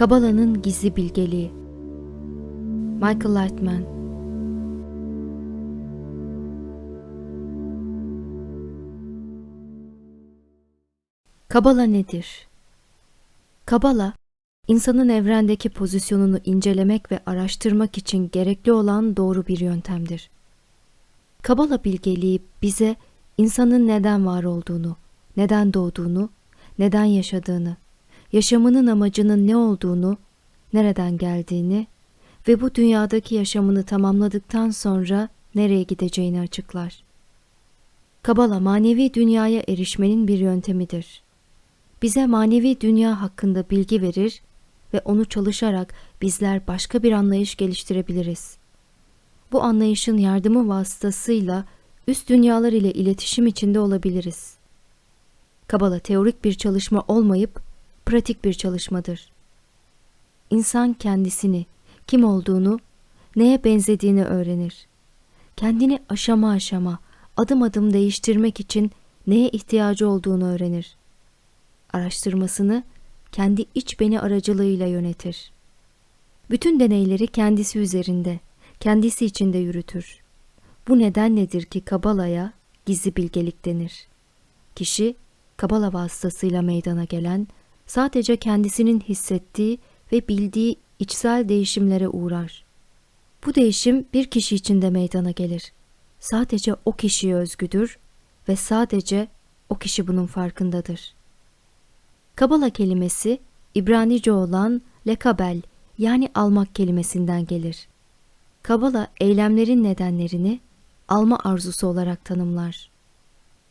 Kabala'nın Gizli Bilgeliği Michael Lightman Kabala nedir? Kabala, insanın evrendeki pozisyonunu incelemek ve araştırmak için gerekli olan doğru bir yöntemdir. Kabala bilgeliği bize insanın neden var olduğunu, neden doğduğunu, neden yaşadığını, yaşamının amacının ne olduğunu, nereden geldiğini ve bu dünyadaki yaşamını tamamladıktan sonra nereye gideceğini açıklar. Kabala manevi dünyaya erişmenin bir yöntemidir. Bize manevi dünya hakkında bilgi verir ve onu çalışarak bizler başka bir anlayış geliştirebiliriz. Bu anlayışın yardımı vasıtasıyla üst dünyalar ile iletişim içinde olabiliriz. Kabala teorik bir çalışma olmayıp pratik bir çalışmadır. İnsan kendisini, kim olduğunu, neye benzediğini öğrenir. Kendini aşama aşama, adım adım değiştirmek için neye ihtiyacı olduğunu öğrenir. Araştırmasını kendi iç beni aracılığıyla yönetir. Bütün deneyleri kendisi üzerinde, kendisi içinde yürütür. Bu neden nedir ki Kabala'ya gizli bilgelik denir. Kişi, Kabala vasıtasıyla meydana gelen, sadece kendisinin hissettiği ve bildiği içsel değişimlere uğrar. Bu değişim bir kişi içinde meydana gelir. Sadece o kişiye özgüdür ve sadece o kişi bunun farkındadır. Kabala kelimesi İbranice olan lekabel yani almak kelimesinden gelir. Kabala eylemlerin nedenlerini alma arzusu olarak tanımlar.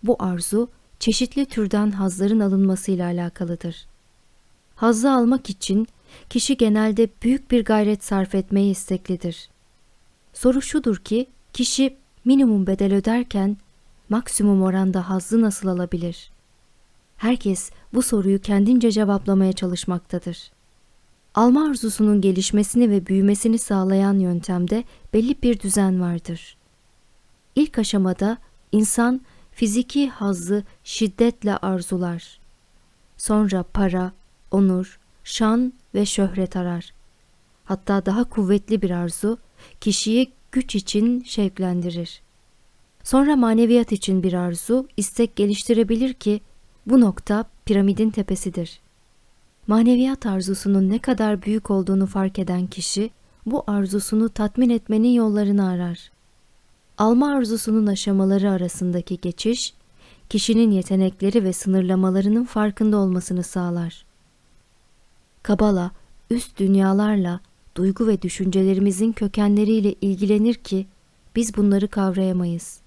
Bu arzu çeşitli türden hazların alınmasıyla alakalıdır. Hazzı almak için kişi genelde büyük bir gayret sarf etmeye isteklidir. Soru şudur ki kişi minimum bedel öderken maksimum oranda hazzı nasıl alabilir? Herkes bu soruyu kendince cevaplamaya çalışmaktadır. Alma arzusunun gelişmesini ve büyümesini sağlayan yöntemde belli bir düzen vardır. İlk aşamada insan fiziki hazzı şiddetle arzular. Sonra para, onur, şan ve şöhret arar. Hatta daha kuvvetli bir arzu kişiyi güç için şevklendirir. Sonra maneviyat için bir arzu, istek geliştirebilir ki bu nokta piramidin tepesidir. Maneviyat arzusunun ne kadar büyük olduğunu fark eden kişi bu arzusunu tatmin etmenin yollarını arar. Alma arzusunun aşamaları arasındaki geçiş, kişinin yetenekleri ve sınırlamalarının farkında olmasını sağlar. Kabala, üst dünyalarla, duygu ve düşüncelerimizin kökenleriyle ilgilenir ki biz bunları kavrayamayız.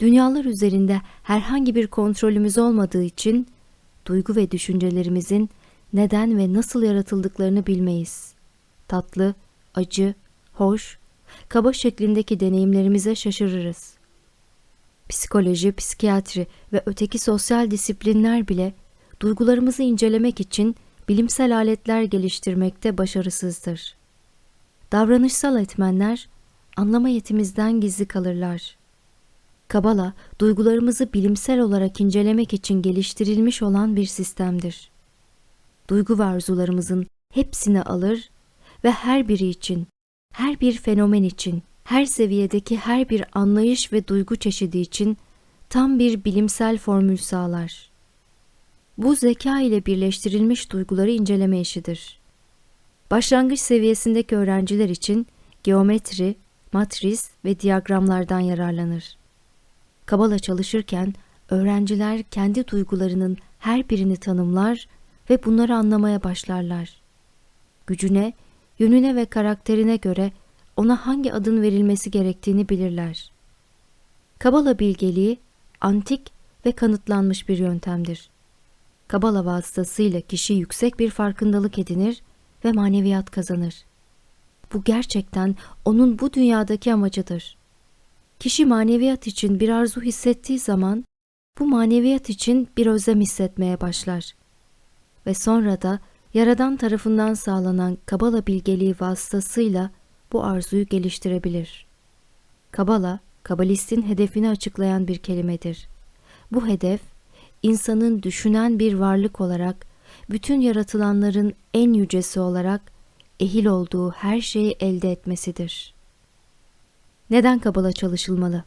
Dünyalar üzerinde herhangi bir kontrolümüz olmadığı için duygu ve düşüncelerimizin neden ve nasıl yaratıldıklarını bilmeyiz. Tatlı, acı, hoş, kaba şeklindeki deneyimlerimize şaşırırız. Psikoloji, psikiyatri ve öteki sosyal disiplinler bile duygularımızı incelemek için bilimsel aletler geliştirmekte başarısızdır. Davranışsal etmenler anlama yetimizden gizli kalırlar. Kabala, duygularımızı bilimsel olarak incelemek için geliştirilmiş olan bir sistemdir. Duygu ve arzularımızın hepsini alır ve her biri için, her bir fenomen için, her seviyedeki her bir anlayış ve duygu çeşidi için tam bir bilimsel formül sağlar. Bu zeka ile birleştirilmiş duyguları inceleme işidir. Başlangıç seviyesindeki öğrenciler için geometri, matris ve diyagramlardan yararlanır. Kabala çalışırken öğrenciler kendi duygularının her birini tanımlar ve bunları anlamaya başlarlar. Gücüne, yönüne ve karakterine göre ona hangi adın verilmesi gerektiğini bilirler. Kabala bilgeliği antik ve kanıtlanmış bir yöntemdir. Kabala vasıtasıyla kişi yüksek bir farkındalık edinir ve maneviyat kazanır. Bu gerçekten onun bu dünyadaki amacıdır. Kişi maneviyat için bir arzu hissettiği zaman bu maneviyat için bir özlem hissetmeye başlar. Ve sonra da Yaradan tarafından sağlanan Kabala bilgeliği vasıtasıyla bu arzuyu geliştirebilir. Kabala, Kabalistin hedefini açıklayan bir kelimedir. Bu hedef, insanın düşünen bir varlık olarak bütün yaratılanların en yücesi olarak ehil olduğu her şeyi elde etmesidir. Neden Kabala çalışılmalı?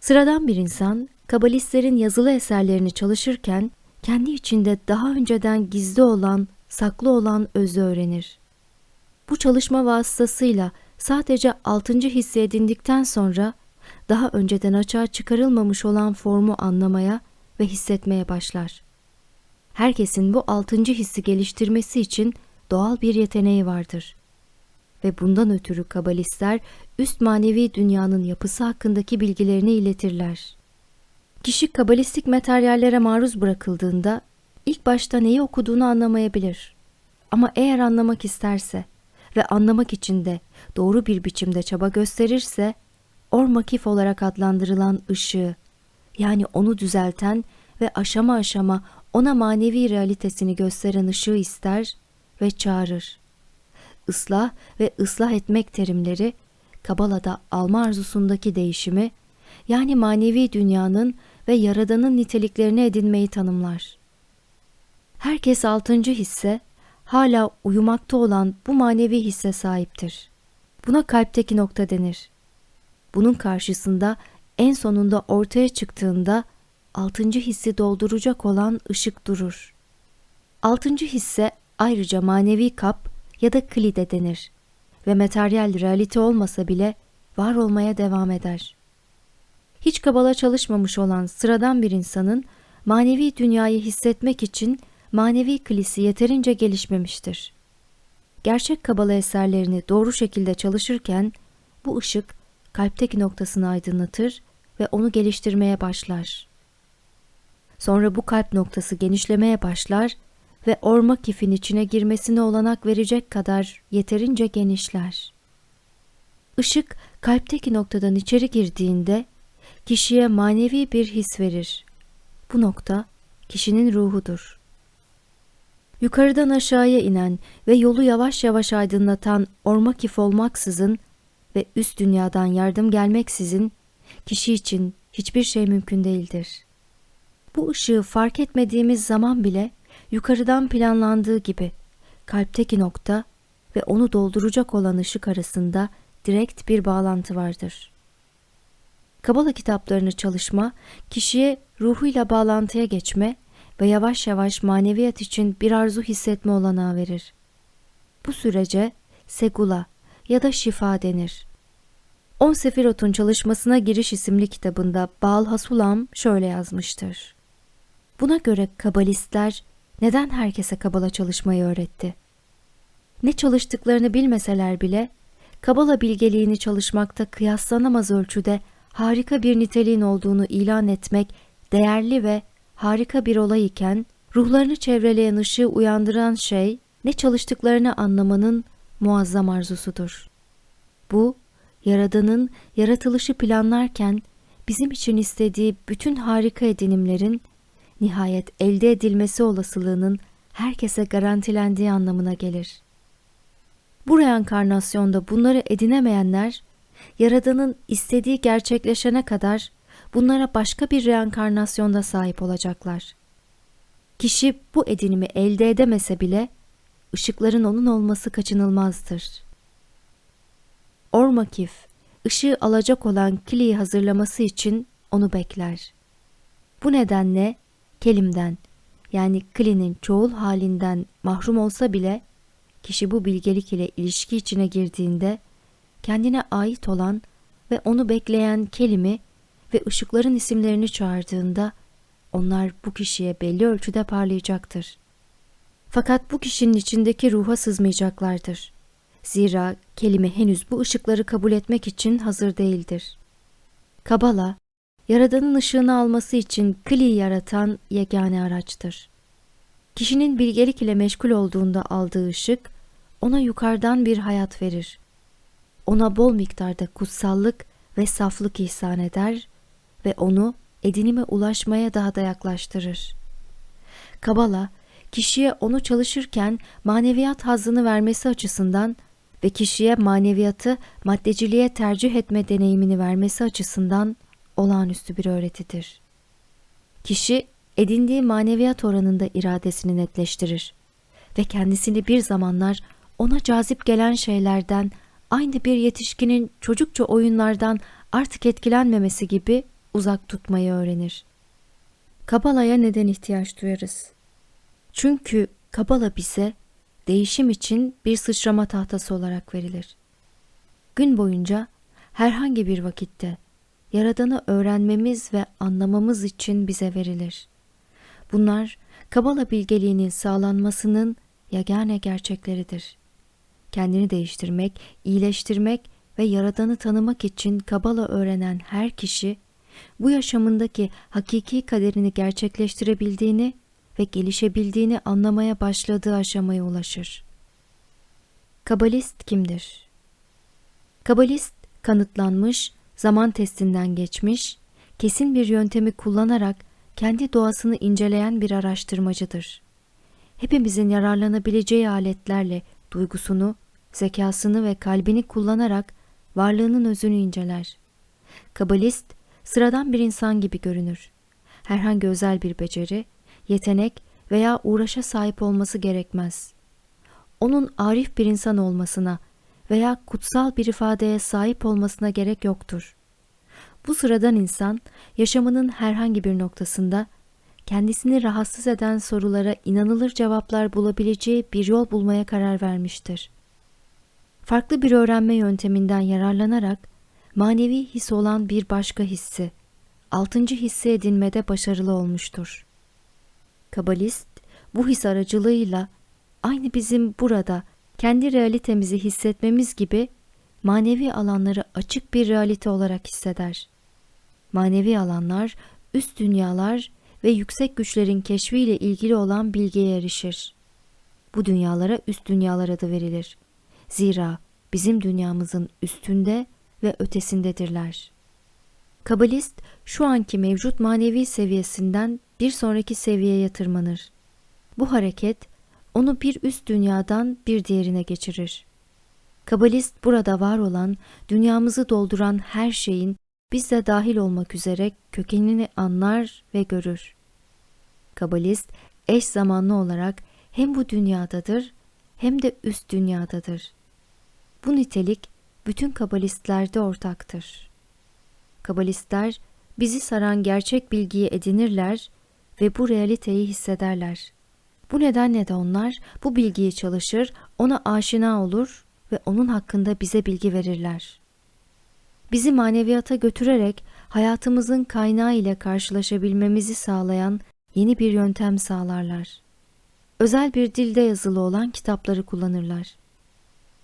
Sıradan bir insan, kabalistlerin yazılı eserlerini çalışırken kendi içinde daha önceden gizli olan, saklı olan özü öğrenir. Bu çalışma vasıtasıyla sadece altıncı hissi edindikten sonra daha önceden açığa çıkarılmamış olan formu anlamaya ve hissetmeye başlar. Herkesin bu altıncı hissi geliştirmesi için doğal bir yeteneği vardır. Ve bundan ötürü kabalistler üst manevi dünyanın yapısı hakkındaki bilgilerini iletirler. Kişi kabalistik materyallere maruz bırakıldığında ilk başta neyi okuduğunu anlamayabilir. Ama eğer anlamak isterse ve anlamak için de doğru bir biçimde çaba gösterirse, Ormakif olarak adlandırılan ışığı, yani onu düzelten ve aşama aşama ona manevi realitesini gösteren ışığı ister ve çağırır. Islah ve ıslah etmek terimleri, Kabala'da alma arzusundaki değişimi, yani manevi dünyanın ve Yaradan'ın niteliklerini edinmeyi tanımlar. Herkes altıncı hisse, hala uyumakta olan bu manevi hisse sahiptir. Buna kalpteki nokta denir. Bunun karşısında en sonunda ortaya çıktığında altıncı hissi dolduracak olan ışık durur. Altıncı hisse ayrıca manevi kap ya da klide denir ve materyal realite olmasa bile var olmaya devam eder. Hiç kabala çalışmamış olan sıradan bir insanın manevi dünyayı hissetmek için manevi klisi yeterince gelişmemiştir. Gerçek kabala eserlerini doğru şekilde çalışırken bu ışık kalpteki noktasını aydınlatır ve onu geliştirmeye başlar. Sonra bu kalp noktası genişlemeye başlar ve orma kifin içine girmesine olanak verecek kadar yeterince genişler. Işık kalpteki noktadan içeri girdiğinde kişiye manevi bir his verir. Bu nokta kişinin ruhudur. Yukarıdan aşağıya inen ve yolu yavaş yavaş aydınlatan orma kif olmaksızın ve üst dünyadan yardım gelmeksizin kişi için hiçbir şey mümkün değildir. Bu ışığı fark etmediğimiz zaman bile yukarıdan planlandığı gibi kalpteki nokta ve onu dolduracak olan ışık arasında direkt bir bağlantı vardır. Kabala kitaplarını çalışma, kişiye ruhuyla bağlantıya geçme ve yavaş yavaş maneviyat için bir arzu hissetme olanağı verir. Bu sürece segula ya da şifa denir. On Sefirot'un çalışmasına giriş isimli kitabında Baal Hasulam şöyle yazmıştır. Buna göre kabalistler neden herkese kabala çalışmayı öğretti? Ne çalıştıklarını bilmeseler bile kabala bilgeliğini çalışmakta kıyaslanamaz ölçüde harika bir niteliğin olduğunu ilan etmek değerli ve harika bir olay iken ruhlarını çevreleyen ışığı uyandıran şey ne çalıştıklarını anlamanın muazzam arzusudur. Bu, Yaradan'ın yaratılışı planlarken bizim için istediği bütün harika edinimlerin nihayet elde edilmesi olasılığının herkese garantilendiği anlamına gelir. Bu reenkarnasyonda bunları edinemeyenler, Yaradan'ın istediği gerçekleşene kadar bunlara başka bir reenkarnasyonda sahip olacaklar. Kişi bu edinimi elde edemese bile, ışıkların onun olması kaçınılmazdır. Ormakif, ışığı alacak olan kiliyi hazırlaması için onu bekler. Bu nedenle kelimden yani klinin çoğul halinden mahrum olsa bile kişi bu bilgelik ile ilişki içine girdiğinde kendine ait olan ve onu bekleyen kelimi ve ışıkların isimlerini çağırdığında onlar bu kişiye belli ölçüde parlayacaktır. Fakat bu kişinin içindeki ruha sızmayacaklardır. Zira kelime henüz bu ışıkları kabul etmek için hazır değildir. Kabala, Yaradan'ın ışığını alması için Kli'yi yaratan yegane araçtır. Kişinin bilgelik ile meşgul olduğunda aldığı ışık, ona yukarıdan bir hayat verir. Ona bol miktarda kutsallık ve saflık ihsan eder ve onu edinime ulaşmaya daha da yaklaştırır. Kabala, kişiye onu çalışırken maneviyat hazzını vermesi açısından ve kişiye maneviyatı maddeciliğe tercih etme deneyimini vermesi açısından olağanüstü bir öğretidir. Kişi edindiği maneviyat oranında iradesini netleştirir ve kendisini bir zamanlar ona cazip gelen şeylerden aynı bir yetişkinin çocukça oyunlardan artık etkilenmemesi gibi uzak tutmayı öğrenir. Kabala'ya neden ihtiyaç duyarız? Çünkü Kabala bize değişim için bir sıçrama tahtası olarak verilir. Gün boyunca herhangi bir vakitte Yaradan'ı öğrenmemiz ve anlamamız için bize verilir. Bunlar Kabala bilgeliğinin sağlanmasının yegane gerçekleridir. Kendini değiştirmek, iyileştirmek ve Yaradan'ı tanımak için Kabala öğrenen her kişi bu yaşamındaki hakiki kaderini gerçekleştirebildiğini ve gelişebildiğini anlamaya başladığı aşamaya ulaşır. Kabalist kimdir? Kabalist kanıtlanmış, zaman testinden geçmiş, kesin bir yöntemi kullanarak kendi doğasını inceleyen bir araştırmacıdır. Hepimizin yararlanabileceği aletlerle duygusunu, zekasını ve kalbini kullanarak varlığının özünü inceler. Kabalist, sıradan bir insan gibi görünür. Herhangi özel bir beceri, yetenek veya uğraşa sahip olması gerekmez. Onun arif bir insan olmasına veya kutsal bir ifadeye sahip olmasına gerek yoktur. Bu sıradan insan yaşamının herhangi bir noktasında kendisini rahatsız eden sorulara inanılır cevaplar bulabileceği bir yol bulmaya karar vermiştir. Farklı bir öğrenme yönteminden yararlanarak manevi his olan bir başka hissi, altıncı hissi edinmede başarılı olmuştur. Kabalist bu his aracılığıyla aynı bizim burada kendi realitemizi hissetmemiz gibi manevi alanları açık bir realite olarak hisseder. Manevi alanlar, üst dünyalar ve yüksek güçlerin keşfiyle ilgili olan bilgiye erişir. Bu dünyalara üst dünyalar adı verilir. Zira bizim dünyamızın üstünde ve ötesindedirler. Kabalist şu anki mevcut manevi seviyesinden bir sonraki seviyeye tırmanır. Bu hareket onu bir üst dünyadan bir diğerine geçirir. Kabalist burada var olan, dünyamızı dolduran her şeyin biz de dahil olmak üzere kökenini anlar ve görür. Kabalist eş zamanlı olarak hem bu dünyadadır hem de üst dünyadadır. Bu nitelik bütün kabalistlerde ortaktır. Kabalistler bizi saran gerçek bilgiyi edinirler ve bu realiteyi hissederler. Bu nedenle de onlar bu bilgiyi çalışır, ona aşina olur ve onun hakkında bize bilgi verirler. Bizi maneviyata götürerek hayatımızın kaynağı ile karşılaşabilmemizi sağlayan yeni bir yöntem sağlarlar. Özel bir dilde yazılı olan kitapları kullanırlar.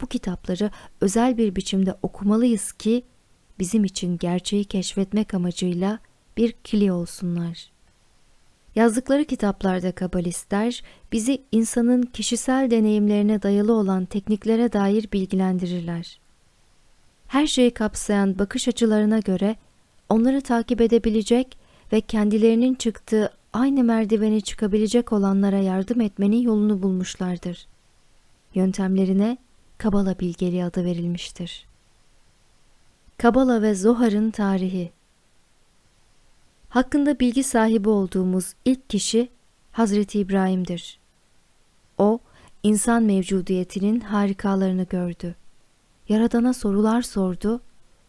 Bu kitapları özel bir biçimde okumalıyız ki bizim için gerçeği keşfetmek amacıyla bir kili olsunlar. Yazdıkları kitaplarda kabalistler bizi insanın kişisel deneyimlerine dayalı olan tekniklere dair bilgilendirirler. Her şeyi kapsayan bakış açılarına göre onları takip edebilecek ve kendilerinin çıktığı aynı merdiveni çıkabilecek olanlara yardım etmenin yolunu bulmuşlardır. Yöntemlerine Kabala bilgeliği adı verilmiştir. Kabala ve Zohar'ın tarihi Hakkında bilgi sahibi olduğumuz ilk kişi Hazreti İbrahim'dir. O, insan mevcudiyetinin harikalarını gördü. Yaradana sorular sordu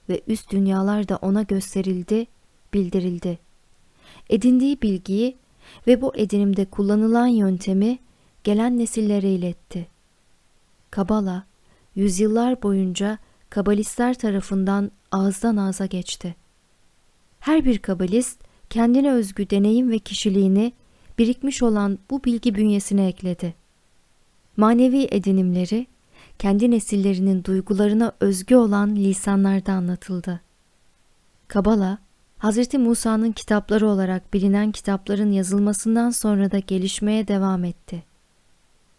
ve üst dünyalar da ona gösterildi, bildirildi. Edindiği bilgiyi ve bu edinimde kullanılan yöntemi gelen nesillere iletti. Kabala, yüzyıllar boyunca kabalistler tarafından ağızdan ağza geçti. Her bir kabalist kendine özgü deneyim ve kişiliğini birikmiş olan bu bilgi bünyesine ekledi. Manevi edinimleri kendi nesillerinin duygularına özgü olan lisanlarda anlatıldı. Kabala, Hz. Musa'nın kitapları olarak bilinen kitapların yazılmasından sonra da gelişmeye devam etti.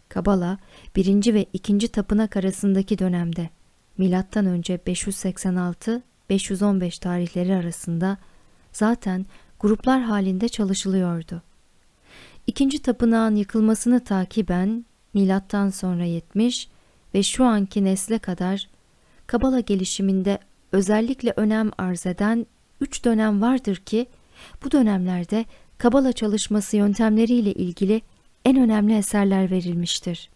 Kabala, birinci ve ikinci tapınak arasındaki dönemde, milattan önce 586-515 tarihleri arasında zaten gruplar halinde çalışılıyordu. İkinci tapınağın yıkılmasını takiben milattan sonra 70 ve şu anki nesle kadar Kabala gelişiminde özellikle önem arz eden üç dönem vardır ki bu dönemlerde Kabala çalışması yöntemleriyle ilgili en önemli eserler verilmiştir.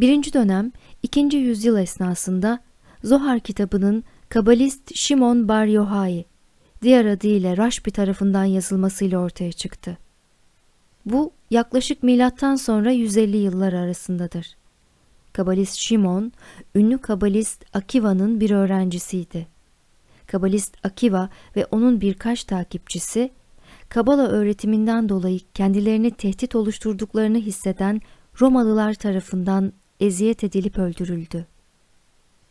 Birinci dönem 2. yüzyıl esnasında Zohar kitabının Kabalist Şimon Bar Yohai, diğer adıyla Raşbi tarafından yazılmasıyla ortaya çıktı. Bu yaklaşık milattan sonra 150 yıllar arasındadır. Kabalist Şimon, ünlü kabalist Akiva'nın bir öğrencisiydi. Kabalist Akiva ve onun birkaç takipçisi, Kabala öğretiminden dolayı kendilerini tehdit oluşturduklarını hisseden Romalılar tarafından eziyet edilip öldürüldü.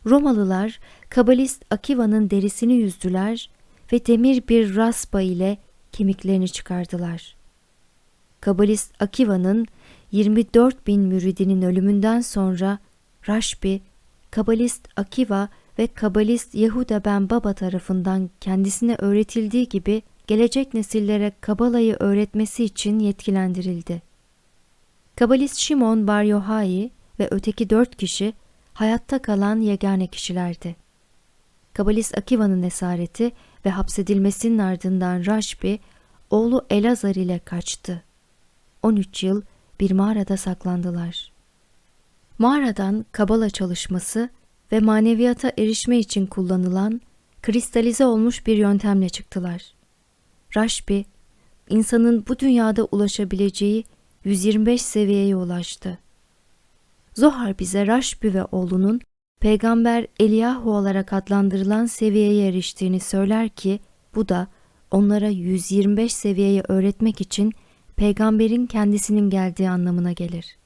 Romalılar Kabalist Akiva'nın derisini yüzdüler ve demir bir raspa ile kemiklerini çıkardılar. Kabalist Akiva'nın 24 bin müridinin ölümünden sonra Raşbi, Kabalist Akiva ve Kabalist Yehuda Ben Baba tarafından kendisine öğretildiği gibi gelecek nesillere Kabala'yı öğretmesi için yetkilendirildi. Kabalist Şimon Bar Yohai ve öteki dört kişi hayatta kalan yegane kişilerdi. Kabalist Akiva'nın esareti ve hapsedilmesinin ardından Raşbi, oğlu Elazar ile kaçtı. 13 yıl bir mağarada saklandılar. Mağaradan kabala çalışması ve maneviyata erişme için kullanılan kristalize olmuş bir yöntemle çıktılar. Raşbi, insanın bu dünyada ulaşabileceği 125 seviyeye ulaştı. Zohar bize Raşbi ve oğlunun Peygamber Eliyahu olarak adlandırılan seviyeye eriştiğini söyler ki bu da onlara 125 seviyeyi öğretmek için peygamberin kendisinin geldiği anlamına gelir.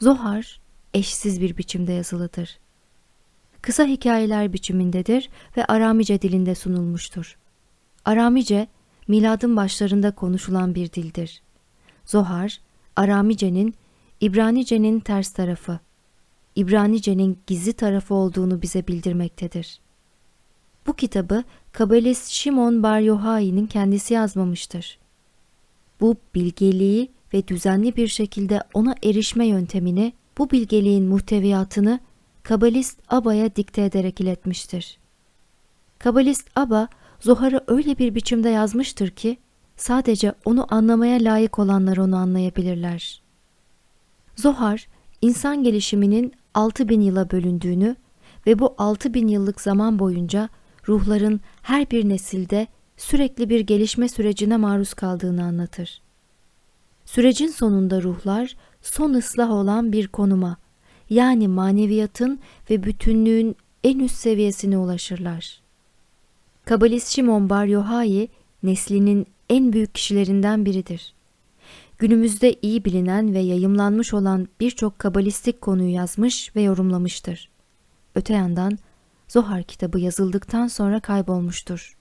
Zohar eşsiz bir biçimde yazılıdır. Kısa hikayeler biçimindedir ve Aramice dilinde sunulmuştur. Aramice, miladın başlarında konuşulan bir dildir. Zohar, Aramice'nin, İbranice'nin ters tarafı, İbranice'nin gizli tarafı olduğunu bize bildirmektedir. Bu kitabı Kabalist Şimon Bar Yohai'nin kendisi yazmamıştır. Bu bilgeliği ve düzenli bir şekilde ona erişme yöntemini, bu bilgeliğin muhteviyatını Kabalist Aba'ya dikte ederek iletmiştir. Kabalist Aba, Zohar'ı öyle bir biçimde yazmıştır ki, sadece onu anlamaya layık olanlar onu anlayabilirler. Zohar, insan gelişiminin 6000 yıla bölündüğünü ve bu 6000 yıllık zaman boyunca ruhların her bir nesilde sürekli bir gelişme sürecine maruz kaldığını anlatır. Sürecin sonunda ruhlar son ıslah olan bir konuma yani maneviyatın ve bütünlüğün en üst seviyesine ulaşırlar. Kabalist Şimon Bar Yohai neslinin en büyük kişilerinden biridir. Günümüzde iyi bilinen ve yayımlanmış olan birçok kabalistik konuyu yazmış ve yorumlamıştır. Öte yandan Zohar kitabı yazıldıktan sonra kaybolmuştur.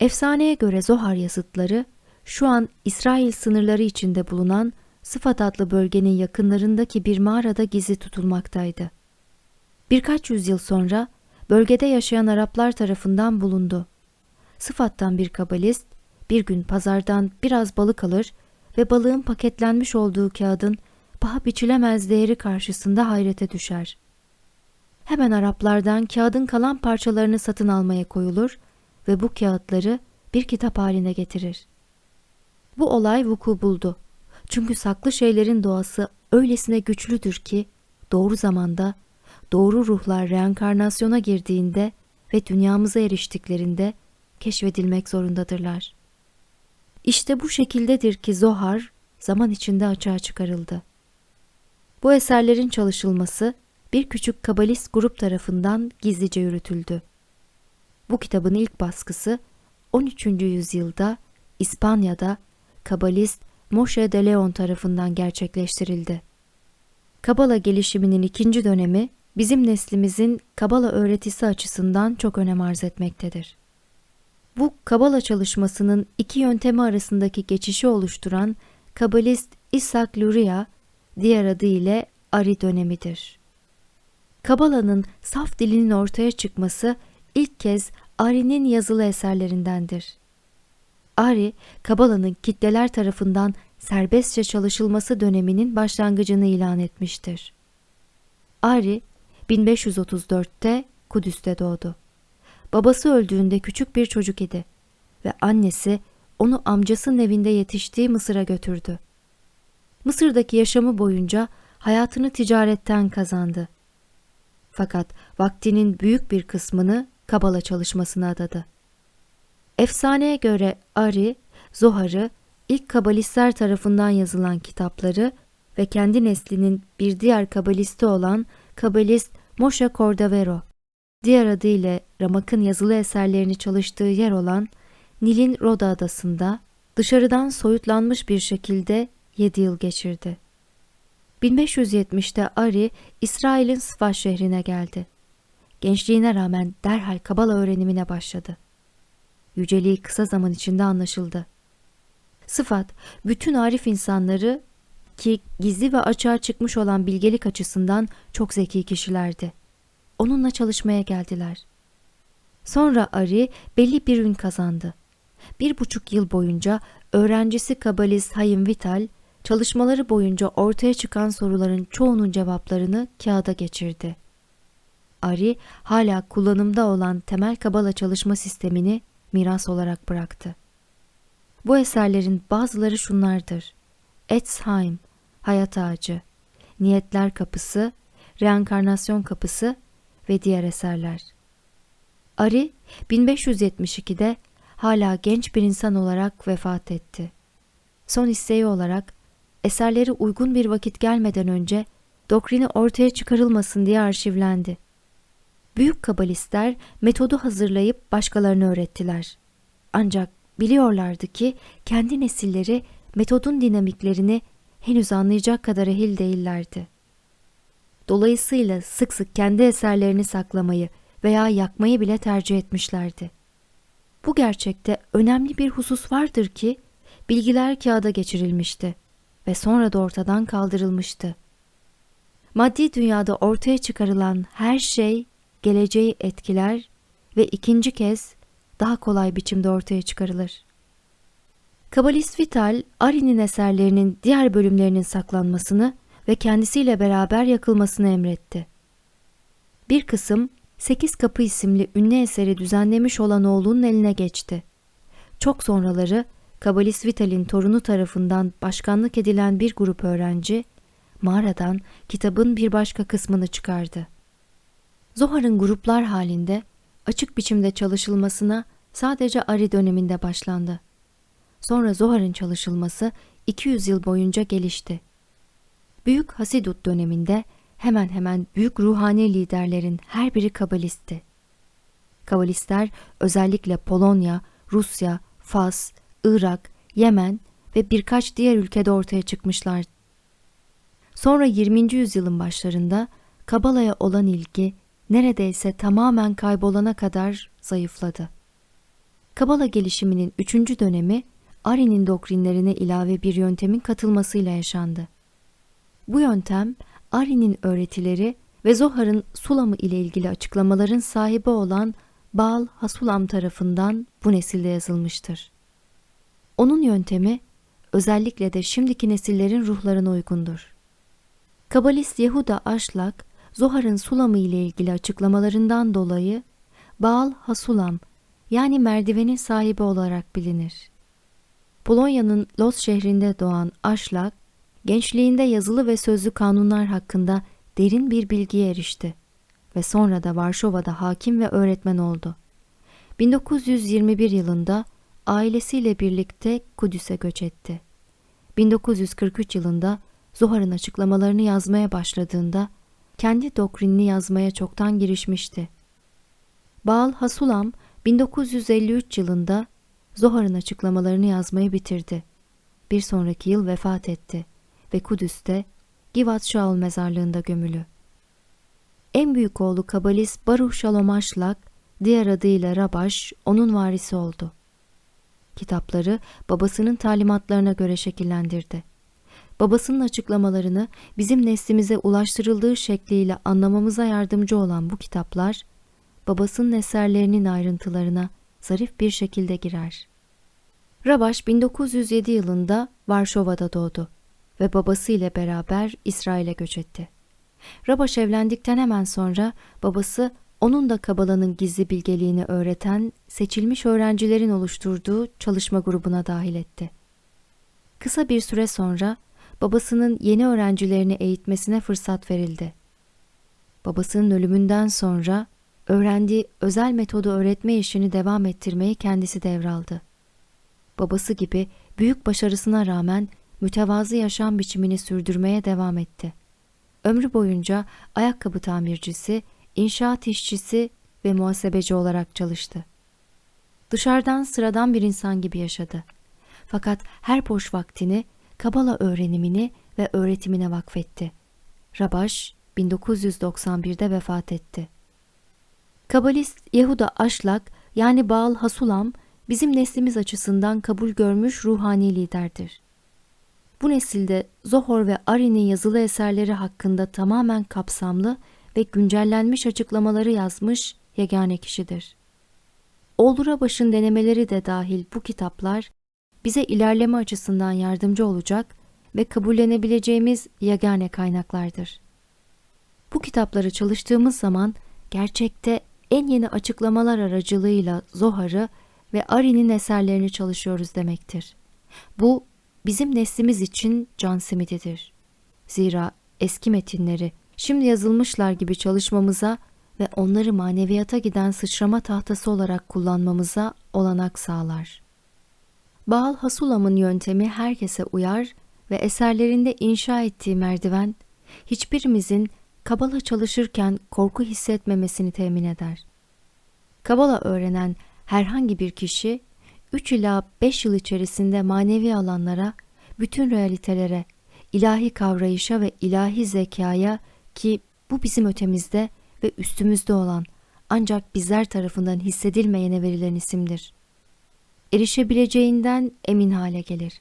Efsaneye göre Zohar yazıtları şu an İsrail sınırları içinde bulunan Sıfat adlı bölgenin yakınlarındaki bir mağarada gizli tutulmaktaydı. Birkaç yüzyıl sonra bölgede yaşayan Araplar tarafından bulundu. Sıfat'tan bir kabalist bir gün pazardan biraz balık alır ve balığın paketlenmiş olduğu kağıdın paha biçilemez değeri karşısında hayrete düşer. Hemen Araplardan kağıdın kalan parçalarını satın almaya koyulur ve bu kağıtları bir kitap haline getirir. Bu olay vuku buldu. Çünkü saklı şeylerin doğası öylesine güçlüdür ki doğru zamanda doğru ruhlar reenkarnasyona girdiğinde ve dünyamıza eriştiklerinde keşfedilmek zorundadırlar. İşte bu şekildedir ki Zohar zaman içinde açığa çıkarıldı. Bu eserlerin çalışılması bir küçük kabalist grup tarafından gizlice yürütüldü. Bu kitabın ilk baskısı 13. yüzyılda İspanya'da kabalist Moshe de Leon tarafından gerçekleştirildi. Kabala gelişiminin ikinci dönemi bizim neslimizin Kabala öğretisi açısından çok önem arz etmektedir. Bu Kabala çalışmasının iki yöntemi arasındaki geçişi oluşturan Kabalist İshak Luria, diğer adı ile Ari dönemidir. Kabala'nın saf dilinin ortaya çıkması ilk kez Ari'nin yazılı eserlerindendir. Ari, Kabala'nın kitleler tarafından serbestçe çalışılması döneminin başlangıcını ilan etmiştir. Ari, 1534'te Kudüs'te doğdu. Babası öldüğünde küçük bir çocuk idi ve annesi onu amcasının evinde yetiştiği Mısır'a götürdü. Mısır'daki yaşamı boyunca hayatını ticaretten kazandı. Fakat vaktinin büyük bir kısmını Kabala çalışmasına adadı. Efsaneye göre Ari, Zohar'ı ilk kabalistler tarafından yazılan kitapları ve kendi neslinin bir diğer kabalisti olan kabalist Moshe Cordovero, diğer adıyla Ramak'ın yazılı eserlerini çalıştığı yer olan Nil'in Roda adasında dışarıdan soyutlanmış bir şekilde 7 yıl geçirdi. 1570'te Ari, İsrail'in Sfat şehrine geldi. Gençliğine rağmen derhal Kabala öğrenimine başladı. Yüceliği kısa zaman içinde anlaşıldı. Sıfat, bütün arif insanları ki gizli ve açığa çıkmış olan bilgelik açısından çok zeki kişilerdi. Onunla çalışmaya geldiler. Sonra Ari belli bir ün kazandı. Bir buçuk yıl boyunca öğrencisi kabalist Hayim Vital, çalışmaları boyunca ortaya çıkan soruların çoğunun cevaplarını kağıda geçirdi. Ari hala kullanımda olan temel kabala çalışma sistemini miras olarak bıraktı. Bu eserlerin bazıları şunlardır. Etzheim, Hayat Ağacı, Niyetler Kapısı, Reenkarnasyon Kapısı ve diğer eserler. Ari 1572'de hala genç bir insan olarak vefat etti. Son isteği olarak eserleri uygun bir vakit gelmeden önce doktrini ortaya çıkarılmasın diye arşivlendi. Büyük kabalistler metodu hazırlayıp başkalarına öğrettiler. Ancak biliyorlardı ki kendi nesilleri metodun dinamiklerini henüz anlayacak kadar ehil değillerdi. Dolayısıyla sık sık kendi eserlerini saklamayı veya yakmayı bile tercih etmişlerdi. Bu gerçekte önemli bir husus vardır ki bilgiler kağıda geçirilmişti ve sonra da ortadan kaldırılmıştı. Maddi dünyada ortaya çıkarılan her şey geleceği etkiler ve ikinci kez daha kolay biçimde ortaya çıkarılır. Kabalist Vital, Ari'nin eserlerinin diğer bölümlerinin saklanmasını ve kendisiyle beraber yakılmasını emretti. Bir kısım Sekiz Kapı isimli ünlü eseri düzenlemiş olan oğlunun eline geçti. Çok sonraları Kabalist Vital'in torunu tarafından başkanlık edilen bir grup öğrenci mağaradan kitabın bir başka kısmını çıkardı. Zohar'ın gruplar halinde açık biçimde çalışılmasına sadece Ari döneminde başlandı. Sonra Zohar'ın çalışılması 200 yıl boyunca gelişti. Büyük Hasidut döneminde hemen hemen büyük ruhani liderlerin her biri Kabalistti. Kabalistler özellikle Polonya, Rusya, Fas, Irak, Yemen ve birkaç diğer ülkede ortaya çıkmışlar. Sonra 20. yüzyılın başlarında Kabala'ya olan ilgi neredeyse tamamen kaybolana kadar zayıfladı. Kabala gelişiminin üçüncü dönemi Ari'nin doktrinlerine ilave bir yöntemin katılmasıyla yaşandı. Bu yöntem Ari'nin öğretileri ve Zohar'ın Sulam'ı ile ilgili açıklamaların sahibi olan Baal Hasulam tarafından bu nesilde yazılmıştır. Onun yöntemi özellikle de şimdiki nesillerin ruhlarına uygundur. Kabalist Yehuda Aşlak, Zohar'ın Sulam'ı ile ilgili açıklamalarından dolayı Baal Hasulam yani merdivenin sahibi olarak bilinir. Polonya'nın Los şehrinde doğan Aşlak, gençliğinde yazılı ve sözlü kanunlar hakkında derin bir bilgiye erişti ve sonra da Varşova'da hakim ve öğretmen oldu. 1921 yılında ailesiyle birlikte Kudüs'e göç etti. 1943 yılında Zohar'ın açıklamalarını yazmaya başladığında kendi doktrinini yazmaya çoktan girişmişti. Baal Hasulam 1953 yılında Zohar'ın açıklamalarını yazmayı bitirdi. Bir sonraki yıl vefat etti ve Kudüs'te Givat Shaul mezarlığında gömülü. En büyük oğlu kabalist Baruch Shalom Aşlak, diğer adıyla Rabaş, onun varisi oldu. Kitapları babasının talimatlarına göre şekillendirdi. Babasının açıklamalarını bizim neslimize ulaştırıldığı şekliyle anlamamıza yardımcı olan bu kitaplar, babasının eserlerinin ayrıntılarına zarif bir şekilde girer. Rabaş 1907 yılında Varşova'da doğdu ve babası ile beraber İsrail'e göç etti. Rabaş evlendikten hemen sonra babası onun da Kabala'nın gizli bilgeliğini öğreten seçilmiş öğrencilerin oluşturduğu çalışma grubuna dahil etti. Kısa bir süre sonra babasının yeni öğrencilerini eğitmesine fırsat verildi. Babasının ölümünden sonra öğrendiği özel metodu öğretme işini devam ettirmeyi kendisi devraldı. Babası gibi büyük başarısına rağmen mütevazı yaşam biçimini sürdürmeye devam etti. Ömrü boyunca ayakkabı tamircisi, inşaat işçisi ve muhasebeci olarak çalıştı. Dışarıdan sıradan bir insan gibi yaşadı. Fakat her boş vaktini Kabala öğrenimini ve öğretimine vakfetti. Rabaş 1991'de vefat etti. Kabalist Yehuda Aşlak yani Baal Hasulam bizim neslimiz açısından kabul görmüş ruhani liderdir. Bu nesilde Zohor ve Ari'nin yazılı eserleri hakkında tamamen kapsamlı ve güncellenmiş açıklamaları yazmış yegane kişidir. Oldura başın denemeleri de dahil bu kitaplar bize ilerleme açısından yardımcı olacak ve kabullenebileceğimiz yegane kaynaklardır. Bu kitapları çalıştığımız zaman gerçekte en yeni açıklamalar aracılığıyla Zohar'ı ve Ari'nin eserlerini çalışıyoruz demektir. Bu bizim neslimiz için can simididir. Zira eski metinleri şimdi yazılmışlar gibi çalışmamıza ve onları maneviyata giden sıçrama tahtası olarak kullanmamıza olanak sağlar. Baal Hasulam'ın yöntemi herkese uyar ve eserlerinde inşa ettiği merdiven hiçbirimizin Kabala çalışırken korku hissetmemesini temin eder. Kabala öğrenen herhangi bir kişi 3 ila 5 yıl içerisinde manevi alanlara, bütün realitelere, ilahi kavrayışa ve ilahi zekaya ki bu bizim ötemizde ve üstümüzde olan ancak bizler tarafından hissedilmeyene verilen isimdir. Erişebileceğinden emin hale gelir.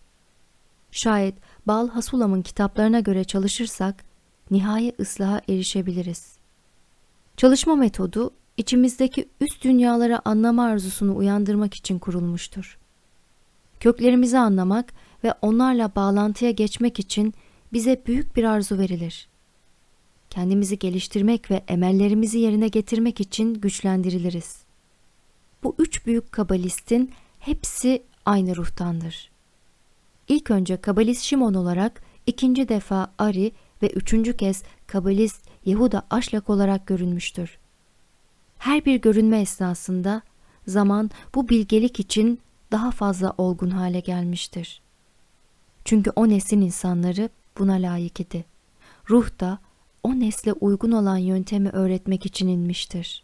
Şayet Bal Hasulam'ın kitaplarına göre çalışırsak nihai ıslaha erişebiliriz. Çalışma metodu içimizdeki üst dünyaları anlama arzusunu uyandırmak için kurulmuştur. Köklerimizi anlamak ve onlarla bağlantıya geçmek için bize büyük bir arzu verilir. Kendimizi geliştirmek ve emellerimizi yerine getirmek için güçlendiriliriz. Bu üç büyük kabalistin hepsi aynı ruhtandır. İlk önce kabalist Şimon olarak, ikinci defa Ari ve üçüncü kez kabalist Yehuda Aşlak olarak görünmüştür. Her bir görünme esnasında zaman bu bilgelik için daha fazla olgun hale gelmiştir. Çünkü o neslin insanları buna layık idi. Ruh da o nesle uygun olan yöntemi öğretmek için inmiştir.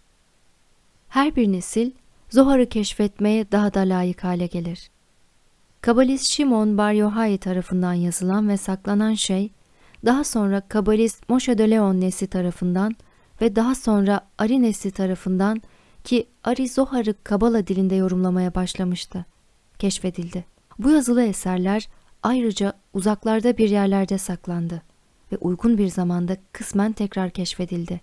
Her bir nesil Zohar'ı keşfetmeye daha da layık hale gelir. Kabalist Şimon Bar Yohai tarafından yazılan ve saklanan şey, daha sonra Kabalist Moshe de Leon nesli tarafından ve daha sonra Ari nesli tarafından ki Ari Zohar'ı Kabala dilinde yorumlamaya başlamıştı, keşfedildi. Bu yazılı eserler ayrıca uzaklarda bir yerlerde saklandı ve uygun bir zamanda kısmen tekrar keşfedildi.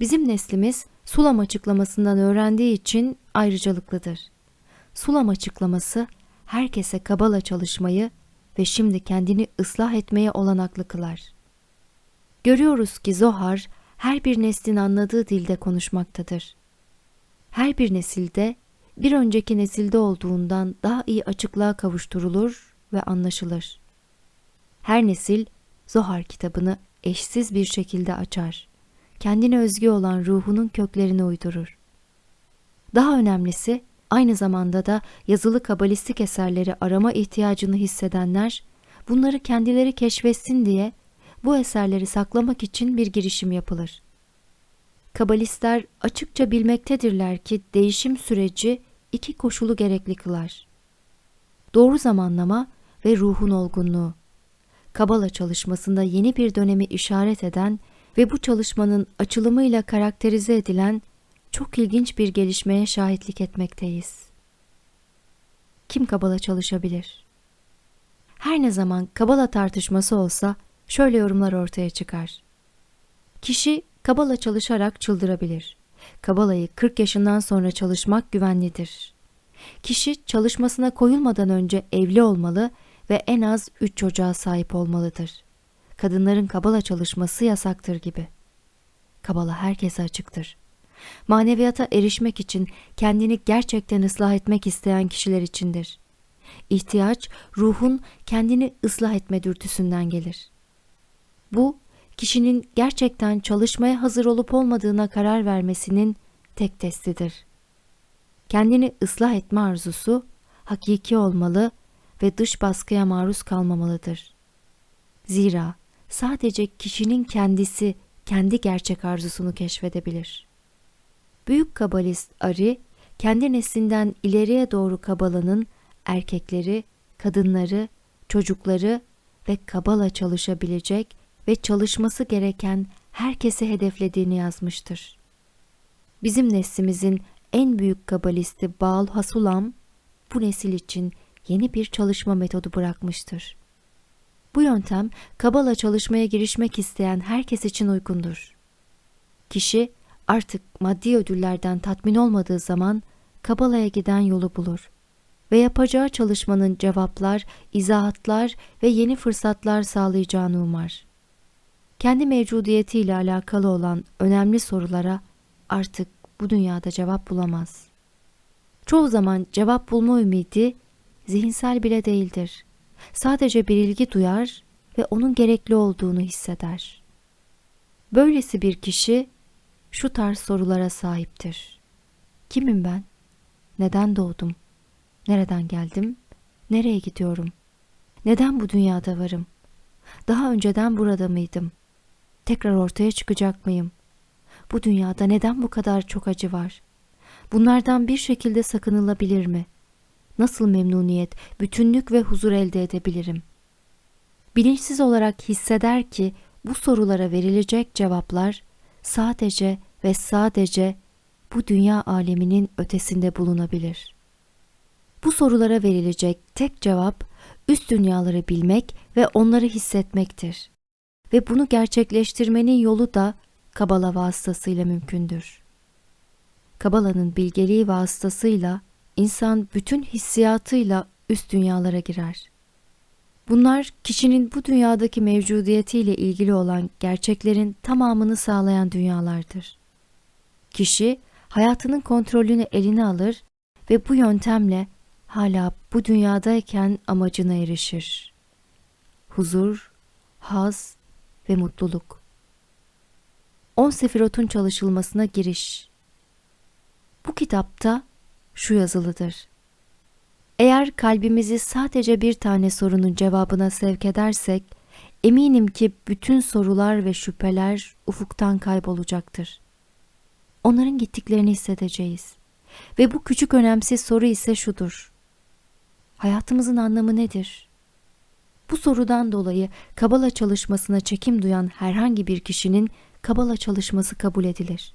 Bizim neslimiz Sulam açıklamasından öğrendiği için ayrıcalıklıdır. Sulam açıklaması herkese kabala çalışmayı ve şimdi kendini ıslah etmeye olanaklı kılar. Görüyoruz ki Zohar her bir neslin anladığı dilde konuşmaktadır. Her bir nesilde bir önceki nesilde olduğundan daha iyi açıklığa kavuşturulur ve anlaşılır. Her nesil Zohar kitabını eşsiz bir şekilde açar. Kendine özgü olan ruhunun köklerini uydurur. Daha önemlisi aynı zamanda da yazılı kabalistik eserleri arama ihtiyacını hissedenler bunları kendileri keşfetsin diye bu eserleri saklamak için bir girişim yapılır. Kabalistler açıkça bilmektedirler ki değişim süreci iki koşulu gerekli kılar. Doğru zamanlama ve ruhun olgunluğu. Kabala çalışmasında yeni bir dönemi işaret eden ve bu çalışmanın açılımıyla karakterize edilen çok ilginç bir gelişmeye şahitlik etmekteyiz. Kim Kabala çalışabilir? Her ne zaman Kabala tartışması olsa şöyle yorumlar ortaya çıkar. Kişi Kabala çalışarak çıldırabilir. Kabalayı 40 yaşından sonra çalışmak güvenlidir. Kişi çalışmasına koyulmadan önce evli olmalı ve en az 3 çocuğa sahip olmalıdır. Kadınların kabala çalışması yasaktır gibi. Kabala herkese açıktır. Maneviyata erişmek için kendini gerçekten ıslah etmek isteyen kişiler içindir. İhtiyaç ruhun kendini ıslah etme dürtüsünden gelir. Bu kişinin gerçekten çalışmaya hazır olup olmadığına karar vermesinin tek testidir. Kendini ıslah etme arzusu hakiki olmalı ve dış baskıya maruz kalmamalıdır. Zira sadece kişinin kendisi kendi gerçek arzusunu keşfedebilir. Büyük kabalist Ari, kendi neslinden ileriye doğru kabalanın erkekleri, kadınları, çocukları ve kabala çalışabilecek ve çalışması gereken herkesi hedeflediğini yazmıştır. Bizim neslimizin en büyük kabalisti Baal Hasulam bu nesil için yeni bir çalışma metodu bırakmıştır. Bu yöntem kabala çalışmaya girişmek isteyen herkes için uygundur. Kişi artık maddi ödüllerden tatmin olmadığı zaman kabalaya giden yolu bulur ve yapacağı çalışmanın cevaplar, izahatlar ve yeni fırsatlar sağlayacağını umar. Kendi mevcudiyetiyle alakalı olan önemli sorulara artık bu dünyada cevap bulamaz. Çoğu zaman cevap bulma ümidi zihinsel bile değildir. Sadece bir ilgi duyar ve onun gerekli olduğunu hisseder. Böylesi bir kişi şu tarz sorulara sahiptir. Kimim ben? Neden doğdum? Nereden geldim? Nereye gidiyorum? Neden bu dünyada varım? Daha önceden burada mıydım? Tekrar ortaya çıkacak mıyım? Bu dünyada neden bu kadar çok acı var? Bunlardan bir şekilde sakınılabilir mi? Nasıl memnuniyet, bütünlük ve huzur elde edebilirim? Bilinçsiz olarak hisseder ki bu sorulara verilecek cevaplar sadece ve sadece bu dünya aleminin ötesinde bulunabilir. Bu sorulara verilecek tek cevap üst dünyaları bilmek ve onları hissetmektir. Ve bunu gerçekleştirmenin yolu da Kabala vasıtasıyla mümkündür. Kabala'nın bilgeliği vasıtasıyla insan bütün hissiyatıyla üst dünyalara girer. Bunlar kişinin bu dünyadaki mevcudiyetiyle ilgili olan gerçeklerin tamamını sağlayan dünyalardır. Kişi hayatının kontrolünü eline alır ve bu yöntemle hala bu dünyadayken amacına erişir. Huzur, haz ve mutluluk. On Sefirot'un çalışılmasına giriş. Bu kitapta şu yazılıdır. Eğer kalbimizi sadece bir tane sorunun cevabına sevk edersek, eminim ki bütün sorular ve şüpheler ufuktan kaybolacaktır. Onların gittiklerini hissedeceğiz. Ve bu küçük önemsiz soru ise şudur. Hayatımızın anlamı nedir? Bu sorudan dolayı Kabala çalışmasına çekim duyan herhangi bir kişinin Kabala çalışması kabul edilir.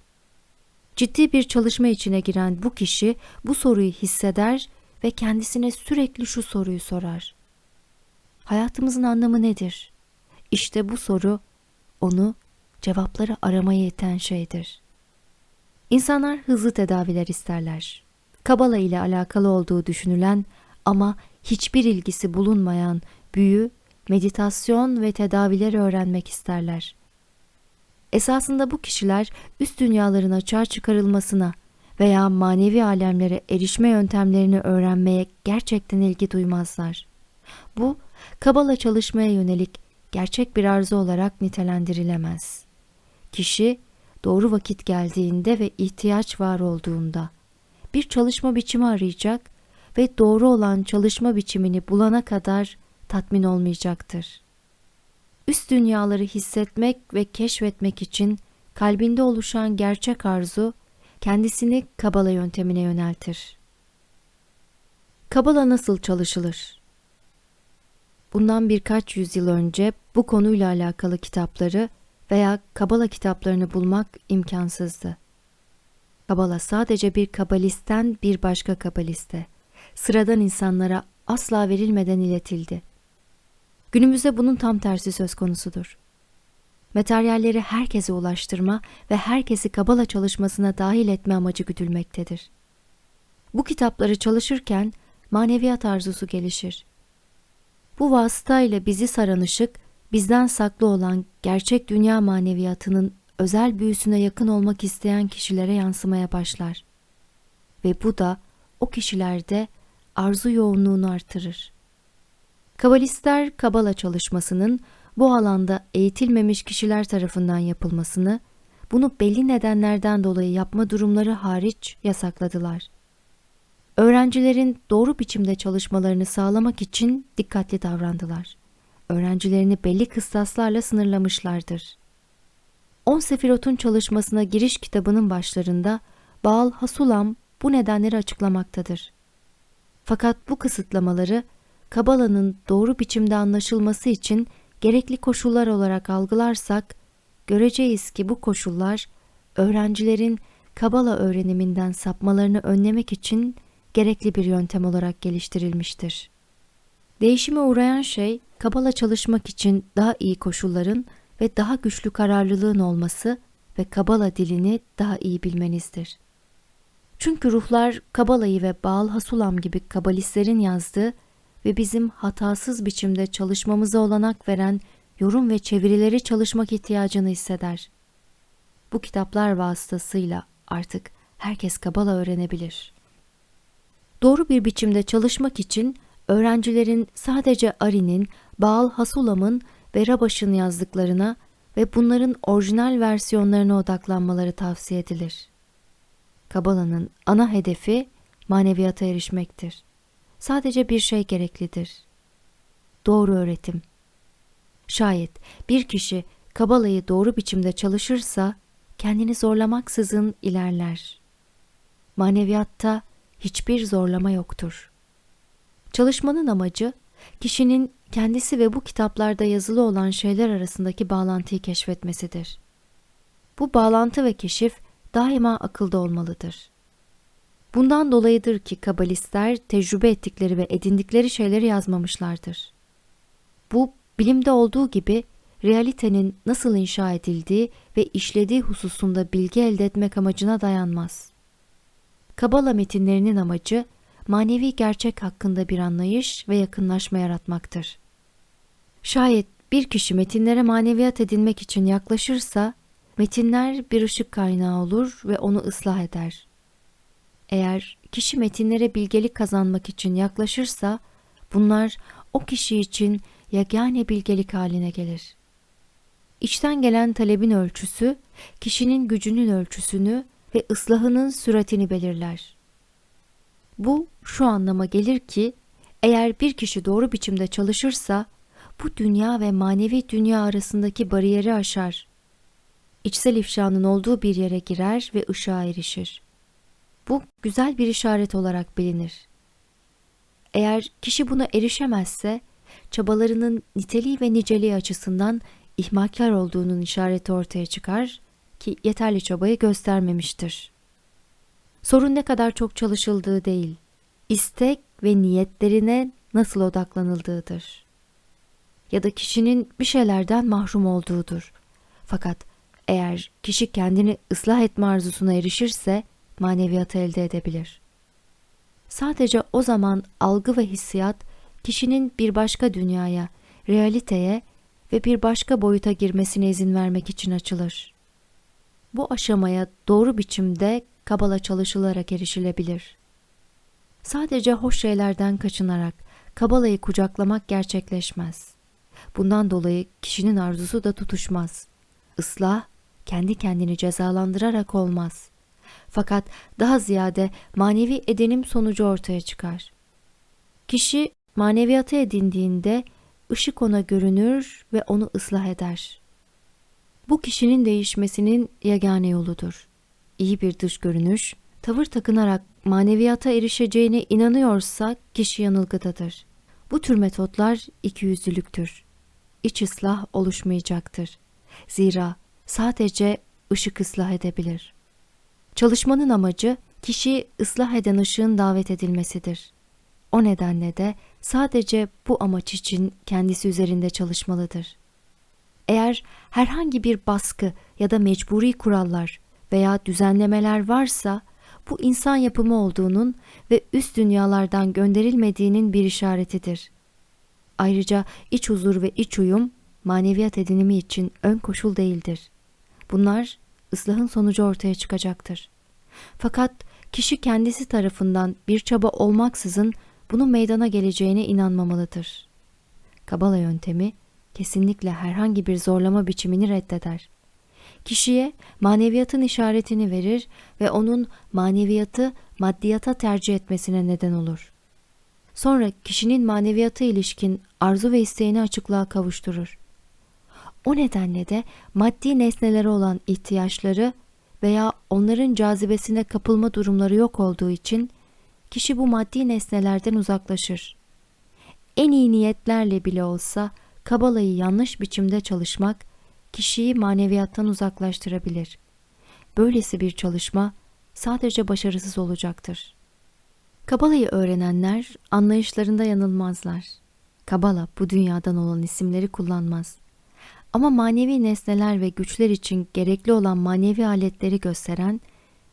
Ciddi bir çalışma içine giren bu kişi bu soruyu hisseder ve kendisine sürekli şu soruyu sorar. Hayatımızın anlamı nedir? İşte bu soru onu cevapları aramaya iten şeydir. İnsanlar hızlı tedaviler isterler. Kabala ile alakalı olduğu düşünülen ama hiçbir ilgisi bulunmayan büyü, meditasyon ve tedavileri öğrenmek isterler. Esasında bu kişiler üst dünyaların açığa çıkarılmasına veya manevi alemlere erişme yöntemlerini öğrenmeye gerçekten ilgi duymazlar. Bu, kabala çalışmaya yönelik gerçek bir arzu olarak nitelendirilemez. Kişi, doğru vakit geldiğinde ve ihtiyaç var olduğunda bir çalışma biçimi arayacak ve doğru olan çalışma biçimini bulana kadar tatmin olmayacaktır. Üst dünyaları hissetmek ve keşfetmek için kalbinde oluşan gerçek arzu kendisini Kabala yöntemine yöneltir. Kabala nasıl çalışılır? Bundan birkaç yüzyıl önce bu konuyla alakalı kitapları veya Kabala kitaplarını bulmak imkansızdı. Kabala sadece bir kabalistten bir başka kabaliste, sıradan insanlara asla verilmeden iletildi. Günümüzde bunun tam tersi söz konusudur. Materyalleri herkese ulaştırma ve herkesi kabala çalışmasına dahil etme amacı güdülmektedir. Bu kitapları çalışırken maneviyat arzusu gelişir. Bu vasıtayla bizi saran ışık, bizden saklı olan gerçek dünya maneviyatının özel büyüsüne yakın olmak isteyen kişilere yansımaya başlar. Ve bu da o kişilerde arzu yoğunluğunu artırır. Kabalistler Kabala çalışmasının bu alanda eğitilmemiş kişiler tarafından yapılmasını, bunu belli nedenlerden dolayı yapma durumları hariç yasakladılar. Öğrencilerin doğru biçimde çalışmalarını sağlamak için dikkatli davrandılar. Öğrencilerini belli kıstaslarla sınırlamışlardır. On Sefirot'un çalışmasına giriş kitabının başlarında Baal Hasulam bu nedenleri açıklamaktadır. Fakat bu kısıtlamaları Kabala'nın doğru biçimde anlaşılması için gerekli koşullar olarak algılarsak, göreceğiz ki bu koşullar öğrencilerin Kabala öğreniminden sapmalarını önlemek için gerekli bir yöntem olarak geliştirilmiştir. Değişime uğrayan şey, Kabala çalışmak için daha iyi koşulların ve daha güçlü kararlılığın olması ve Kabala dilini daha iyi bilmenizdir. Çünkü ruhlar Kabala'yı ve Baal Hasulam gibi kabalistlerin yazdığı ve bizim hatasız biçimde çalışmamıza olanak veren yorum ve çevirileri çalışmak ihtiyacını hisseder. Bu kitaplar vasıtasıyla artık herkes Kabala öğrenebilir. Doğru bir biçimde çalışmak için öğrencilerin sadece Ari'nin, Baal Hasulam'ın ve Rabaş'ın yazdıklarına ve bunların orijinal versiyonlarına odaklanmaları tavsiye edilir. Kabala'nın ana hedefi maneviyata erişmektir. Sadece bir şey gereklidir. Doğru öğretim. Şayet bir kişi Kabala'yı doğru biçimde çalışırsa kendini zorlamaksızın ilerler. Maneviyatta hiçbir zorlama yoktur. Çalışmanın amacı kişinin kendisi ve bu kitaplarda yazılı olan şeyler arasındaki bağlantıyı keşfetmesidir. Bu bağlantı ve keşif daima akılda olmalıdır. Bundan dolayıdır ki kabalistler tecrübe ettikleri ve edindikleri şeyleri yazmamışlardır. Bu bilimde olduğu gibi realitenin nasıl inşa edildiği ve işlediği hususunda bilgi elde etmek amacına dayanmaz. Kabala metinlerinin amacı manevi gerçek hakkında bir anlayış ve yakınlaşma yaratmaktır. Şayet bir kişi metinlere maneviyat edinmek için yaklaşırsa, metinler bir ışık kaynağı olur ve onu ıslah eder. Eğer kişi metinlere bilgelik kazanmak için yaklaşırsa, bunlar o kişi için yegane bilgelik haline gelir. İçten gelen talebin ölçüsü, kişinin gücünün ölçüsünü ve ıslahının süratini belirler. Bu şu anlama gelir ki, eğer bir kişi doğru biçimde çalışırsa, bu dünya ve manevi dünya arasındaki bariyeri aşar. İçsel ifşanın olduğu bir yere girer ve ışığa erişir. Bu güzel bir işaret olarak bilinir. Eğer kişi buna erişemezse, çabalarının niteliği ve niceliği açısından ihmalkar olduğunun işareti ortaya çıkar ki yeterli çabayı göstermemiştir. Sorun ne kadar çok çalışıldığı değil, istek ve niyetlerine nasıl odaklanıldığıdır. Ya da kişinin bir şeylerden mahrum olduğudur. Fakat eğer kişi kendini ıslah etme arzusuna erişirse maneviyatı elde edebilir. Sadece o zaman algı ve hissiyat kişinin bir başka dünyaya, realiteye ve bir başka boyuta girmesine izin vermek için açılır. Bu aşamaya doğru biçimde kabala çalışılarak erişilebilir. Sadece hoş şeylerden kaçınarak kabalayı kucaklamak gerçekleşmez. Bundan dolayı kişinin arzusu da tutuşmaz. Islah kendi kendini cezalandırarak olmaz. Fakat daha ziyade manevi edinim sonucu ortaya çıkar. Kişi maneviyata edindiğinde ışık ona görünür ve onu ıslah eder. Bu kişinin değişmesinin yegane yoludur. İyi bir dış görünüş, tavır takınarak maneviyata erişeceğine inanıyorsa kişi yanılgıdadır. Bu tür metotlar ikiyüzlülüktür. İç ıslah oluşmayacaktır. Zira sadece ışık ıslah edebilir. Çalışmanın amacı kişi ıslah eden ışığın davet edilmesidir. O nedenle de sadece bu amaç için kendisi üzerinde çalışmalıdır. Eğer herhangi bir baskı ya da mecburi kurallar veya düzenlemeler varsa bu insan yapımı olduğunun ve üst dünyalardan gönderilmediğinin bir işaretidir. Ayrıca iç huzur ve iç uyum maneviyat edinimi için ön koşul değildir. Bunlar ıslahın sonucu ortaya çıkacaktır. Fakat kişi kendisi tarafından bir çaba olmaksızın bunun meydana geleceğine inanmamalıdır. Kabala yöntemi kesinlikle herhangi bir zorlama biçimini reddeder. Kişiye maneviyatın işaretini verir ve onun maneviyatı maddiyata tercih etmesine neden olur. Sonra kişinin maneviyata ilişkin arzu ve isteğini açıklığa kavuşturur. O nedenle de maddi nesnelere olan ihtiyaçları veya onların cazibesine kapılma durumları yok olduğu için kişi bu maddi nesnelerden uzaklaşır. En iyi niyetlerle bile olsa kabalayı yanlış biçimde çalışmak kişiyi maneviyattan uzaklaştırabilir. Böylesi bir çalışma sadece başarısız olacaktır. Kabalayı öğrenenler anlayışlarında yanılmazlar. Kabala bu dünyadan olan isimleri kullanmaz. Ama manevi nesneler ve güçler için gerekli olan manevi aletleri gösteren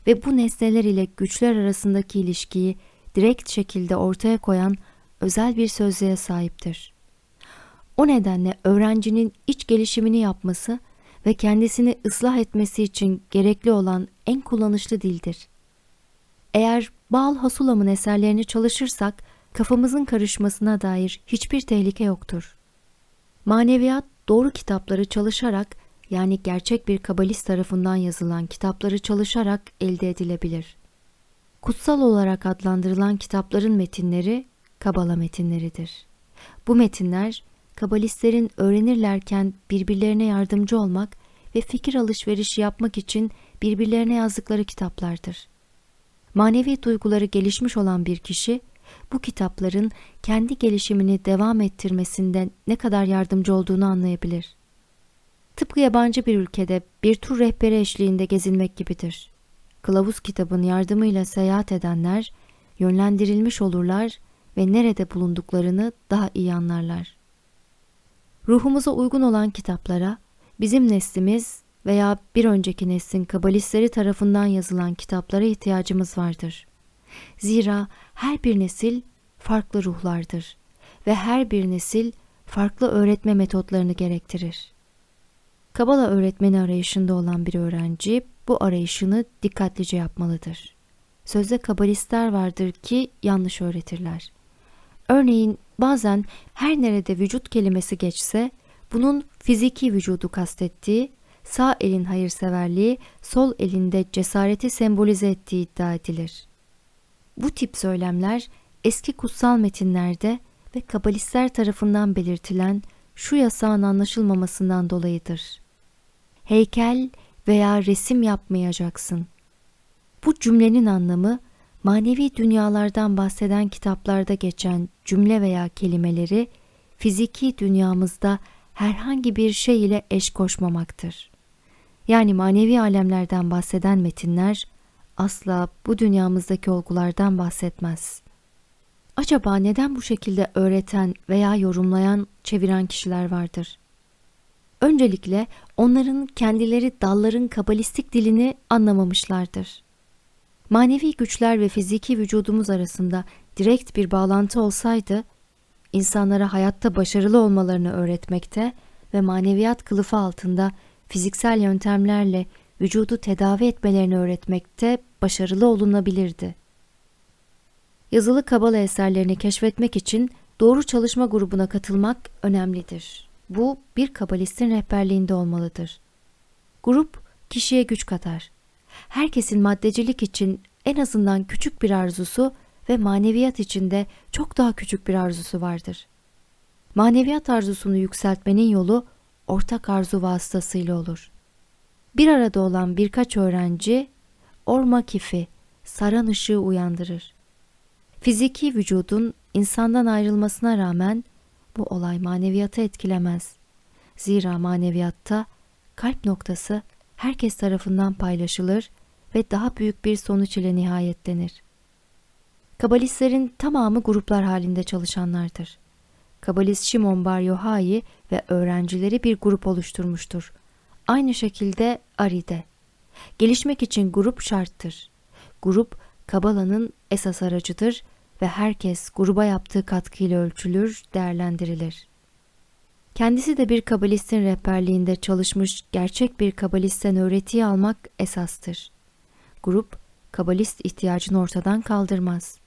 ve bu nesneler ile güçler arasındaki ilişkiyi direkt şekilde ortaya koyan özel bir sözlüğe sahiptir. O nedenle öğrencinin iç gelişimini yapması ve kendisini ıslah etmesi için gerekli olan en kullanışlı dildir. Eğer Bal Hasulam'ın eserlerini çalışırsak kafamızın karışmasına dair hiçbir tehlike yoktur. Maneviyat doğru kitapları çalışarak yani gerçek bir kabalist tarafından yazılan kitapları çalışarak elde edilebilir. Kutsal olarak adlandırılan kitapların metinleri Kabala metinleridir. Bu metinler kabalistlerin öğrenirlerken birbirlerine yardımcı olmak ve fikir alışverişi yapmak için birbirlerine yazdıkları kitaplardır. Manevi duyguları gelişmiş olan bir kişi bu kitapların kendi gelişimini devam ettirmesinde ne kadar yardımcı olduğunu anlayabilir. Tıpkı yabancı bir ülkede bir tur rehberi eşliğinde gezinmek gibidir. Kılavuz kitabın yardımıyla seyahat edenler yönlendirilmiş olurlar ve nerede bulunduklarını daha iyi anlarlar. Ruhumuza uygun olan kitaplara bizim neslimiz veya bir önceki neslin kabalistleri tarafından yazılan kitaplara ihtiyacımız vardır. Zira her bir nesil farklı ruhlardır ve her bir nesil farklı öğretme metotlarını gerektirir. Kabala öğretmeni arayışında olan bir öğrenci bu arayışını dikkatlice yapmalıdır. Sözde kabalistler vardır ki yanlış öğretirler. Örneğin bazen her nerede vücut kelimesi geçse bunun fiziki vücudu kastettiği, sağ elin hayırseverliği, sol elinde cesareti sembolize ettiği iddia edilir. Bu tip söylemler eski kutsal metinlerde ve kabalistler tarafından belirtilen şu yasağın anlaşılmamasından dolayıdır. Heykel veya resim yapmayacaksın. Bu cümlenin anlamı manevi dünyalardan bahseden kitaplarda geçen cümle veya kelimeleri fiziki dünyamızda herhangi bir şey ile eş koşmamaktır. Yani manevi alemlerden bahseden metinler asla bu dünyamızdaki olgulardan bahsetmez. Acaba neden bu şekilde öğreten veya yorumlayan, çeviren kişiler vardır? Öncelikle onların kendileri dalların kabalistik dilini anlamamışlardır. Manevi güçler ve fiziki vücudumuz arasında direkt bir bağlantı olsaydı, insanlara hayatta başarılı olmalarını öğretmekte ve maneviyat kılıfı altında fiziksel yöntemlerle vücudu tedavi etmelerini öğretmekte başarılı olunabilirdi. Yazılı kabala eserlerini keşfetmek için doğru çalışma grubuna katılmak önemlidir. Bu bir kabalistin rehberliğinde olmalıdır. Grup kişiye güç katar. Herkesin maddecilik için en azından küçük bir arzusu ve maneviyat içinde çok daha küçük bir arzusu vardır. Maneviyat arzusunu yükseltmenin yolu ortak arzu vasıtasıyla olur. Bir arada olan birkaç öğrenci orma kifi, saran ışığı uyandırır. Fiziki vücudun insandan ayrılmasına rağmen bu olay maneviyatı etkilemez. Zira maneviyatta kalp noktası herkes tarafından paylaşılır ve daha büyük bir sonuç ile nihayetlenir. Kabalistlerin tamamı gruplar halinde çalışanlardır. Kabalist Şimon Bar Yohai ve öğrencileri bir grup oluşturmuştur. Aynı şekilde Ari'de. Gelişmek için grup şarttır. Grup Kabala'nın esas aracıdır ve herkes gruba yaptığı katkıyla ölçülür, değerlendirilir. Kendisi de bir kabalistin rehberliğinde çalışmış gerçek bir kabalistten öğretiyi almak esastır. Grup, kabalist ihtiyacını ortadan kaldırmaz.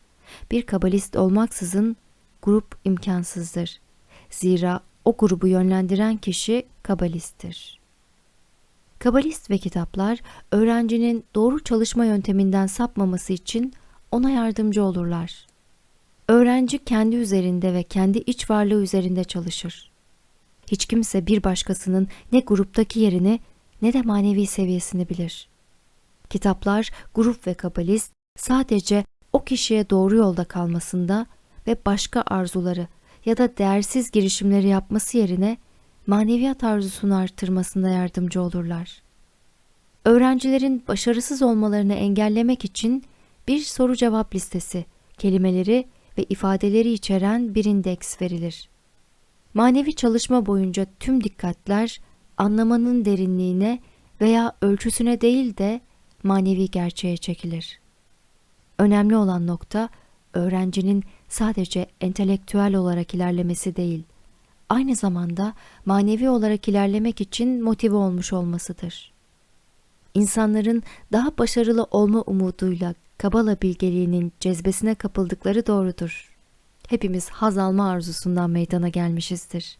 Bir kabalist olmaksızın grup imkansızdır. Zira o grubu yönlendiren kişi kabalisttir. Kabalist ve kitaplar öğrencinin doğru çalışma yönteminden sapmaması için ona yardımcı olurlar. Öğrenci kendi üzerinde ve kendi iç varlığı üzerinde çalışır. Hiç kimse bir başkasının ne gruptaki yerini ne de manevi seviyesini bilir. Kitaplar, grup ve kabalist sadece o kişiye doğru yolda kalmasında ve başka arzuları ya da değersiz girişimleri yapması yerine maneviyat arzusunu artırmasında yardımcı olurlar. Öğrencilerin başarısız olmalarını engellemek için bir soru cevap listesi, kelimeleri ve ifadeleri içeren bir indeks verilir. Manevi çalışma boyunca tüm dikkatler anlamanın derinliğine veya ölçüsüne değil de manevi gerçeğe çekilir. Önemli olan nokta öğrencinin sadece entelektüel olarak ilerlemesi değil, aynı zamanda manevi olarak ilerlemek için motive olmuş olmasıdır. İnsanların daha başarılı olma umuduyla Kabala bilgeliğinin cezbesine kapıldıkları doğrudur. Hepimiz haz alma arzusundan meydana gelmişizdir.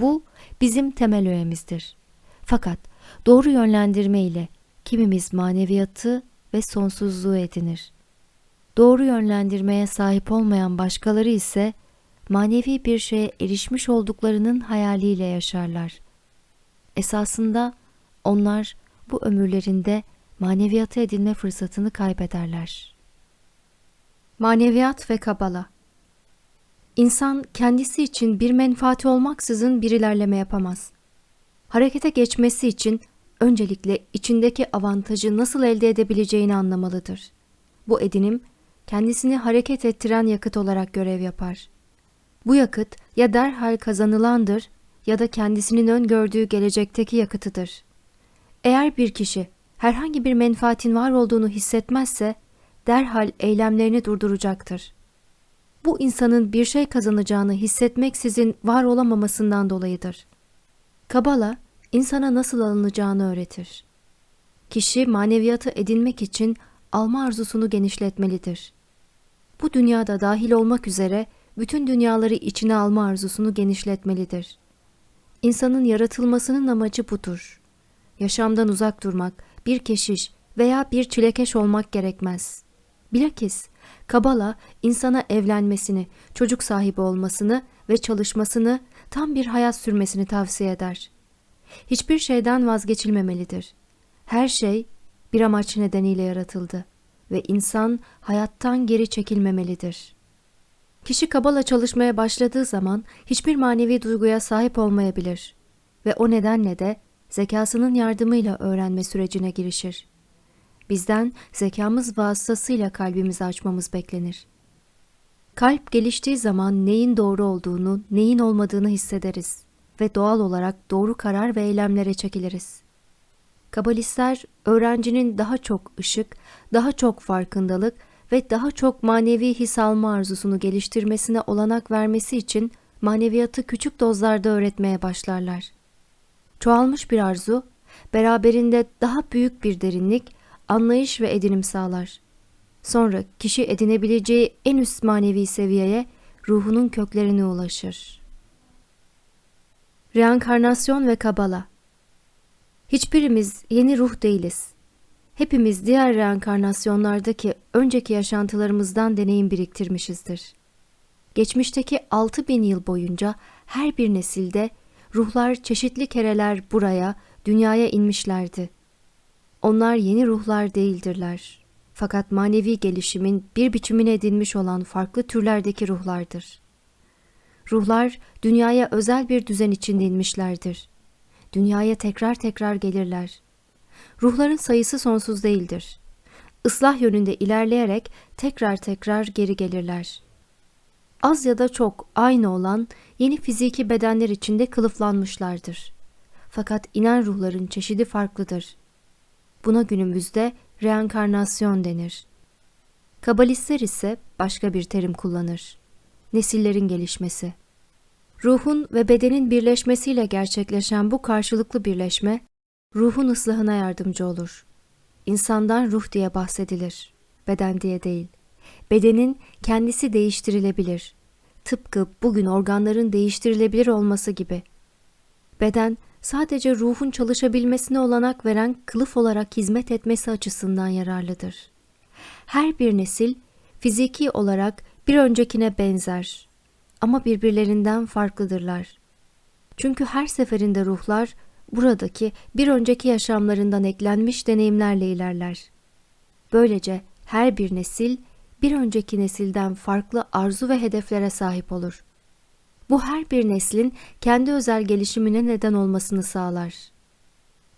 Bu bizim temel öğemizdir. Fakat doğru yönlendirme ile kimimiz maneviyatı ve sonsuzluğu edinir. Doğru yönlendirmeye sahip olmayan başkaları ise manevi bir şeye erişmiş olduklarının hayaliyle yaşarlar. Esasında onlar bu ömürlerinde maneviyatı edinme fırsatını kaybederler. Maneviyat ve Kabala İnsan kendisi için bir menfaati olmaksızın bir ilerleme yapamaz. Harekete geçmesi için öncelikle içindeki avantajı nasıl elde edebileceğini anlamalıdır. Bu edinim kendisini hareket ettiren yakıt olarak görev yapar. Bu yakıt ya derhal kazanılandır ya da kendisinin öngördüğü gelecekteki yakıtıdır. Eğer bir kişi herhangi bir menfaatin var olduğunu hissetmezse derhal eylemlerini durduracaktır. Bu insanın bir şey kazanacağını hissetmeksizin var olamamasından dolayıdır. Kabala insana nasıl alınacağını öğretir. Kişi maneviyatı edinmek için alma arzusunu genişletmelidir. Bu dünyada dahil olmak üzere bütün dünyaları içine alma arzusunu genişletmelidir. İnsanın yaratılmasının amacı budur. Yaşamdan uzak durmak, bir keşiş veya bir çilekeş olmak gerekmez. Bilakis Kabala insana evlenmesini, çocuk sahibi olmasını ve çalışmasını, tam bir hayat sürmesini tavsiye eder. Hiçbir şeyden vazgeçilmemelidir. Her şey bir amaç nedeniyle yaratıldı ve insan hayattan geri çekilmemelidir. Kişi kabala çalışmaya başladığı zaman hiçbir manevi duyguya sahip olmayabilir ve o nedenle de zekasının yardımıyla öğrenme sürecine girişir. Bizden zekamız vasıtasıyla kalbimizi açmamız beklenir. Kalp geliştiği zaman neyin doğru olduğunu, neyin olmadığını hissederiz ve doğal olarak doğru karar ve eylemlere çekiliriz. Kabalistler öğrencinin daha çok ışık, daha çok farkındalık ve daha çok manevi his alma arzusunu geliştirmesine olanak vermesi için maneviyatı küçük dozlarda öğretmeye başlarlar. Çoğalmış bir arzu, beraberinde daha büyük bir derinlik, anlayış ve edinim sağlar. Sonra kişi edinebileceği en üst manevi seviyeye ruhunun köklerine ulaşır. Reenkarnasyon ve Kabala Hiçbirimiz yeni ruh değiliz. Hepimiz diğer reenkarnasyonlardaki önceki yaşantılarımızdan deneyim biriktirmişizdir. Geçmişteki 6000 yıl boyunca her bir nesilde ruhlar çeşitli kereler buraya, dünyaya inmişlerdi. Onlar yeni ruhlar değildirler. Fakat manevi gelişimin bir biçimine edinmiş olan farklı türlerdeki ruhlardır. Ruhlar dünyaya özel bir düzen içinde inmişlerdir. Dünyaya tekrar tekrar gelirler. Ruhların sayısı sonsuz değildir. Islah yönünde ilerleyerek tekrar tekrar geri gelirler. Az ya da çok aynı olan yeni fiziki bedenler içinde kılıflanmışlardır. Fakat inen ruhların çeşidi farklıdır. Buna günümüzde reenkarnasyon denir. Kabalistler ise başka bir terim kullanır. Nesillerin gelişmesi. Ruhun ve bedenin birleşmesiyle gerçekleşen bu karşılıklı birleşme, ruhun ıslahına yardımcı olur. İnsandan ruh diye bahsedilir, beden diye değil. Bedenin kendisi değiştirilebilir. Tıpkı bugün organların değiştirilebilir olması gibi. Beden sadece ruhun çalışabilmesine olanak veren kılıf olarak hizmet etmesi açısından yararlıdır. Her bir nesil fiziki olarak bir öncekine benzer ama birbirlerinden farklıdırlar. Çünkü her seferinde ruhlar buradaki bir önceki yaşamlarından eklenmiş deneyimlerle ilerler. Böylece her bir nesil bir önceki nesilden farklı arzu ve hedeflere sahip olur. Bu her bir neslin kendi özel gelişimine neden olmasını sağlar.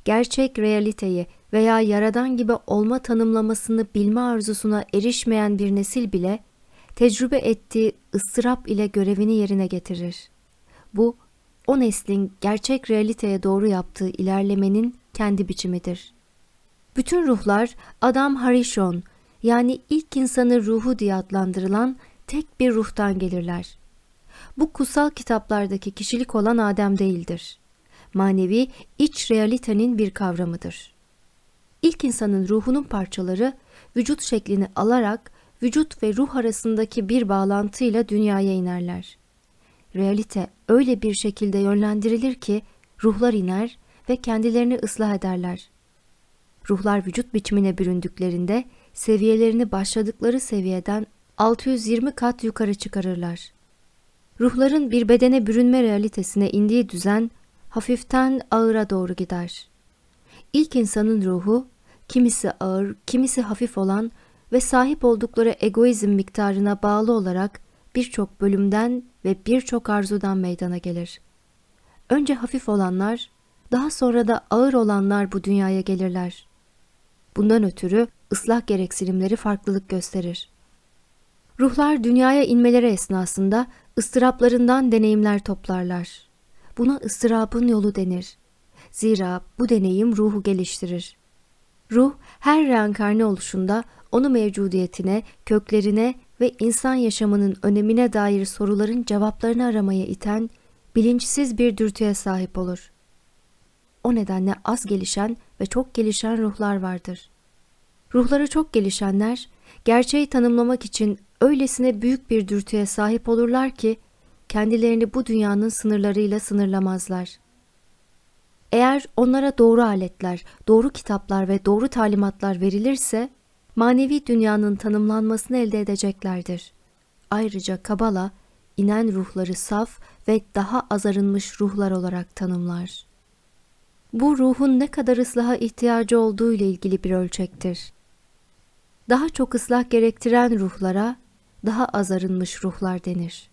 Gerçek realiteyi veya yaradan gibi olma tanımlamasını bilme arzusuna erişmeyen bir nesil bile tecrübe ettiği ıstırap ile görevini yerine getirir. Bu, o neslin gerçek realiteye doğru yaptığı ilerlemenin kendi biçimidir. Bütün ruhlar Adam Harishon yani ilk insanı ruhu diye adlandırılan tek bir ruhtan gelirler. Bu kutsal kitaplardaki kişilik olan Adem değildir. Manevi iç realitenin bir kavramıdır. İlk insanın ruhunun parçaları vücut şeklini alarak vücut ve ruh arasındaki bir bağlantıyla dünyaya inerler. Realite öyle bir şekilde yönlendirilir ki ruhlar iner ve kendilerini ıslah ederler. Ruhlar vücut biçimine büründüklerinde seviyelerini başladıkları seviyeden 620 kat yukarı çıkarırlar. Ruhların bir bedene bürünme realitesine indiği düzen hafiften ağıra doğru gider. İlk insanın ruhu kimisi ağır, kimisi hafif olan ve sahip oldukları egoizm miktarına bağlı olarak birçok bölümden ve birçok arzudan meydana gelir. Önce hafif olanlar, daha sonra da ağır olanlar bu dünyaya gelirler. Bundan ötürü ıslah gereksinimleri farklılık gösterir. Ruhlar dünyaya inmeleri esnasında ıstıraplarından deneyimler toplarlar. Buna ıstırabın yolu denir. Zira bu deneyim ruhu geliştirir. Ruh her reenkarne oluşunda onu mevcudiyetine, köklerine ve insan yaşamının önemine dair soruların cevaplarını aramaya iten bilinçsiz bir dürtüye sahip olur. O nedenle az gelişen ve çok gelişen ruhlar vardır. Ruhları çok gelişenler, gerçeği tanımlamak için öylesine büyük bir dürtüye sahip olurlar ki, kendilerini bu dünyanın sınırlarıyla sınırlamazlar. Eğer onlara doğru aletler, doğru kitaplar ve doğru talimatlar verilirse, manevi dünyanın tanımlanmasını elde edeceklerdir. Ayrıca Kabala, inen ruhları saf ve daha azarınmış ruhlar olarak tanımlar. Bu ruhun ne kadar ıslaha ihtiyacı olduğu ile ilgili bir ölçektir. Daha çok ıslah gerektiren ruhlara daha az arınmış ruhlar denir.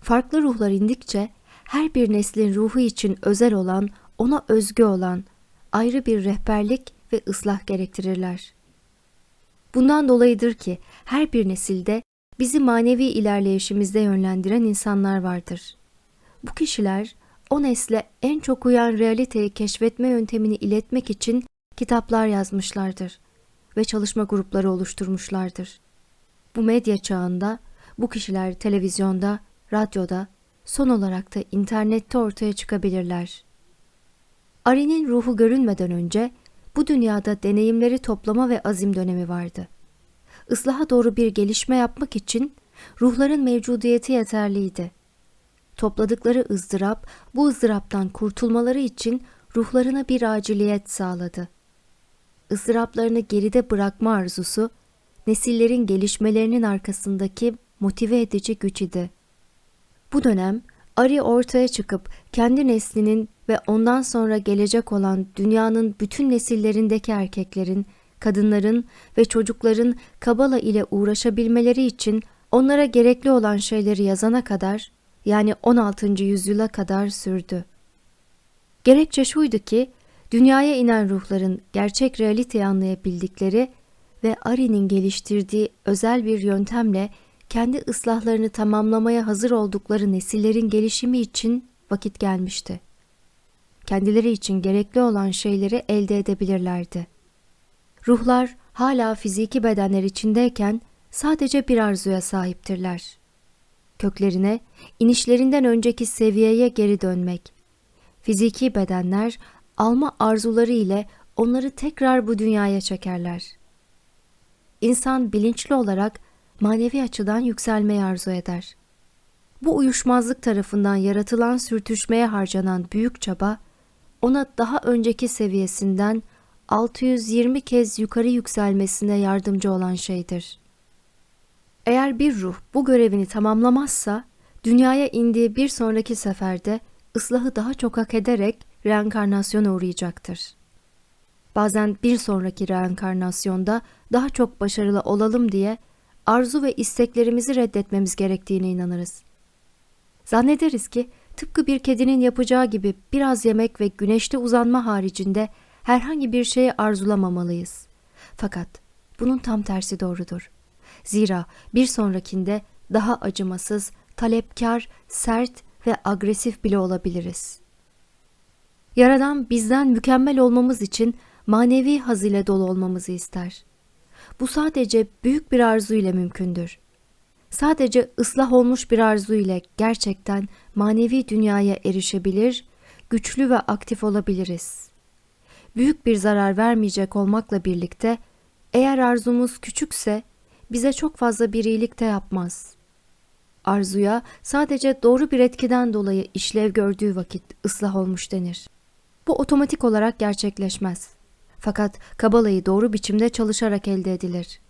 Farklı ruhlar indikçe her bir neslin ruhu için özel olan, ona özgü olan ayrı bir rehberlik ve ıslah gerektirirler. Bundan dolayıdır ki her bir nesilde bizi manevi ilerleyişimizde yönlendiren insanlar vardır. Bu kişiler o nesle en çok uyan realiteyi keşfetme yöntemini iletmek için kitaplar yazmışlardır ve çalışma grupları oluşturmuşlardır. Bu medya çağında bu kişiler televizyonda, radyoda, son olarak da internette ortaya çıkabilirler. Ari'nin ruhu görünmeden önce bu dünyada deneyimleri toplama ve azim dönemi vardı. Islaha doğru bir gelişme yapmak için ruhların mevcudiyeti yeterliydi. Topladıkları ızdırap bu ızdıraptan kurtulmaları için ruhlarına bir aciliyet sağladı. Izdıraplarını geride bırakma arzusu nesillerin gelişmelerinin arkasındaki motive edici güç idi. Bu dönem Ari ortaya çıkıp kendi neslinin ve ondan sonra gelecek olan dünyanın bütün nesillerindeki erkeklerin, kadınların ve çocukların Kabala ile uğraşabilmeleri için onlara gerekli olan şeyleri yazana kadar yani 16. yüzyıla kadar sürdü. Gerekçe şuydu ki dünyaya inen ruhların gerçek realiteyi anlayabildikleri ve Ari'nin geliştirdiği özel bir yöntemle kendi ıslahlarını tamamlamaya hazır oldukları nesillerin gelişimi için vakit gelmişti. Kendileri için gerekli olan şeyleri elde edebilirlerdi. Ruhlar hala fiziki bedenler içindeyken sadece bir arzuya sahiptirler. köklerine, inişlerinden önceki seviyeye geri dönmek. Fiziki bedenler alma arzuları ile onları tekrar bu dünyaya çekerler. İnsan bilinçli olarak manevi açıdan yükselmeyi arzu eder. Bu uyuşmazlık tarafından yaratılan sürtüşmeye harcanan büyük çaba, ona daha önceki seviyesinden 620 kez yukarı yükselmesine yardımcı olan şeydir. Eğer bir ruh bu görevini tamamlamazsa, dünyaya indiği bir sonraki seferde ıslahı daha çok hak ederek reenkarnasyona uğrayacaktır. Bazen bir sonraki reenkarnasyonda daha çok başarılı olalım diye arzu ve isteklerimizi reddetmemiz gerektiğine inanırız. Zannederiz ki tıpkı bir kedinin yapacağı gibi biraz yemek ve güneşte uzanma haricinde herhangi bir şeyi arzulamamalıyız. Fakat bunun tam tersi doğrudur. Zira bir sonrakinde daha acımasız, talepkar, sert ve agresif bile olabiliriz. Yaradan bizden mükemmel olmamız için manevi haz ile dolu olmamızı ister. Bu sadece büyük bir arzu ile mümkündür. Sadece ıslah olmuş bir arzu ile gerçekten manevi dünyaya erişebilir, güçlü ve aktif olabiliriz. Büyük bir zarar vermeyecek olmakla birlikte eğer arzumuz küçükse bize çok fazla bir iyilik de yapmaz. Arzuya sadece doğru bir etkiden dolayı işlev gördüğü vakit ıslah olmuş denir. Bu otomatik olarak gerçekleşmez. Fakat kabalayı doğru biçimde çalışarak elde edilir.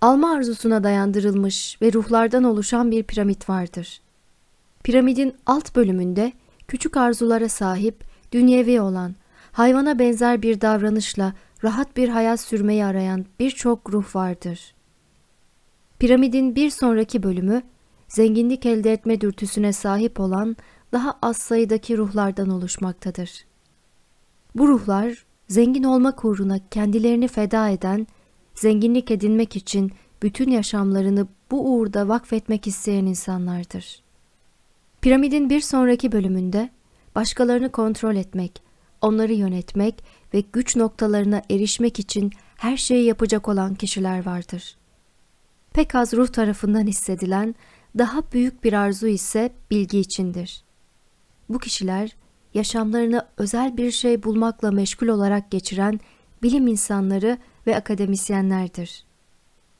Alma arzusuna dayandırılmış ve ruhlardan oluşan bir piramit vardır. Piramidin alt bölümünde küçük arzulara sahip, dünyevi olan, hayvana benzer bir davranışla rahat bir hayat sürmeyi arayan birçok ruh vardır. Piramidin bir sonraki bölümü, zenginlik elde etme dürtüsüne sahip olan daha az sayıdaki ruhlardan oluşmaktadır. Bu ruhlar zengin olmak uğruna kendilerini feda eden, zenginlik edinmek için bütün yaşamlarını bu uğurda vakfetmek isteyen insanlardır. Piramidin bir sonraki bölümünde başkalarını kontrol etmek, onları yönetmek ve güç noktalarına erişmek için her şeyi yapacak olan kişiler vardır. Pek az ruh tarafından hissedilen daha büyük bir arzu ise bilgi içindir. Bu kişiler yaşamlarını özel bir şey bulmakla meşgul olarak geçiren bilim insanları ve akademisyenlerdir.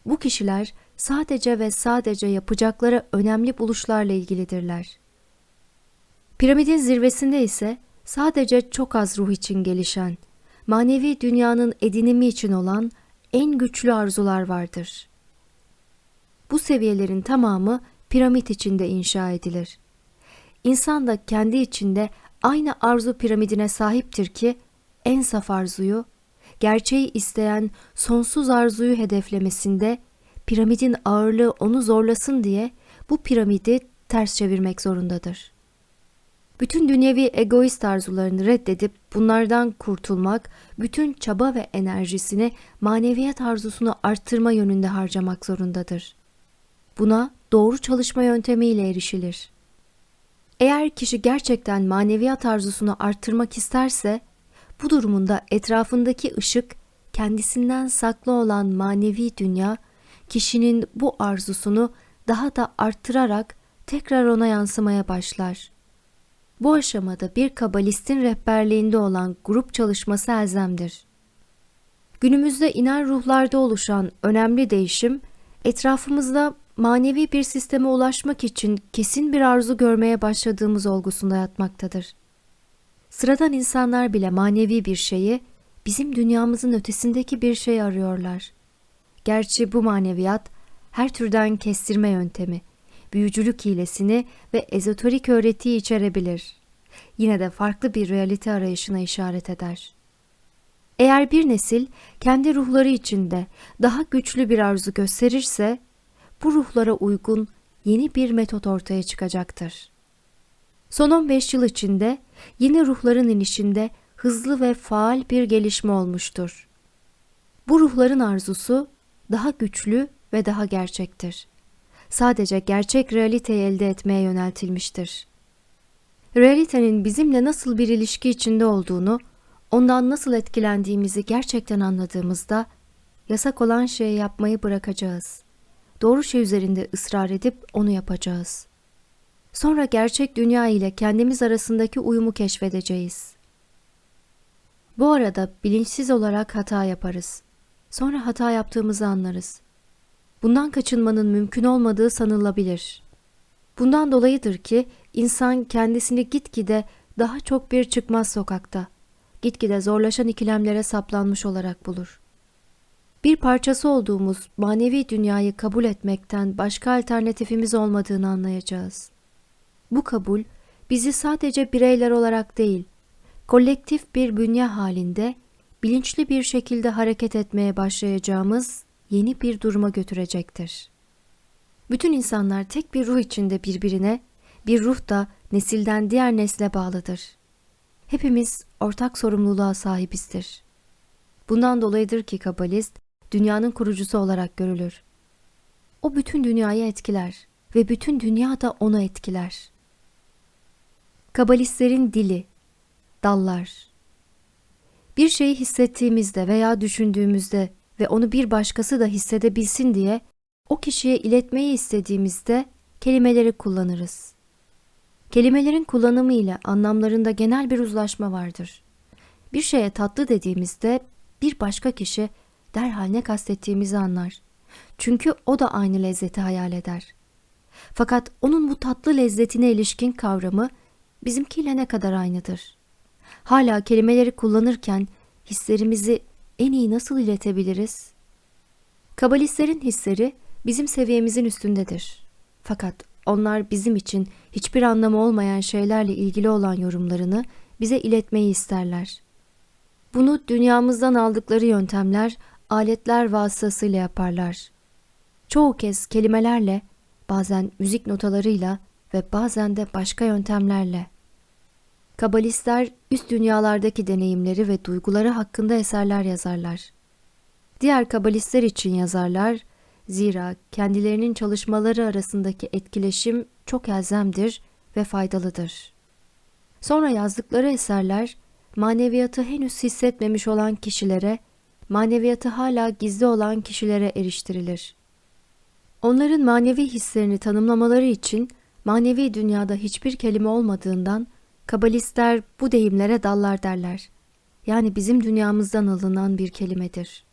Bu kişiler sadece ve sadece yapacakları önemli buluşlarla ilgilidirler. Piramidin zirvesinde ise sadece çok az ruh için gelişen, manevi dünyanın edinimi için olan en güçlü arzular vardır. Bu seviyelerin tamamı piramit içinde inşa edilir. İnsan da kendi içinde aynı arzu piramidine sahiptir ki en saf arzuyu, gerçeği isteyen sonsuz arzuyu hedeflemesinde piramidin ağırlığı onu zorlasın diye bu piramidi ters çevirmek zorundadır. Bütün dünyevi egoist arzularını reddedip bunlardan kurtulmak, bütün çaba ve enerjisini maneviyat arzusunu arttırma yönünde harcamak zorundadır. Buna doğru çalışma yöntemiyle erişilir. Eğer kişi gerçekten maneviyat arzusunu arttırmak isterse, bu durumunda etrafındaki ışık, kendisinden saklı olan manevi dünya, kişinin bu arzusunu daha da arttırarak tekrar ona yansımaya başlar. Bu aşamada bir kabalistin rehberliğinde olan grup çalışması elzemdir. Günümüzde iner ruhlarda oluşan önemli değişim, etrafımızda manevi bir sisteme ulaşmak için kesin bir arzu görmeye başladığımız olgusunda yatmaktadır. Sıradan insanlar bile manevi bir şeyi, bizim dünyamızın ötesindeki bir şey arıyorlar. Gerçi bu maneviyat her türden kestirme yöntemi, büyücülük hilesini ve ezoterik öğretiyi içerebilir. Yine de farklı bir realite arayışına işaret eder. Eğer bir nesil kendi ruhları içinde daha güçlü bir arzu gösterirse, bu ruhlara uygun yeni bir metot ortaya çıkacaktır. Son 15 yıl içinde yeni ruhların inişinde hızlı ve faal bir gelişme olmuştur. Bu ruhların arzusu daha güçlü ve daha gerçektir. Sadece gerçek realiteyi elde etmeye yöneltilmiştir. Realitenin bizimle nasıl bir ilişki içinde olduğunu, ondan nasıl etkilendiğimizi gerçekten anladığımızda yasak olan şeyi yapmayı bırakacağız doğru şey üzerinde ısrar edip onu yapacağız. Sonra gerçek dünya ile kendimiz arasındaki uyumu keşfedeceğiz. Bu arada bilinçsiz olarak hata yaparız. Sonra hata yaptığımızı anlarız. Bundan kaçınmanın mümkün olmadığı sanılabilir. Bundan dolayıdır ki insan kendisini gitgide daha çok bir çıkmaz sokakta, gitgide zorlaşan ikilemlere saplanmış olarak bulur. Bir parçası olduğumuz manevi dünyayı kabul etmekten başka alternatifimiz olmadığını anlayacağız. Bu kabul bizi sadece bireyler olarak değil, kolektif bir bünye halinde bilinçli bir şekilde hareket etmeye başlayacağımız yeni bir duruma götürecektir. Bütün insanlar tek bir ruh içinde birbirine, bir ruh da nesilden diğer nesle bağlıdır. Hepimiz ortak sorumluluğa sahibizdir. Bundan dolayıdır ki kabalist dünyanın kurucusu olarak görülür. O bütün dünyayı etkiler ve bütün dünya da onu etkiler. Kabalistlerin dili, dallar. Bir şeyi hissettiğimizde veya düşündüğümüzde ve onu bir başkası da hissedebilsin diye o kişiye iletmeyi istediğimizde kelimeleri kullanırız. Kelimelerin kullanımı ile anlamlarında genel bir uzlaşma vardır. Bir şeye tatlı dediğimizde bir başka kişi derhal ne kastettiğimizi anlar. Çünkü o da aynı lezzeti hayal eder. Fakat onun bu tatlı lezzetine ilişkin kavramı bizimkiyle ne kadar aynıdır. Hala kelimeleri kullanırken hislerimizi en iyi nasıl iletebiliriz? Kabalistlerin hisleri bizim seviyemizin üstündedir. Fakat onlar bizim için hiçbir anlamı olmayan şeylerle ilgili olan yorumlarını bize iletmeyi isterler. Bunu dünyamızdan aldıkları yöntemler, aletler vasıtasıyla yaparlar. Çoğu kez kelimelerle, bazen müzik notalarıyla ve bazen de başka yöntemlerle. Kabalistler üst dünyalardaki deneyimleri ve duyguları hakkında eserler yazarlar. Diğer kabalistler için yazarlar, zira kendilerinin çalışmaları arasındaki etkileşim çok elzemdir ve faydalıdır. Sonra yazdıkları eserler, maneviyatı henüz hissetmemiş olan kişilere, maneviyatı hala gizli olan kişilere eriştirilir. Onların manevi hislerini tanımlamaları için manevi dünyada hiçbir kelime olmadığından kabalistler bu deyimlere dallar derler. Yani bizim dünyamızdan alınan bir kelimedir.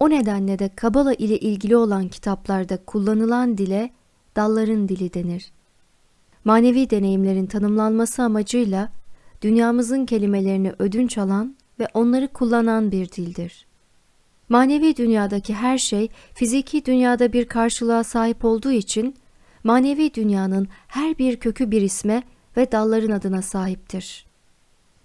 O nedenle de Kabala ile ilgili olan kitaplarda kullanılan dile dalların dili denir. Manevi deneyimlerin tanımlanması amacıyla dünyamızın kelimelerini ödünç alan ve onları kullanan bir dildir. Manevi dünyadaki her şey fiziki dünyada bir karşılığa sahip olduğu için manevi dünyanın her bir kökü bir isme ve dalların adına sahiptir.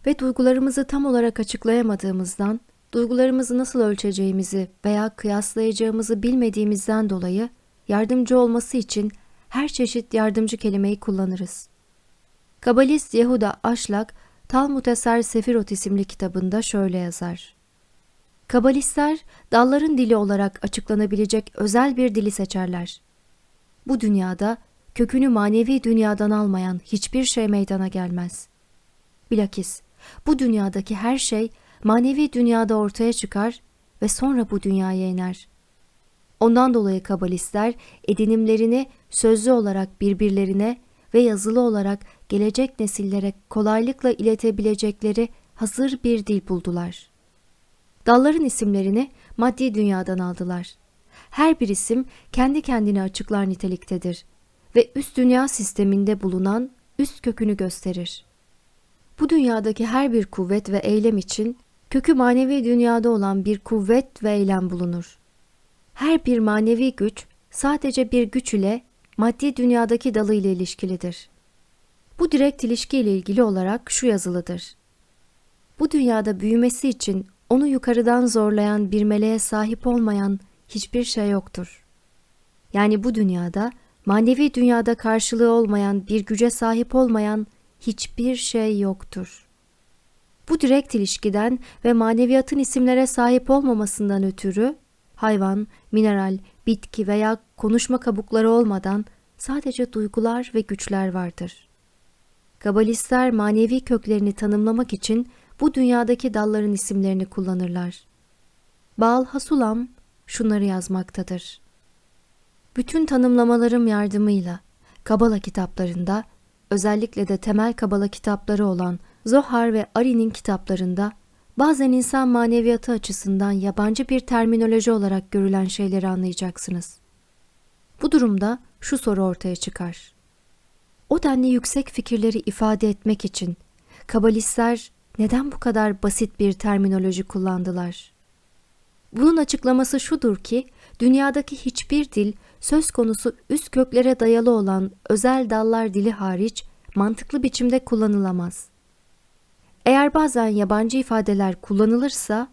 Ve duygularımızı tam olarak açıklayamadığımızdan, duygularımızı nasıl ölçeceğimizi veya kıyaslayacağımızı bilmediğimizden dolayı yardımcı olması için her çeşit yardımcı kelimeyi kullanırız. Kabalist Yehuda Aşlak, Talmud Eser Sefirot isimli kitabında şöyle yazar. Kabalistler dalların dili olarak açıklanabilecek özel bir dili seçerler. Bu dünyada kökünü manevi dünyadan almayan hiçbir şey meydana gelmez. Bilakis bu dünyadaki her şey manevi dünyada ortaya çıkar ve sonra bu dünyaya iner. Ondan dolayı kabalistler edinimlerini sözlü olarak birbirlerine ve yazılı olarak gelecek nesillere kolaylıkla iletebilecekleri hazır bir dil buldular. Dalların isimlerini maddi dünyadan aldılar. Her bir isim kendi kendine açıklar niteliktedir ve üst dünya sisteminde bulunan üst kökünü gösterir. Bu dünyadaki her bir kuvvet ve eylem için kökü manevi dünyada olan bir kuvvet ve eylem bulunur. Her bir manevi güç sadece bir güç ile maddi dünyadaki dalı ile ilişkilidir. Bu direkt ilişki ile ilgili olarak şu yazılıdır. Bu dünyada büyümesi için onu yukarıdan zorlayan bir meleğe sahip olmayan hiçbir şey yoktur. Yani bu dünyada manevi dünyada karşılığı olmayan bir güce sahip olmayan hiçbir şey yoktur. Bu direkt ilişkiden ve maneviyatın isimlere sahip olmamasından ötürü hayvan, mineral, bitki veya konuşma kabukları olmadan sadece duygular ve güçler vardır. Kabalistler manevi köklerini tanımlamak için bu dünyadaki dalların isimlerini kullanırlar. Baal Hasulam şunları yazmaktadır. Bütün tanımlamalarım yardımıyla Kabala kitaplarında, özellikle de temel Kabala kitapları olan Zohar ve Ari'nin kitaplarında bazen insan maneviyatı açısından yabancı bir terminoloji olarak görülen şeyleri anlayacaksınız. Bu durumda şu soru ortaya çıkar. O denli yüksek fikirleri ifade etmek için kabalistler neden bu kadar basit bir terminoloji kullandılar? Bunun açıklaması şudur ki, dünyadaki hiçbir dil söz konusu üst köklere dayalı olan özel dallar dili hariç mantıklı biçimde kullanılamaz. Eğer bazen yabancı ifadeler kullanılırsa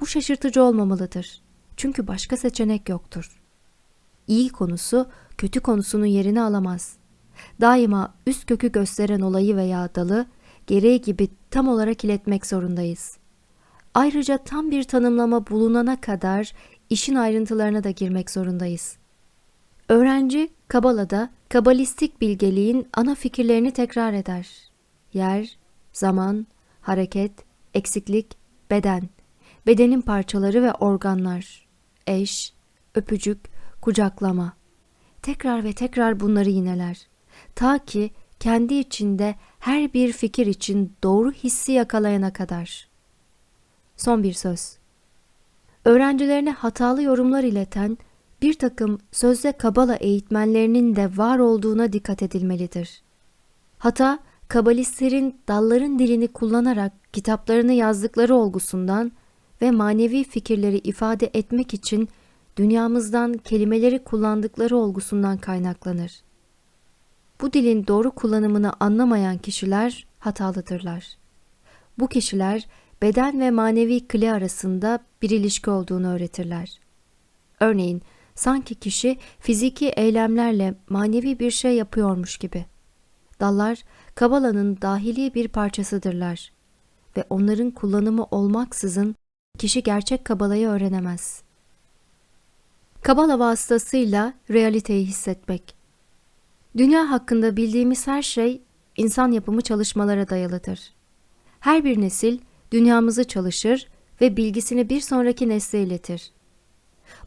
bu şaşırtıcı olmamalıdır. Çünkü başka seçenek yoktur. İyi konusu kötü konusunun yerini alamaz. Daima üst kökü gösteren olayı veya dalı gereği gibi tam olarak iletmek zorundayız. Ayrıca tam bir tanımlama bulunana kadar işin ayrıntılarına da girmek zorundayız. Öğrenci Kabala'da kabalistik bilgeliğin ana fikirlerini tekrar eder. Yer, zaman, hareket, eksiklik, beden, bedenin parçaları ve organlar, eş, öpücük, kucaklama. Tekrar ve tekrar bunları yineler. Ta ki kendi içinde her bir fikir için doğru hissi yakalayana kadar. Son bir söz. Öğrencilerine hatalı yorumlar ileten bir takım sözde kabala eğitmenlerinin de var olduğuna dikkat edilmelidir. Hata, kabalistlerin dalların dilini kullanarak kitaplarını yazdıkları olgusundan ve manevi fikirleri ifade etmek için dünyamızdan kelimeleri kullandıkları olgusundan kaynaklanır. Bu dilin doğru kullanımını anlamayan kişiler hatalıdırlar. Bu kişiler beden ve manevi kli arasında bir ilişki olduğunu öğretirler. Örneğin sanki kişi fiziki eylemlerle manevi bir şey yapıyormuş gibi. Dallar Kabala'nın dahili bir parçasıdırlar ve onların kullanımı olmaksızın kişi gerçek Kabala'yı öğrenemez. Kabala vasıtasıyla realiteyi hissetmek. Dünya hakkında bildiğimiz her şey insan yapımı çalışmalara dayalıdır. Her bir nesil dünyamızı çalışır ve bilgisini bir sonraki nesle iletir.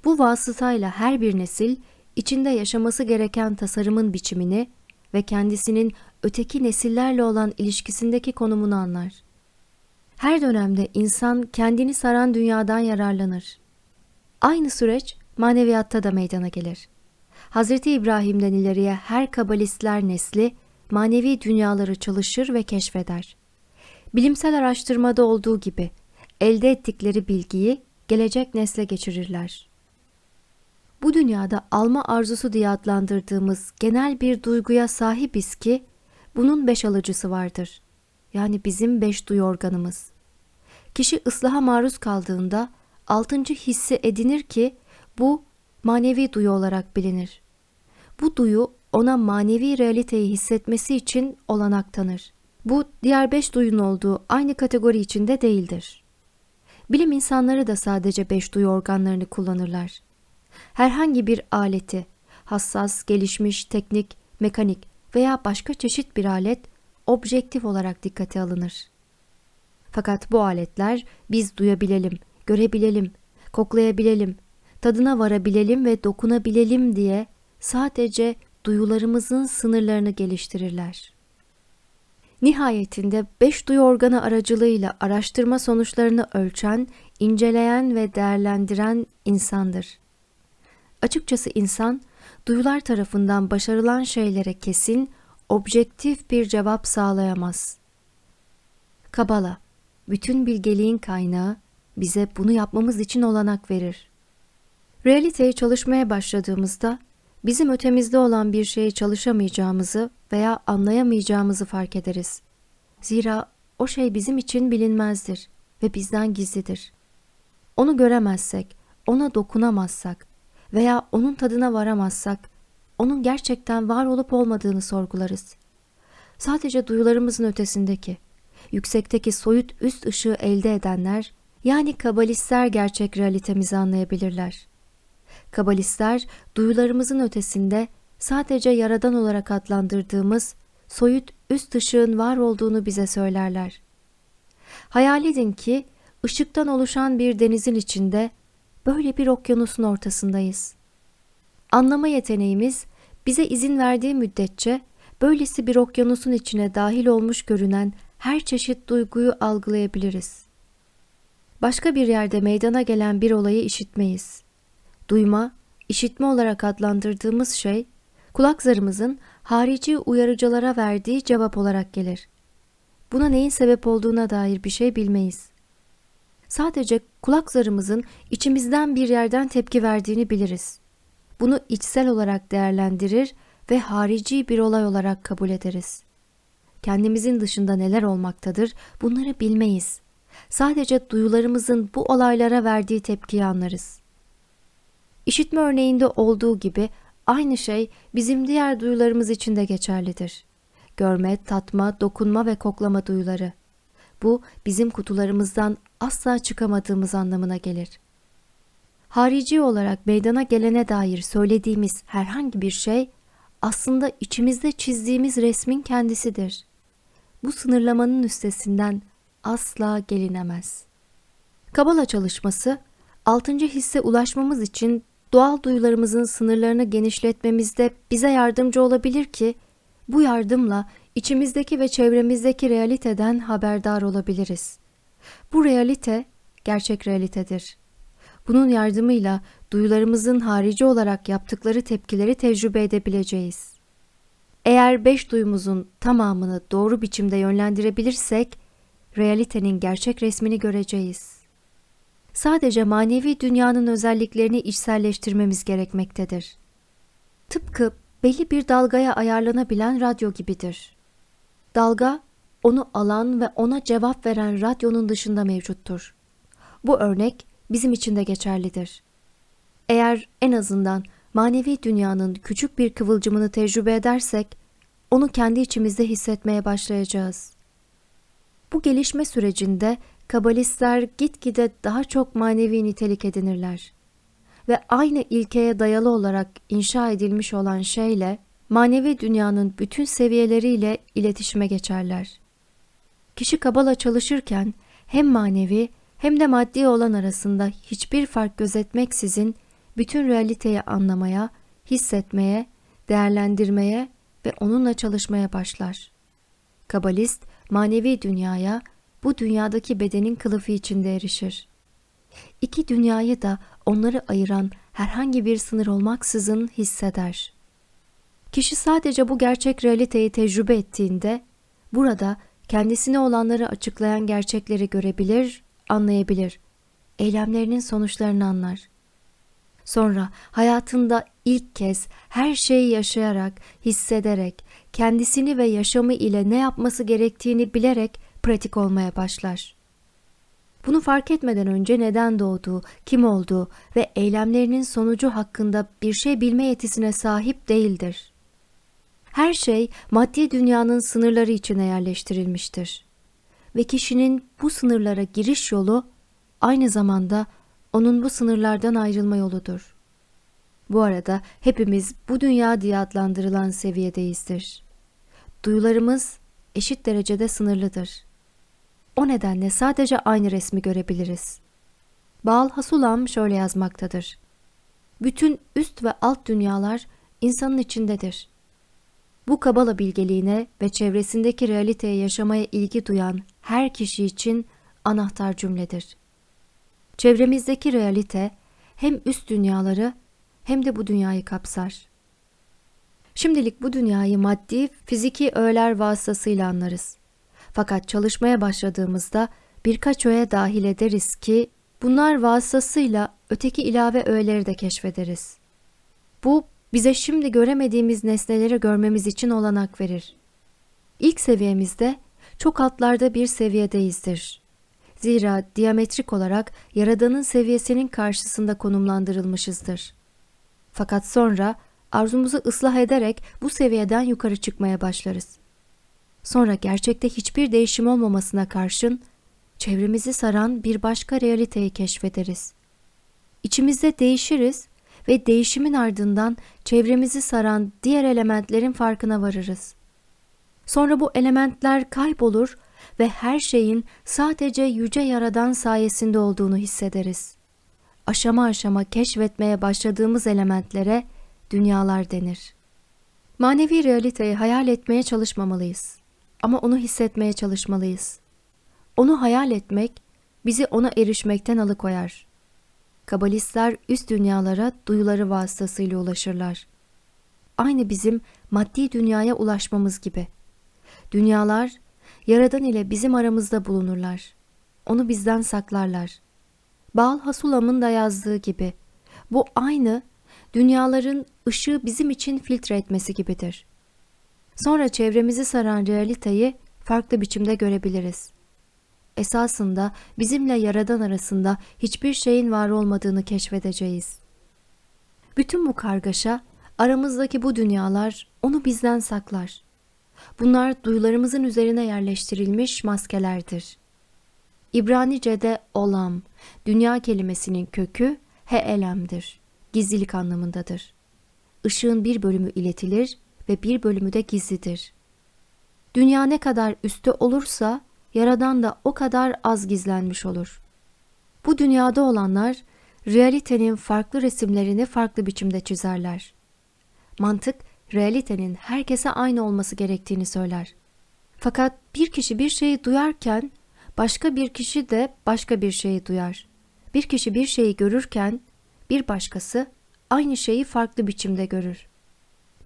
Bu vasıtayla her bir nesil içinde yaşaması gereken tasarımın biçimini ve kendisinin öteki nesillerle olan ilişkisindeki konumunu anlar. Her dönemde insan kendini saran dünyadan yararlanır. Aynı süreç maneviyatta da meydana gelir. Hz. İbrahim'den ileriye her kabalistler nesli manevi dünyaları çalışır ve keşfeder. Bilimsel araştırmada olduğu gibi elde ettikleri bilgiyi gelecek nesle geçirirler. Bu dünyada alma arzusu diye adlandırdığımız genel bir duyguya sahibiz ki bunun beş alıcısı vardır. Yani bizim beş duyu organımız. Kişi ıslaha maruz kaldığında altıncı hissi edinir ki bu manevi duyu olarak bilinir. Bu duyu ona manevi realiteyi hissetmesi için olanak tanır. Bu diğer beş duyun olduğu aynı kategori içinde değildir. Bilim insanları da sadece beş duyu organlarını kullanırlar. Herhangi bir aleti, hassas, gelişmiş, teknik, mekanik veya başka çeşit bir alet objektif olarak dikkate alınır. Fakat bu aletler biz duyabilelim, görebilelim, koklayabilelim, tadına varabilelim ve dokunabilelim diye sadece duyularımızın sınırlarını geliştirirler. Nihayetinde beş duyu organı aracılığıyla araştırma sonuçlarını ölçen, inceleyen ve değerlendiren insandır. Açıkçası insan, duyular tarafından başarılan şeylere kesin, objektif bir cevap sağlayamaz. Kabala, bütün bilgeliğin kaynağı bize bunu yapmamız için olanak verir. Realiteyi çalışmaya başladığımızda bizim ötemizde olan bir şeyi çalışamayacağımızı veya anlayamayacağımızı fark ederiz. Zira o şey bizim için bilinmezdir ve bizden gizlidir. Onu göremezsek, ona dokunamazsak veya onun tadına varamazsak, onun gerçekten var olup olmadığını sorgularız. Sadece duyularımızın ötesindeki, yüksekteki soyut üst ışığı elde edenler, yani kabalistler gerçek realitemizi anlayabilirler. Kabalistler duyularımızın ötesinde sadece yaradan olarak adlandırdığımız soyut üst ışığın var olduğunu bize söylerler. Hayal edin ki ışıktan oluşan bir denizin içinde böyle bir okyanusun ortasındayız. Anlama yeteneğimiz bize izin verdiği müddetçe böylesi bir okyanusun içine dahil olmuş görünen her çeşit duyguyu algılayabiliriz. Başka bir yerde meydana gelen bir olayı işitmeyiz. Duyma, işitme olarak adlandırdığımız şey, kulak zarımızın harici uyarıcılara verdiği cevap olarak gelir. Buna neyin sebep olduğuna dair bir şey bilmeyiz. Sadece kulak zarımızın içimizden bir yerden tepki verdiğini biliriz. Bunu içsel olarak değerlendirir ve harici bir olay olarak kabul ederiz. Kendimizin dışında neler olmaktadır bunları bilmeyiz. Sadece duyularımızın bu olaylara verdiği tepkiyi anlarız. İşitme örneğinde olduğu gibi aynı şey bizim diğer duyularımız için de geçerlidir. Görme, tatma, dokunma ve koklama duyuları. Bu bizim kutularımızdan asla çıkamadığımız anlamına gelir. Harici olarak meydana gelene dair söylediğimiz herhangi bir şey aslında içimizde çizdiğimiz resmin kendisidir. Bu sınırlamanın üstesinden asla gelinemez. Kabala çalışması, altıncı hisse ulaşmamız için doğal duyularımızın sınırlarını genişletmemizde bize yardımcı olabilir ki, bu yardımla içimizdeki ve çevremizdeki realiteden haberdar olabiliriz. Bu realite gerçek realitedir. Bunun yardımıyla duyularımızın harici olarak yaptıkları tepkileri tecrübe edebileceğiz. Eğer beş duyumuzun tamamını doğru biçimde yönlendirebilirsek, realitenin gerçek resmini göreceğiz. Sadece manevi dünyanın özelliklerini içselleştirmemiz gerekmektedir. Tıpkı belli bir dalgaya ayarlanabilen radyo gibidir. Dalga, onu alan ve ona cevap veren radyonun dışında mevcuttur. Bu örnek bizim için de geçerlidir. Eğer en azından manevi dünyanın küçük bir kıvılcımını tecrübe edersek, onu kendi içimizde hissetmeye başlayacağız. Bu gelişme sürecinde kabalistler gitgide daha çok manevi nitelik edinirler ve aynı ilkeye dayalı olarak inşa edilmiş olan şeyle manevi dünyanın bütün seviyeleriyle iletişime geçerler. Kişi kabala çalışırken hem manevi hem de maddi olan arasında hiçbir fark gözetmeksizin bütün realiteyi anlamaya, hissetmeye, değerlendirmeye ve onunla çalışmaya başlar. Kabalist manevi dünyaya bu dünyadaki bedenin kılıfı içinde erişir. İki dünyayı da onları ayıran herhangi bir sınır olmaksızın hisseder. Kişi sadece bu gerçek realiteyi tecrübe ettiğinde burada kendisine olanları açıklayan gerçekleri görebilir, anlayabilir. Eylemlerinin sonuçlarını anlar. Sonra hayatında ilk kez her şeyi yaşayarak, hissederek, kendisini ve yaşamı ile ne yapması gerektiğini bilerek pratik olmaya başlar. Bunu fark etmeden önce neden doğduğu, kim olduğu ve eylemlerinin sonucu hakkında bir şey bilme yetisine sahip değildir. Her şey maddi dünyanın sınırları içine yerleştirilmiştir. Ve kişinin bu sınırlara giriş yolu aynı zamanda onun bu sınırlardan ayrılma yoludur. Bu arada hepimiz bu dünya diye adlandırılan seviyedeyizdir. Duyularımız eşit derecede sınırlıdır. O nedenle sadece aynı resmi görebiliriz. Bal Hasulam şöyle yazmaktadır. Bütün üst ve alt dünyalar insanın içindedir. Bu kabala bilgeliğine ve çevresindeki realiteye yaşamaya ilgi duyan her kişi için anahtar cümledir. Çevremizdeki realite hem üst dünyaları hem de bu dünyayı kapsar. Şimdilik bu dünyayı maddi, fiziki öğeler vasıtasıyla anlarız. Fakat çalışmaya başladığımızda birkaç öğe dahil ederiz ki bunlar vasıtasıyla öteki ilave öğeleri de keşfederiz. Bu bize şimdi göremediğimiz nesneleri görmemiz için olanak verir. İlk seviyemizde çok altlarda bir seviyedeyizdir. Zira diametrik olarak Yaradan'ın seviyesinin karşısında konumlandırılmışızdır. Fakat sonra arzumuzu ıslah ederek bu seviyeden yukarı çıkmaya başlarız. Sonra gerçekte hiçbir değişim olmamasına karşın çevremizi saran bir başka realiteyi keşfederiz. İçimizde değişiriz ve değişimin ardından çevremizi saran diğer elementlerin farkına varırız. Sonra bu elementler kaybolur ve her şeyin sadece yüce yaradan sayesinde olduğunu hissederiz. Aşama aşama keşfetmeye başladığımız elementlere dünyalar denir. Manevi realiteyi hayal etmeye çalışmamalıyız. Ama onu hissetmeye çalışmalıyız. Onu hayal etmek bizi ona erişmekten alıkoyar. Kabalistler üst dünyalara duyuları vasıtasıyla ulaşırlar. Aynı bizim maddi dünyaya ulaşmamız gibi. Dünyalar Yaradan ile bizim aramızda bulunurlar. Onu bizden saklarlar. Baal Hasulam'ın da yazdığı gibi bu aynı dünyaların ışığı bizim için filtre etmesi gibidir. Sonra çevremizi saran realiteyi farklı biçimde görebiliriz. Esasında bizimle Yaradan arasında hiçbir şeyin var olmadığını keşfedeceğiz. Bütün bu kargaşa, aramızdaki bu dünyalar onu bizden saklar. Bunlar duyularımızın üzerine yerleştirilmiş maskelerdir. İbranice'de olam, dünya kelimesinin kökü heelem'dir. Gizlilik anlamındadır. Işığın bir bölümü iletilir ve bir bölümü de gizlidir. Dünya ne kadar üstte olursa Yaradan da o kadar az gizlenmiş olur. Bu dünyada olanlar realitenin farklı resimlerini farklı biçimde çizerler. Mantık realitenin herkese aynı olması gerektiğini söyler. Fakat bir kişi bir şeyi duyarken başka bir kişi de başka bir şeyi duyar. Bir kişi bir şeyi görürken bir başkası aynı şeyi farklı biçimde görür.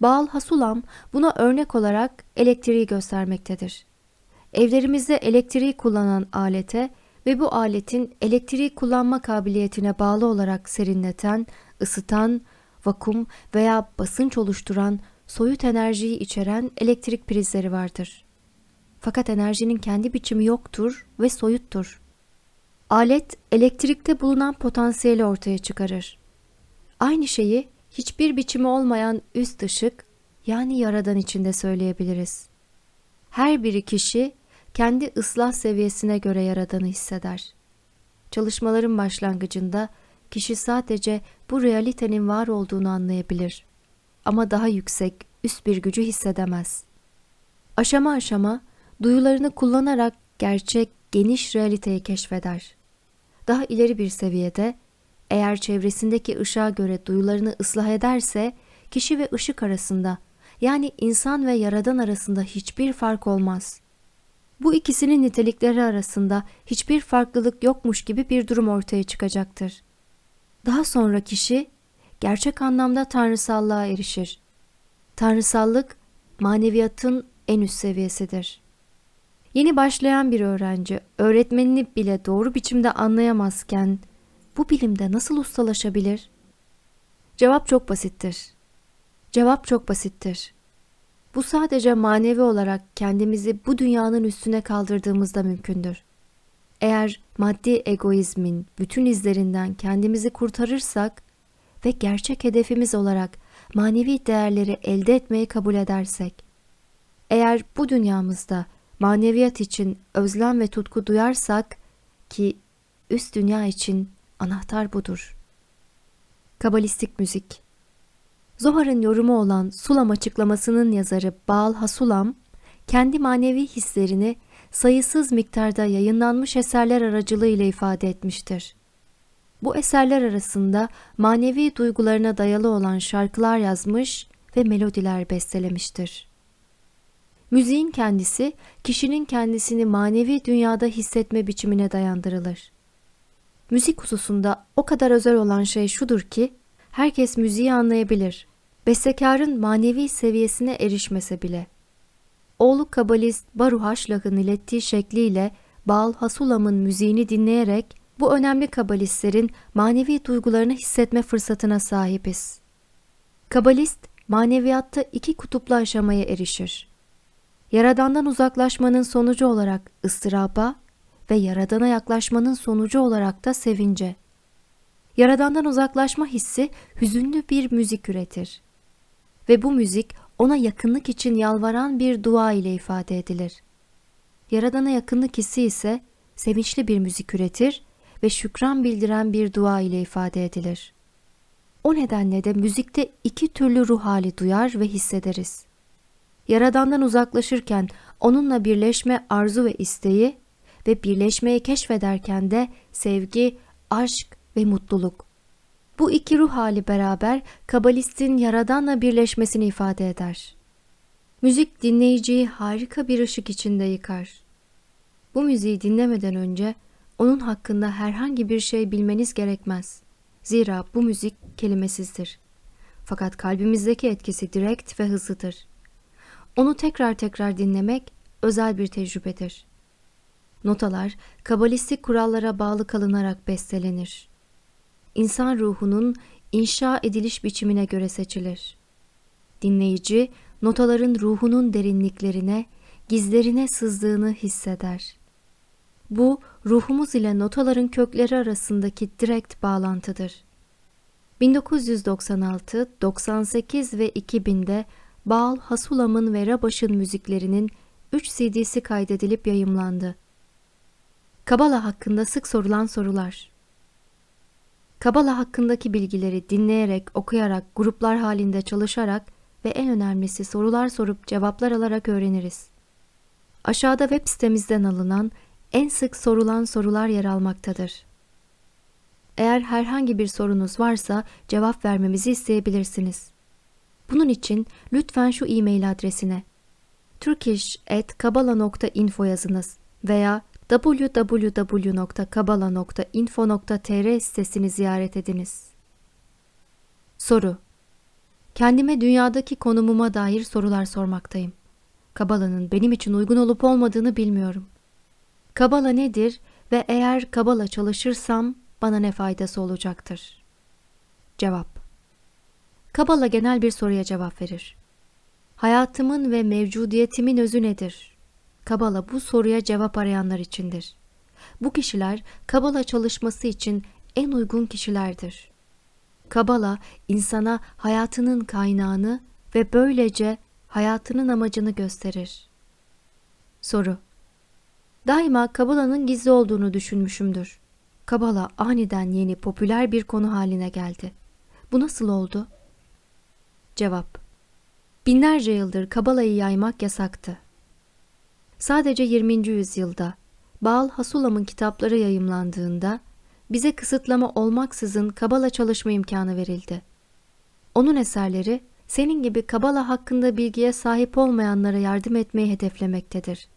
Baal Hasulam buna örnek olarak elektriği göstermektedir. Evlerimizde elektriği kullanan alete ve bu aletin elektriği kullanma kabiliyetine bağlı olarak serinleten, ısıtan, vakum veya basınç oluşturan soyut enerjiyi içeren elektrik prizleri vardır. Fakat enerjinin kendi biçimi yoktur ve soyuttur. Alet elektrikte bulunan potansiyeli ortaya çıkarır. Aynı şeyi hiçbir biçimi olmayan üst ışık yani yaradan içinde söyleyebiliriz. Her biri kişi kendi ıslah seviyesine göre yaradanı hisseder. Çalışmaların başlangıcında kişi sadece bu realitenin var olduğunu anlayabilir ama daha yüksek, üst bir gücü hissedemez. Aşama aşama duyularını kullanarak gerçek, geniş realiteyi keşfeder. Daha ileri bir seviyede eğer çevresindeki ışığa göre duyularını ıslah ederse kişi ve ışık arasında yani insan ve yaradan arasında hiçbir fark olmaz. Bu ikisinin nitelikleri arasında hiçbir farklılık yokmuş gibi bir durum ortaya çıkacaktır. Daha sonra kişi gerçek anlamda tanrısallığa erişir. Tanrısallık maneviyatın en üst seviyesidir. Yeni başlayan bir öğrenci öğretmenini bile doğru biçimde anlayamazken bu bilimde nasıl ustalaşabilir? Cevap çok basittir. Cevap çok basittir. Bu sadece manevi olarak kendimizi bu dünyanın üstüne kaldırdığımızda mümkündür. Eğer maddi egoizmin bütün izlerinden kendimizi kurtarırsak ve gerçek hedefimiz olarak manevi değerleri elde etmeyi kabul edersek, eğer bu dünyamızda maneviyat için özlem ve tutku duyarsak ki üst dünya için anahtar budur. Kabalistik müzik Zohar'ın yorumu olan Sulam açıklamasının yazarı Baal Hasulam, kendi manevi hislerini sayısız miktarda yayınlanmış eserler aracılığıyla ifade etmiştir. Bu eserler arasında manevi duygularına dayalı olan şarkılar yazmış ve melodiler bestelemiştir. Müziğin kendisi, kişinin kendisini manevi dünyada hissetme biçimine dayandırılır. Müzik hususunda o kadar özel olan şey şudur ki, herkes müziği anlayabilir. Bestekarın manevi seviyesine erişmese bile. Oğlu kabalist Baruch Haşlah'ın ilettiği şekliyle Baal Hasulam'ın müziğini dinleyerek bu önemli kabalistlerin manevi duygularını hissetme fırsatına sahibiz. Kabalist, maneviyatta iki kutuplu aşamaya erişir. Yaradandan uzaklaşmanın sonucu olarak ıstıraba ve Yaradan'a yaklaşmanın sonucu olarak da sevince. Yaradandan uzaklaşma hissi hüzünlü bir müzik üretir. Ve bu müzik ona yakınlık için yalvaran bir dua ile ifade edilir. Yaradana yakınlık hissi ise sevinçli bir müzik üretir ve şükran bildiren bir dua ile ifade edilir. O nedenle de müzikte iki türlü ruh hali duyar ve hissederiz. Yaradandan uzaklaşırken onunla birleşme arzu ve isteği ve birleşmeyi keşfederken de sevgi, aşk ve mutluluk. Bu iki ruh hali beraber kabalistin yaradanla birleşmesini ifade eder. Müzik dinleyiciyi harika bir ışık içinde yıkar. Bu müziği dinlemeden önce onun hakkında herhangi bir şey bilmeniz gerekmez. Zira bu müzik kelimesizdir. Fakat kalbimizdeki etkisi direkt ve hızlıdır. Onu tekrar tekrar dinlemek özel bir tecrübedir. Notalar kabalistik kurallara bağlı kalınarak bestelenir. İnsan ruhunun inşa ediliş biçimine göre seçilir. Dinleyici notaların ruhunun derinliklerine, gizlerine sızdığını hisseder. Bu ruhumuz ile notaların kökleri arasındaki direkt bağlantıdır. 1996, 98 ve 2000'de Baal Hasulam'ın ve Rabaş'ın müziklerinin 3 CD'si kaydedilip yayımlandı. Kabala hakkında sık sorulan sorular. Kabala hakkındaki bilgileri dinleyerek, okuyarak, gruplar halinde çalışarak ve en önemlisi sorular sorup cevaplar alarak öğreniriz. Aşağıda web sitemizden alınan en sık sorulan sorular yer almaktadır. Eğer herhangi bir sorunuz varsa cevap vermemizi isteyebilirsiniz. Bunun için lütfen şu e-mail adresine turkish.kabala.info yazınız veya www.kabala.info.tr sitesini ziyaret ediniz. Soru Kendime dünyadaki konumuma dair sorular sormaktayım. Kabala'nın benim için uygun olup olmadığını bilmiyorum. Kabala nedir ve eğer Kabala çalışırsam bana ne faydası olacaktır? Cevap Kabala genel bir soruya cevap verir. Hayatımın ve mevcudiyetimin özü nedir? Kabala bu soruya cevap arayanlar içindir. Bu kişiler Kabala çalışması için en uygun kişilerdir. Kabala insana hayatının kaynağını ve böylece hayatının amacını gösterir. Soru Daima Kabala'nın gizli olduğunu düşünmüşümdür. Kabala aniden yeni popüler bir konu haline geldi. Bu nasıl oldu? Cevap Binlerce yıldır Kabala'yı yaymak yasaktı. Sadece 20. yüzyılda Baal Hasulam'ın kitapları yayımlandığında bize kısıtlama olmaksızın Kabala çalışma imkanı verildi. Onun eserleri senin gibi Kabala hakkında bilgiye sahip olmayanlara yardım etmeyi hedeflemektedir.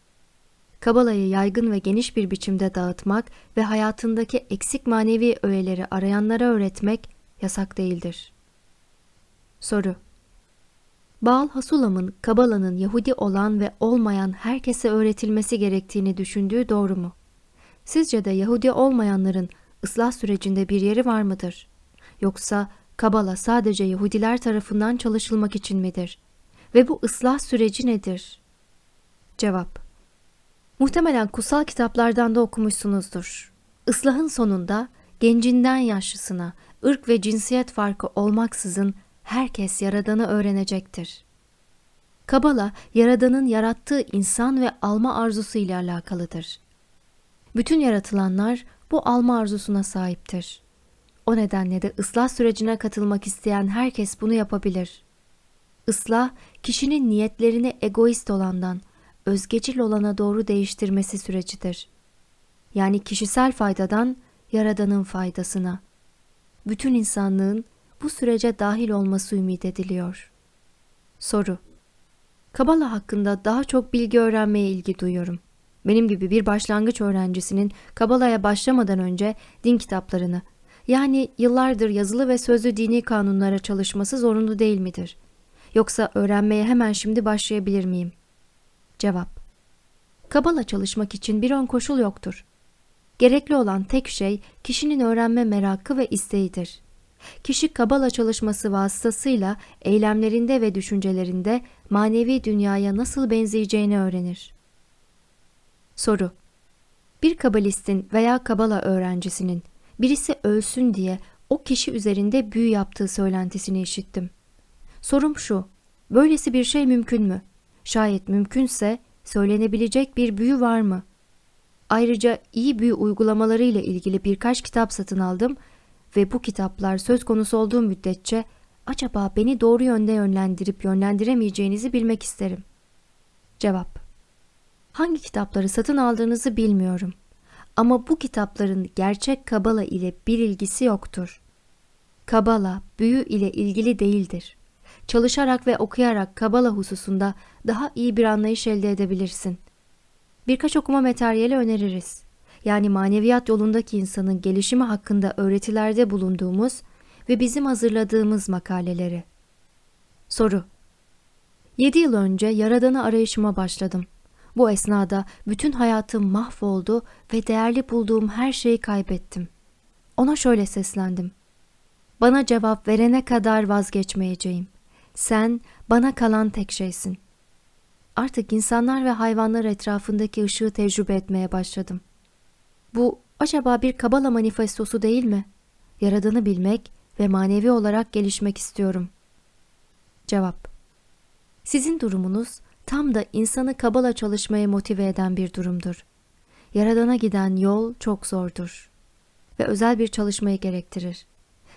Kabala'yı yaygın ve geniş bir biçimde dağıtmak ve hayatındaki eksik manevi öğeleri arayanlara öğretmek yasak değildir. Soru Baal Hasulam'ın Kabala'nın Yahudi olan ve olmayan herkese öğretilmesi gerektiğini düşündüğü doğru mu? Sizce de Yahudi olmayanların ıslah sürecinde bir yeri var mıdır? Yoksa Kabala sadece Yahudiler tarafından çalışılmak için midir? Ve bu ıslah süreci nedir? Cevap Muhtemelen kutsal kitaplardan da okumuşsunuzdur. Islahın sonunda gencinden yaşlısına, ırk ve cinsiyet farkı olmaksızın herkes Yaradan'ı öğrenecektir. Kabala, Yaradan'ın yarattığı insan ve alma arzusu ile alakalıdır. Bütün yaratılanlar bu alma arzusuna sahiptir. O nedenle de ıslah sürecine katılmak isteyen herkes bunu yapabilir. Islah, kişinin niyetlerini egoist olandan, özgecil olana doğru değiştirmesi sürecidir. Yani kişisel faydadan Yaradan'ın faydasına. Bütün insanlığın bu sürece dahil olması ümit ediliyor. Soru Kabala hakkında daha çok bilgi öğrenmeye ilgi duyuyorum. Benim gibi bir başlangıç öğrencisinin Kabala'ya başlamadan önce din kitaplarını, yani yıllardır yazılı ve sözlü dini kanunlara çalışması zorunlu değil midir? Yoksa öğrenmeye hemen şimdi başlayabilir miyim? Cevap Kabala çalışmak için bir ön koşul yoktur. Gerekli olan tek şey kişinin öğrenme merakı ve isteğidir. Kişi Kabala çalışması vasıtasıyla eylemlerinde ve düşüncelerinde manevi dünyaya nasıl benzeyeceğini öğrenir. Soru Bir kabalistin veya kabala öğrencisinin birisi ölsün diye o kişi üzerinde büyü yaptığı söylentisini işittim. Sorum şu, böylesi bir şey mümkün mü? Şayet mümkünse söylenebilecek bir büyü var mı? Ayrıca iyi büyü uygulamaları ile ilgili birkaç kitap satın aldım ve bu kitaplar söz konusu olduğu müddetçe acaba beni doğru yönde yönlendirip yönlendiremeyeceğinizi bilmek isterim. Cevap Hangi kitapları satın aldığınızı bilmiyorum. Ama bu kitapların gerçek kabala ile bir ilgisi yoktur. Kabala, büyü ile ilgili değildir. Çalışarak ve okuyarak Kabala hususunda daha iyi bir anlayış elde edebilirsin. Birkaç okuma materyali öneririz. Yani maneviyat yolundaki insanın gelişimi hakkında öğretilerde bulunduğumuz ve bizim hazırladığımız makaleleri. Soru 7 yıl önce Yaradan'ı arayışıma başladım. Bu esnada bütün hayatım mahvoldu ve değerli bulduğum her şeyi kaybettim. Ona şöyle seslendim. Bana cevap verene kadar vazgeçmeyeceğim. Sen bana kalan tek şeysin. Artık insanlar ve hayvanlar etrafındaki ışığı tecrübe etmeye başladım. Bu acaba bir Kabala manifestosu değil mi? Yaradanı bilmek ve manevi olarak gelişmek istiyorum. Cevap Sizin durumunuz tam da insanı Kabala çalışmaya motive eden bir durumdur. Yaradana giden yol çok zordur ve özel bir çalışmayı gerektirir.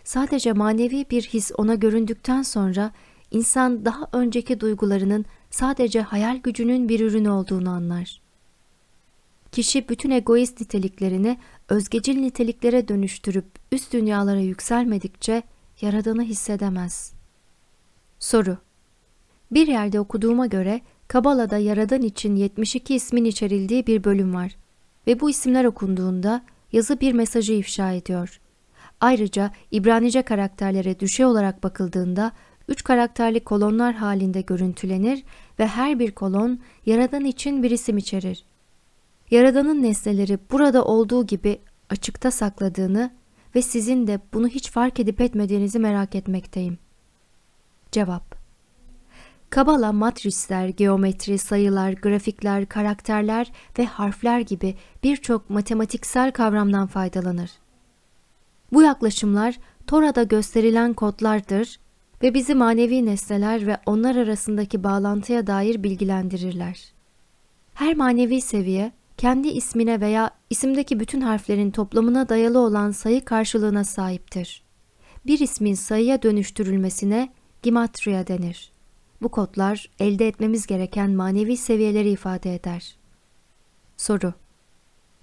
Sadece manevi bir his ona göründükten sonra insan daha önceki duygularının sadece hayal gücünün bir ürünü olduğunu anlar. Kişi bütün egoist niteliklerini özgecil niteliklere dönüştürüp üst dünyalara yükselmedikçe Yaradan'ı hissedemez. Soru Bir yerde okuduğuma göre Kabala'da Yaradan için 72 ismin içerildiği bir bölüm var ve bu isimler okunduğunda yazı bir mesajı ifşa ediyor. Ayrıca İbranice karakterlere düşey olarak bakıldığında üç karakterli kolonlar halinde görüntülenir ve her bir kolon Yaradan için bir isim içerir. Yaradan'ın nesneleri burada olduğu gibi açıkta sakladığını ve sizin de bunu hiç fark edip etmediğinizi merak etmekteyim. Cevap Kabala matrisler, geometri, sayılar, grafikler, karakterler ve harfler gibi birçok matematiksel kavramdan faydalanır. Bu yaklaşımlar Tora'da gösterilen kodlardır ve bizi manevi nesneler ve onlar arasındaki bağlantıya dair bilgilendirirler. Her manevi seviye kendi ismine veya isimdeki bütün harflerin toplamına dayalı olan sayı karşılığına sahiptir. Bir ismin sayıya dönüştürülmesine gimatria denir. Bu kodlar elde etmemiz gereken manevi seviyeleri ifade eder. Soru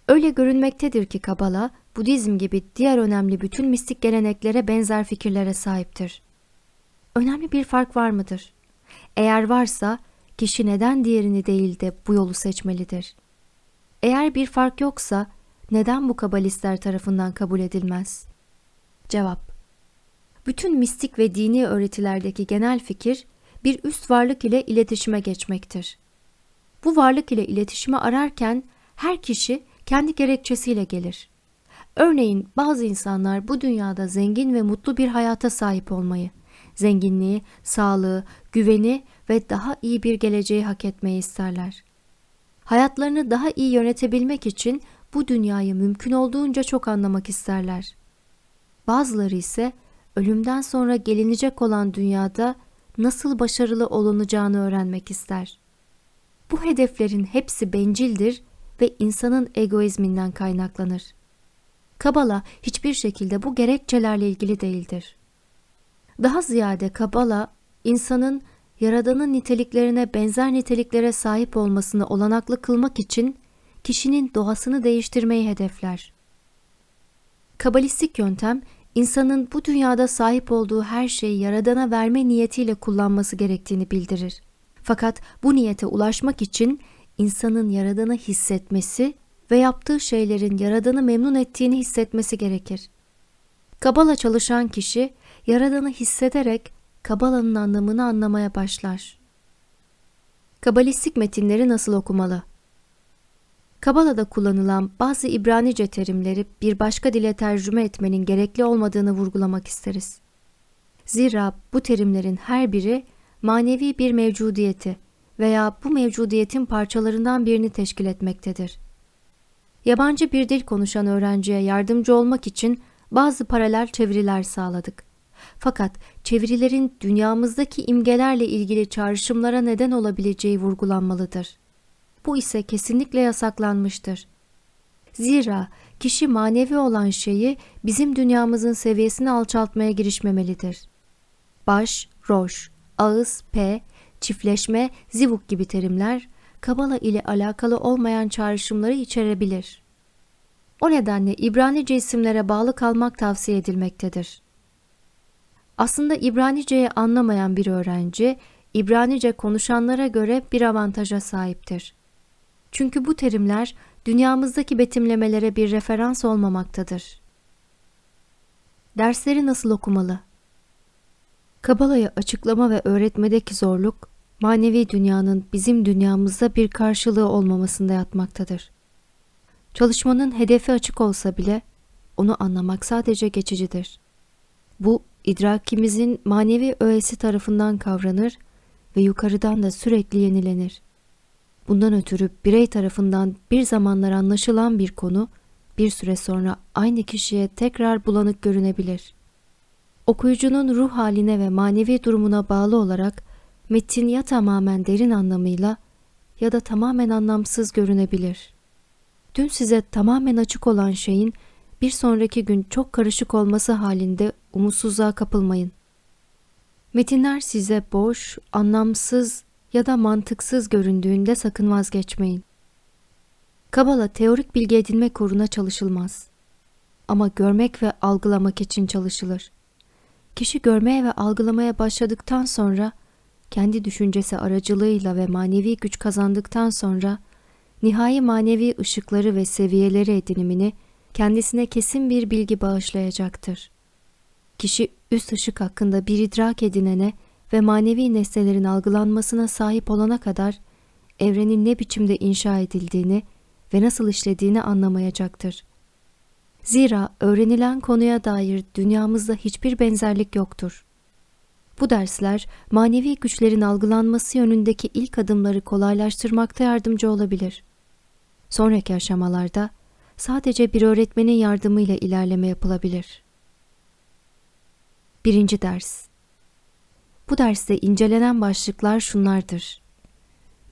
Öyle görünmektedir ki Kabala, Budizm gibi diğer önemli bütün mistik geleneklere benzer fikirlere sahiptir. Önemli bir fark var mıdır? Eğer varsa kişi neden diğerini değil de bu yolu seçmelidir? Eğer bir fark yoksa neden bu kabalistler tarafından kabul edilmez? Cevap Bütün mistik ve dini öğretilerdeki genel fikir bir üst varlık ile iletişime geçmektir. Bu varlık ile iletişimi ararken her kişi kendi gerekçesiyle gelir. Örneğin bazı insanlar bu dünyada zengin ve mutlu bir hayata sahip olmayı, zenginliği, sağlığı, güveni ve daha iyi bir geleceği hak etmeyi isterler. Hayatlarını daha iyi yönetebilmek için bu dünyayı mümkün olduğunca çok anlamak isterler. Bazıları ise ölümden sonra gelinecek olan dünyada nasıl başarılı olunacağını öğrenmek ister. Bu hedeflerin hepsi bencildir ve insanın egoizminden kaynaklanır. Kabala hiçbir şekilde bu gerekçelerle ilgili değildir. Daha ziyade Kabala, insanın Yaradan'ın niteliklerine benzer niteliklere sahip olmasını olanaklı kılmak için kişinin doğasını değiştirmeyi hedefler. Kabalistik yöntem, insanın bu dünyada sahip olduğu her şeyi Yaradan'a verme niyetiyle kullanması gerektiğini bildirir. Fakat bu niyete ulaşmak için insanın Yaradan'ı hissetmesi ve yaptığı şeylerin Yaradan'ı memnun ettiğini hissetmesi gerekir. Kabala çalışan kişi Yaradan'ı hissederek Kabala'nın anlamını anlamaya başlar. Kabalistik metinleri nasıl okumalı? Kabala'da kullanılan bazı İbranice terimleri bir başka dile tercüme etmenin gerekli olmadığını vurgulamak isteriz. Zira bu terimlerin her biri manevi bir mevcudiyeti veya bu mevcudiyetin parçalarından birini teşkil etmektedir. Yabancı bir dil konuşan öğrenciye yardımcı olmak için bazı paralel çeviriler sağladık. Fakat çevirilerin dünyamızdaki imgelerle ilgili çağrışımlara neden olabileceği vurgulanmalıdır. Bu ise kesinlikle yasaklanmıştır. Zira kişi manevi olan şeyi bizim dünyamızın seviyesine alçaltmaya girişmemelidir. Baş, roş, ağız, p, çiftleşme, zivuk gibi terimler Kabala ile alakalı olmayan çağrışımları içerebilir. O nedenle İbranice isimlere bağlı kalmak tavsiye edilmektedir. Aslında İbranice'yi anlamayan bir öğrenci, İbranice konuşanlara göre bir avantaja sahiptir. Çünkü bu terimler dünyamızdaki betimlemelere bir referans olmamaktadır. Dersleri nasıl okumalı? Kabala'yı açıklama ve öğretmedeki zorluk, manevi dünyanın bizim dünyamızda bir karşılığı olmamasında yatmaktadır. Çalışmanın hedefi açık olsa bile onu anlamak sadece geçicidir. Bu idrakimizin manevi öğesi tarafından kavranır ve yukarıdan da sürekli yenilenir. Bundan ötürü birey tarafından bir zamanlar anlaşılan bir konu bir süre sonra aynı kişiye tekrar bulanık görünebilir. Okuyucunun ruh haline ve manevi durumuna bağlı olarak metin ya tamamen derin anlamıyla ya da tamamen anlamsız görünebilir. Dün size tamamen açık olan şeyin bir sonraki gün çok karışık olması halinde umutsuzluğa kapılmayın. Metinler size boş, anlamsız ya da mantıksız göründüğünde sakın vazgeçmeyin. Kabala teorik bilgi edinmek uğruna çalışılmaz. Ama görmek ve algılamak için çalışılır. Kişi görmeye ve algılamaya başladıktan sonra, kendi düşüncesi aracılığıyla ve manevi güç kazandıktan sonra, nihai manevi ışıkları ve seviyeleri edinimini kendisine kesin bir bilgi bağışlayacaktır. Kişi üst ışık hakkında bir idrak edinene ve manevi nesnelerin algılanmasına sahip olana kadar evrenin ne biçimde inşa edildiğini ve nasıl işlediğini anlamayacaktır. Zira öğrenilen konuya dair dünyamızda hiçbir benzerlik yoktur. Bu dersler manevi güçlerin algılanması yönündeki ilk adımları kolaylaştırmakta yardımcı olabilir. Sonraki aşamalarda sadece bir öğretmenin yardımıyla ilerleme yapılabilir. Birinci ders Bu derste incelenen başlıklar şunlardır.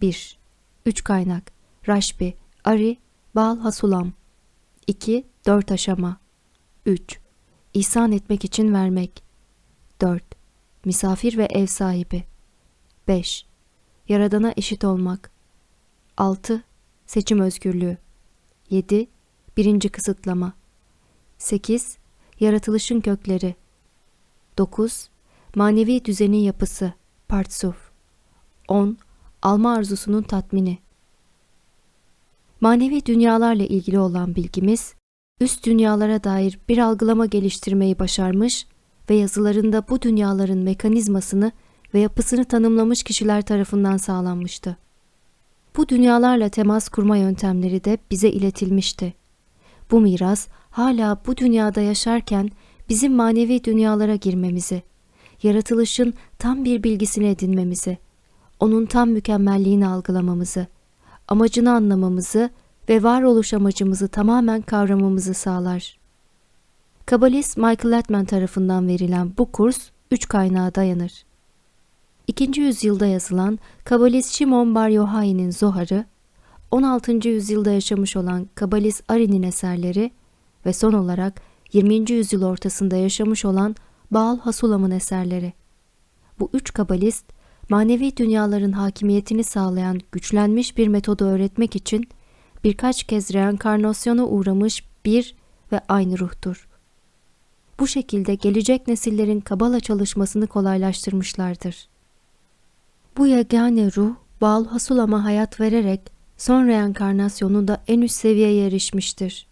1. Üç kaynak Raşbi, Ari, Bal Hasulam 2. Dört aşama 3. İhsan etmek için vermek 4. Misafir ve ev sahibi 5. Yaradana eşit olmak 6. Seçim özgürlüğü 7. Birinci kısıtlama 8. Yaratılışın kökleri 9. Manevi düzenin yapısı Partsuf 10. Alma arzusunun tatmini Manevi dünyalarla ilgili olan bilgimiz, üst dünyalara dair bir algılama geliştirmeyi başarmış ve yazılarında bu dünyaların mekanizmasını ve yapısını tanımlamış kişiler tarafından sağlanmıştı. Bu dünyalarla temas kurma yöntemleri de bize iletilmişti. Bu miras hala bu dünyada yaşarken bizim manevi dünyalara girmemizi, yaratılışın tam bir bilgisini edinmemizi, onun tam mükemmelliğini algılamamızı, amacını anlamamızı ve varoluş amacımızı tamamen kavramamızı sağlar. Kabalist Michael Latman tarafından verilen bu kurs üç kaynağa dayanır. İkinci yüzyılda yazılan Kabalist Shimon Bar Yohai'nin Zohar'ı, 16. yüzyılda yaşamış olan Kabalist Ari'nin eserleri ve son olarak 20. yüzyıl ortasında yaşamış olan Baal Hasulam'ın eserleri. Bu üç kabalist, manevi dünyaların hakimiyetini sağlayan güçlenmiş bir metodu öğretmek için birkaç kez reenkarnasyona uğramış bir ve aynı ruhtur. Bu şekilde gelecek nesillerin kabala çalışmasını kolaylaştırmışlardır. Bu yegane ruh, Baal Hasulam'a hayat vererek son reenkarnasyonunda en üst seviyeye erişmiştir.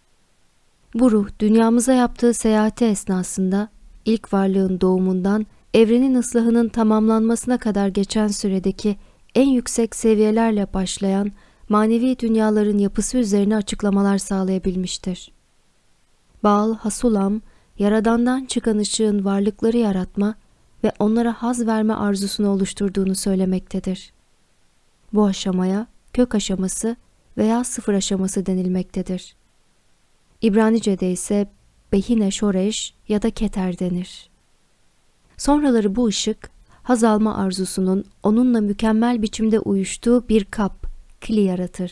Bu ruh dünyamıza yaptığı seyahati esnasında ilk varlığın doğumundan evrenin ıslahının tamamlanmasına kadar geçen süredeki en yüksek seviyelerle başlayan manevi dünyaların yapısı üzerine açıklamalar sağlayabilmiştir. Baal Hasulam, Yaradan'dan çıkan ışığın varlıkları yaratma ve onlara haz verme arzusunu oluşturduğunu söylemektedir. Bu aşamaya kök aşaması veya sıfır aşaması denilmektedir. İbranice'de ise Behine Şoreş ya da Keter denir. Sonraları bu ışık, haz alma arzusunun onunla mükemmel biçimde uyuştuğu bir kap, kli yaratır.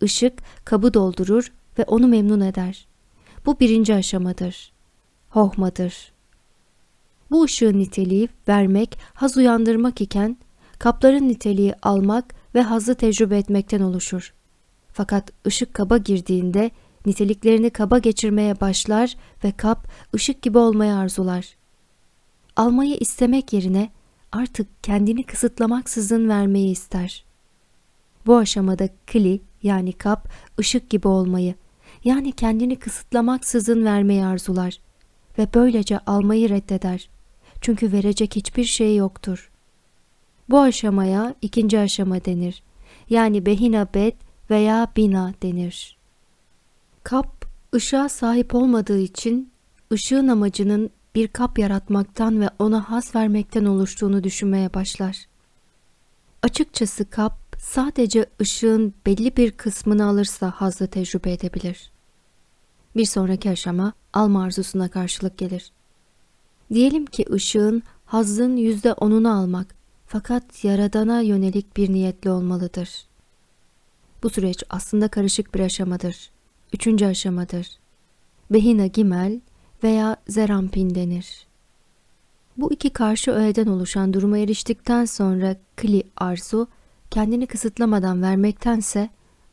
Işık kabı doldurur ve onu memnun eder. Bu birinci aşamadır. Hohmadır. Bu ışığın niteliği vermek, haz uyandırmak iken, kapların niteliği almak ve hazı tecrübe etmekten oluşur. Fakat ışık kaba girdiğinde niteliklerini kaba geçirmeye başlar ve kap ışık gibi olmaya arzular. almayı istemek yerine artık kendini kısıtlamaksızın vermeyi ister. Bu aşamada kli yani kap ışık gibi olmayı yani kendini kısıtlamaksızın vermeyi arzular ve böylece almayı reddeder. Çünkü verecek hiçbir şey yoktur. Bu aşamaya ikinci aşama denir. Yani behina bed veya bina denir. Kap ışığa sahip olmadığı için ışığın amacının bir kap yaratmaktan ve ona haz vermekten oluştuğunu düşünmeye başlar. Açıkçası kap sadece ışığın belli bir kısmını alırsa hazla tecrübe edebilir. Bir sonraki aşama alma arzusuna karşılık gelir. Diyelim ki ışığın hazzın yüzde onunu almak fakat yaradana yönelik bir niyetli olmalıdır. Bu süreç aslında karışık bir aşamadır. Üçüncü aşamadır. Behina Gimel veya Zerampin denir. Bu iki karşı öğeden oluşan duruma eriştikten sonra Kli arzu kendini kısıtlamadan vermektense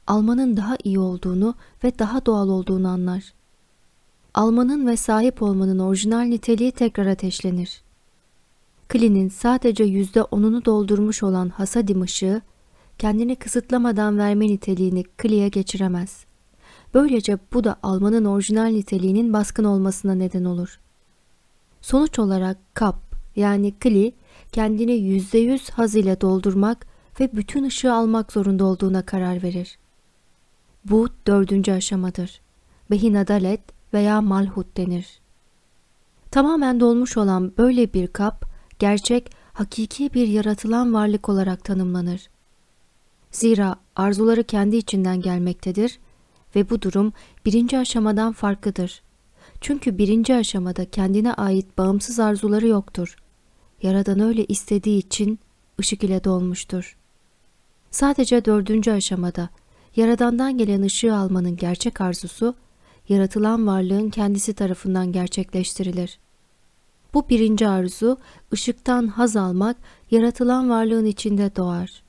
almanın daha iyi olduğunu ve daha doğal olduğunu anlar. Almanın ve sahip olmanın orijinal niteliği tekrar ateşlenir. Kli'nin sadece yüzde onunu doldurmuş olan hasadim ışığı, kendini kısıtlamadan verme niteliğini Kli'ye geçiremez. Böylece bu da almanın orijinal niteliğinin baskın olmasına neden olur. Sonuç olarak kap yani Kli kendini yüzde yüz haz ile doldurmak ve bütün ışığı almak zorunda olduğuna karar verir. Bu dördüncü aşamadır. Behin adalet veya malhut denir. Tamamen dolmuş olan böyle bir kap, gerçek, hakiki bir yaratılan varlık olarak tanımlanır. Zira arzuları kendi içinden gelmektedir ve bu durum birinci aşamadan farklıdır. Çünkü birinci aşamada kendine ait bağımsız arzuları yoktur. Yaradan öyle istediği için ışık ile dolmuştur. Sadece dördüncü aşamada Yaradandan gelen ışığı almanın gerçek arzusu, yaratılan varlığın kendisi tarafından gerçekleştirilir. Bu birinci arzu, ışıktan haz almak, yaratılan varlığın içinde doğar.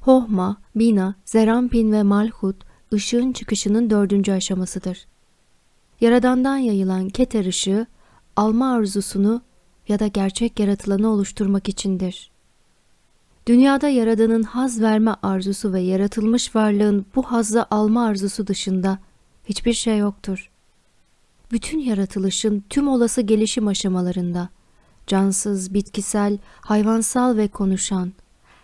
Hohma, Bina, Zerampin ve Malhut, ışığın çıkışının dördüncü aşamasıdır. Yaradandan yayılan keter ışığı, alma arzusunu ya da gerçek yaratılanı oluşturmak içindir. Dünyada Yaradan'ın haz verme arzusu ve yaratılmış varlığın bu hazzı alma arzusu dışında hiçbir şey yoktur. Bütün yaratılışın tüm olası gelişim aşamalarında, cansız, bitkisel, hayvansal ve konuşan,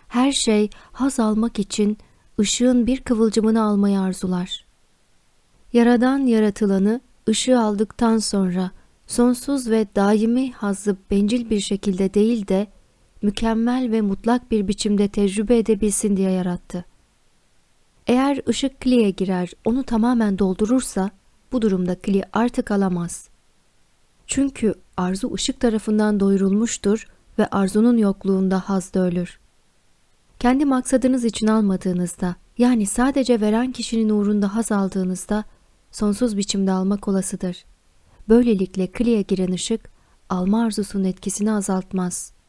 her şey haz almak için ışığın bir kıvılcımını almayı arzular. Yaradan yaratılanı ışığı aldıktan sonra sonsuz ve daimi hazzı bencil bir şekilde değil de mükemmel ve mutlak bir biçimde tecrübe edebilsin diye yarattı. Eğer ışık kliye girer, onu tamamen doldurursa bu durumda kli artık alamaz. Çünkü arzu ışık tarafından doyurulmuştur ve arzunun yokluğunda haz da ölür. Kendi maksadınız için almadığınızda, yani sadece veren kişinin uğrunda haz aldığınızda sonsuz biçimde almak olasıdır. Böylelikle kliye giren ışık alma arzusunun etkisini azaltmaz.''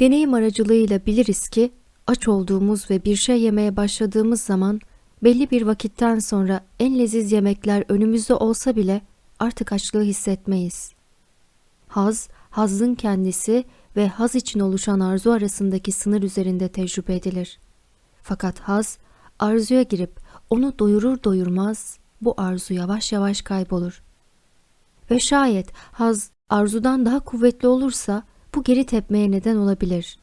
Deneyim aracılığıyla biliriz ki aç olduğumuz ve bir şey yemeye başladığımız zaman belli bir vakitten sonra en leziz yemekler önümüzde olsa bile artık açlığı hissetmeyiz. Haz, hazın kendisi ve haz için oluşan arzu arasındaki sınır üzerinde tecrübe edilir. Fakat haz, arzuya girip onu doyurur doyurmaz bu arzu yavaş yavaş kaybolur. Ve şayet haz arzudan daha kuvvetli olursa bu geri tepmeye neden olabilir.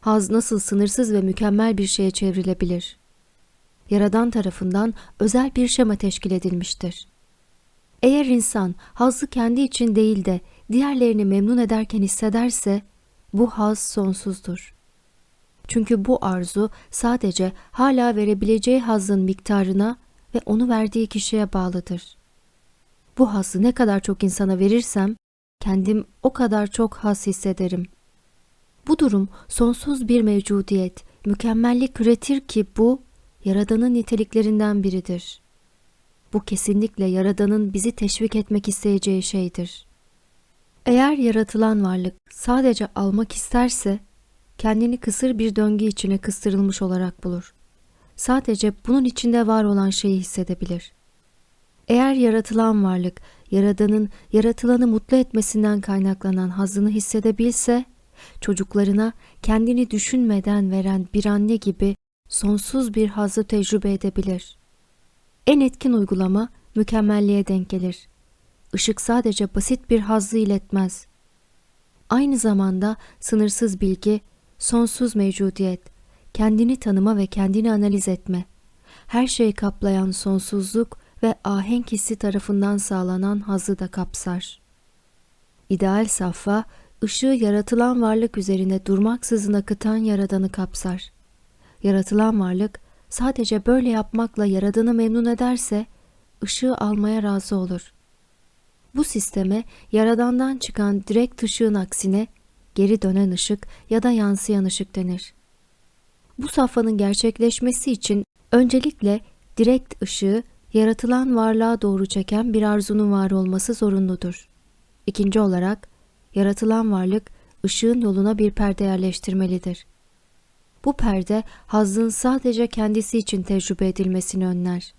Haz nasıl sınırsız ve mükemmel bir şeye çevrilebilir? Yaradan tarafından özel bir şema teşkil edilmiştir. Eğer insan hazzı kendi için değil de diğerlerini memnun ederken hissederse bu haz sonsuzdur. Çünkü bu arzu sadece hala verebileceği hazın miktarına ve onu verdiği kişiye bağlıdır. Bu hazzı ne kadar çok insana verirsem kendim o kadar çok has hissederim. Bu durum sonsuz bir mevcudiyet, mükemmellik üretir ki bu, Yaradan'ın niteliklerinden biridir. Bu kesinlikle Yaradan'ın bizi teşvik etmek isteyeceği şeydir. Eğer yaratılan varlık sadece almak isterse, kendini kısır bir döngü içine kıstırılmış olarak bulur. Sadece bunun içinde var olan şeyi hissedebilir. Eğer yaratılan varlık, yaradanın yaratılanı mutlu etmesinden kaynaklanan hazını hissedebilse, çocuklarına kendini düşünmeden veren bir anne gibi sonsuz bir hazzı tecrübe edebilir. En etkin uygulama mükemmelliğe denk gelir. Işık sadece basit bir hazzı iletmez. Aynı zamanda sınırsız bilgi, sonsuz mevcudiyet, kendini tanıma ve kendini analiz etme, her şeyi kaplayan sonsuzluk ve ahenk hissi tarafından sağlanan hazzı da kapsar. İdeal safha, ışığı yaratılan varlık üzerine durmaksızın akıtan yaradanı kapsar. Yaratılan varlık sadece böyle yapmakla yaradanı memnun ederse ışığı almaya razı olur. Bu sisteme yaradandan çıkan direkt ışığın aksine geri dönen ışık ya da yansıyan ışık denir. Bu safhanın gerçekleşmesi için öncelikle direkt ışığı yaratılan varlığa doğru çeken bir arzunun var olması zorunludur. İkinci olarak yaratılan varlık ışığın yoluna bir perde yerleştirmelidir. Bu perde hazzın sadece kendisi için tecrübe edilmesini önler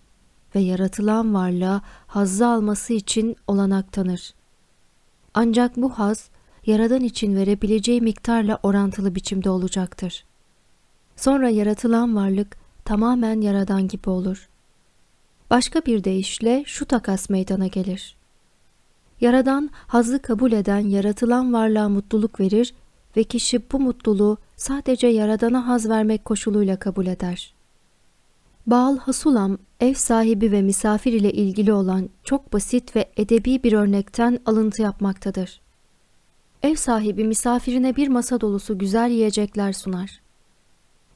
ve yaratılan varlığa hazzı alması için olanak tanır. Ancak bu haz, yaradan için verebileceği miktarla orantılı biçimde olacaktır. Sonra yaratılan varlık tamamen yaradan gibi olur. Başka bir deyişle şu takas meydana gelir. Yaradan hazzı kabul eden yaratılan varlığa mutluluk verir ve kişi bu mutluluğu sadece yaradana haz vermek koşuluyla kabul eder. Baal Hasulam, ev sahibi ve misafir ile ilgili olan çok basit ve edebi bir örnekten alıntı yapmaktadır. Ev sahibi misafirine bir masa dolusu güzel yiyecekler sunar.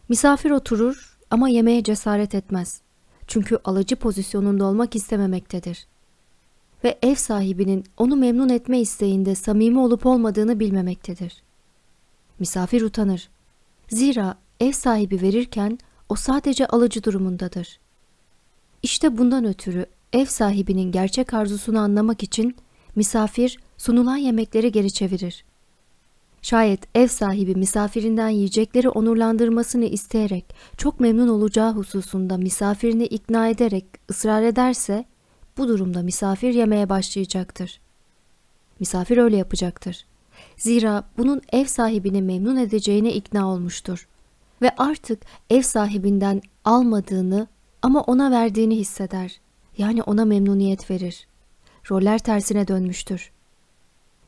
Misafir oturur ama yemeğe cesaret etmez. Çünkü alıcı pozisyonunda olmak istememektedir. Ve ev sahibinin onu memnun etme isteğinde samimi olup olmadığını bilmemektedir. Misafir utanır. Zira ev sahibi verirken o sadece alıcı durumundadır. İşte bundan ötürü ev sahibinin gerçek arzusunu anlamak için misafir sunulan yemekleri geri çevirir. Şayet ev sahibi misafirinden yiyecekleri onurlandırmasını isteyerek çok memnun olacağı hususunda misafirini ikna ederek ısrar ederse bu durumda misafir yemeye başlayacaktır. Misafir öyle yapacaktır. Zira bunun ev sahibini memnun edeceğine ikna olmuştur ve artık ev sahibinden almadığını ama ona verdiğini hisseder. Yani ona memnuniyet verir. Roller tersine dönmüştür.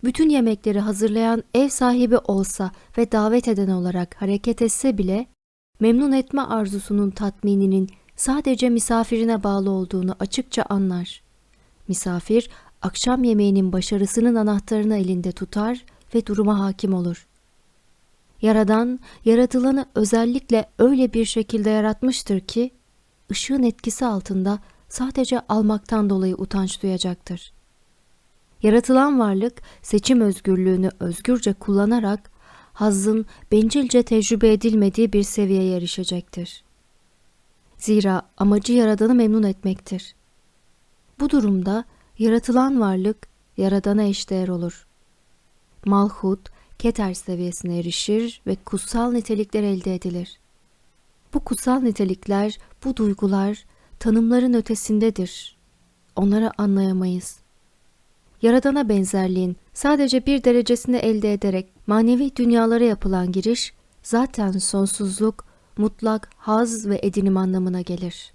Bütün yemekleri hazırlayan ev sahibi olsa ve davet eden olarak hareket etse bile memnun etme arzusunun tatmininin sadece misafirine bağlı olduğunu açıkça anlar. Misafir akşam yemeğinin başarısının anahtarını elinde tutar ve duruma hakim olur. Yaradan, yaratılanı özellikle öyle bir şekilde yaratmıştır ki, ışığın etkisi altında sadece almaktan dolayı utanç duyacaktır. Yaratılan varlık seçim özgürlüğünü özgürce kullanarak hazzın bencilce tecrübe edilmediği bir seviyeye erişecektir. Zira amacı yaradanı memnun etmektir. Bu durumda yaratılan varlık yaradana eşdeğer olur. Malhut, keter seviyesine erişir ve kutsal nitelikler elde edilir. Bu kutsal nitelikler, bu duygular tanımların ötesindedir. Onları anlayamayız. Yaradana benzerliğin sadece bir derecesini elde ederek manevi dünyalara yapılan giriş zaten sonsuzluk, mutlak haz ve edinim anlamına gelir.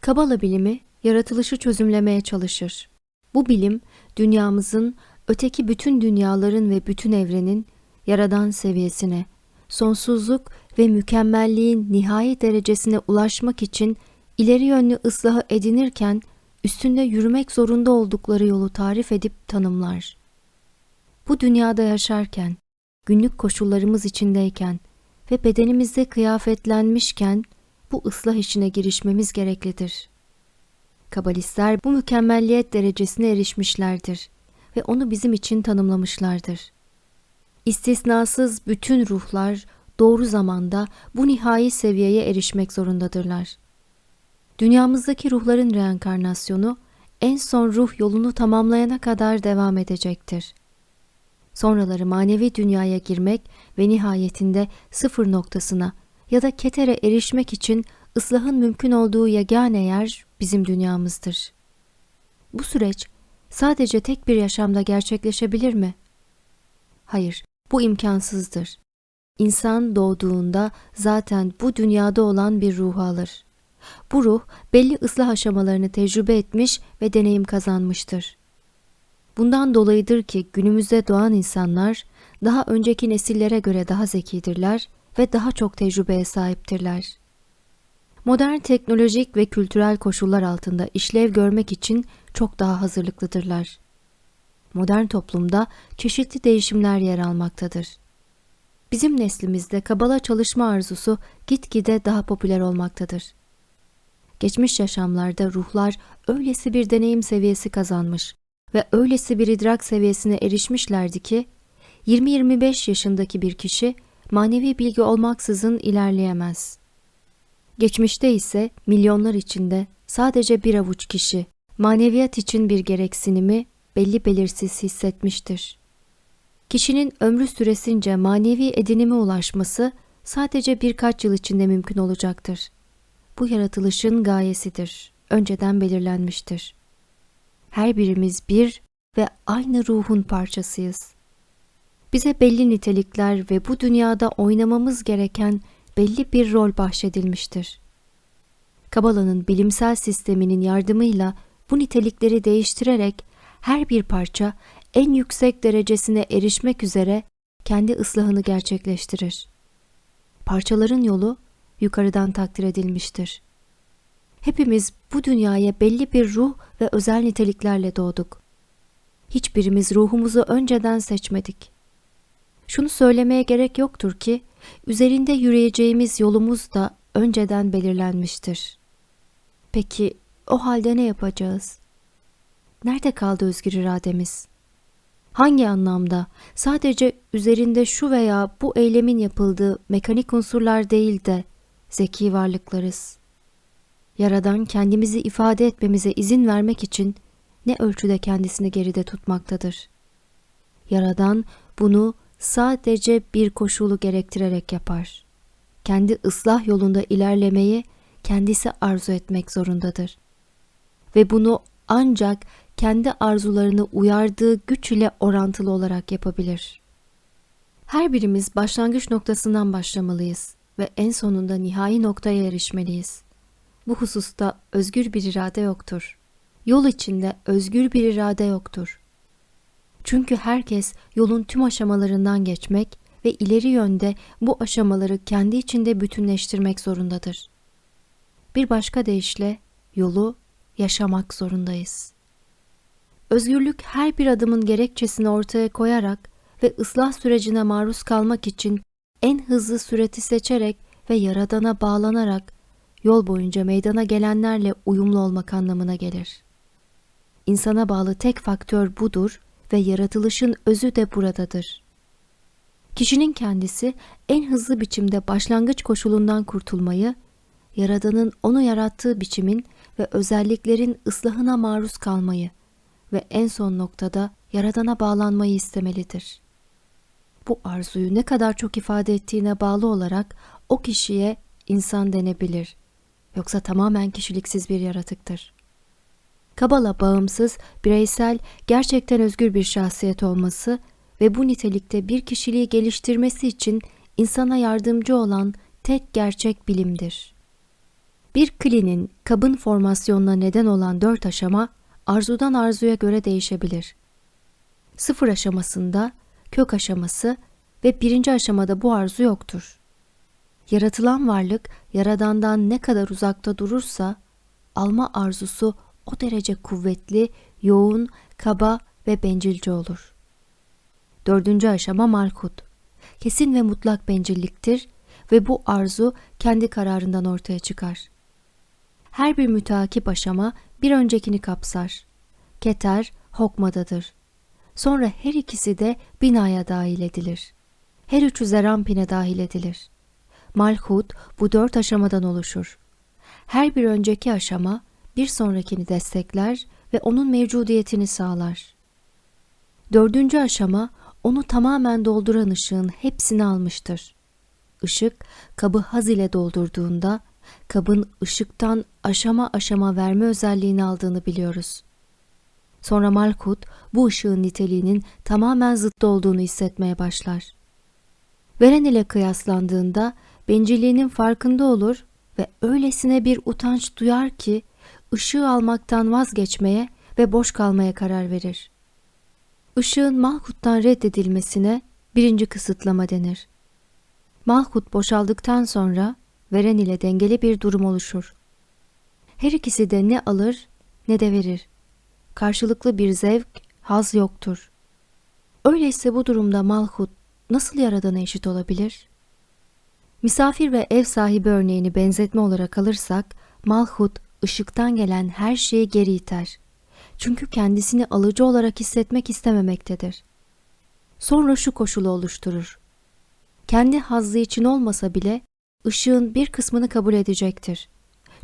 Kabala bilimi yaratılışı çözümlemeye çalışır. Bu bilim dünyamızın öteki bütün dünyaların ve bütün evrenin yaradan seviyesine, sonsuzluk ve mükemmelliğin nihai derecesine ulaşmak için ileri yönlü ıslahı edinirken üstünde yürümek zorunda oldukları yolu tarif edip tanımlar. Bu dünyada yaşarken, günlük koşullarımız içindeyken ve bedenimizde kıyafetlenmişken bu ıslah işine girişmemiz gereklidir. Kabalistler bu mükemmelliyet derecesine erişmişlerdir ve onu bizim için tanımlamışlardır. İstisnasız bütün ruhlar doğru zamanda bu nihai seviyeye erişmek zorundadırlar. Dünyamızdaki ruhların reenkarnasyonu en son ruh yolunu tamamlayana kadar devam edecektir. Sonraları manevi dünyaya girmek ve nihayetinde sıfır noktasına ya da ketere erişmek için ıslahın mümkün olduğu yegane yer bizim dünyamızdır. Bu süreç sadece tek bir yaşamda gerçekleşebilir mi? Hayır, bu imkansızdır. İnsan doğduğunda zaten bu dünyada olan bir ruhu alır. Bu ruh belli ıslah aşamalarını tecrübe etmiş ve deneyim kazanmıştır. Bundan dolayıdır ki günümüzde doğan insanlar daha önceki nesillere göre daha zekidirler ve daha çok tecrübeye sahiptirler. Modern teknolojik ve kültürel koşullar altında işlev görmek için çok daha hazırlıklıdırlar. Modern toplumda çeşitli değişimler yer almaktadır. Bizim neslimizde kabala çalışma arzusu gitgide daha popüler olmaktadır. Geçmiş yaşamlarda ruhlar öylesi bir deneyim seviyesi kazanmış ve öylesi bir idrak seviyesine erişmişlerdi ki 20-25 yaşındaki bir kişi manevi bilgi olmaksızın ilerleyemez. Geçmişte ise milyonlar içinde sadece bir avuç kişi maneviyat için bir gereksinimi belli belirsiz hissetmiştir. Kişinin ömrü süresince manevi edinime ulaşması sadece birkaç yıl içinde mümkün olacaktır. Bu yaratılışın gayesidir, önceden belirlenmiştir. Her birimiz bir ve aynı ruhun parçasıyız. Bize belli nitelikler ve bu dünyada oynamamız gereken belli bir rol bahşedilmiştir. Kabala'nın bilimsel sisteminin yardımıyla bu nitelikleri değiştirerek her bir parça en yüksek derecesine erişmek üzere kendi ıslahını gerçekleştirir. Parçaların yolu yukarıdan takdir edilmiştir. Hepimiz bu dünyaya belli bir ruh ve özel niteliklerle doğduk. Hiçbirimiz ruhumuzu önceden seçmedik. Şunu söylemeye gerek yoktur ki, üzerinde yürüyeceğimiz yolumuz da önceden belirlenmiştir. Peki o halde ne yapacağız? Nerede kaldı özgür irademiz? Hangi anlamda sadece üzerinde şu veya bu eylemin yapıldığı mekanik unsurlar değil de zeki varlıklarız. Yaradan kendimizi ifade etmemize izin vermek için ne ölçüde kendisini geride tutmaktadır. Yaradan bunu sadece bir koşulu gerektirerek yapar. Kendi ıslah yolunda ilerlemeyi kendisi arzu etmek zorundadır. Ve bunu ancak kendi arzularını uyardığı güç ile orantılı olarak yapabilir. Her birimiz başlangıç noktasından başlamalıyız ve en sonunda nihai noktaya erişmeliyiz. Bu hususta özgür bir irade yoktur. Yol içinde özgür bir irade yoktur. Çünkü herkes yolun tüm aşamalarından geçmek ve ileri yönde bu aşamaları kendi içinde bütünleştirmek zorundadır. Bir başka deyişle yolu yaşamak zorundayız. Özgürlük her bir adımın gerekçesini ortaya koyarak ve ıslah sürecine maruz kalmak için en hızlı süreti seçerek ve yaradana bağlanarak yol boyunca meydana gelenlerle uyumlu olmak anlamına gelir. İnsana bağlı tek faktör budur ve yaratılışın özü de buradadır. Kişinin kendisi en hızlı biçimde başlangıç koşulundan kurtulmayı, Yaradan'ın onu yarattığı biçimin ve özelliklerin ıslahına maruz kalmayı ve en son noktada Yaradan'a bağlanmayı istemelidir. Bu arzuyu ne kadar çok ifade ettiğine bağlı olarak o kişiye insan denebilir. Yoksa tamamen kişiliksiz bir yaratıktır. Kabala bağımsız, bireysel, gerçekten özgür bir şahsiyet olması ve bu nitelikte bir kişiliği geliştirmesi için insana yardımcı olan tek gerçek bilimdir. Bir klinin kabın formasyonuna neden olan dört aşama arzudan arzuya göre değişebilir. Sıfır aşamasında kök aşaması ve birinci aşamada bu arzu yoktur. Yaratılan varlık yaradandan ne kadar uzakta durursa alma arzusu o derece kuvvetli, yoğun, kaba ve bencilce olur. Dördüncü aşama malkut. Kesin ve mutlak bencilliktir ve bu arzu kendi kararından ortaya çıkar. Her bir müteakip aşama bir öncekini kapsar. Keter, hokmadadır. Sonra her ikisi de binaya dahil edilir. Her üçü zerampine dahil edilir. Malhut bu dört aşamadan oluşur. Her bir önceki aşama bir sonrakini destekler ve onun mevcudiyetini sağlar. Dördüncü aşama onu tamamen dolduran ışığın hepsini almıştır. Işık kabı haz ile doldurduğunda kabın ışıktan aşama aşama verme özelliğini aldığını biliyoruz. Sonra Malkut bu ışığın niteliğinin tamamen zıttı olduğunu hissetmeye başlar. Veren ile kıyaslandığında bencilliğinin farkında olur ve öylesine bir utanç duyar ki ışığı almaktan vazgeçmeye ve boş kalmaya karar verir. Işığın Malkut'tan reddedilmesine birinci kısıtlama denir. Malkut boşaldıktan sonra veren ile dengeli bir durum oluşur. Her ikisi de ne alır ne de verir. Karşılıklı bir zevk, haz yoktur. Öyleyse bu durumda Malkut nasıl yaradana eşit olabilir? Misafir ve ev sahibi örneğini benzetme olarak alırsak, Malhut ışıktan gelen her şeyi geri iter. Çünkü kendisini alıcı olarak hissetmek istememektedir. Sonra şu koşulu oluşturur. Kendi hazzı için olmasa bile ışığın bir kısmını kabul edecektir.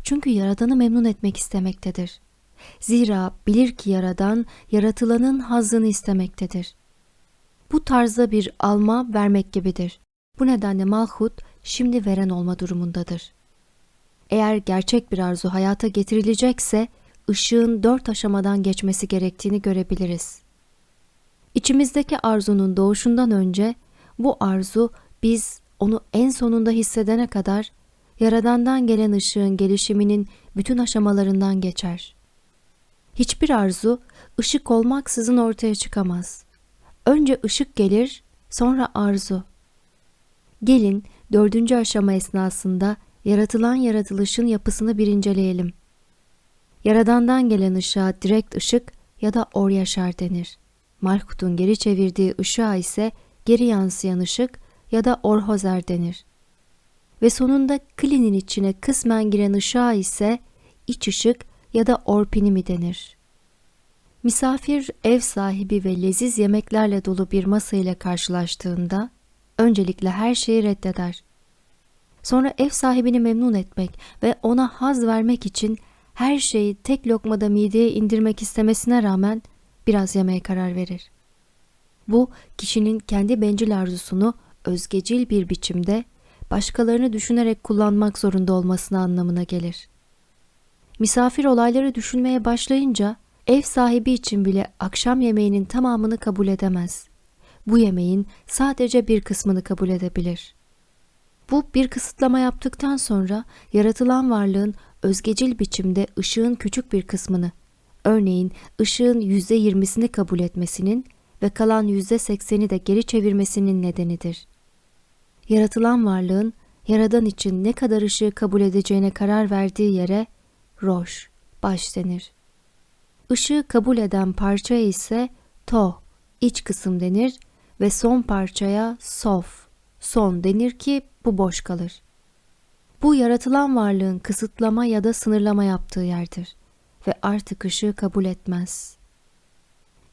Çünkü Yaradan'ı memnun etmek istemektedir. Zira bilir ki Yaradan, yaratılanın hazzını istemektedir. Bu tarzda bir alma vermek gibidir. Bu nedenle Malhut şimdi veren olma durumundadır. Eğer gerçek bir arzu hayata getirilecekse ışığın dört aşamadan geçmesi gerektiğini görebiliriz. İçimizdeki arzunun doğuşundan önce bu arzu biz onu en sonunda hissedene kadar Yaradan'dan gelen ışığın gelişiminin bütün aşamalarından geçer. Hiçbir arzu ışık olmaksızın ortaya çıkamaz. Önce ışık gelir, sonra arzu. Gelin dördüncü aşama esnasında yaratılan yaratılışın yapısını bir inceleyelim. Yaradandan gelen ışığa direkt ışık ya da or yaşar denir. Malkut'un geri çevirdiği ışığa ise geri yansıyan ışık ya da orhozer denir. Ve sonunda klinin içine kısmen giren ışığa ise iç ışık ya da orpinimi denir. Misafir ev sahibi ve leziz yemeklerle dolu bir masa ile karşılaştığında öncelikle her şeyi reddeder. Sonra ev sahibini memnun etmek ve ona haz vermek için her şeyi tek lokmada mideye indirmek istemesine rağmen biraz yemeye karar verir. Bu kişinin kendi bencil arzusunu özgecil bir biçimde başkalarını düşünerek kullanmak zorunda olmasına anlamına gelir. Misafir olayları düşünmeye başlayınca ev sahibi için bile akşam yemeğinin tamamını kabul edemez. Bu yemeğin sadece bir kısmını kabul edebilir. Bu bir kısıtlama yaptıktan sonra yaratılan varlığın özgecil biçimde ışığın küçük bir kısmını, örneğin ışığın yüzde yirmisini kabul etmesinin ve kalan yüzde sekseni de geri çevirmesinin nedenidir. Yaratılan varlığın yaradan için ne kadar ışığı kabul edeceğine karar verdiği yere roş, baş denir. Işığı kabul eden parçaya ise to, iç kısım denir ve son parçaya sof, son denir ki bu boş kalır. Bu yaratılan varlığın kısıtlama ya da sınırlama yaptığı yerdir ve artık ışığı kabul etmez.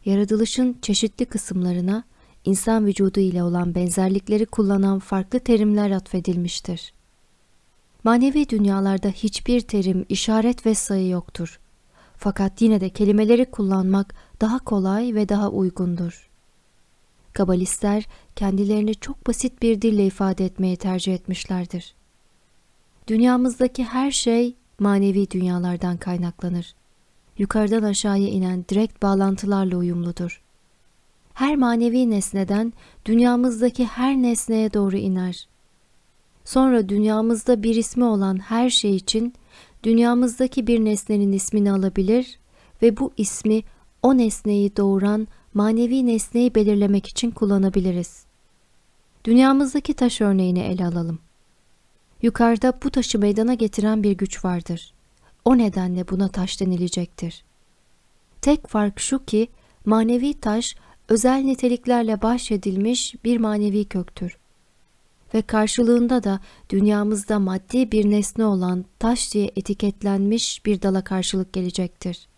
Yaratılışın çeşitli kısımlarına insan vücudu ile olan benzerlikleri kullanan farklı terimler atfedilmiştir. Manevi dünyalarda hiçbir terim, işaret ve sayı yoktur. Fakat yine de kelimeleri kullanmak daha kolay ve daha uygundur. Kabalistler kendilerini çok basit bir dille ifade etmeye tercih etmişlerdir. Dünyamızdaki her şey manevi dünyalardan kaynaklanır. Yukarıdan aşağıya inen direkt bağlantılarla uyumludur. Her manevi nesneden dünyamızdaki her nesneye doğru iner. Sonra dünyamızda bir ismi olan her şey için dünyamızdaki bir nesnenin ismini alabilir ve bu ismi o nesneyi doğuran manevi nesneyi belirlemek için kullanabiliriz. Dünyamızdaki taş örneğini ele alalım. Yukarıda bu taşı meydana getiren bir güç vardır. O nedenle buna taş denilecektir. Tek fark şu ki manevi taş özel niteliklerle bahşedilmiş bir manevi köktür. Ve karşılığında da dünyamızda maddi bir nesne olan taş diye etiketlenmiş bir dala karşılık gelecektir.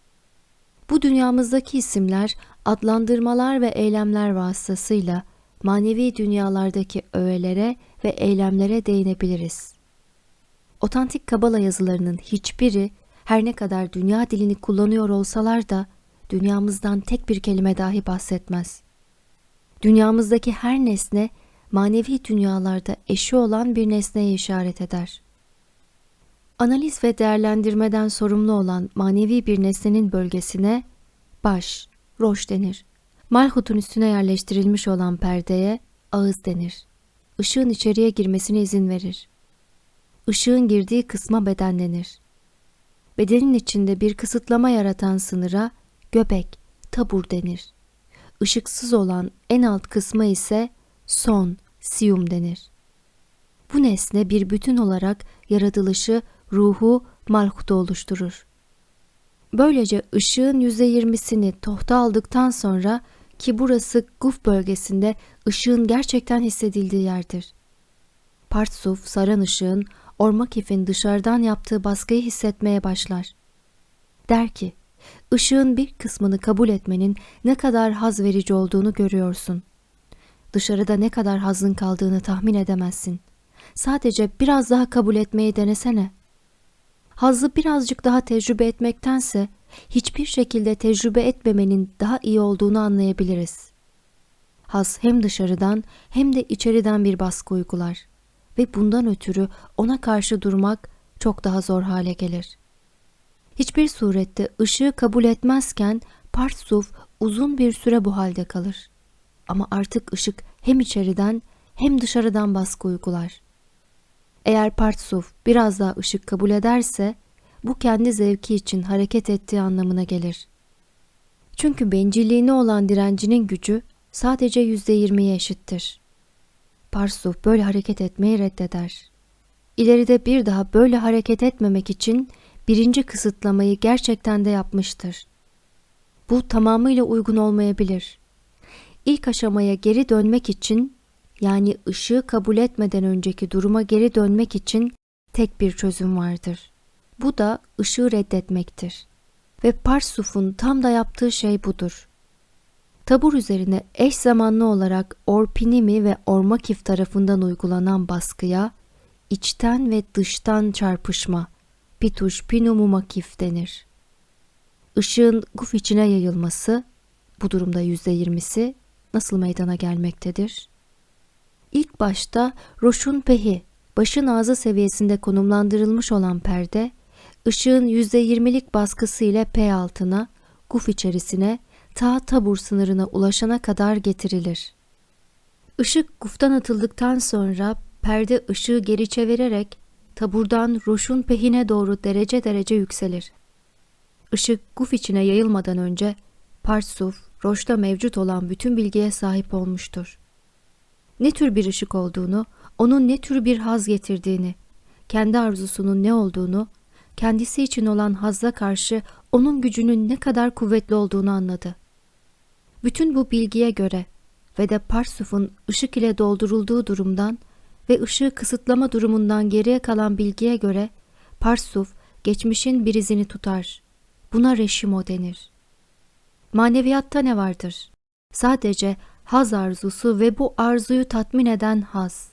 Bu dünyamızdaki isimler, adlandırmalar ve eylemler vasıtasıyla manevi dünyalardaki öğelere ve eylemlere değinebiliriz. Otantik Kabala yazılarının hiçbiri her ne kadar dünya dilini kullanıyor olsalar da dünyamızdan tek bir kelime dahi bahsetmez. Dünyamızdaki her nesne manevi dünyalarda eşi olan bir nesneye işaret eder. Analiz ve değerlendirmeden sorumlu olan manevi bir nesnenin bölgesine baş, roş denir. Malhut'un üstüne yerleştirilmiş olan perdeye ağız denir. Işığın içeriye girmesine izin verir. Işığın girdiği kısma beden denir. Bedenin içinde bir kısıtlama yaratan sınıra göbek, tabur denir. Işıksız olan en alt kısma ise son, siyum denir. Bu nesne bir bütün olarak yaratılışı, ruhu, malhutu oluşturur. Böylece ışığın %20'sini tohta aldıktan sonra ki burası guf bölgesinde ışığın gerçekten hissedildiği yerdir. Partsuf saran ışığın Ormakif'in dışarıdan yaptığı baskıyı hissetmeye başlar. Der ki, ışığın bir kısmını kabul etmenin ne kadar haz verici olduğunu görüyorsun. Dışarıda ne kadar hazın kaldığını tahmin edemezsin. Sadece biraz daha kabul etmeyi denesene. Hazzı birazcık daha tecrübe etmektense hiçbir şekilde tecrübe etmemenin daha iyi olduğunu anlayabiliriz. Haz hem dışarıdan hem de içeriden bir baskı uygular ve bundan ötürü ona karşı durmak çok daha zor hale gelir. Hiçbir surette ışığı kabul etmezken Partsuf uzun bir süre bu halde kalır. Ama artık ışık hem içeriden hem dışarıdan baskı uygular. Eğer Partsuf biraz daha ışık kabul ederse bu kendi zevki için hareket ettiği anlamına gelir. Çünkü bencilliğine olan direncinin gücü sadece yüzde yirmiye eşittir. Parsuf böyle hareket etmeyi reddeder. İleride bir daha böyle hareket etmemek için birinci kısıtlamayı gerçekten de yapmıştır. Bu tamamıyla uygun olmayabilir. İlk aşamaya geri dönmek için yani ışığı kabul etmeden önceki duruma geri dönmek için tek bir çözüm vardır. Bu da ışığı reddetmektir. Ve Parsuf'un tam da yaptığı şey budur. Tabur üzerine eş zamanlı olarak Orpinimi ve Ormakif tarafından uygulanan baskıya içten ve dıştan çarpışma, pituş pinumakif denir. Işığın guf içine yayılması, bu durumda yüzde yirmisi nasıl meydana gelmektedir? İlk başta roşun pehi, başın ağzı seviyesinde konumlandırılmış olan perde, ışığın yüzde yirmilik baskısı ile P altına, guf içerisine ta tabur sınırına ulaşana kadar getirilir. Işık guftan atıldıktan sonra perde ışığı geri çevirerek taburdan roşun pehine doğru derece derece yükselir. Işık guf içine yayılmadan önce Parsuf, roşta mevcut olan bütün bilgiye sahip olmuştur. Ne tür bir ışık olduğunu, onun ne tür bir haz getirdiğini, kendi arzusunun ne olduğunu, kendisi için olan hazza karşı onun gücünün ne kadar kuvvetli olduğunu anladı. Bütün bu bilgiye göre ve de Parsuf'un ışık ile doldurulduğu durumdan ve ışığı kısıtlama durumundan geriye kalan bilgiye göre Parsuf geçmişin bir izini tutar. Buna reşimo denir. Maneviyatta ne vardır? Sadece haz arzusu ve bu arzuyu tatmin eden haz.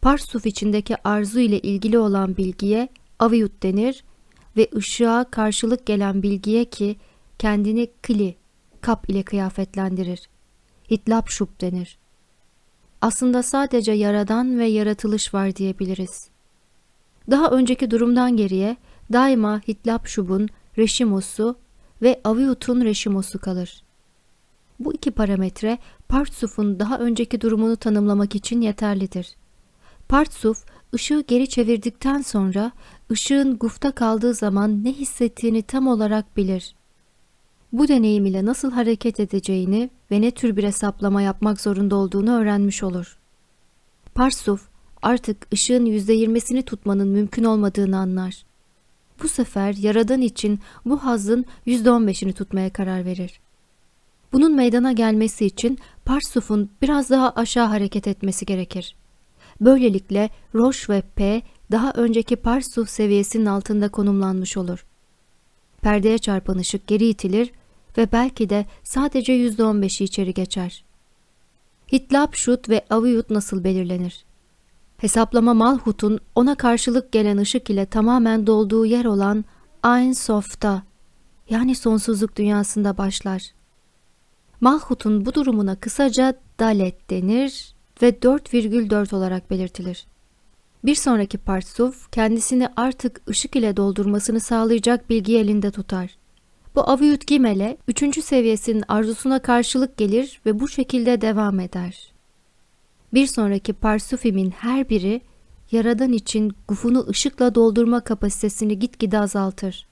Parsuf içindeki arzu ile ilgili olan bilgiye aviyut denir ve ışığa karşılık gelen bilgiye ki kendini kli kap ile kıyafetlendirir. Hitlap denir. Aslında sadece yaradan ve yaratılış var diyebiliriz. Daha önceki durumdan geriye daima Hitlap şubun reşimosu ve Aviut'un reşimosu kalır. Bu iki parametre Partsuf'un daha önceki durumunu tanımlamak için yeterlidir. Partsuf, ışığı geri çevirdikten sonra ışığın gufta kaldığı zaman ne hissettiğini tam olarak bilir bu deneyim ile nasıl hareket edeceğini ve ne tür bir hesaplama yapmak zorunda olduğunu öğrenmiş olur. Parsuf artık ışığın %20'sini tutmanın mümkün olmadığını anlar. Bu sefer yaradan için bu hazın %15'ini tutmaya karar verir. Bunun meydana gelmesi için Parsuf'un biraz daha aşağı hareket etmesi gerekir. Böylelikle Roş ve P daha önceki Parsuf seviyesinin altında konumlanmış olur. Perdeye çarpan ışık geri itilir ve belki de sadece %15'i içeri geçer. Hitlap şut ve aviyut nasıl belirlenir? Hesaplama Malhut'un ona karşılık gelen ışık ile tamamen dolduğu yer olan Ein Sof'ta yani sonsuzluk dünyasında başlar. Malhut'un bu durumuna kısaca Dalet denir ve 4,4 olarak belirtilir. Bir sonraki partsuf kendisini artık ışık ile doldurmasını sağlayacak bilgi elinde tutar. Bu aviyut gimele üçüncü seviyesinin arzusuna karşılık gelir ve bu şekilde devam eder. Bir sonraki parsufimin her biri Yaradan için gufunu ışıkla doldurma kapasitesini gitgide azaltır.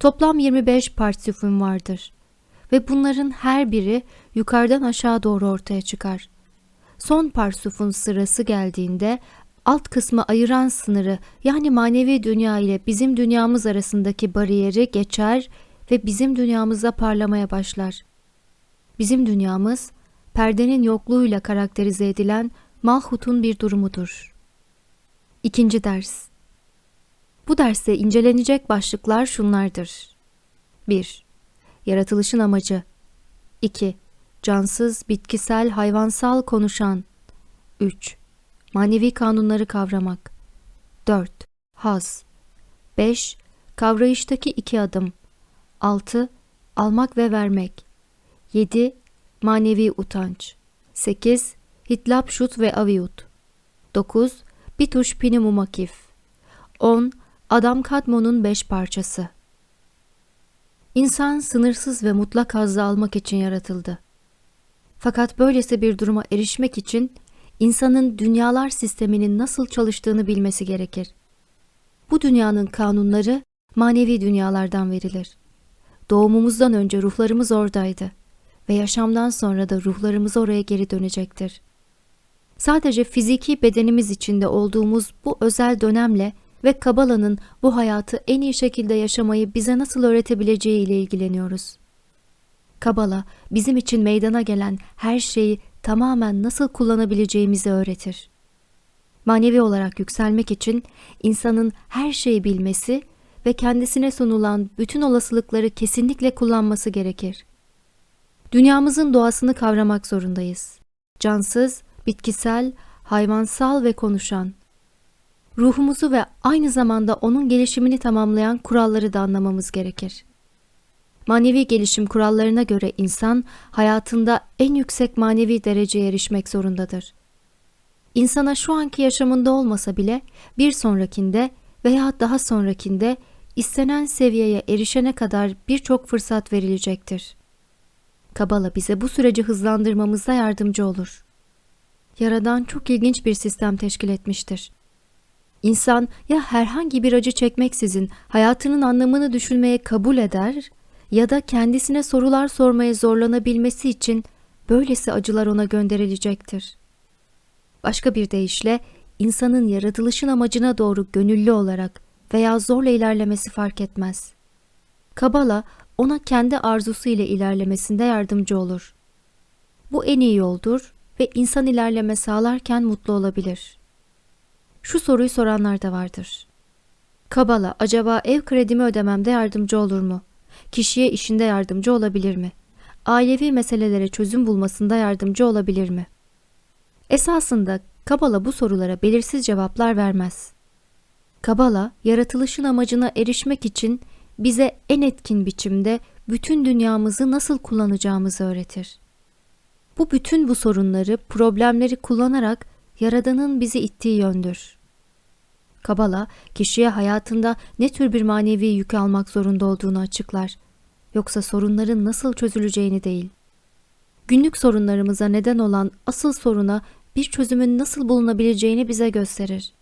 Toplam 25 parsüfüm vardır ve bunların her biri yukarıdan aşağı doğru ortaya çıkar. Son parsufun sırası geldiğinde alt kısmı ayıran sınırı yani manevi dünya ile bizim dünyamız arasındaki bariyeri geçer ve bizim dünyamızda parlamaya başlar. Bizim dünyamız perdenin yokluğuyla karakterize edilen Malhut'un bir durumudur. İkinci ders Bu derste incelenecek başlıklar şunlardır. 1. Yaratılışın amacı 2. Cansız, bitkisel, hayvansal konuşan 3. Manevi kanunları kavramak 4. Haz 5. Kavrayıştaki iki adım 6. Almak ve vermek 7. Manevi utanç 8. Hitlap şut ve aviyut 9. Bituş pinimumakif 10. Adam Kadmon'un beş parçası İnsan sınırsız ve mutlak hazzı almak için yaratıldı. Fakat böylesi bir duruma erişmek için insanın dünyalar sisteminin nasıl çalıştığını bilmesi gerekir. Bu dünyanın kanunları manevi dünyalardan verilir. Doğumumuzdan önce ruhlarımız oradaydı ve yaşamdan sonra da ruhlarımız oraya geri dönecektir. Sadece fiziki bedenimiz içinde olduğumuz bu özel dönemle ve Kabala'nın bu hayatı en iyi şekilde yaşamayı bize nasıl öğretebileceği ile ilgileniyoruz. Kabala bizim için meydana gelen her şeyi tamamen nasıl kullanabileceğimizi öğretir. Manevi olarak yükselmek için insanın her şeyi bilmesi ve kendisine sunulan bütün olasılıkları kesinlikle kullanması gerekir. Dünyamızın doğasını kavramak zorundayız. Cansız, bitkisel, hayvansal ve konuşan. Ruhumuzu ve aynı zamanda onun gelişimini tamamlayan kuralları da anlamamız gerekir. Manevi gelişim kurallarına göre insan hayatında en yüksek manevi dereceye erişmek zorundadır. İnsana şu anki yaşamında olmasa bile bir sonrakinde veya daha sonrakinde istenen seviyeye erişene kadar birçok fırsat verilecektir. Kabala bize bu süreci hızlandırmamızda yardımcı olur. Yaradan çok ilginç bir sistem teşkil etmiştir. İnsan ya herhangi bir acı çekmeksizin hayatının anlamını düşünmeye kabul eder ya da kendisine sorular sormaya zorlanabilmesi için böylesi acılar ona gönderilecektir. Başka bir deyişle insanın yaratılışın amacına doğru gönüllü olarak veya zorla ilerlemesi fark etmez. Kabala ona kendi arzusu ile ilerlemesinde yardımcı olur. Bu en iyi yoldur ve insan ilerleme sağlarken mutlu olabilir. Şu soruyu soranlar da vardır. Kabala acaba ev kredimi ödememde yardımcı olur mu? Kişiye işinde yardımcı olabilir mi? Ailevi meselelere çözüm bulmasında yardımcı olabilir mi? Esasında Kabala bu sorulara belirsiz cevaplar vermez. Kabala, yaratılışın amacına erişmek için bize en etkin biçimde bütün dünyamızı nasıl kullanacağımızı öğretir. Bu bütün bu sorunları, problemleri kullanarak Yaradan'ın bizi ittiği yöndür. Kabala, kişiye hayatında ne tür bir manevi yük almak zorunda olduğunu açıklar. Yoksa sorunların nasıl çözüleceğini değil. Günlük sorunlarımıza neden olan asıl soruna bir çözümün nasıl bulunabileceğini bize gösterir.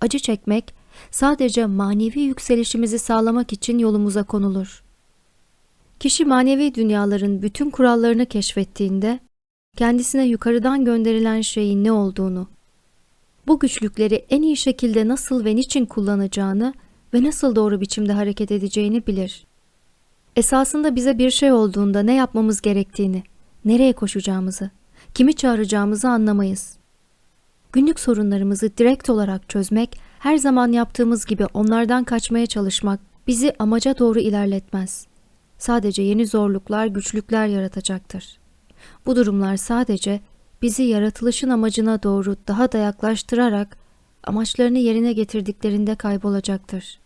Acı çekmek sadece manevi yükselişimizi sağlamak için yolumuza konulur. Kişi manevi dünyaların bütün kurallarını keşfettiğinde kendisine yukarıdan gönderilen şeyin ne olduğunu, bu güçlükleri en iyi şekilde nasıl ve niçin kullanacağını ve nasıl doğru biçimde hareket edeceğini bilir. Esasında bize bir şey olduğunda ne yapmamız gerektiğini, nereye koşacağımızı, kimi çağıracağımızı anlamayız. Günlük sorunlarımızı direkt olarak çözmek, her zaman yaptığımız gibi onlardan kaçmaya çalışmak bizi amaca doğru ilerletmez. Sadece yeni zorluklar, güçlükler yaratacaktır. Bu durumlar sadece bizi yaratılışın amacına doğru daha da yaklaştırarak amaçlarını yerine getirdiklerinde kaybolacaktır.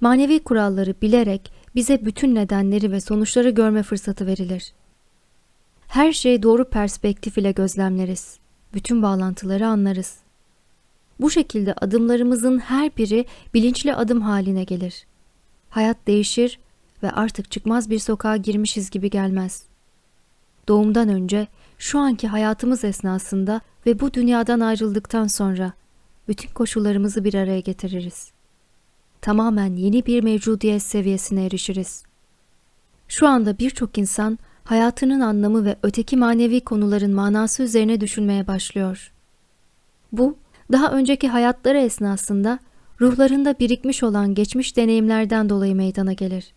Manevi kuralları bilerek bize bütün nedenleri ve sonuçları görme fırsatı verilir. Her şeyi doğru perspektif ile gözlemleriz. Bütün bağlantıları anlarız. Bu şekilde adımlarımızın her biri bilinçli adım haline gelir. Hayat değişir ve artık çıkmaz bir sokağa girmişiz gibi gelmez. Doğumdan önce, şu anki hayatımız esnasında ve bu dünyadan ayrıldıktan sonra bütün koşullarımızı bir araya getiririz. Tamamen yeni bir mevcudiyet seviyesine erişiriz. Şu anda birçok insan hayatının anlamı ve öteki manevi konuların manası üzerine düşünmeye başlıyor. Bu, daha önceki hayatları esnasında ruhlarında birikmiş olan geçmiş deneyimlerden dolayı meydana gelir.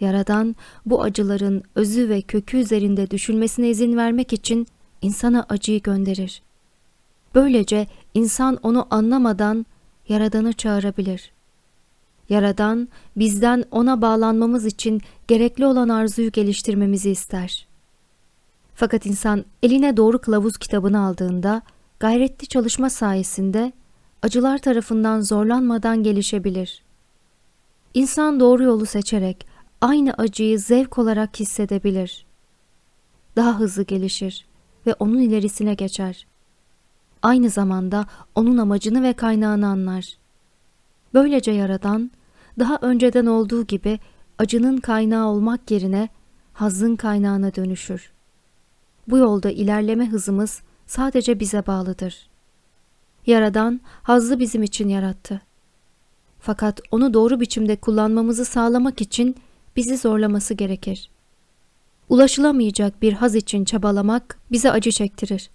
Yaradan bu acıların özü ve kökü üzerinde düşünmesine izin vermek için insana acıyı gönderir. Böylece insan onu anlamadan Yaradan'ı çağırabilir. Yaradan bizden ona bağlanmamız için gerekli olan arzuyu geliştirmemizi ister. Fakat insan eline doğru kılavuz kitabını aldığında gayretli çalışma sayesinde acılar tarafından zorlanmadan gelişebilir. İnsan doğru yolu seçerek aynı acıyı zevk olarak hissedebilir. Daha hızlı gelişir ve onun ilerisine geçer. Aynı zamanda onun amacını ve kaynağını anlar. Böylece Yaradan, daha önceden olduğu gibi acının kaynağı olmak yerine hazın kaynağına dönüşür. Bu yolda ilerleme hızımız sadece bize bağlıdır. Yaradan hazzı bizim için yarattı. Fakat onu doğru biçimde kullanmamızı sağlamak için bizi zorlaması gerekir. Ulaşılamayacak bir haz için çabalamak bize acı çektirir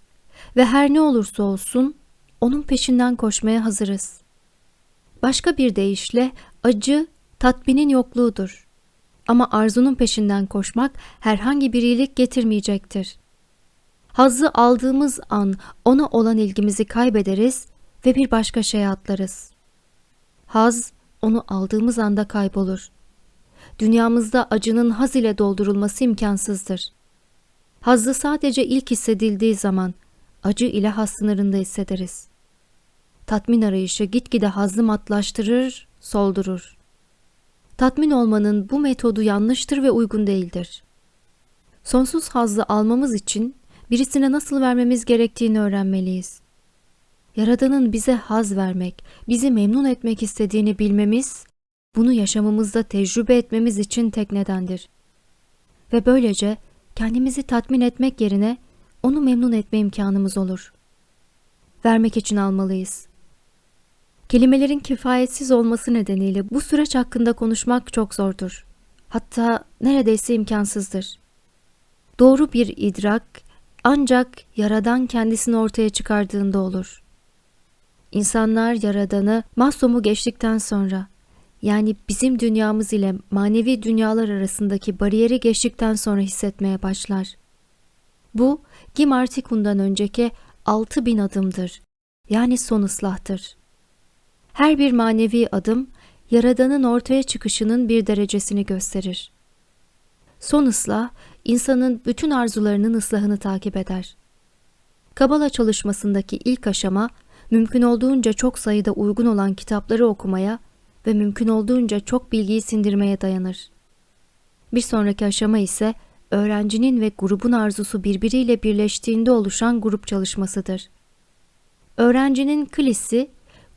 ve her ne olursa olsun onun peşinden koşmaya hazırız. Başka bir deyişle acı tatminin yokluğudur. Ama arzunun peşinden koşmak herhangi bir iyilik getirmeyecektir. Hazzı aldığımız an ona olan ilgimizi kaybederiz ve bir başka şeye atlarız. Haz onu aldığımız anda kaybolur. Dünyamızda acının haz ile doldurulması imkansızdır. Hazzı sadece ilk hissedildiği zaman acı ile haz sınırında hissederiz. Tatmin arayışı gitgide hazzı matlaştırır, soldurur. Tatmin olmanın bu metodu yanlıştır ve uygun değildir. Sonsuz hazzı almamız için birisine nasıl vermemiz gerektiğini öğrenmeliyiz. Yaradan'ın bize haz vermek, bizi memnun etmek istediğini bilmemiz, bunu yaşamımızda tecrübe etmemiz için tek nedendir. Ve böylece kendimizi tatmin etmek yerine onu memnun etme imkanımız olur. Vermek için almalıyız. Kelimelerin kifayetsiz olması nedeniyle bu süreç hakkında konuşmak çok zordur. Hatta neredeyse imkansızdır. Doğru bir idrak ancak Yaradan kendisini ortaya çıkardığında olur. İnsanlar Yaradan'ı Maslow'u geçtikten sonra, yani bizim dünyamız ile manevi dünyalar arasındaki bariyeri geçtikten sonra hissetmeye başlar. Bu, Gimartikun'dan önceki 6000 adımdır. Yani son ıslahtır. Her bir manevi adım, Yaradan'ın ortaya çıkışının bir derecesini gösterir. Son ıslah, insanın bütün arzularının ıslahını takip eder. Kabala çalışmasındaki ilk aşama, mümkün olduğunca çok sayıda uygun olan kitapları okumaya ve mümkün olduğunca çok bilgiyi sindirmeye dayanır. Bir sonraki aşama ise öğrencinin ve grubun arzusu birbiriyle birleştiğinde oluşan grup çalışmasıdır. Öğrencinin klisi,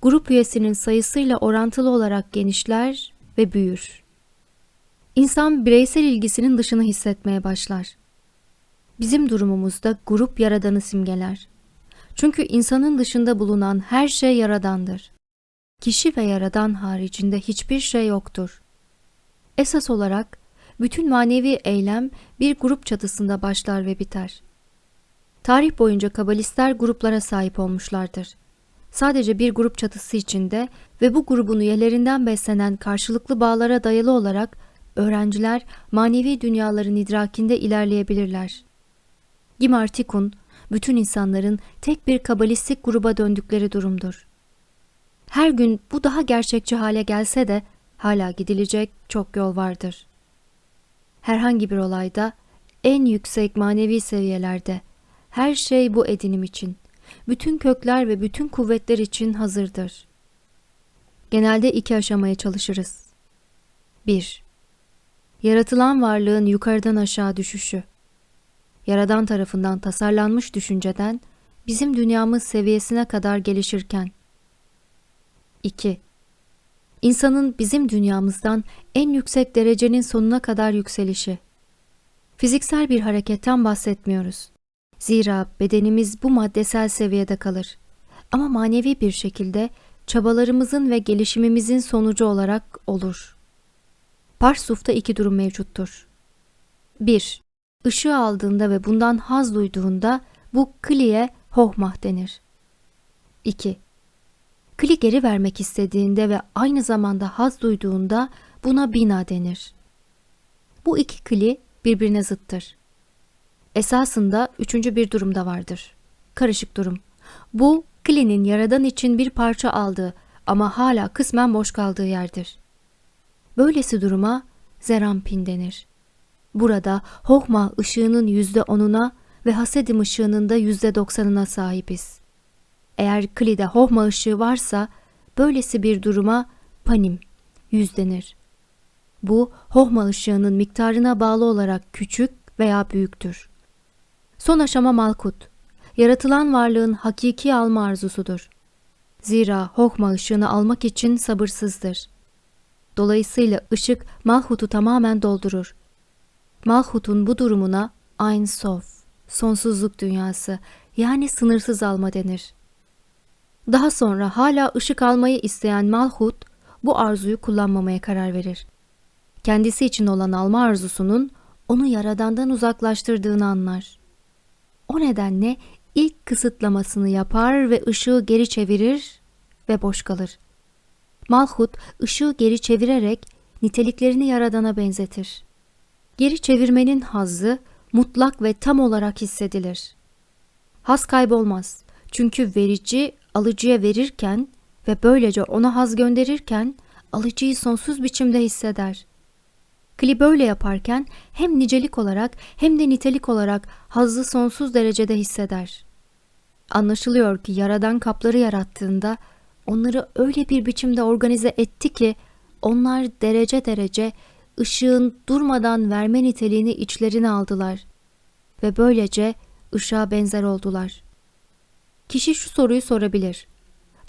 grup üyesinin sayısıyla orantılı olarak genişler ve büyür. İnsan bireysel ilgisinin dışını hissetmeye başlar. Bizim durumumuzda grup yaradanı simgeler. Çünkü insanın dışında bulunan her şey yaradandır. Kişi ve yaradan haricinde hiçbir şey yoktur. Esas olarak bütün manevi eylem bir grup çatısında başlar ve biter. Tarih boyunca kabalistler gruplara sahip olmuşlardır. Sadece bir grup çatısı içinde ve bu grubun üyelerinden beslenen karşılıklı bağlara dayalı olarak öğrenciler manevi dünyaların idrakinde ilerleyebilirler. Gimartikun, bütün insanların tek bir kabalistik gruba döndükleri durumdur. Her gün bu daha gerçekçi hale gelse de hala gidilecek çok yol vardır. Herhangi bir olayda en yüksek manevi seviyelerde her şey bu edinim için, bütün kökler ve bütün kuvvetler için hazırdır. Genelde iki aşamaya çalışırız. 1. Yaratılan varlığın yukarıdan aşağı düşüşü. Yaradan tarafından tasarlanmış düşünceden bizim dünyamız seviyesine kadar gelişirken. 2. insanın bizim dünyamızdan en yüksek derecenin sonuna kadar yükselişi. Fiziksel bir hareketten bahsetmiyoruz. Zira bedenimiz bu maddesel seviyede kalır. Ama manevi bir şekilde çabalarımızın ve gelişimimizin sonucu olarak olur. Parsuf'ta iki durum mevcuttur. 1. Işığı aldığında ve bundan haz duyduğunda bu kliye hohmah denir. 2. Kli geri vermek istediğinde ve aynı zamanda haz duyduğunda buna bina denir. Bu iki kli birbirine zıttır. Esasında üçüncü bir durum da vardır. Karışık durum. Bu klinin yaradan için bir parça aldığı ama hala kısmen boş kaldığı yerdir. Böylesi duruma zerampin denir. Burada Hohma ışığının yüzde onuna ve Hasedim ışığının da yüzde doksanına sahibiz. Eğer klide Hohma ışığı varsa böylesi bir duruma panim, yüz denir. Bu Hohma ışığının miktarına bağlı olarak küçük veya büyüktür. Son aşama Malkut, yaratılan varlığın hakiki alma arzusudur. Zira Hohma ışığını almak için sabırsızdır. Dolayısıyla ışık Malhut'u tamamen doldurur. Malhut'un bu durumuna Ein Sof, sonsuzluk dünyası yani sınırsız alma denir. Daha sonra hala ışık almayı isteyen Malhut bu arzuyu kullanmamaya karar verir. Kendisi için olan alma arzusunun onu yaradandan uzaklaştırdığını anlar. O nedenle ilk kısıtlamasını yapar ve ışığı geri çevirir ve boş kalır. Malhut ışığı geri çevirerek niteliklerini yaradana benzetir. Geri çevirmenin hazzı mutlak ve tam olarak hissedilir. Haz kaybolmaz. Çünkü verici alıcıya verirken ve böylece ona haz gönderirken alıcıyı sonsuz biçimde hisseder. Kli böyle yaparken hem nicelik olarak hem de nitelik olarak hazzı sonsuz derecede hisseder. Anlaşılıyor ki yaradan kapları yarattığında onları öyle bir biçimde organize etti ki onlar derece derece ışığın durmadan verme niteliğini içlerine aldılar ve böylece ışığa benzer oldular. Kişi şu soruyu sorabilir.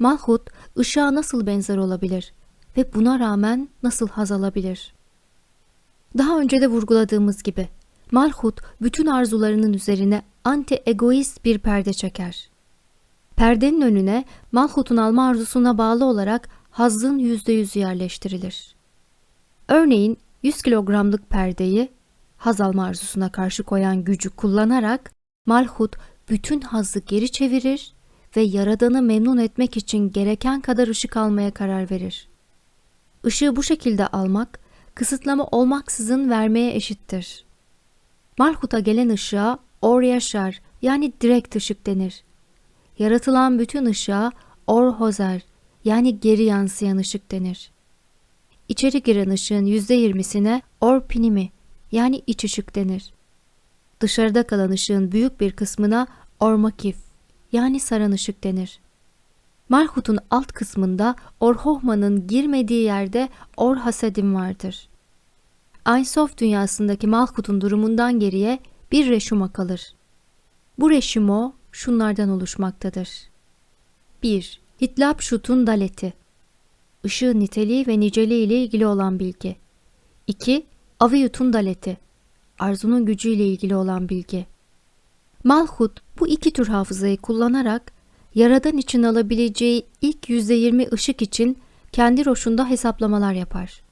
Malhut ışığa nasıl benzer olabilir ve buna rağmen nasıl haz alabilir? Daha önce de vurguladığımız gibi Malhut bütün arzularının üzerine anti-egoist bir perde çeker. Perdenin önüne Malhut'un alma arzusuna bağlı olarak hazın %100'ü yerleştirilir. Örneğin 100 kilogramlık perdeyi haz alma arzusuna karşı koyan gücü kullanarak Malhut bütün hazzı geri çevirir ve Yaradan'ı memnun etmek için gereken kadar ışık almaya karar verir. Işığı bu şekilde almak, kısıtlama olmaksızın vermeye eşittir. Malhut'a gelen ışığa or yaşar yani direkt ışık denir. Yaratılan bütün ışığa or hozer yani geri yansıyan ışık denir. İçeri giren ışığın yüzde yirmisine or pinimi yani iç ışık denir. Dışarıda kalan ışığın büyük bir kısmına ormakif yani saran ışık denir. Malhut'un alt kısmında Orhohma'nın girmediği yerde Or Hasedim vardır. Einsof dünyasındaki Malhut'un durumundan geriye bir reşuma kalır. Bu reşimo şunlardan oluşmaktadır. 1. Hitlap şutun daleti Işığın niteliği ve niceliği ile ilgili olan bilgi. 2. Aviyutun daleti arzunun gücüyle ilgili olan bilgi. Malhut bu iki tür hafızayı kullanarak yaradan için alabileceği ilk %20 ışık için kendi roşunda hesaplamalar yapar.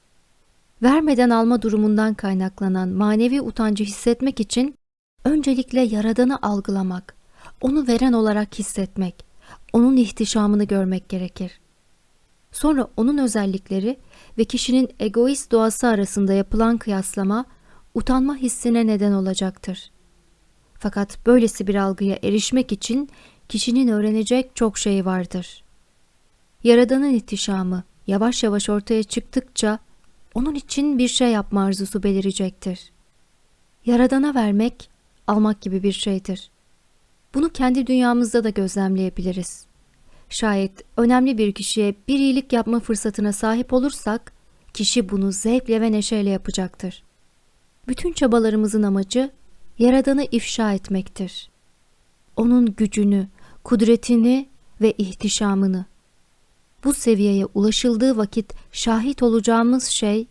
Vermeden alma durumundan kaynaklanan manevi utancı hissetmek için öncelikle yaradanı algılamak, onu veren olarak hissetmek, onun ihtişamını görmek gerekir. Sonra onun özellikleri ve kişinin egoist doğası arasında yapılan kıyaslama utanma hissine neden olacaktır. Fakat böylesi bir algıya erişmek için kişinin öğrenecek çok şey vardır. Yaradanın ihtişamı yavaş yavaş ortaya çıktıkça onun için bir şey yapma arzusu belirecektir. Yaradana vermek, almak gibi bir şeydir. Bunu kendi dünyamızda da gözlemleyebiliriz. Şayet önemli bir kişiye bir iyilik yapma fırsatına sahip olursak, kişi bunu zevkle ve neşeyle yapacaktır. Bütün çabalarımızın amacı Yaradan'ı ifşa etmektir. Onun gücünü, kudretini ve ihtişamını. bu seviyeye ulaşıldığı vakit şahit olacağımız şey,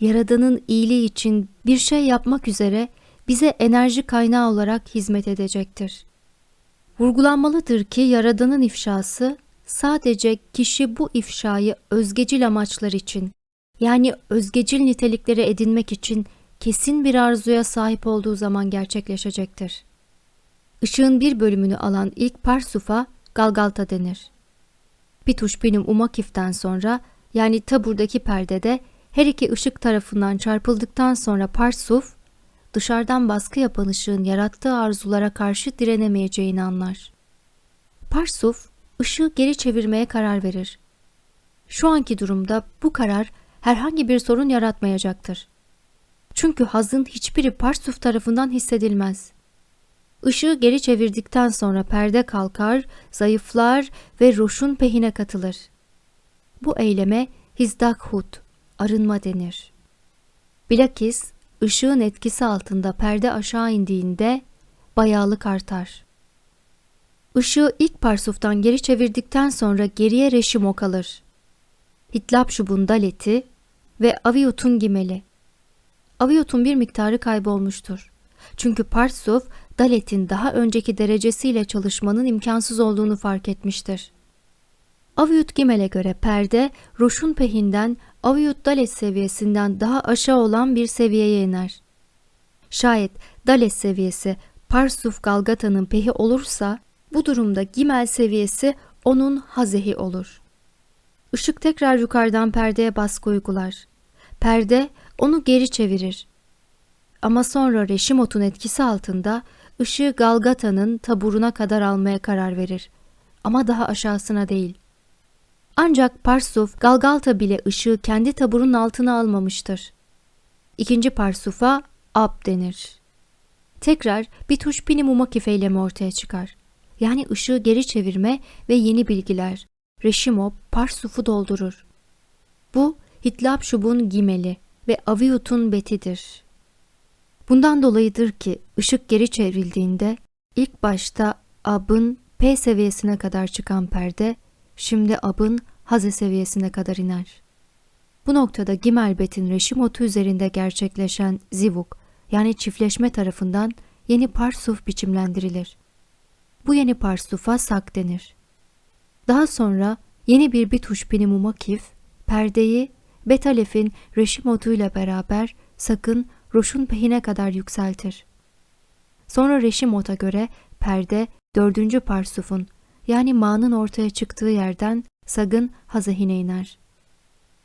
Yaradan'ın iyiliği için bir şey yapmak üzere bize enerji kaynağı olarak hizmet edecektir. Vurgulanmalıdır ki Yaradan'ın ifşası sadece kişi bu ifşayı özgecil amaçlar için yani özgecil nitelikleri edinmek için kesin bir arzuya sahip olduğu zaman gerçekleşecektir. Işığın bir bölümünü alan ilk parsufa Galgalta denir. Bituşbinim Umakif'ten sonra yani taburdaki perdede her iki ışık tarafından çarpıldıktan sonra parsuf, dışarıdan baskı yapan ışığın yarattığı arzulara karşı direnemeyeceğini anlar. Parsuf, ışığı geri çevirmeye karar verir. Şu anki durumda bu karar herhangi bir sorun yaratmayacaktır. Çünkü hazın hiçbiri Parsuf tarafından hissedilmez. Işığı geri çevirdikten sonra perde kalkar, zayıflar ve roşun pehine katılır. Bu eyleme hizdakhut, arınma denir. Bilakis ışığın etkisi altında perde aşağı indiğinde bayağılık artar. Işığı ilk parsuftan geri çevirdikten sonra geriye reşimo kalır. Hitlapşub'un daleti ve Aviyot'un gimeli. Aviyot'un bir miktarı kaybolmuştur. Çünkü parsuf Dalet'in daha önceki derecesiyle çalışmanın imkansız olduğunu fark etmiştir. Aviyut Gimel'e göre perde, Roş'un pehinden Aviyut Dalet seviyesinden daha aşağı olan bir seviyeye iner. Şayet Dalet seviyesi Parsuf Galgata'nın pehi olursa, bu durumda Gimel seviyesi onun hazehi olur. Işık tekrar yukarıdan perdeye baskı uygular. Perde onu geri çevirir. Ama sonra Reşimot'un etkisi altında ışığı Galgata'nın taburuna kadar almaya karar verir. Ama daha aşağısına değil. Ancak Parsuf, Galgalta bile ışığı kendi taburun altına almamıştır. İkinci Parsuf'a Ab denir. Tekrar bir tuş Pinimumaki eylemi ortaya çıkar. Yani ışığı geri çevirme ve yeni bilgiler. Reşimo Parsuf'u doldurur. Bu Hitlapşub'un gimeli ve Aviyut'un betidir. Bundan dolayıdır ki ışık geri çevrildiğinde ilk başta abın P seviyesine kadar çıkan perde şimdi abın Haze seviyesine kadar iner. Bu noktada Gimelbet'in reşim otu üzerinde gerçekleşen zivuk yani çiftleşme tarafından yeni parsuf biçimlendirilir. Bu yeni parsufa sak denir. Daha sonra yeni bir bituş pinimumakif perdeyi Betalef'in reşim otuyla beraber sakın roşun pehine kadar yükseltir. Sonra Reşimot'a göre perde dördüncü parsufun yani ma'nın ortaya çıktığı yerden sagın hazahine iner.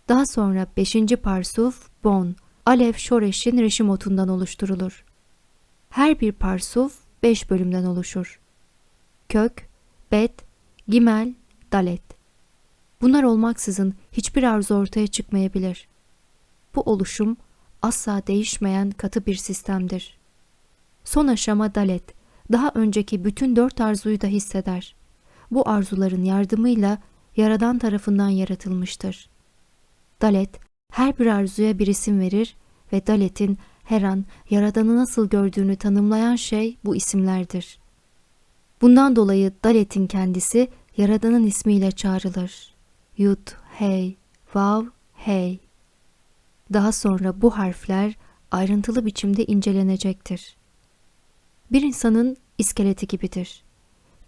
Daha sonra beşinci parsuf bon, Alev Şoreş'in Reşimot'undan oluşturulur. Her bir parsuf beş bölümden oluşur. Kök, bet, gimel, dalet. Bunlar olmaksızın hiçbir arzu ortaya çıkmayabilir. Bu oluşum asla değişmeyen katı bir sistemdir. Son aşama dalet, daha önceki bütün dört arzuyu da hisseder. Bu arzuların yardımıyla Yaradan tarafından yaratılmıştır. Dalet, her bir arzuya bir isim verir ve Dalet'in her an Yaradan'ı nasıl gördüğünü tanımlayan şey bu isimlerdir. Bundan dolayı Dalet'in kendisi Yaradan'ın ismiyle çağrılır. Yud, Hey, Vav, Hey. Daha sonra bu harfler ayrıntılı biçimde incelenecektir. Bir insanın iskeleti gibidir.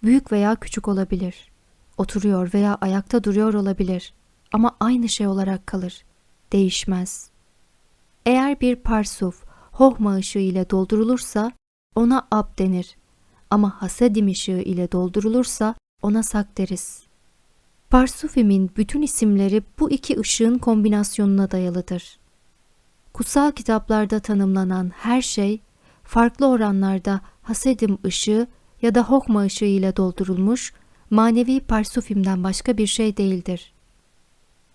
Büyük veya küçük olabilir. Oturuyor veya ayakta duruyor olabilir ama aynı şey olarak kalır. Değişmez. Eğer bir parsuf hohma ışığı ile doldurulursa ona ab denir ama hasedim ışığı ile doldurulursa ona sak deriz. Parsufim'in bütün isimleri bu iki ışığın kombinasyonuna dayalıdır. Kutsal kitaplarda tanımlanan her şey farklı oranlarda hasedim ışığı ya da hokma ışığı ile doldurulmuş manevi parsufimden başka bir şey değildir.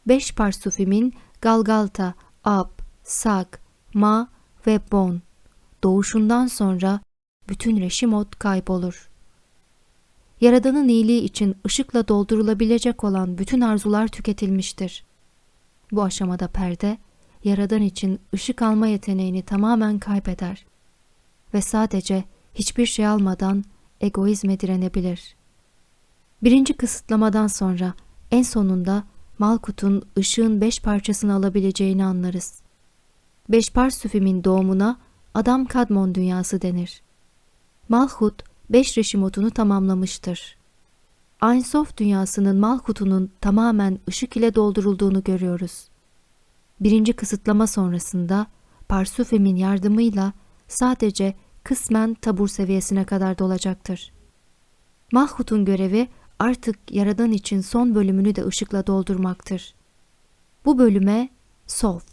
Beş parsufimin Galgalta, Ab, Sak, Ma ve Bon doğuşundan sonra bütün Reşimot kaybolur. Yaradanın iyiliği için ışıkla doldurulabilecek olan bütün arzular tüketilmiştir. Bu aşamada perde, Yaradan için ışık alma yeteneğini tamamen kaybeder ve sadece hiçbir şey almadan egoizme direnebilir. Birinci kısıtlamadan sonra En sonunda Malkut'un ışığın beş parçasını alabileceğini anlarız. Beş Parsüfim'in doğumuna Adam Kadmon dünyası denir. Malhut, beş reşimotunu tamamlamıştır. Ein Sof dünyasının Malhut'unun tamamen ışık ile doldurulduğunu görüyoruz. Birinci kısıtlama sonrasında Parsufim'in yardımıyla sadece kısmen tabur seviyesine kadar dolacaktır. Malhut'un görevi artık Yaradan için son bölümünü de ışıkla doldurmaktır. Bu bölüme Sof,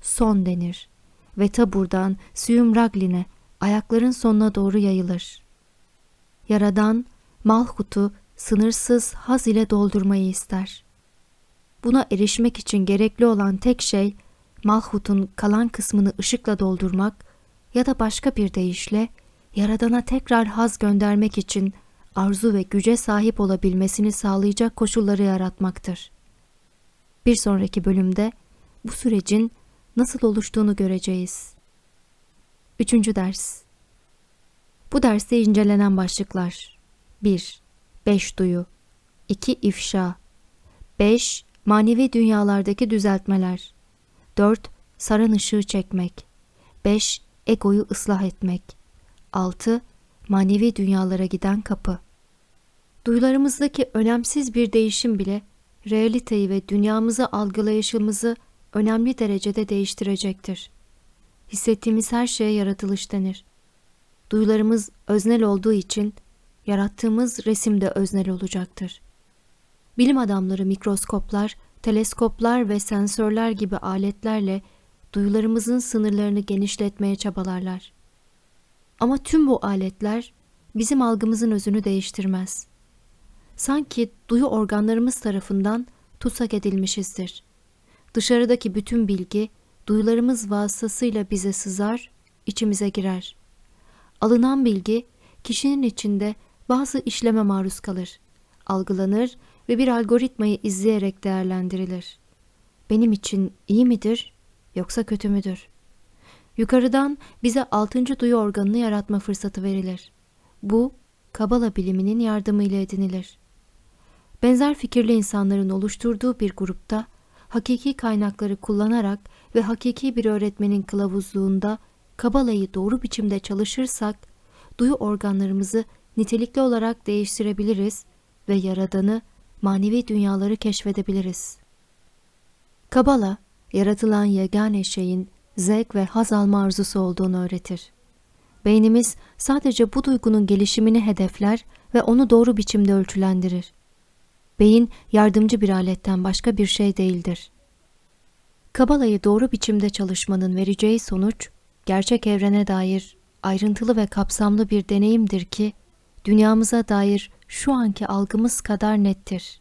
son denir ve taburdan Siyum Raglin'e ayakların sonuna doğru yayılır. Yaradan Malhut'u sınırsız haz ile doldurmayı ister. Buna erişmek için gerekli olan tek şey Malhut'un kalan kısmını ışıkla doldurmak ya da başka bir deyişle Yaradan'a tekrar haz göndermek için arzu ve güce sahip olabilmesini sağlayacak koşulları yaratmaktır. Bir sonraki bölümde bu sürecin nasıl oluştuğunu göreceğiz. Üçüncü ders Bu derste incelenen başlıklar 1. Beş duyu 2. ifşa 5. Manevi dünyalardaki düzeltmeler 4. Saran ışığı çekmek 5. Egoyu ıslah etmek 6. Manevi dünyalara giden kapı Duyularımızdaki önemsiz bir değişim bile realiteyi ve dünyamızı algılayışımızı önemli derecede değiştirecektir. Hissettiğimiz her şeye yaratılış denir. Duyularımız öznel olduğu için yarattığımız resim de öznel olacaktır. Bilim adamları mikroskoplar, teleskoplar ve sensörler gibi aletlerle duyularımızın sınırlarını genişletmeye çabalarlar. Ama tüm bu aletler bizim algımızın özünü değiştirmez. Sanki duyu organlarımız tarafından tutsak edilmişizdir. Dışarıdaki bütün bilgi duyularımız vasıtasıyla bize sızar, içimize girer. Alınan bilgi kişinin içinde bazı işleme maruz kalır, algılanır ve bir algoritmayı izleyerek değerlendirilir. Benim için iyi midir yoksa kötü müdür? Yukarıdan bize altıncı duyu organını yaratma fırsatı verilir. Bu, Kabala biliminin yardımıyla edinilir. Benzer fikirli insanların oluşturduğu bir grupta hakiki kaynakları kullanarak ve hakiki bir öğretmenin kılavuzluğunda Kabala'yı doğru biçimde çalışırsak duyu organlarımızı nitelikli olarak değiştirebiliriz ve Yaradan'ı, manevi dünyaları keşfedebiliriz. Kabala, yaratılan yegane şeyin zevk ve haz alma arzusu olduğunu öğretir. Beynimiz sadece bu duygunun gelişimini hedefler ve onu doğru biçimde ölçülendirir. Beyin yardımcı bir aletten başka bir şey değildir. Kabalayı doğru biçimde çalışmanın vereceği sonuç, gerçek evrene dair ayrıntılı ve kapsamlı bir deneyimdir ki, dünyamıza dair şu anki algımız kadar nettir.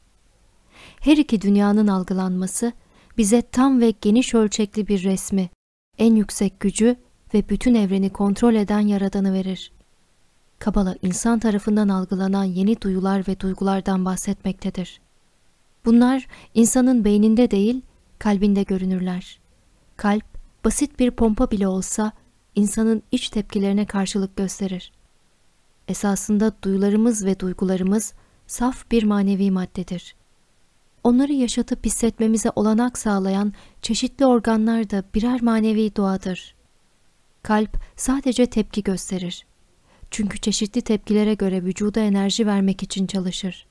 Her iki dünyanın algılanması, bize tam ve geniş ölçekli bir resmi, en yüksek gücü ve bütün evreni kontrol eden yaradanı verir. Kabala insan tarafından algılanan yeni duyular ve duygulardan bahsetmektedir. Bunlar insanın beyninde değil, kalbinde görünürler. Kalp, basit bir pompa bile olsa insanın iç tepkilerine karşılık gösterir. Esasında duyularımız ve duygularımız saf bir manevi maddedir. Onları yaşatıp hissetmemize olanak sağlayan çeşitli organlar da birer manevi doğadır. Kalp sadece tepki gösterir. Çünkü çeşitli tepkilere göre vücuda enerji vermek için çalışır.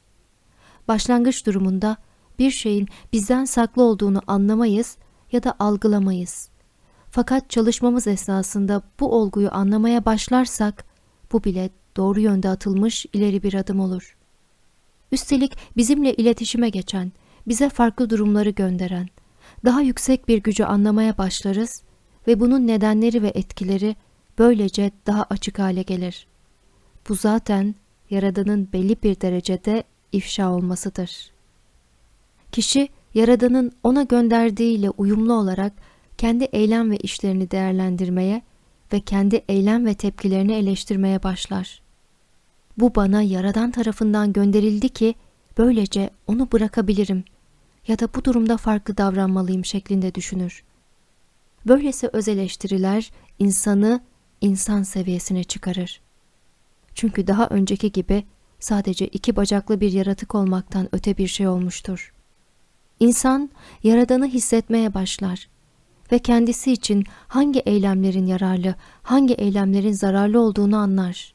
Başlangıç durumunda bir şeyin bizden saklı olduğunu anlamayız ya da algılamayız. Fakat çalışmamız esnasında bu olguyu anlamaya başlarsak bu bile doğru yönde atılmış ileri bir adım olur. Üstelik bizimle iletişime geçen, bize farklı durumları gönderen, daha yüksek bir gücü anlamaya başlarız ve bunun nedenleri ve etkileri böylece daha açık hale gelir. Bu zaten Yaradan'ın belli bir derecede ifşa olmasıdır. Kişi Yaradan'ın ona gönderdiğiyle uyumlu olarak kendi eylem ve işlerini değerlendirmeye ve kendi eylem ve tepkilerini eleştirmeye başlar. Bu bana Yaradan tarafından gönderildi ki böylece onu bırakabilirim ya da bu durumda farklı davranmalıyım şeklinde düşünür. Böylesi öz eleştiriler insanı insan seviyesine çıkarır. Çünkü daha önceki gibi sadece iki bacaklı bir yaratık olmaktan öte bir şey olmuştur. İnsan yaradanı hissetmeye başlar ve kendisi için hangi eylemlerin yararlı, hangi eylemlerin zararlı olduğunu anlar.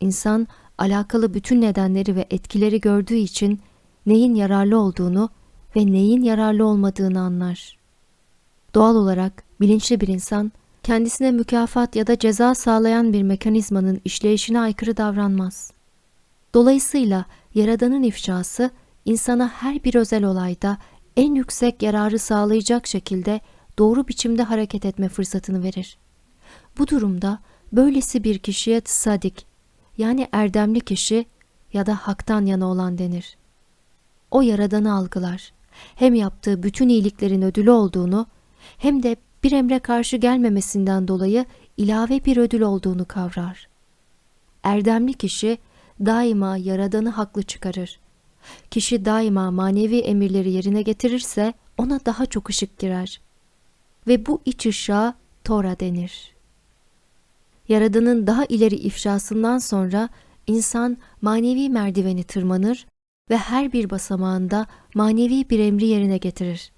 İnsan alakalı bütün nedenleri ve etkileri gördüğü için neyin yararlı olduğunu ve neyin yararlı olmadığını anlar. Doğal olarak bilinçli bir insan kendisine mükafat ya da ceza sağlayan bir mekanizmanın işleyişine aykırı davranmaz. Dolayısıyla Yaradan'ın ifşası insana her bir özel olayda en yüksek yararı sağlayacak şekilde doğru biçimde hareket etme fırsatını verir. Bu durumda böylesi bir kişiye sadik yani erdemli kişi ya da haktan yana olan denir. O yaradanı algılar. Hem yaptığı bütün iyiliklerin ödülü olduğunu hem de bir emre karşı gelmemesinden dolayı ilave bir ödül olduğunu kavrar. Erdemli kişi daima yaradanı haklı çıkarır. Kişi daima manevi emirleri yerine getirirse ona daha çok ışık girer. Ve bu iç ışığa Tora denir. Yaradanın daha ileri ifşasından sonra insan manevi merdiveni tırmanır ve her bir basamağında manevi bir emri yerine getirir.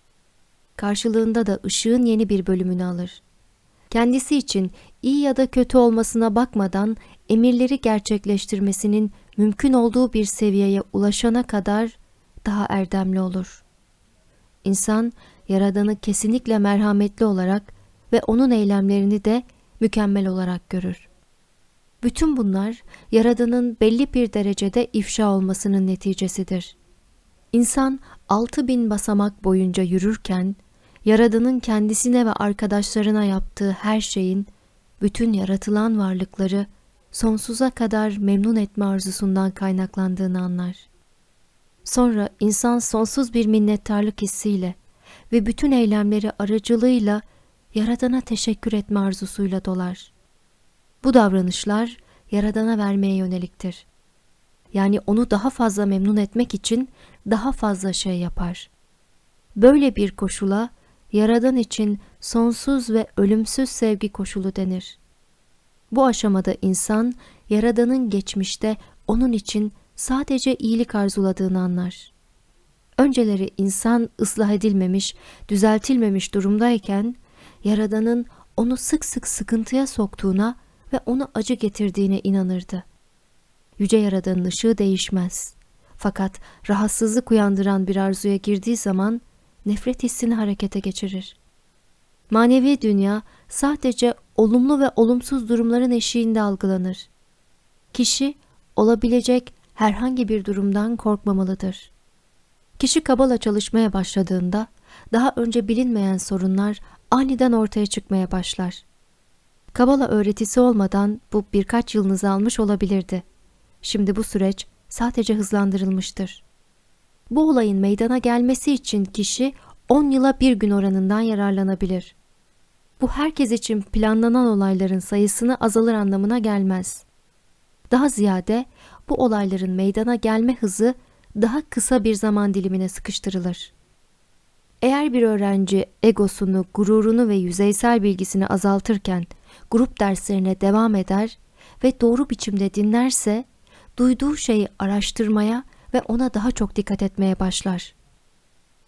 Karşılığında da ışığın yeni bir bölümünü alır. Kendisi için iyi ya da kötü olmasına bakmadan emirleri gerçekleştirmesinin mümkün olduğu bir seviyeye ulaşana kadar daha erdemli olur. İnsan, Yaradan'ı kesinlikle merhametli olarak ve onun eylemlerini de mükemmel olarak görür. Bütün bunlar Yaradan'ın belli bir derecede ifşa olmasının neticesidir. İnsan altı bin basamak boyunca yürürken, Yaradan'ın kendisine ve arkadaşlarına yaptığı her şeyin, bütün yaratılan varlıkları sonsuza kadar memnun etme arzusundan kaynaklandığını anlar. Sonra insan sonsuz bir minnettarlık hissiyle ve bütün eylemleri aracılığıyla Yaradan'a teşekkür etme arzusuyla dolar. Bu davranışlar Yaradan'a vermeye yöneliktir. Yani onu daha fazla memnun etmek için daha fazla şey yapar. Böyle bir koşula Yaradan için sonsuz ve ölümsüz sevgi koşulu denir. Bu aşamada insan Yaradan'ın geçmişte onun için sadece iyilik arzuladığını anlar. Önceleri insan ıslah edilmemiş, düzeltilmemiş durumdayken Yaradan'ın onu sık sık sıkıntıya soktuğuna ve onu acı getirdiğine inanırdı. Yüce Yaradan'ın ışığı değişmez. Fakat rahatsızlık uyandıran bir arzuya girdiği zaman nefret hissini harekete geçirir. Manevi dünya sadece olumlu ve olumsuz durumların eşiğinde algılanır. Kişi olabilecek herhangi bir durumdan korkmamalıdır. Kişi kabala çalışmaya başladığında daha önce bilinmeyen sorunlar aniden ortaya çıkmaya başlar. Kabala öğretisi olmadan bu birkaç yılınızı almış olabilirdi. Şimdi bu süreç sadece hızlandırılmıştır. Bu olayın meydana gelmesi için kişi 10 yıla bir gün oranından yararlanabilir. Bu herkes için planlanan olayların sayısını azalır anlamına gelmez. Daha ziyade bu olayların meydana gelme hızı daha kısa bir zaman dilimine sıkıştırılır. Eğer bir öğrenci egosunu, gururunu ve yüzeysel bilgisini azaltırken grup derslerine devam eder ve doğru biçimde dinlerse, duyduğu şeyi araştırmaya ve ona daha çok dikkat etmeye başlar.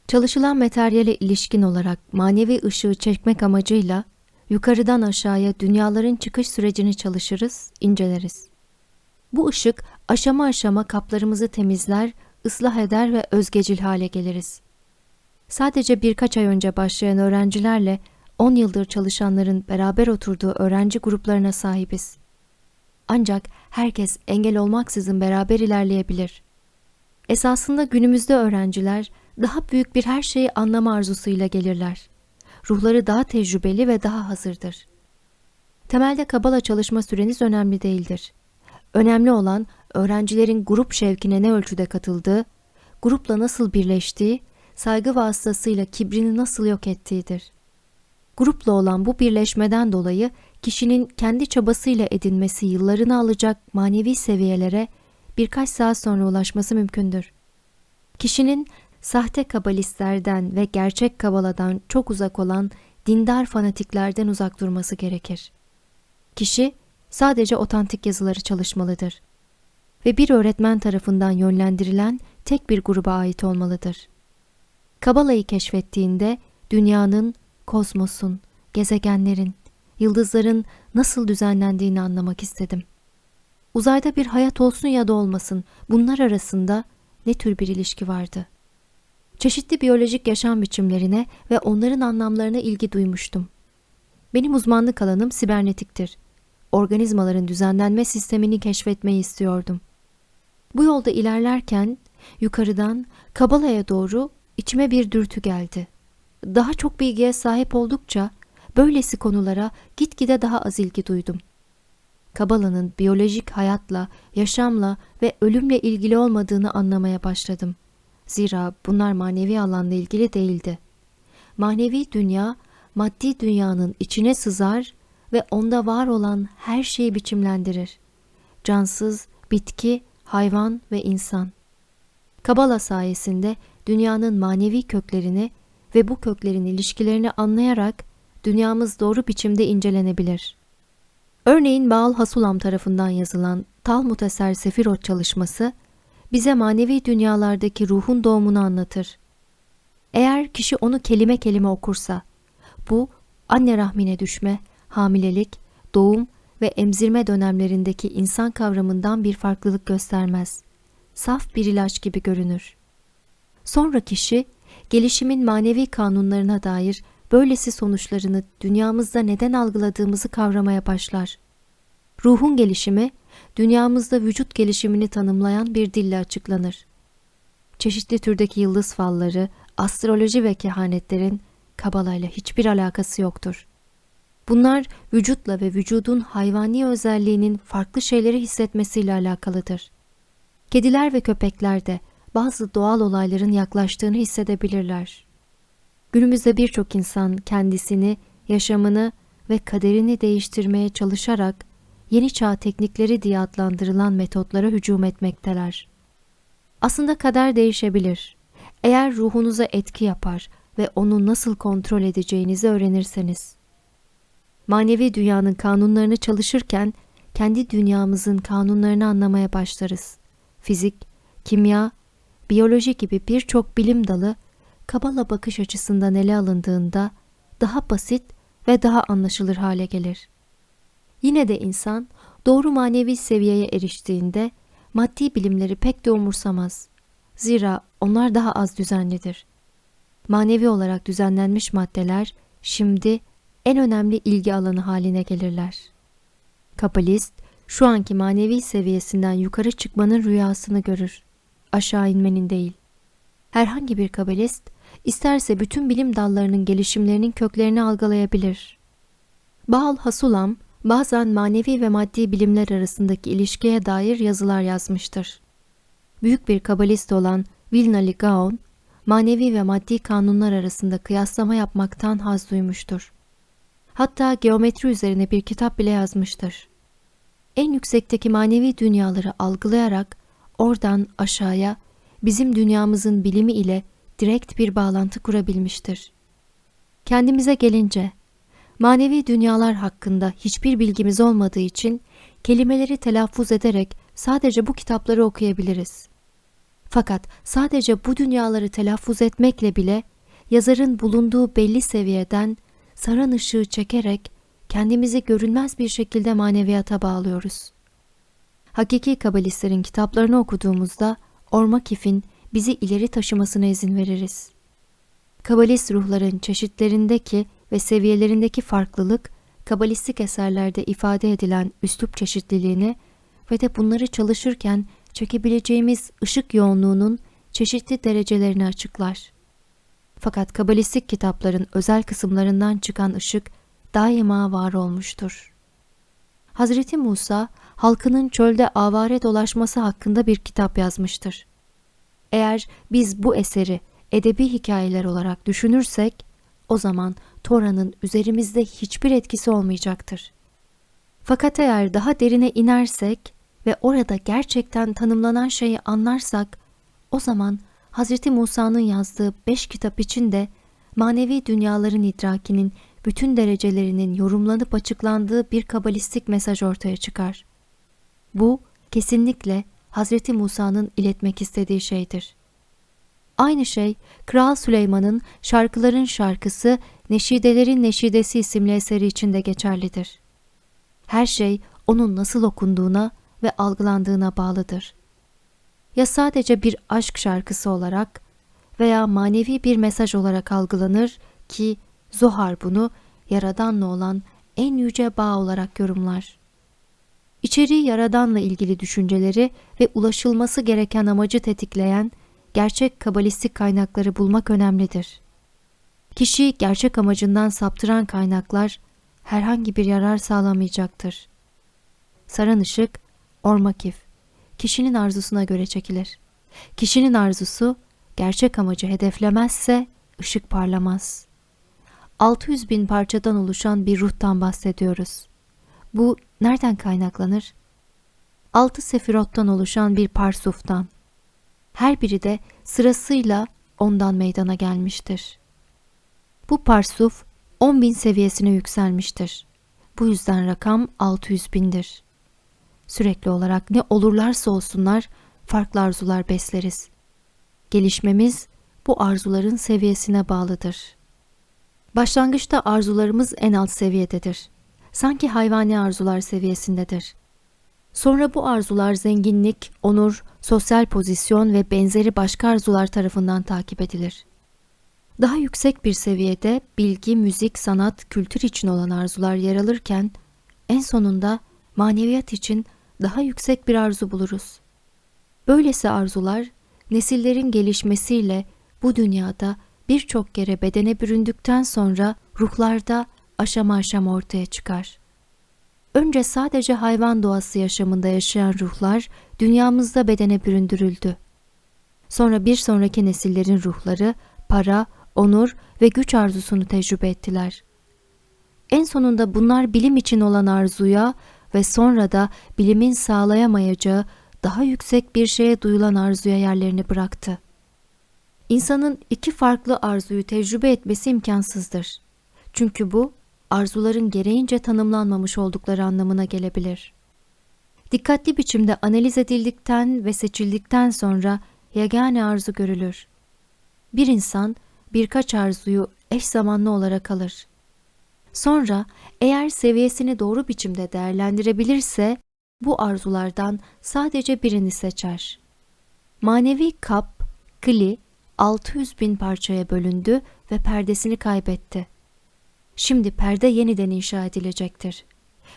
Çalışılan materyale ilişkin olarak manevi ışığı çekmek amacıyla yukarıdan aşağıya dünyaların çıkış sürecini çalışırız, inceleriz. Bu ışık aşama aşama kaplarımızı temizler, ıslah eder ve özgecil hale geliriz. Sadece birkaç ay önce başlayan öğrencilerle 10 yıldır çalışanların beraber oturduğu öğrenci gruplarına sahibiz. Ancak herkes engel olmaksızın beraber ilerleyebilir. Esasında günümüzde öğrenciler daha büyük bir her şeyi anlama arzusuyla gelirler. Ruhları daha tecrübeli ve daha hazırdır. Temelde kabala çalışma süreniz önemli değildir. Önemli olan öğrencilerin grup şevkine ne ölçüde katıldığı, grupla nasıl birleştiği, saygı vasıtasıyla kibrini nasıl yok ettiğidir. Grupla olan bu birleşmeden dolayı kişinin kendi çabasıyla edinmesi yıllarını alacak manevi seviyelere birkaç saat sonra ulaşması mümkündür. Kişinin sahte kabalistlerden ve gerçek kabaladan çok uzak olan dindar fanatiklerden uzak durması gerekir. Kişi sadece otantik yazıları çalışmalıdır ve bir öğretmen tarafından yönlendirilen tek bir gruba ait olmalıdır. Kabala'yı keşfettiğinde dünyanın, kozmosun, gezegenlerin, yıldızların nasıl düzenlendiğini anlamak istedim. Uzayda bir hayat olsun ya da olmasın bunlar arasında ne tür bir ilişki vardı? Çeşitli biyolojik yaşam biçimlerine ve onların anlamlarına ilgi duymuştum. Benim uzmanlık alanım sibernetiktir. Organizmaların düzenlenme sistemini keşfetmeyi istiyordum. Bu yolda ilerlerken yukarıdan Kabala'ya doğru içime bir dürtü geldi. Daha çok bilgiye sahip oldukça böylesi konulara gitgide daha az ilgi duydum. Kabala'nın biyolojik hayatla, yaşamla ve ölümle ilgili olmadığını anlamaya başladım. Zira bunlar manevi alanla ilgili değildi. Manevi dünya, maddi dünyanın içine sızar ve onda var olan her şeyi biçimlendirir. Cansız, bitki, hayvan ve insan. Kabala sayesinde dünyanın manevi köklerini ve bu köklerin ilişkilerini anlayarak dünyamız doğru biçimde incelenebilir. Örneğin Baal Hasulam tarafından yazılan Talmud eser Sefirot çalışması bize manevi dünyalardaki ruhun doğumunu anlatır. Eğer kişi onu kelime kelime okursa, bu anne rahmine düşme, hamilelik, doğum ve emzirme dönemlerindeki insan kavramından bir farklılık göstermez. Saf bir ilaç gibi görünür. Sonra kişi gelişimin manevi kanunlarına dair böylesi sonuçlarını dünyamızda neden algıladığımızı kavramaya başlar. Ruhun gelişimi, dünyamızda vücut gelişimini tanımlayan bir dille açıklanır. Çeşitli türdeki yıldız falları, astroloji ve kehanetlerin kabalayla hiçbir alakası yoktur. Bunlar vücutla ve vücudun hayvani özelliğinin farklı şeyleri hissetmesiyle alakalıdır. Kediler ve köpekler de bazı doğal olayların yaklaştığını hissedebilirler. Günümüzde birçok insan kendisini, yaşamını ve kaderini değiştirmeye çalışarak yeni çağ teknikleri diye adlandırılan metotlara hücum etmekteler. Aslında kader değişebilir. Eğer ruhunuza etki yapar ve onu nasıl kontrol edeceğinizi öğrenirseniz. Manevi dünyanın kanunlarını çalışırken kendi dünyamızın kanunlarını anlamaya başlarız. Fizik, kimya, biyoloji gibi birçok bilim dalı Kabala bakış açısından ele alındığında daha basit ve daha anlaşılır hale gelir. Yine de insan doğru manevi seviyeye eriştiğinde maddi bilimleri pek de umursamaz. Zira onlar daha az düzenlidir. Manevi olarak düzenlenmiş maddeler şimdi en önemli ilgi alanı haline gelirler. Kabalist şu anki manevi seviyesinden yukarı çıkmanın rüyasını görür. Aşağı inmenin değil. Herhangi bir kabalist isterse bütün bilim dallarının gelişimlerinin köklerini algılayabilir. Baal Hasulam bazen manevi ve maddi bilimler arasındaki ilişkiye dair yazılar yazmıştır. Büyük bir kabalist olan Vilna Gaon, manevi ve maddi kanunlar arasında kıyaslama yapmaktan haz duymuştur. Hatta geometri üzerine bir kitap bile yazmıştır. En yüksekteki manevi dünyaları algılayarak oradan aşağıya bizim dünyamızın bilimi ile direkt bir bağlantı kurabilmiştir. Kendimize gelince, manevi dünyalar hakkında hiçbir bilgimiz olmadığı için kelimeleri telaffuz ederek sadece bu kitapları okuyabiliriz. Fakat sadece bu dünyaları telaffuz etmekle bile yazarın bulunduğu belli seviyeden saran ışığı çekerek kendimizi görünmez bir şekilde maneviyata bağlıyoruz. Hakiki kabalistlerin kitaplarını okuduğumuzda Ormakif'in bizi ileri taşımasına izin veririz. Kabalist ruhların çeşitlerindeki ve seviyelerindeki farklılık, kabalistik eserlerde ifade edilen üslup çeşitliliğini ve de bunları çalışırken çekebileceğimiz ışık yoğunluğunun çeşitli derecelerini açıklar. Fakat kabalistik kitapların özel kısımlarından çıkan ışık daima var olmuştur. Hazreti Musa, halkının çölde avare dolaşması hakkında bir kitap yazmıştır. Eğer biz bu eseri edebi hikayeler olarak düşünürsek, o zaman Tora'nın üzerimizde hiçbir etkisi olmayacaktır. Fakat eğer daha derine inersek ve orada gerçekten tanımlanan şeyi anlarsak, o zaman Hz. Musa'nın yazdığı beş kitap içinde manevi dünyaların idrakinin bütün derecelerinin yorumlanıp açıklandığı bir kabalistik mesaj ortaya çıkar. Bu kesinlikle Hz. Musa'nın iletmek istediği şeydir. Aynı şey Kral Süleyman'ın Şarkıların Şarkısı, Neşidelerin Neşidesi isimli eseri için de geçerlidir. Her şey onun nasıl okunduğuna ve algılandığına bağlıdır. Ya sadece bir aşk şarkısı olarak veya manevi bir mesaj olarak algılanır ki Zohar bunu Yaradan'la olan en yüce bağ olarak yorumlar. İçeriği Yaradan'la ilgili düşünceleri ve ulaşılması gereken amacı tetikleyen gerçek kabalistik kaynakları bulmak önemlidir. Kişiyi gerçek amacından saptıran kaynaklar herhangi bir yarar sağlamayacaktır. Saran ışık, ormakif, kişinin arzusuna göre çekilir. Kişinin arzusu gerçek amacı hedeflemezse ışık parlamaz. 600 bin parçadan oluşan bir ruhtan bahsediyoruz. Bu nereden kaynaklanır? Altı sefirottan oluşan bir parsuftan. Her biri de sırasıyla ondan meydana gelmiştir. Bu parsuf 10 bin seviyesine yükselmiştir. Bu yüzden rakam 600 bindir. Sürekli olarak ne olurlarsa olsunlar farklı arzular besleriz. Gelişmemiz bu arzuların seviyesine bağlıdır. Başlangıçta arzularımız en alt seviyededir. Sanki hayvani arzular seviyesindedir. Sonra bu arzular zenginlik, onur, sosyal pozisyon ve benzeri başka arzular tarafından takip edilir. Daha yüksek bir seviyede bilgi, müzik, sanat, kültür için olan arzular yer alırken en sonunda maneviyat için daha yüksek bir arzu buluruz. Böylesi arzular nesillerin gelişmesiyle bu dünyada birçok kere bedene büründükten sonra ruhlarda aşama aşama ortaya çıkar. Önce sadece hayvan doğası yaşamında yaşayan ruhlar dünyamızda bedene büründürüldü. Sonra bir sonraki nesillerin ruhları para, onur ve güç arzusunu tecrübe ettiler. En sonunda bunlar bilim için olan arzuya ve sonra da bilimin sağlayamayacağı daha yüksek bir şeye duyulan arzuya yerlerini bıraktı. İnsanın iki farklı arzuyu tecrübe etmesi imkansızdır. Çünkü bu arzuların gereğince tanımlanmamış oldukları anlamına gelebilir. Dikkatli biçimde analiz edildikten ve seçildikten sonra yegane arzu görülür. Bir insan birkaç arzuyu eş zamanlı olarak alır. Sonra eğer seviyesini doğru biçimde değerlendirebilirse bu arzulardan sadece birini seçer. Manevi kap, kli 600 bin parçaya bölündü ve perdesini kaybetti. Şimdi perde yeniden inşa edilecektir.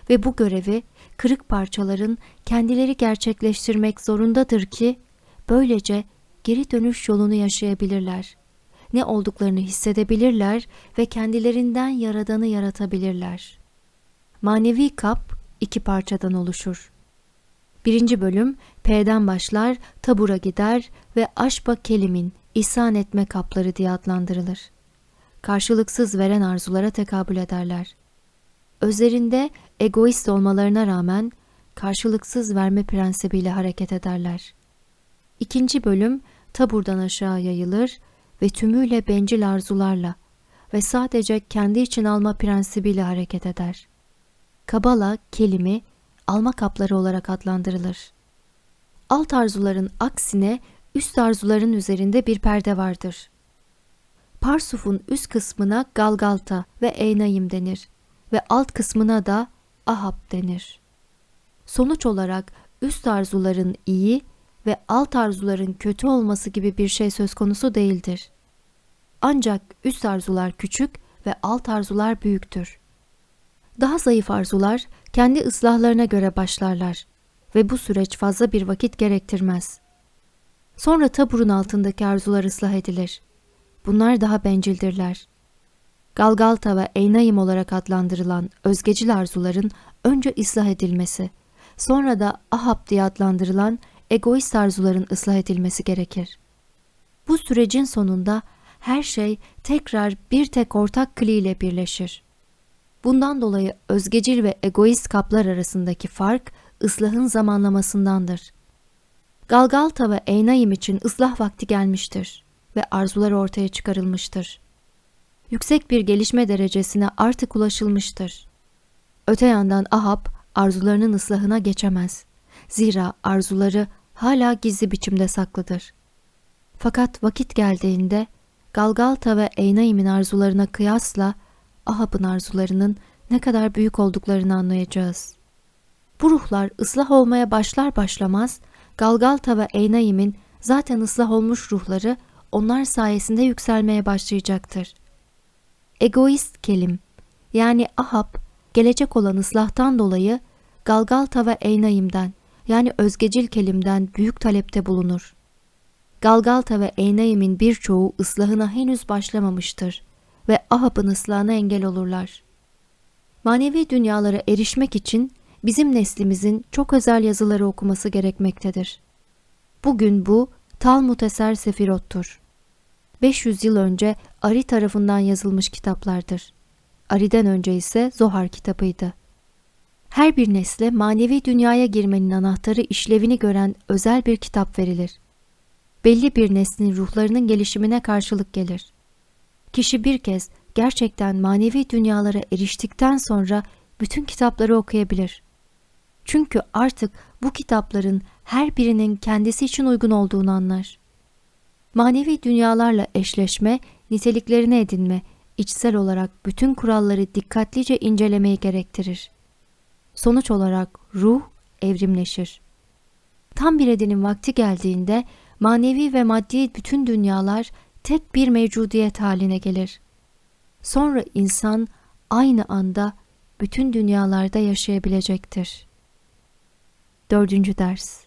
Ve bu görevi kırık parçaların kendileri gerçekleştirmek zorundadır ki böylece geri dönüş yolunu yaşayabilirler. Ne olduklarını hissedebilirler ve kendilerinden yaradanı yaratabilirler. Manevi kap iki parçadan oluşur. Birinci bölüm P'den başlar, tabura gider ve aşba kelimin, ihsan etme kapları diye adlandırılır. Karşılıksız veren arzulara tekabül ederler. Özlerinde egoist olmalarına rağmen karşılıksız verme prensibiyle hareket ederler. İkinci bölüm taburdan aşağı yayılır ve tümüyle bencil arzularla ve sadece kendi için alma prensibiyle hareket eder. Kabala kelimi alma kapları olarak adlandırılır. Alt arzuların aksine üst arzuların üzerinde bir perde vardır. Parsuf'un üst kısmına Galgalta ve Eynayim denir ve alt kısmına da Ahab denir. Sonuç olarak üst arzuların iyi ve alt arzuların kötü olması gibi bir şey söz konusu değildir. Ancak üst arzular küçük ve alt arzular büyüktür. Daha zayıf arzular kendi ıslahlarına göre başlarlar ve bu süreç fazla bir vakit gerektirmez. Sonra taburun altındaki arzular ıslah edilir. Bunlar daha bencildirler. Galgalta ve Eynayim olarak adlandırılan özgecil arzuların önce ıslah edilmesi, sonra da Ahab diye adlandırılan egoist arzuların ıslah edilmesi gerekir. Bu sürecin sonunda her şey tekrar bir tek ortak kli ile birleşir. Bundan dolayı özgecil ve egoist kaplar arasındaki fark ıslahın zamanlamasındandır. Galgalta ve Eynayim için ıslah vakti gelmiştir ve arzular ortaya çıkarılmıştır. Yüksek bir gelişme derecesine artık ulaşılmıştır. Öte yandan Ahab arzularının ıslahına geçemez. Zira arzuları hala gizli biçimde saklıdır. Fakat vakit geldiğinde Galgalta ve Eynayim'in arzularına kıyasla Ahab'ın arzularının ne kadar büyük olduklarını anlayacağız. Bu ruhlar ıslah olmaya başlar başlamaz Galgalta ve Eynayim'in zaten ıslah olmuş ruhları onlar sayesinde yükselmeye başlayacaktır. Egoist kelim yani Ahab gelecek olan ıslahtan dolayı Galgalta ve Eynayim'den yani özgecil kelimden büyük talepte bulunur. Galgalta ve Eynayim'in birçoğu ıslahına henüz başlamamıştır ve Ahab'ın ıslahına engel olurlar. Manevi dünyalara erişmek için bizim neslimizin çok özel yazıları okuması gerekmektedir. Bugün bu Talmud eser Sefirot'tur. 500 yıl önce Ari tarafından yazılmış kitaplardır. Ari'den önce ise Zohar kitabıydı. Her bir nesle manevi dünyaya girmenin anahtarı işlevini gören özel bir kitap verilir. Belli bir neslin ruhlarının gelişimine karşılık gelir. Kişi bir kez gerçekten manevi dünyalara eriştikten sonra bütün kitapları okuyabilir. Çünkü artık bu kitapların her birinin kendisi için uygun olduğunu anlar. Manevi dünyalarla eşleşme, niteliklerini edinme, içsel olarak bütün kuralları dikkatlice incelemeyi gerektirir. Sonuç olarak ruh evrimleşir. Tam bir edinin vakti geldiğinde manevi ve maddi bütün dünyalar tek bir mevcudiyet haline gelir. Sonra insan aynı anda bütün dünyalarda yaşayabilecektir. Dördüncü ders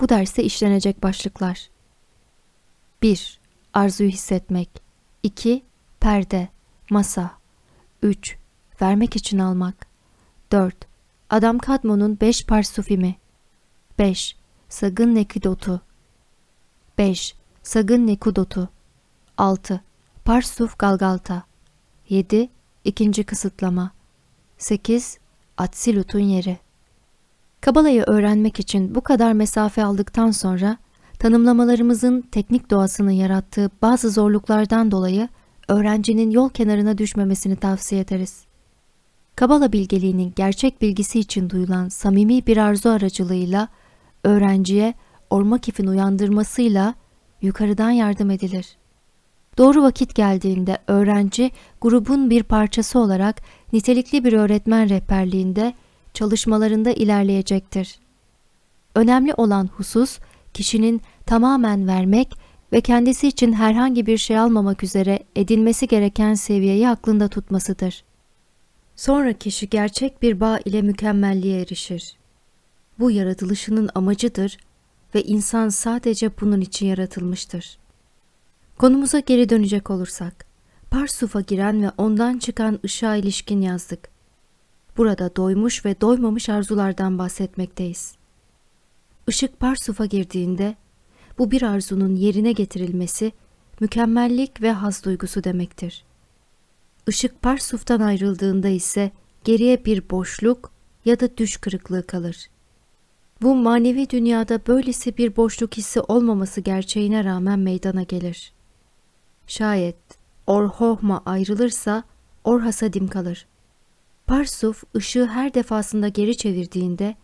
Bu derste işlenecek başlıklar 1. Arzuyu hissetmek 2. Perde, masa 3. Vermek için almak 4. Adam Kadmon'un 5 parsufimi 5. Sagın Nekidotu 5. Sagın Nekudotu 6. Parsuf Galgalta 7. İkinci kısıtlama 8. Atsilut'un yeri Kabala'yı öğrenmek için bu kadar mesafe aldıktan sonra tanımlamalarımızın teknik doğasını yarattığı bazı zorluklardan dolayı öğrencinin yol kenarına düşmemesini tavsiye ederiz. Kabala bilgeliğinin gerçek bilgisi için duyulan samimi bir arzu aracılığıyla öğrenciye ormakifin uyandırmasıyla yukarıdan yardım edilir. Doğru vakit geldiğinde öğrenci grubun bir parçası olarak nitelikli bir öğretmen rehberliğinde çalışmalarında ilerleyecektir. Önemli olan husus kişinin tamamen vermek ve kendisi için herhangi bir şey almamak üzere edinmesi gereken seviyeyi aklında tutmasıdır. Sonra kişi gerçek bir bağ ile mükemmelliğe erişir. Bu yaratılışının amacıdır ve insan sadece bunun için yaratılmıştır. Konumuza geri dönecek olursak, Parsuf'a giren ve ondan çıkan ışığa ilişkin yazdık. Burada doymuş ve doymamış arzulardan bahsetmekteyiz. Işık Parsuf'a girdiğinde bu bir arzunun yerine getirilmesi mükemmellik ve haz duygusu demektir. Işık Parsuf'tan ayrıldığında ise geriye bir boşluk ya da düş kırıklığı kalır. Bu manevi dünyada böylesi bir boşluk hissi olmaması gerçeğine rağmen meydana gelir. Şayet Orhohma ayrılırsa Orhasadim kalır. Parsuf ışığı her defasında geri çevirdiğinde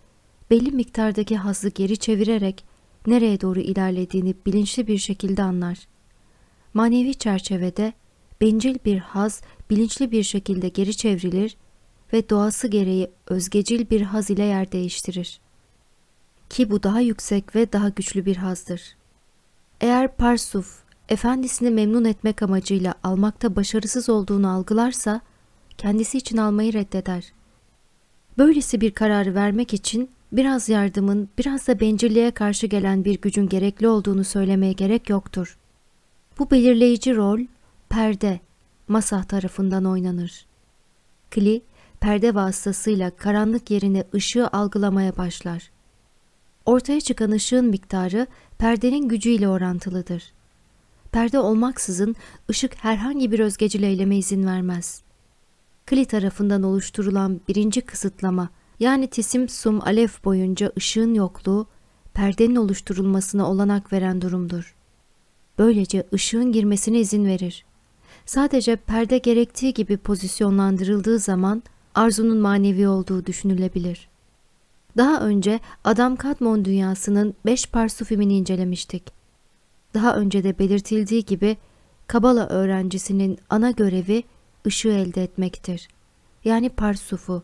belli miktardaki hazı geri çevirerek nereye doğru ilerlediğini bilinçli bir şekilde anlar. Manevi çerçevede bencil bir haz bilinçli bir şekilde geri çevrilir ve doğası gereği özgecil bir haz ile yer değiştirir. Ki bu daha yüksek ve daha güçlü bir hazdır. Eğer Parsuf, efendisini memnun etmek amacıyla almakta başarısız olduğunu algılarsa, kendisi için almayı reddeder. Böylesi bir kararı vermek için biraz yardımın, biraz da bencilliğe karşı gelen bir gücün gerekli olduğunu söylemeye gerek yoktur. Bu belirleyici rol, perde, masah tarafından oynanır. Kli, perde vasıtasıyla karanlık yerine ışığı algılamaya başlar. Ortaya çıkan ışığın miktarı perdenin gücüyle orantılıdır. Perde olmaksızın ışık herhangi bir özgecil eyleme izin vermez. Kli tarafından oluşturulan birinci kısıtlama yani tisim sum alef boyunca ışığın yokluğu perdenin oluşturulmasına olanak veren durumdur. Böylece ışığın girmesine izin verir. Sadece perde gerektiği gibi pozisyonlandırıldığı zaman arzunun manevi olduğu düşünülebilir. Daha önce Adam Kadmon dünyasının beş parsufimini incelemiştik. Daha önce de belirtildiği gibi Kabala öğrencisinin ana görevi ışığı elde etmektir. Yani parsufu,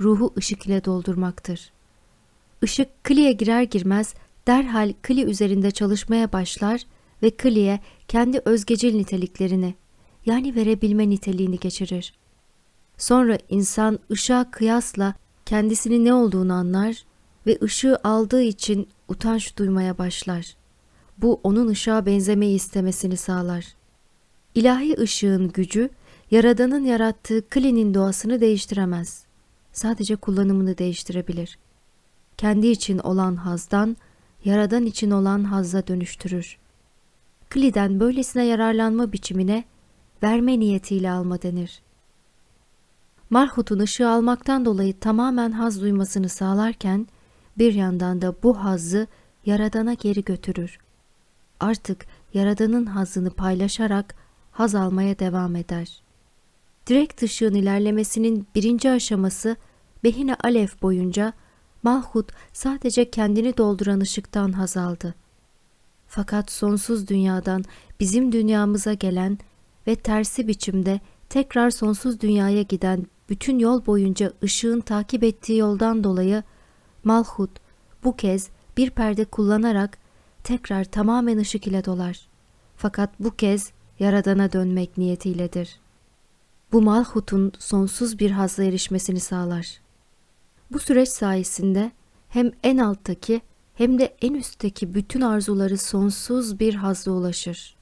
ruhu ışık ile doldurmaktır. Işık kliye girer girmez derhal kli üzerinde çalışmaya başlar ve kliye kendi özgecil niteliklerini yani verebilme niteliğini geçirir. Sonra insan ışığa kıyasla kendisinin ne olduğunu anlar ve ışığı aldığı için utanç duymaya başlar. Bu onun ışığa benzemeyi istemesini sağlar. İlahi ışığın gücü, Yaradan'ın yarattığı klinin doğasını değiştiremez. Sadece kullanımını değiştirebilir. Kendi için olan hazdan, Yaradan için olan hazza dönüştürür. Kliden böylesine yararlanma biçimine verme niyetiyle alma denir. Marhut'un ışığı almaktan dolayı tamamen haz duymasını sağlarken, bir yandan da bu hazzı Yaradan'a geri götürür. Artık Yaradan'ın hazını paylaşarak haz almaya devam eder. Direkt ışığın ilerlemesinin birinci aşaması Behine Alef boyunca Malhut sadece kendini dolduran ışıktan haz aldı. Fakat sonsuz dünyadan bizim dünyamıza gelen ve tersi biçimde tekrar sonsuz dünyaya giden bütün yol boyunca ışığın takip ettiği yoldan dolayı Malhut bu kez bir perde kullanarak tekrar tamamen ışık ile dolar. Fakat bu kez Yaradan'a dönmek niyetiyledir. Bu Malhut'un sonsuz bir hazla erişmesini sağlar. Bu süreç sayesinde hem en alttaki hem de en üstteki bütün arzuları sonsuz bir hazla ulaşır.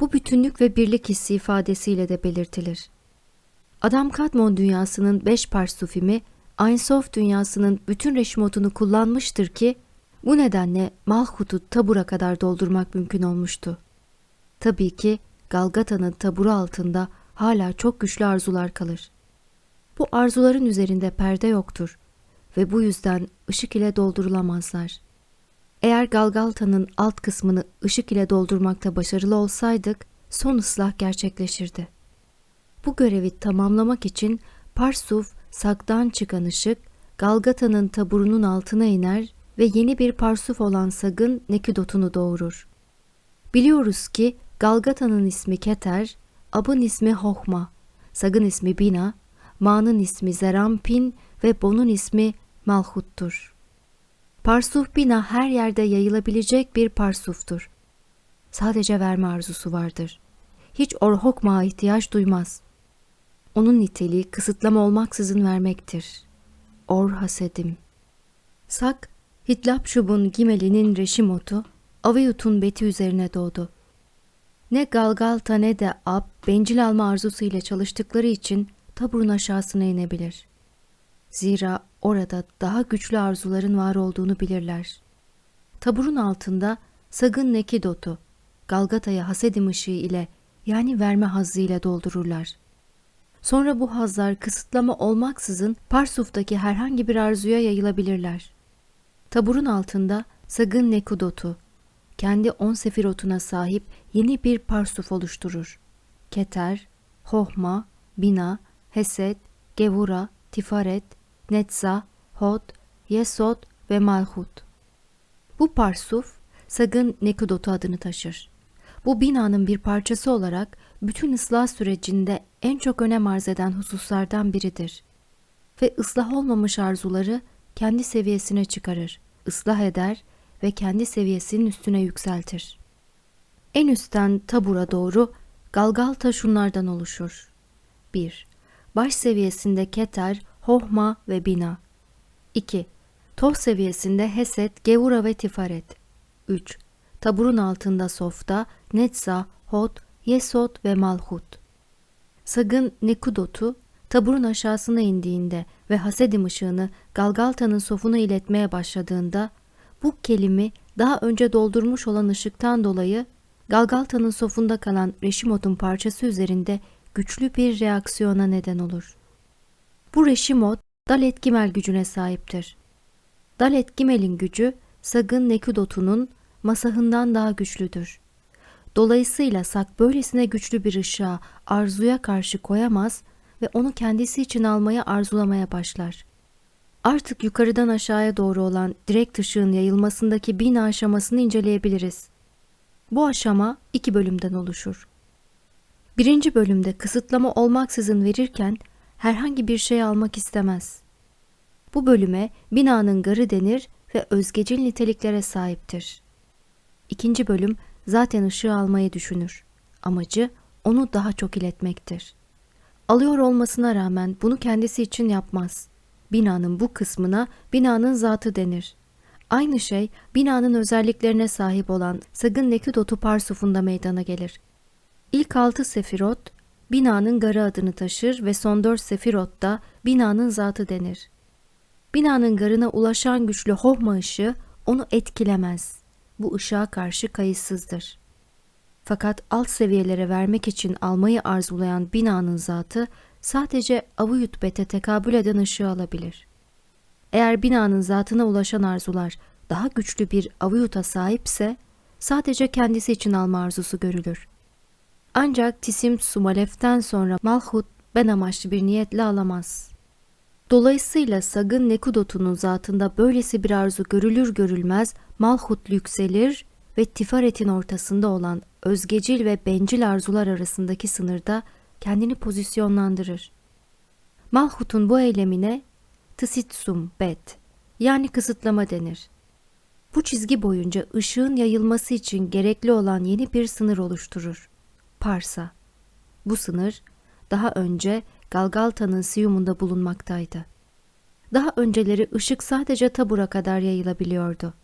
Bu bütünlük ve birlik hissi ifadesiyle de belirtilir. Adam Kadmon dünyasının beş parsufimi Ein Sof dünyasının bütün reşimotunu kullanmıştır ki bu nedenle Malhut'u tabura kadar doldurmak mümkün olmuştu. Tabii ki Galgata'nın taburu altında hala çok güçlü arzular kalır. Bu arzuların üzerinde perde yoktur ve bu yüzden ışık ile doldurulamazlar. Eğer Galgalta'nın alt kısmını ışık ile doldurmakta başarılı olsaydık, son ıslah gerçekleşirdi. Bu görevi tamamlamak için Parsuf, sakdan çıkan ışık, Galgata'nın taburunun altına iner ve yeni bir Parsuf olan Sag'ın Nekidot'unu doğurur. Biliyoruz ki Galgata'nın ismi Keter, Ab'ın ismi Hohma, Sag'ın ismi Bina, Ma'nın ismi Zerampin ve Bon'un ismi Malhut'tur. Parsuf Bina her yerde yayılabilecek bir parsuftur. Sadece verme arzusu vardır. Hiç orhokmağa ihtiyaç duymaz. Onun niteliği kısıtlama olmaksızın vermektir. Or hasedim. Sak, Hitlapşub'un Gimeli'nin reşimotu, Aviyut'un beti üzerine doğdu. Ne Galgalta ne de Ab, bencil alma arzusu ile çalıştıkları için taburun aşağısına inebilir. Zira orada daha güçlü arzuların var olduğunu bilirler. Taburun altında Sag'ın Nekidotu, Galgata'ya hasedim ışığı ile yani verme hazzı ile doldururlar. Sonra bu hazlar kısıtlama olmaksızın Parsuf'taki herhangi bir arzuya yayılabilirler. Taburun altında Sag'ın Nekudotu, kendi on sefirotuna sahip yeni bir Parsuf oluşturur. Keter, Hohma, Bina, Hesed, Gevura, Tifaret, Netza, Hod, Yesod ve Malhut. Bu Parsuf, Sag'ın Nekudotu adını taşır. Bu binanın bir parçası olarak bütün ıslah sürecinde en çok önem arz eden hususlardan biridir. Ve ıslah olmamış arzuları kendi seviyesine çıkarır, ıslah eder ve kendi seviyesinin üstüne yükseltir. En üstten tabura doğru Galgalta şunlardan oluşur. 1. Baş seviyesinde Keter, Hohma ve Bina. 2. Toh seviyesinde Heset, Gevura ve Tifaret. 3. Taburun altında Softa, Netza, Hod, Yesod ve Malhut. Sag'ın Nekudot'u taburun aşağısına indiğinde ve hasedim ışığını Galgalta'nın sofuna iletmeye başladığında bu kelimi daha önce doldurmuş olan ışıktan dolayı Galgalta'nın sofunda kalan Reşimot'un parçası üzerinde güçlü bir reaksiyona neden olur. Bu Reşimot Dalet Gimel gücüne sahiptir. Dalet Gimel'in gücü Sag'ın Nekudot'unun masahından daha güçlüdür. Dolayısıyla Sak böylesine güçlü bir ışığa arzuya karşı koyamaz ve onu kendisi için almaya arzulamaya başlar. Artık yukarıdan aşağıya doğru olan direkt ışığın yayılmasındaki bina aşamasını inceleyebiliriz. Bu aşama iki bölümden oluşur. Birinci bölümde kısıtlama olmaksızın verirken herhangi bir şey almak istemez. Bu bölüme binanın garı denir ve özgecil niteliklere sahiptir. İkinci bölüm zaten ışığı almayı düşünür. Amacı onu daha çok iletmektir. Alıyor olmasına rağmen bunu kendisi için yapmaz. Binanın bu kısmına binanın zatı denir. Aynı şey binanın özelliklerine sahip olan Sagın Neküdotu Parsuf'unda meydana gelir. İlk altı sefirot binanın garı adını taşır ve son dört sefirot da binanın zatı denir. Binanın garına ulaşan güçlü hohma ışığı onu etkilemez. Bu ışığa karşı kayıtsızdır. Fakat alt seviyelere vermek için almayı arzulayan binanın zatı sadece avuyutbete tekabül eden ışığı alabilir. Eğer binanın zatına ulaşan arzular daha güçlü bir avuyuta sahipse sadece kendisi için alma arzusu görülür. Ancak Tisim Sumalef'ten sonra Malhut ben amaçlı bir niyetle alamaz. Dolayısıyla Sagın Nekudot'un zatında böylesi bir arzu görülür görülmez Malhut yükselir ve Tifaret'in ortasında olan özgecil ve bencil arzular arasındaki sınırda kendini pozisyonlandırır. Malhut'un bu eylemine tısitsum bet yani kısıtlama denir. Bu çizgi boyunca ışığın yayılması için gerekli olan yeni bir sınır oluşturur. Parsa. Bu sınır daha önce Galgalta'nın siyumunda bulunmaktaydı. Daha önceleri ışık sadece tabura kadar yayılabiliyordu.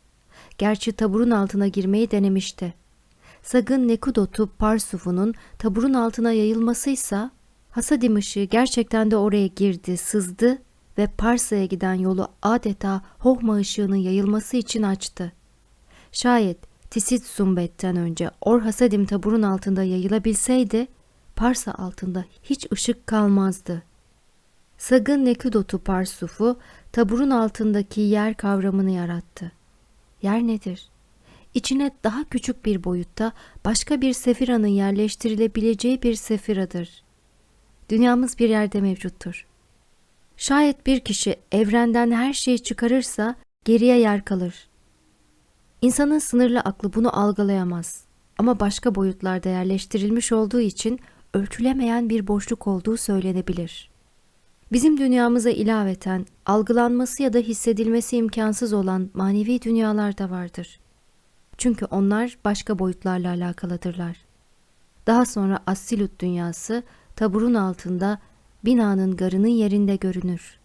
Gerçi taburun altına girmeyi denemişti. Sagın Nekudot'u Parsuf'unun taburun altına yayılmasıysa Hasadim ışığı gerçekten de oraya girdi, sızdı ve Parsa'ya giden yolu adeta Hohma ışığının yayılması için açtı. Şayet Tisit Zumbet'ten önce Or Hasadim taburun altında yayılabilseydi, Parsa altında hiç ışık kalmazdı. Sagın Nekudot'u Parsuf'u taburun altındaki yer kavramını yarattı. Yer nedir? İçine daha küçük bir boyutta başka bir sefiranın yerleştirilebileceği bir sefiradır. Dünyamız bir yerde mevcuttur. Şayet bir kişi evrenden her şeyi çıkarırsa geriye yer kalır. İnsanın sınırlı aklı bunu algılayamaz. Ama başka boyutlarda yerleştirilmiş olduğu için ölçülemeyen bir boşluk olduğu söylenebilir. Bizim dünyamıza ilaveten algılanması ya da hissedilmesi imkansız olan manevi dünyalar da vardır. Çünkü onlar başka boyutlarla alakalıdırlar. Daha sonra Assilut dünyası taburun altında binanın garının yerinde görünür.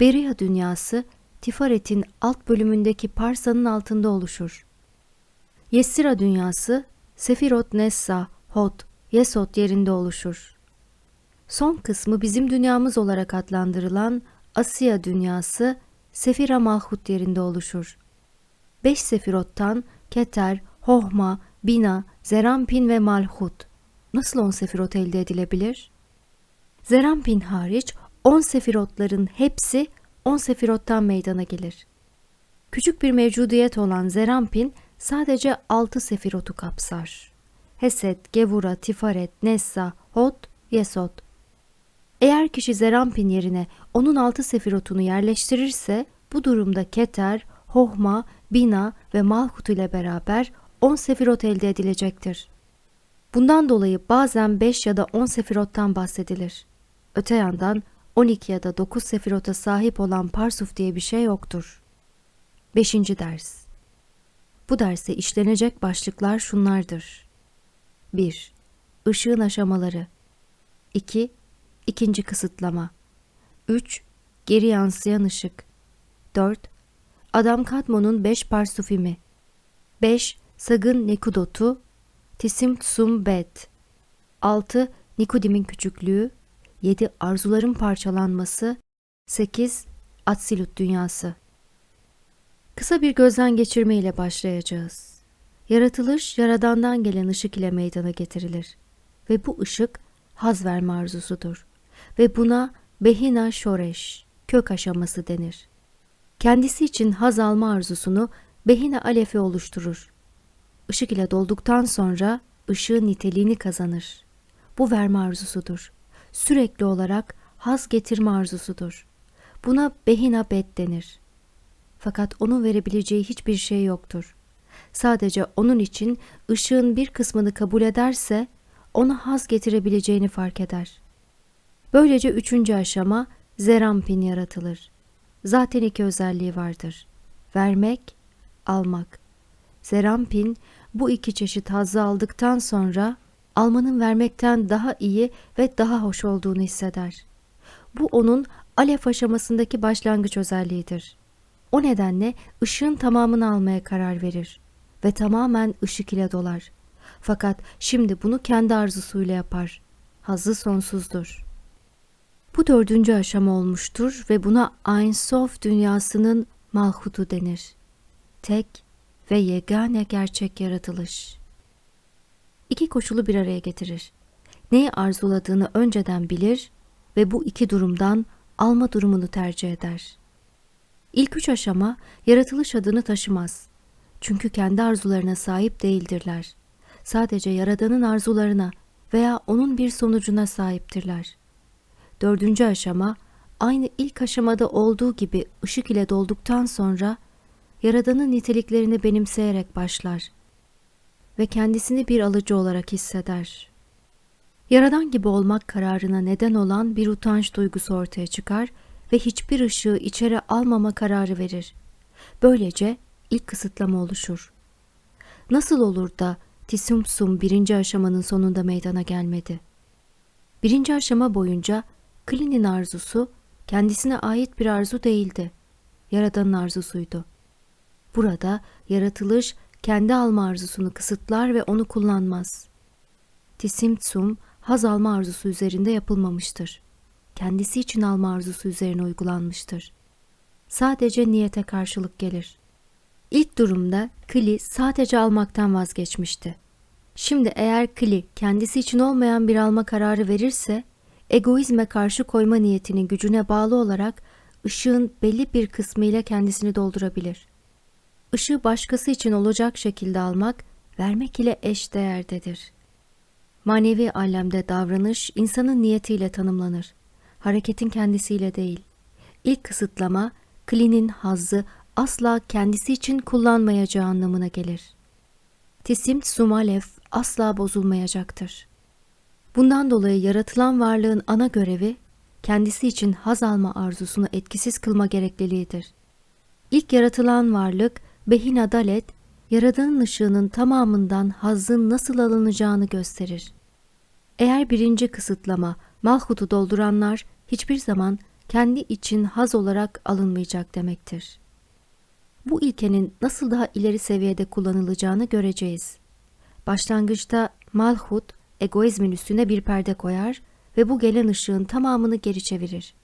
Beria dünyası Tifaret'in alt bölümündeki parsanın altında oluşur. Yesira dünyası Sefirot Nessa, Hot, Yesod yerinde oluşur. Son kısmı bizim dünyamız olarak adlandırılan Asya dünyası Sefira Malhut yerinde oluşur. Beş sefirottan Keter, Hohma, Bina, Zerampin ve Malhut. Nasıl on sefirot elde edilebilir? Zerampin hariç on sefirotların hepsi on sefirottan meydana gelir. Küçük bir mevcudiyet olan Zerampin sadece altı sefirotu kapsar. Hesed, Gevura, Tifaret, Nessa, Hot, Yesod. Eğer kişi Zerampin yerine onun altı sefirotunu yerleştirirse bu durumda Keter, Hohma, Bina ve Malhut ile beraber 10 sefirot elde edilecektir. Bundan dolayı bazen 5 ya da 10 sefirottan bahsedilir. Öte yandan 12 ya da 9 sefirota sahip olan Parsuf diye bir şey yoktur. 5. ders Bu derste işlenecek başlıklar şunlardır. 1. Işığın aşamaları 2. İkinci kısıtlama 3. Geri yansıyan ışık 4. Adam Kadmon'un 5 parsufimi 5. Sagın Nekudotu Tisim Tsum Bet 6. Nikodim'in küçüklüğü 7. Arzuların parçalanması 8. Atsilut dünyası Kısa bir gözden geçirme ile başlayacağız. Yaratılış, yaradandan gelen ışık ile meydana getirilir. Ve bu ışık haz verme arzusudur. Ve buna behina şoreş, kök aşaması denir. Kendisi için haz alma arzusunu behina alefi oluşturur. Işık ile dolduktan sonra ışığın niteliğini kazanır. Bu verme arzusudur. Sürekli olarak haz getirme arzusudur. Buna behina bet denir. Fakat onun verebileceği hiçbir şey yoktur. Sadece onun için ışığın bir kısmını kabul ederse ona haz getirebileceğini fark eder. Böylece üçüncü aşama zerampin yaratılır. Zaten iki özelliği vardır. Vermek, almak. Zerampin bu iki çeşit hazzı aldıktan sonra almanın vermekten daha iyi ve daha hoş olduğunu hisseder. Bu onun alef aşamasındaki başlangıç özelliğidir. O nedenle ışığın tamamını almaya karar verir ve tamamen ışık ile dolar. Fakat şimdi bunu kendi arzusuyla yapar. Hazzı sonsuzdur. Bu dördüncü aşama olmuştur ve buna Ein Sof dünyasının malhutu denir. Tek ve yegane gerçek yaratılış. İki koşulu bir araya getirir. Neyi arzuladığını önceden bilir ve bu iki durumdan alma durumunu tercih eder. İlk üç aşama yaratılış adını taşımaz. Çünkü kendi arzularına sahip değildirler. Sadece Yaradan'ın arzularına veya onun bir sonucuna sahiptirler. Dördüncü aşama aynı ilk aşamada olduğu gibi ışık ile dolduktan sonra Yaradan'ın niteliklerini benimseyerek başlar ve kendisini bir alıcı olarak hisseder. Yaradan gibi olmak kararına neden olan bir utanç duygusu ortaya çıkar ve hiçbir ışığı içeri almama kararı verir. Böylece ilk kısıtlama oluşur. Nasıl olur da Tisumsum birinci aşamanın sonunda meydana gelmedi? Birinci aşama boyunca Klin'in arzusu kendisine ait bir arzu değildi. Yaradanın arzusuydu. Burada yaratılış kendi alma arzusunu kısıtlar ve onu kullanmaz. Tisimtsum haz alma arzusu üzerinde yapılmamıştır. Kendisi için alma arzusu üzerine uygulanmıştır. Sadece niyete karşılık gelir. İlk durumda Kli sadece almaktan vazgeçmişti. Şimdi eğer Kli kendisi için olmayan bir alma kararı verirse, egoizme karşı koyma niyetinin gücüne bağlı olarak ışığın belli bir kısmı ile kendisini doldurabilir. Işığı başkası için olacak şekilde almak, vermek ile eş değerdedir. Manevi alemde davranış insanın niyetiyle tanımlanır. Hareketin kendisiyle değil. İlk kısıtlama, klinin hazzı asla kendisi için kullanmayacağı anlamına gelir. Tisimt Sumalev asla bozulmayacaktır. Bundan dolayı yaratılan varlığın ana görevi, kendisi için haz alma arzusunu etkisiz kılma gerekliliğidir. İlk yaratılan varlık, behin adalet, Yaradanın ışığının tamamından hazzın nasıl alınacağını gösterir. Eğer birinci kısıtlama malhutu dolduranlar hiçbir zaman kendi için haz olarak alınmayacak demektir. Bu ilkenin nasıl daha ileri seviyede kullanılacağını göreceğiz. Başlangıçta malhut egoizmin üstüne bir perde koyar ve bu gelen ışığın tamamını geri çevirir.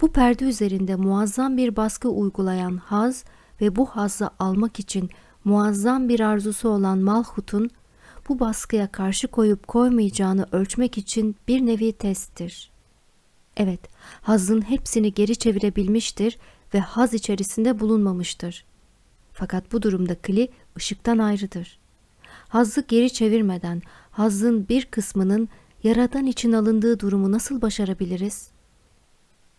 Bu perde üzerinde muazzam bir baskı uygulayan haz ve bu hazzı almak için muazzam bir arzusu olan Malhut'un bu baskıya karşı koyup koymayacağını ölçmek için bir nevi testtir. Evet, hazın hepsini geri çevirebilmiştir ve haz içerisinde bulunmamıştır. Fakat bu durumda kli ışıktan ayrıdır. Hazzı geri çevirmeden hazın bir kısmının yaradan için alındığı durumu nasıl başarabiliriz?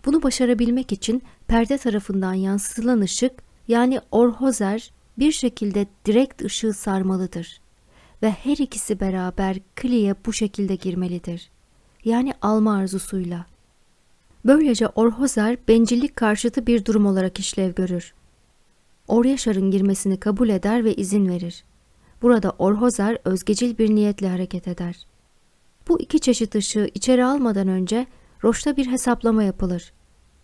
Bunu başarabilmek için perde tarafından yansıtılan ışık yani orhozer bir şekilde direkt ışığı sarmalıdır ve her ikisi beraber kliye bu şekilde girmelidir. Yani alma arzusuyla. Böylece orhozer bencillik karşıtı bir durum olarak işlev görür. Oryaşar'ın girmesini kabul eder ve izin verir. Burada orhozer özgecil bir niyetle hareket eder. Bu iki çeşit ışığı içeri almadan önce roşta bir hesaplama yapılır.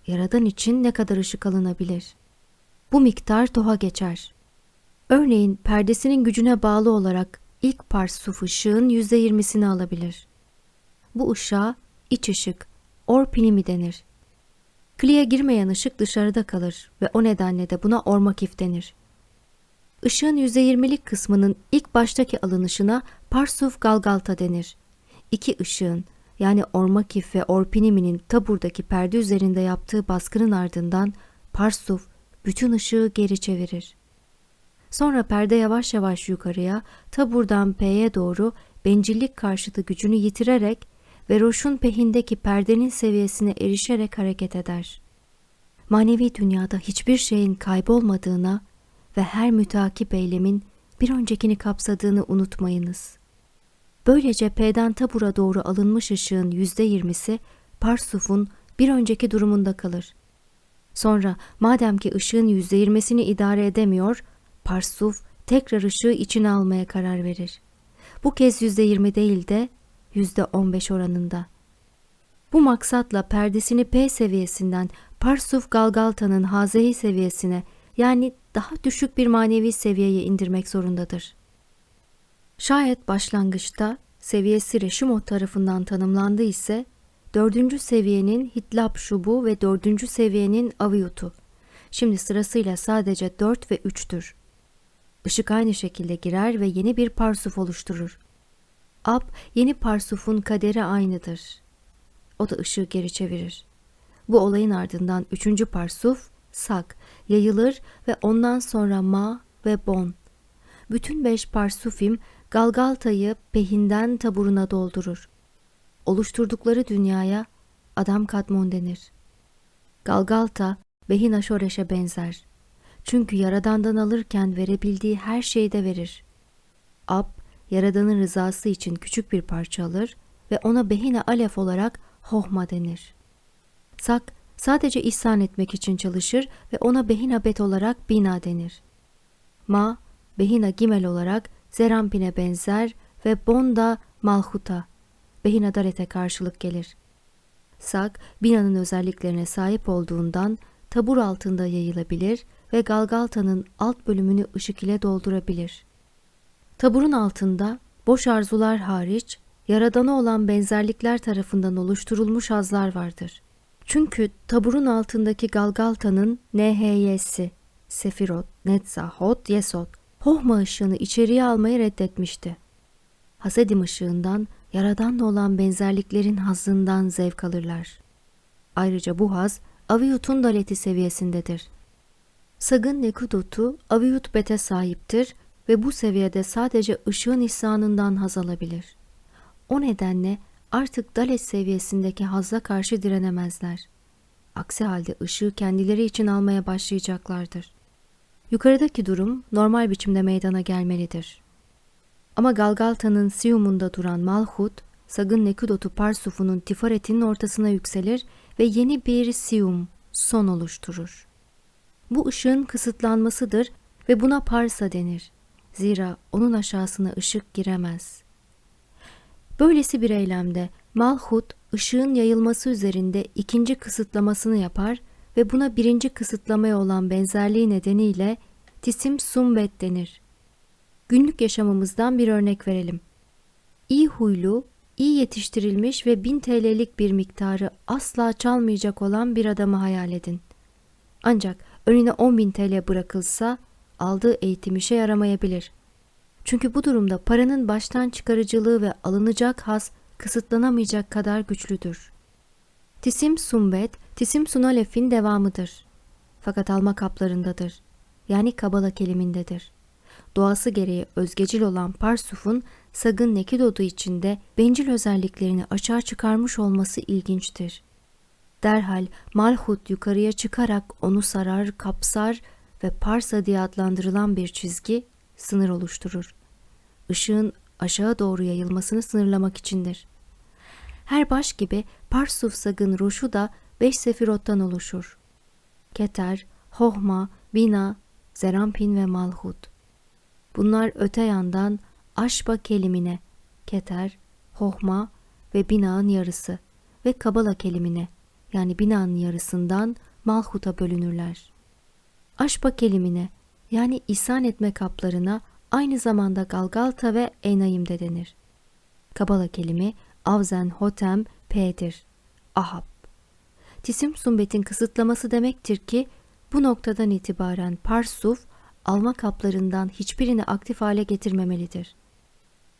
Yaradan için ne kadar ışık alınabilir? Bu miktar toha geçer. Örneğin perdesinin gücüne bağlı olarak ilk parsuf ışığın %20'sini alabilir. Bu ışığa iç ışık, orpinimi denir. Kliye girmeyen ışık dışarıda kalır ve o nedenle de buna ormakif denir. Işığın %20'lik kısmının ilk baştaki alınışına parsuf galgalta denir. İki ışığın yani ormakif ve orpiniminin taburdaki perde üzerinde yaptığı baskının ardından parsuf bütün ışığı geri çevirir. Sonra perde yavaş yavaş yukarıya, taburdan P'ye doğru bencillik karşıtı gücünü yitirerek ve roşun pehindeki perdenin seviyesine erişerek hareket eder. Manevi dünyada hiçbir şeyin kaybolmadığına ve her mütakip eylemin bir öncekini kapsadığını unutmayınız. Böylece P'den tabura doğru alınmış ışığın yüzde yirmisi Parsuf'un bir önceki durumunda kalır. Sonra madem ki ışığın yüzde yirmisini idare edemiyor, Parsuf tekrar ışığı içine almaya karar verir. Bu kez yüzde yirmi değil de yüzde on beş oranında. Bu maksatla perdesini P seviyesinden Parsuf Galgalta'nın Hazehi seviyesine yani daha düşük bir manevi seviyeye indirmek zorundadır. Şayet başlangıçta seviyesi Reşimot tarafından tanımlandı ise dördüncü seviyenin Hitlap şubu ve dördüncü seviyenin Aviyutu. Şimdi sırasıyla sadece 4 ve 3'tür. Işık aynı şekilde girer ve yeni bir parsuf oluşturur. Ab yeni parsufun kaderi aynıdır. O da ışığı geri çevirir. Bu olayın ardından üçüncü parsuf, sak, yayılır ve ondan sonra ma ve bon. Bütün beş parsufim Galgalta'yı pehinden taburuna doldurur. Oluşturdukları dünyaya Adam Kadmon denir. Galgalta, Behin Aşoreş'e benzer. Çünkü Yaradan'dan alırken verebildiği her şeyi de verir. Ab, Yaradan'ın rızası için küçük bir parça alır ve ona Behine Alef olarak Hohma denir. Sak, sadece ihsan etmek için çalışır ve ona Behina Bet olarak Bina denir. Ma, Behina Gimel olarak Zerampin'e benzer ve Bonda Malhuta, Behina Daret'e karşılık gelir. Sak, Bina'nın özelliklerine sahip olduğundan tabur altında yayılabilir ve Galgalta'nın alt bölümünü ışık ile doldurabilir. Taburun altında boş arzular hariç yaradana olan benzerlikler tarafından oluşturulmuş hazlar vardır. Çünkü taburun altındaki Galgalta'nın NHY'si, Sefirot, Netzahot, Yesod, Hohma ışığını içeriye almayı reddetmişti. Hasedim ışığından Yaradanla olan benzerliklerin hazından zevk alırlar. Ayrıca bu haz Aviyut'un daleti seviyesindedir. Sagın Nekudutu Aviyut bete sahiptir ve bu seviyede sadece ışığın ihsanından haz alabilir. O nedenle artık dalet seviyesindeki hazza karşı direnemezler. Aksi halde ışığı kendileri için almaya başlayacaklardır. Yukarıdaki durum normal biçimde meydana gelmelidir. Ama Galgalta'nın siyumunda duran Malhut, Sagın Nekudotu Parsuf'unun tifaretinin ortasına yükselir ve yeni bir siyum, son oluşturur. Bu ışığın kısıtlanmasıdır ve buna parsa denir. Zira onun aşağısına ışık giremez. Böylesi bir eylemde Malhut ışığın yayılması üzerinde ikinci kısıtlamasını yapar ve buna birinci kısıtlamaya olan benzerliği nedeniyle tisim sumbet denir. Günlük yaşamımızdan bir örnek verelim. İyi huylu, iyi yetiştirilmiş ve 1000 TL'lik bir miktarı asla çalmayacak olan bir adamı hayal edin. Ancak önüne 10.000 TL bırakılsa aldığı eğitim işe yaramayabilir. Çünkü bu durumda paranın baştan çıkarıcılığı ve alınacak has kısıtlanamayacak kadar güçlüdür. Tisim Sumbet, Tisim Sunalef'in devamıdır. Fakat alma kaplarındadır. Yani kabala kelimindedir. Doğası gereği özgecil olan Parsuf'un Sagın Nekidodu içinde bencil özelliklerini açığa çıkarmış olması ilginçtir. Derhal Malhut yukarıya çıkarak onu sarar, kapsar ve Parsa diye adlandırılan bir çizgi sınır oluşturur. Işığın aşağı doğru yayılmasını sınırlamak içindir. Her baş gibi Parsuf Sagın Roşu da beş sefirottan oluşur. Keter, Hohma, Bina, Zerampin ve Malhut. Bunlar öte yandan Aşba kelimine, Keter, Hohma ve Bina'nın yarısı ve Kabala kelimine yani Bina'nın yarısından Malhut'a bölünürler. Aşba kelimine yani ihsan etme kaplarına aynı zamanda Galgalta ve Enayim de denir. Kabala kelimi Avzen Hotem P'dir. Ahab. Tisim Sumbet'in kısıtlaması demektir ki bu noktadan itibaren Parsuf alma kaplarından hiçbirini aktif hale getirmemelidir.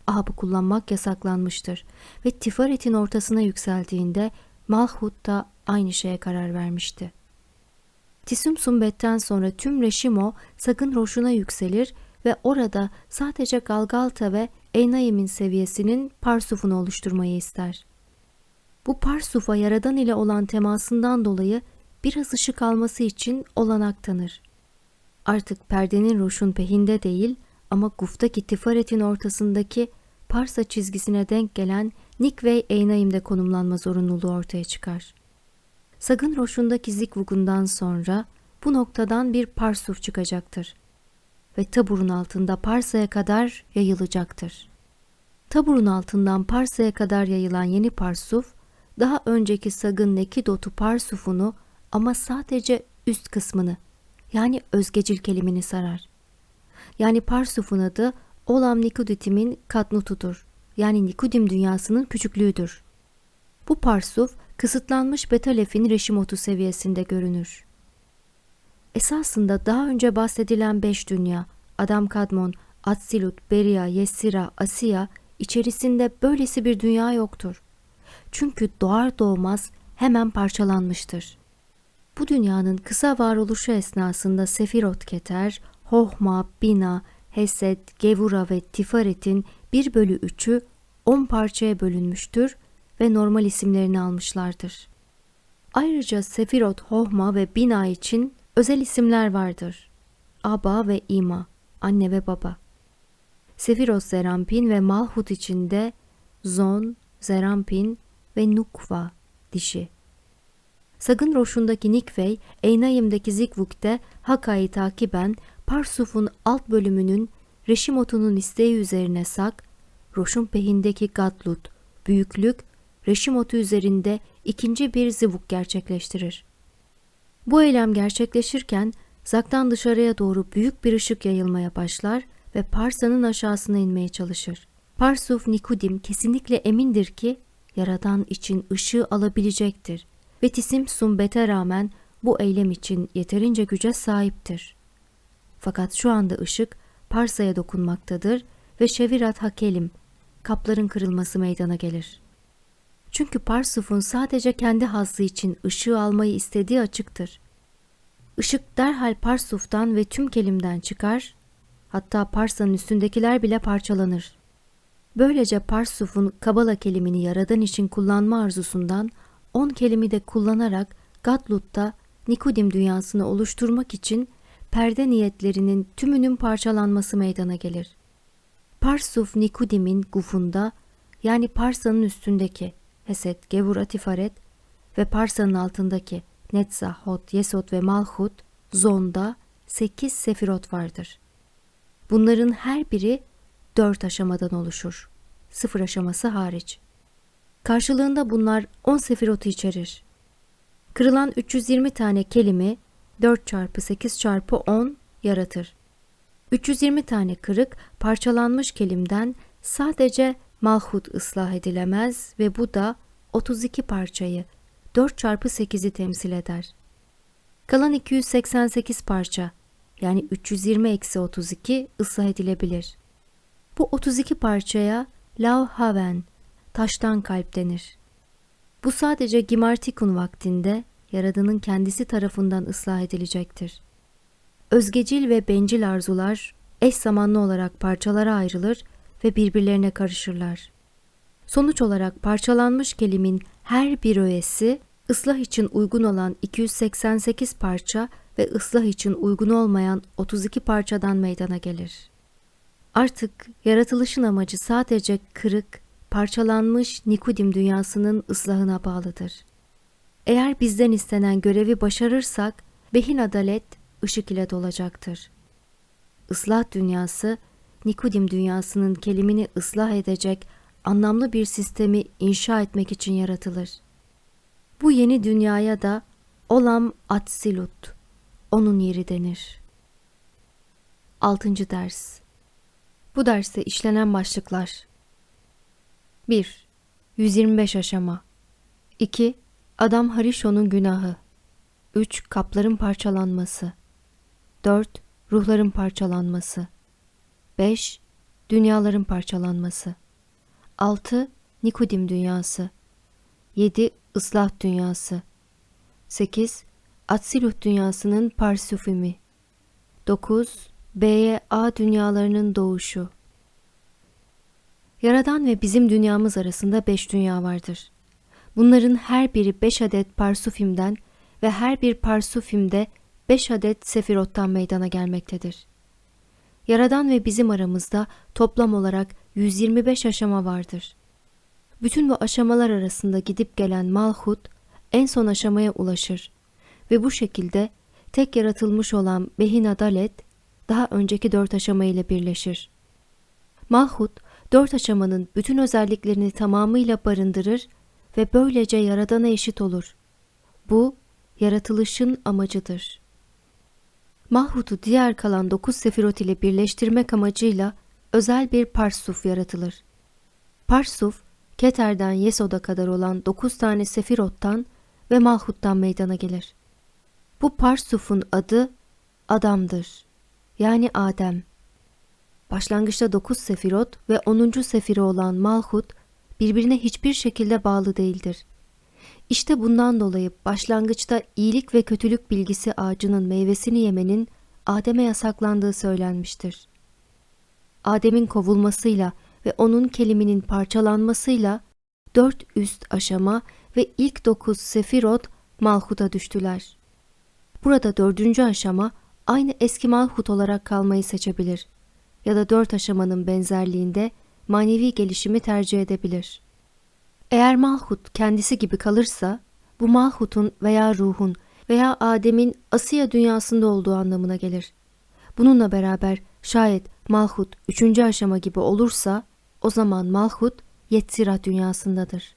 Ahab'ı kullanmak yasaklanmıştır ve Tifaret'in ortasına yükseldiğinde Malhut da aynı şeye karar vermişti. Tisum Sumbet'ten sonra tüm Reşimo sakın roşuna yükselir ve orada sadece Galgalta ve Eynayim'in seviyesinin parsufunu oluşturmayı ister. Bu parsufa yaradan ile olan temasından dolayı biraz ışık alması için olanak tanır. Artık perdenin ruşun pehinde değil ama guftaki tifaretin ortasındaki parsa çizgisine denk gelen Nikvey Eynaim'de konumlanma zorunluluğu ortaya çıkar. Sagın roşundaki zikvugundan sonra bu noktadan bir parsuf çıkacaktır ve taburun altında parsaya kadar yayılacaktır. Taburun altından parsaya kadar yayılan yeni parsuf, daha önceki sagın nekidotu parsufunu ama sadece üst kısmını yani özgecil kelimini sarar. Yani parsufun adı Olam Nikuditimin katnutudur. Yani Nikudim dünyasının küçüklüğüdür. Bu parsuf kısıtlanmış betalefin reşimotu seviyesinde görünür. Esasında daha önce bahsedilen beş dünya, Adam Kadmon, Atsilut, Beria, Yesira, Asiya içerisinde böylesi bir dünya yoktur. Çünkü doğar doğmaz hemen parçalanmıştır. Bu dünyanın kısa varoluşu esnasında Sefirot Keter, Hohma, Bina, Hesed, Gevura ve Tifaret'in bir bölü üçü on parçaya bölünmüştür ve normal isimlerini almışlardır. Ayrıca Sefirot, Hohma ve Bina için özel isimler vardır. Aba ve İma, anne ve baba. Sefirot Zerampin ve Malhut içinde Zon, Zerampin ve Nukva dişi. Sagın Roş'undaki Nikvey, Eynayim'deki Zikvuk'te Haka'yı takiben Parsuf'un alt bölümünün Reşimotu'nun isteği üzerine sak, Roş'un pehindeki Gadlut, büyüklük, Reşimotu üzerinde ikinci bir zivuk gerçekleştirir. Bu eylem gerçekleşirken zaktan dışarıya doğru büyük bir ışık yayılmaya başlar ve Parsa'nın aşağısına inmeye çalışır. Parsuf Nikudim kesinlikle emindir ki Yaradan için ışığı alabilecektir ve Tisim Sumbet'e rağmen bu eylem için yeterince güce sahiptir. Fakat şu anda ışık Parsa'ya dokunmaktadır ve Şevirat Hakelim, kapların kırılması meydana gelir. Çünkü Parsuf'un sadece kendi hazzı için ışığı almayı istediği açıktır. Işık derhal Parsuf'tan ve tüm kelimden çıkar, hatta Parsa'nın üstündekiler bile parçalanır. Böylece Parsuf'un Kabala kelimini yaradan için kullanma arzusundan on kelimi de kullanarak Gadlut'ta Nikudim dünyasını oluşturmak için perde niyetlerinin tümünün parçalanması meydana gelir. Parsuf Nikudim'in gufunda yani Parsa'nın üstündeki Heset, Gevur, Atifaret ve Parsa'nın altındaki Netza, Hot, Yesod ve Malhut zonda sekiz sefirot vardır. Bunların her biri dört aşamadan oluşur. Sıfır aşaması hariç. Karşılığında bunlar 10 sefirotu içerir. Kırılan 320 tane kelime 4 çarpı 8 çarpı 10 yaratır. 320 tane kırık parçalanmış kelimden sadece malhut ıslah edilemez ve bu da 32 parçayı 4 çarpı 8'i temsil eder. Kalan 288 parça yani 320 eksi 32 ıslah edilebilir. Bu 32 parçaya Lav Haven, taştan kalp denir. Bu sadece Gimartikun vaktinde Yaradan'ın kendisi tarafından ıslah edilecektir. Özgecil ve bencil arzular eş zamanlı olarak parçalara ayrılır ve birbirlerine karışırlar. Sonuç olarak parçalanmış kelimin her bir öğesi ıslah için uygun olan 288 parça ve ıslah için uygun olmayan 32 parçadan meydana gelir. Artık yaratılışın amacı sadece kırık, parçalanmış Nikudim dünyasının ıslahına bağlıdır. Eğer bizden istenen görevi başarırsak, behin adalet ışık ile dolacaktır. Islah dünyası, Nikudim dünyasının kelimini ıslah edecek anlamlı bir sistemi inşa etmek için yaratılır. Bu yeni dünyaya da Olam Atsilut, onun yeri denir. 6. Ders Bu derste işlenen başlıklar 1. 125 aşama 2. Adam Harişo'nun günahı 3. Kapların parçalanması 4. Ruhların parçalanması 5. Dünyaların parçalanması 6. Nikudim dünyası 7. Islah dünyası 8. Atsiluh dünyasının parsufimi 9. B'ye A dünyalarının doğuşu Yaradan ve bizim dünyamız arasında beş dünya vardır. Bunların her biri beş adet parsufimden ve her bir parsufimde 5 adet sefirottan meydana gelmektedir. Yaradan ve bizim aramızda toplam olarak 125 aşama vardır. Bütün bu aşamalar arasında gidip gelen Malhut en son aşamaya ulaşır ve bu şekilde tek yaratılmış olan Behin Adalet daha önceki dört aşama ile birleşir. Malhut, dört aşamanın bütün özelliklerini tamamıyla barındırır ve böylece Yaradan'a eşit olur. Bu, yaratılışın amacıdır. Mahhut'u diğer kalan dokuz sefirot ile birleştirmek amacıyla özel bir parsuf yaratılır. Parsuf, Keter'den Yesod'a kadar olan dokuz tane sefirottan ve Malhut'tan meydana gelir. Bu parsufun adı Adam'dır. Yani Adem. Başlangıçta dokuz sefirot ve onuncu sefiri olan Malhut birbirine hiçbir şekilde bağlı değildir. İşte bundan dolayı başlangıçta iyilik ve kötülük bilgisi ağacının meyvesini yemenin Adem'e yasaklandığı söylenmiştir. Adem'in kovulmasıyla ve onun keliminin parçalanmasıyla dört üst aşama ve ilk dokuz sefirot Malhut'a düştüler. Burada dördüncü aşama aynı eski Malhut olarak kalmayı seçebilir ya da dört aşamanın benzerliğinde manevi gelişimi tercih edebilir. Eğer Malhut kendisi gibi kalırsa bu Malhut'un veya ruhun veya Adem'in Asiya dünyasında olduğu anlamına gelir. Bununla beraber şayet Malhut üçüncü aşama gibi olursa o zaman Malhut Yetzira dünyasındadır.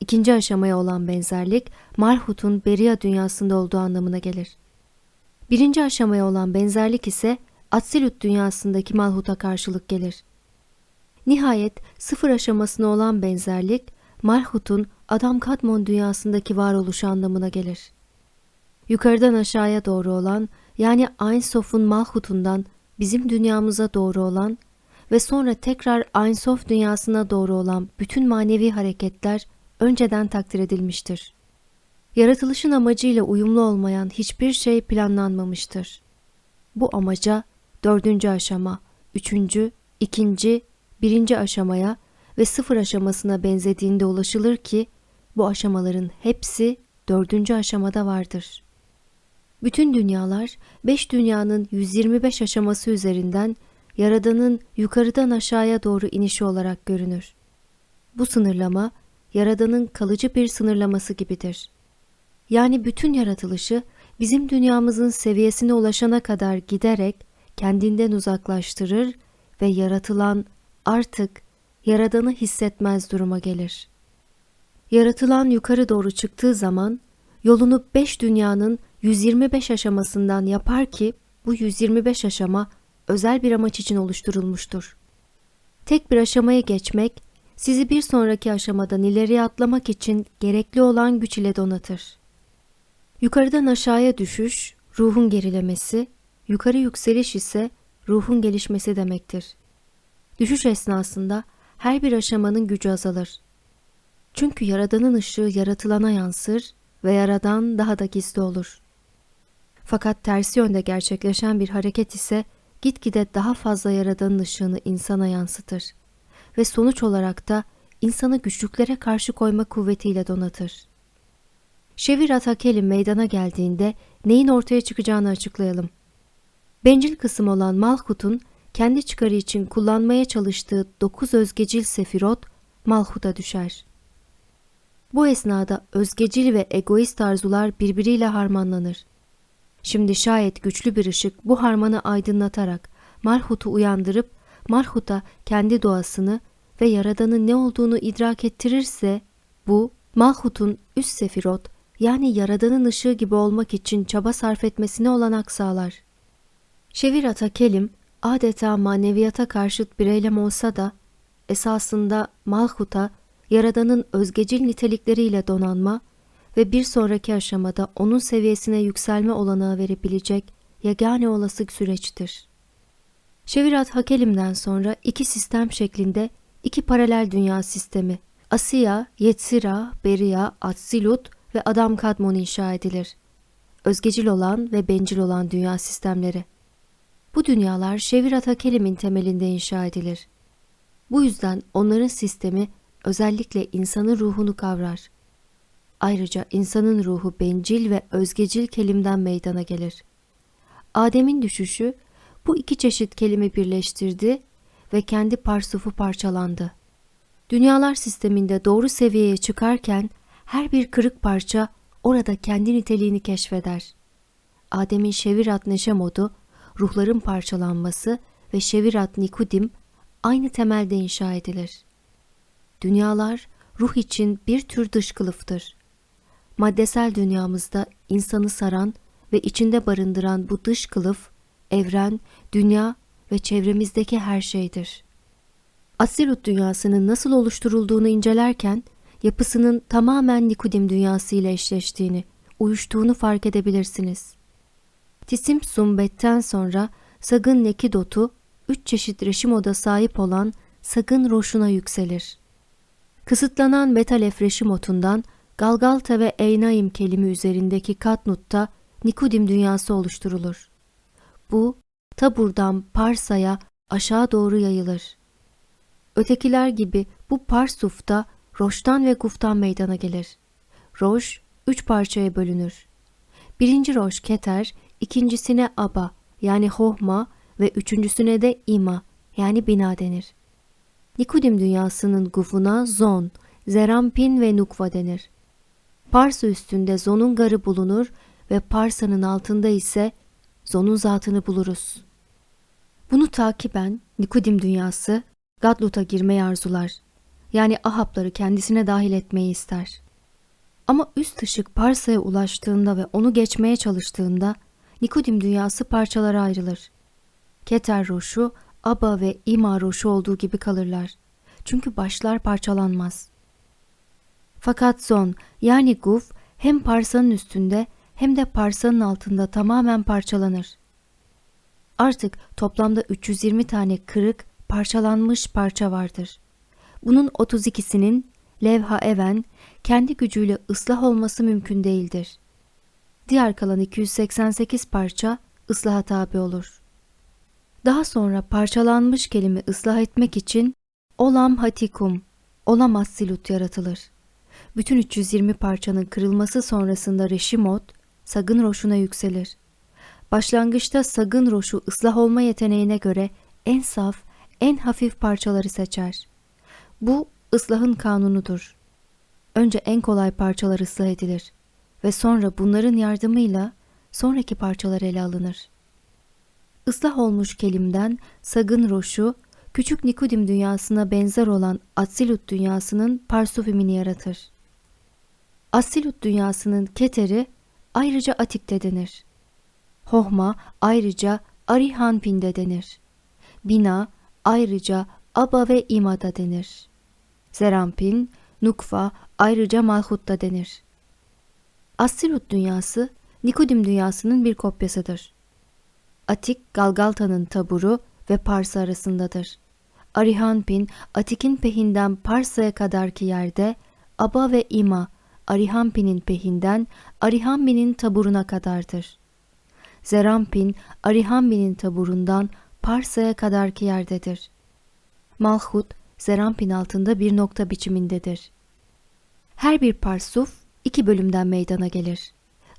İkinci aşamaya olan benzerlik Malhut'un Beria dünyasında olduğu anlamına gelir. Birinci aşamaya olan benzerlik ise Atsilut dünyasındaki Malhut'a karşılık gelir. Nihayet sıfır aşamasına olan benzerlik Malhut'un Adam Kadmon dünyasındaki varoluşu anlamına gelir. Yukarıdan aşağıya doğru olan yani Ein Sof'un Malhut'undan bizim dünyamıza doğru olan ve sonra tekrar Ein Sof dünyasına doğru olan bütün manevi hareketler önceden takdir edilmiştir. Yaratılışın amacıyla uyumlu olmayan hiçbir şey planlanmamıştır. Bu amaca dördüncü aşama, üçüncü, ikinci, birinci aşamaya ve sıfır aşamasına benzediğinde ulaşılır ki bu aşamaların hepsi dördüncü aşamada vardır. Bütün dünyalar beş dünyanın 125 aşaması üzerinden Yaradan'ın yukarıdan aşağıya doğru inişi olarak görünür. Bu sınırlama Yaradan'ın kalıcı bir sınırlaması gibidir. Yani bütün yaratılışı bizim dünyamızın seviyesine ulaşana kadar giderek kendinden uzaklaştırır ve yaratılan artık Yaradan'ı hissetmez duruma gelir. Yaratılan yukarı doğru çıktığı zaman yolunu beş dünyanın 125 aşamasından yapar ki bu 125 aşama özel bir amaç için oluşturulmuştur. Tek bir aşamaya geçmek sizi bir sonraki aşamadan ileriye atlamak için gerekli olan güç ile donatır. Yukarıdan aşağıya düşüş, ruhun gerilemesi, yukarı yükseliş ise ruhun gelişmesi demektir. Düşüş esnasında her bir aşamanın gücü azalır. Çünkü Yaradan'ın ışığı yaratılana yansır ve Yaradan daha da gizli olur. Fakat tersi yönde gerçekleşen bir hareket ise gitgide daha fazla Yaradan'ın ışığını insana yansıtır ve sonuç olarak da insanı güçlüklere karşı koyma kuvvetiyle donatır. Şevir Atakel'in meydana geldiğinde neyin ortaya çıkacağını açıklayalım. Bencil kısım olan Malhut'un kendi çıkarı için kullanmaya çalıştığı dokuz özgecil sefirot Malhut'a düşer. Bu esnada özgecil ve egoist arzular birbiriyle harmanlanır. Şimdi şayet güçlü bir ışık bu harmanı aydınlatarak Malhut'u uyandırıp Malhut'a kendi doğasını ve Yaradan'ın ne olduğunu idrak ettirirse bu Malhut'un üst sefirot yani Yaradan'ın ışığı gibi olmak için çaba sarf etmesine olanak sağlar. Şevirat Kelim adeta maneviyata karşıt bir eylem olsa da esasında Malhut'a Yaradan'ın özgecil nitelikleriyle donanma ve bir sonraki aşamada onun seviyesine yükselme olanağı verebilecek yegane olası süreçtir. Şevirat Hakelim'den sonra iki sistem şeklinde iki paralel dünya sistemi Asiya, Yetzira, Beria, Atsilut ve Adam Kadmon inşa edilir. Özgecil olan ve bencil olan dünya sistemleri. Bu dünyalar Şevirat Hakelim'in temelinde inşa edilir. Bu yüzden onların sistemi özellikle insanın ruhunu kavrar. Ayrıca insanın ruhu bencil ve özgecil kelimden meydana gelir. Adem'in düşüşü bu iki çeşit kelime birleştirdi ve kendi parsufu parçalandı. Dünyalar sisteminde doğru seviyeye çıkarken her bir kırık parça orada kendi niteliğini keşfeder. Adem'in Şevirat Neşe modu, ruhların parçalanması ve Şevirat Nikudim aynı temelde inşa edilir. Dünyalar ruh için bir tür dış kılıftır. Maddesel dünyamızda insanı saran ve içinde barındıran bu dış kılıf, evren, dünya ve çevremizdeki her şeydir. Asilut dünyasının nasıl oluşturulduğunu incelerken, yapısının tamamen Nikudim dünyası ile eşleştiğini, uyuştuğunu fark edebilirsiniz. Tisim Sumbet'ten sonra Sagın Nekidot'u üç çeşit reşim oda sahip olan Sagın Roşun'a yükselir. Kısıtlanan metal efreşim otundan Galgalta ve Eynaim kelimi üzerindeki Katnut'ta Nikudim dünyası oluşturulur. Bu, Tabur'dan Parsa'ya aşağı doğru yayılır. Ötekiler gibi bu Parsuf'ta Roş'tan ve Guf'tan meydana gelir. Roş, üç parçaya bölünür. Birinci Roş Keter, ikincisine Aba yani Hohma ve üçüncüsüne de İma yani bina denir. Nikudim dünyasının gufuna Zon, Zerampin ve Nukva denir. Parsa üstünde Zon'un garı bulunur ve Parsa'nın altında ise Zon'un zatını buluruz. Bunu takiben Nikudim dünyası Gadlut'a girmeyi arzular. Yani Ahapları kendisine dahil etmeyi ister. Ama üst ışık Parsa'ya ulaştığında ve onu geçmeye çalıştığında Nikudim dünyası parçalara ayrılır. Keter roşu, Aba ve İma roşu olduğu gibi kalırlar. Çünkü başlar parçalanmaz. Fakat Zon yani Guf hem parsanın üstünde hem de parsanın altında tamamen parçalanır. Artık toplamda 320 tane kırık, parçalanmış parça vardır. Bunun 32'sinin levha even kendi gücüyle ıslah olması mümkün değildir. Diğer kalan 288 parça ıslaha tabi olur. Daha sonra parçalanmış kelime ıslah etmek için olam hatikum, olamaz silut yaratılır. Bütün 320 parçanın kırılması sonrasında reşimot, sagın roşuna yükselir. Başlangıçta sagın roşu ıslah olma yeteneğine göre en saf, en hafif parçaları seçer. Bu ıslahın kanunudur. Önce en kolay parçalar ıslah edilir ve sonra bunların yardımıyla sonraki parçalar ele alınır. Islah olmuş kelimden sagın roşu, küçük Nikudim dünyasına benzer olan Atsilut dünyasının parsufimini yaratır. Assilut dünyasının keteri ayrıca Atik'te denir. Hohma ayrıca Arihanpin'de denir. Bina ayrıca Aba ve İma'da denir. Zerampin, Nukva ayrıca Malhut'ta denir. Assilut dünyası Nikodim dünyasının bir kopyasıdır. Atik Galgalta'nın taburu ve Parsa arasındadır. Arihanpin, Atik'in pehinden Parsa'ya kadarki yerde, Aba ve İma, Arihampin'in pehinden Arihampin'in taburuna kadardır. Zerampin, Arihampin'in taburundan Parsa'ya kadarki yerdedir. Malhut, Zerampin altında bir nokta biçimindedir. Her bir parsuf iki bölümden meydana gelir.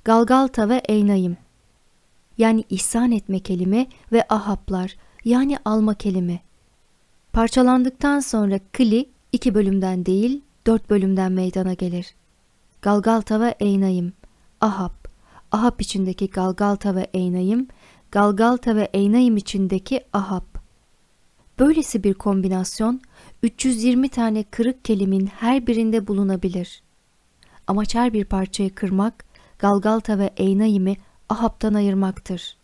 Galgalta ve Eynayim yani ihsan etme kelime ve ahaplar yani alma kelime. Parçalandıktan sonra kli iki bölümden değil dört bölümden meydana gelir. Galgalta ve Eynayim, Ahap, Ahap içindeki Galgalta ve Eynayim, Galgalta ve Eynayim içindeki Ahap. Böylesi bir kombinasyon 320 tane kırık kelimin her birinde bulunabilir. Amaç her bir parçayı kırmak, Galgalta ve Eynayim'i Ahap'tan ayırmaktır.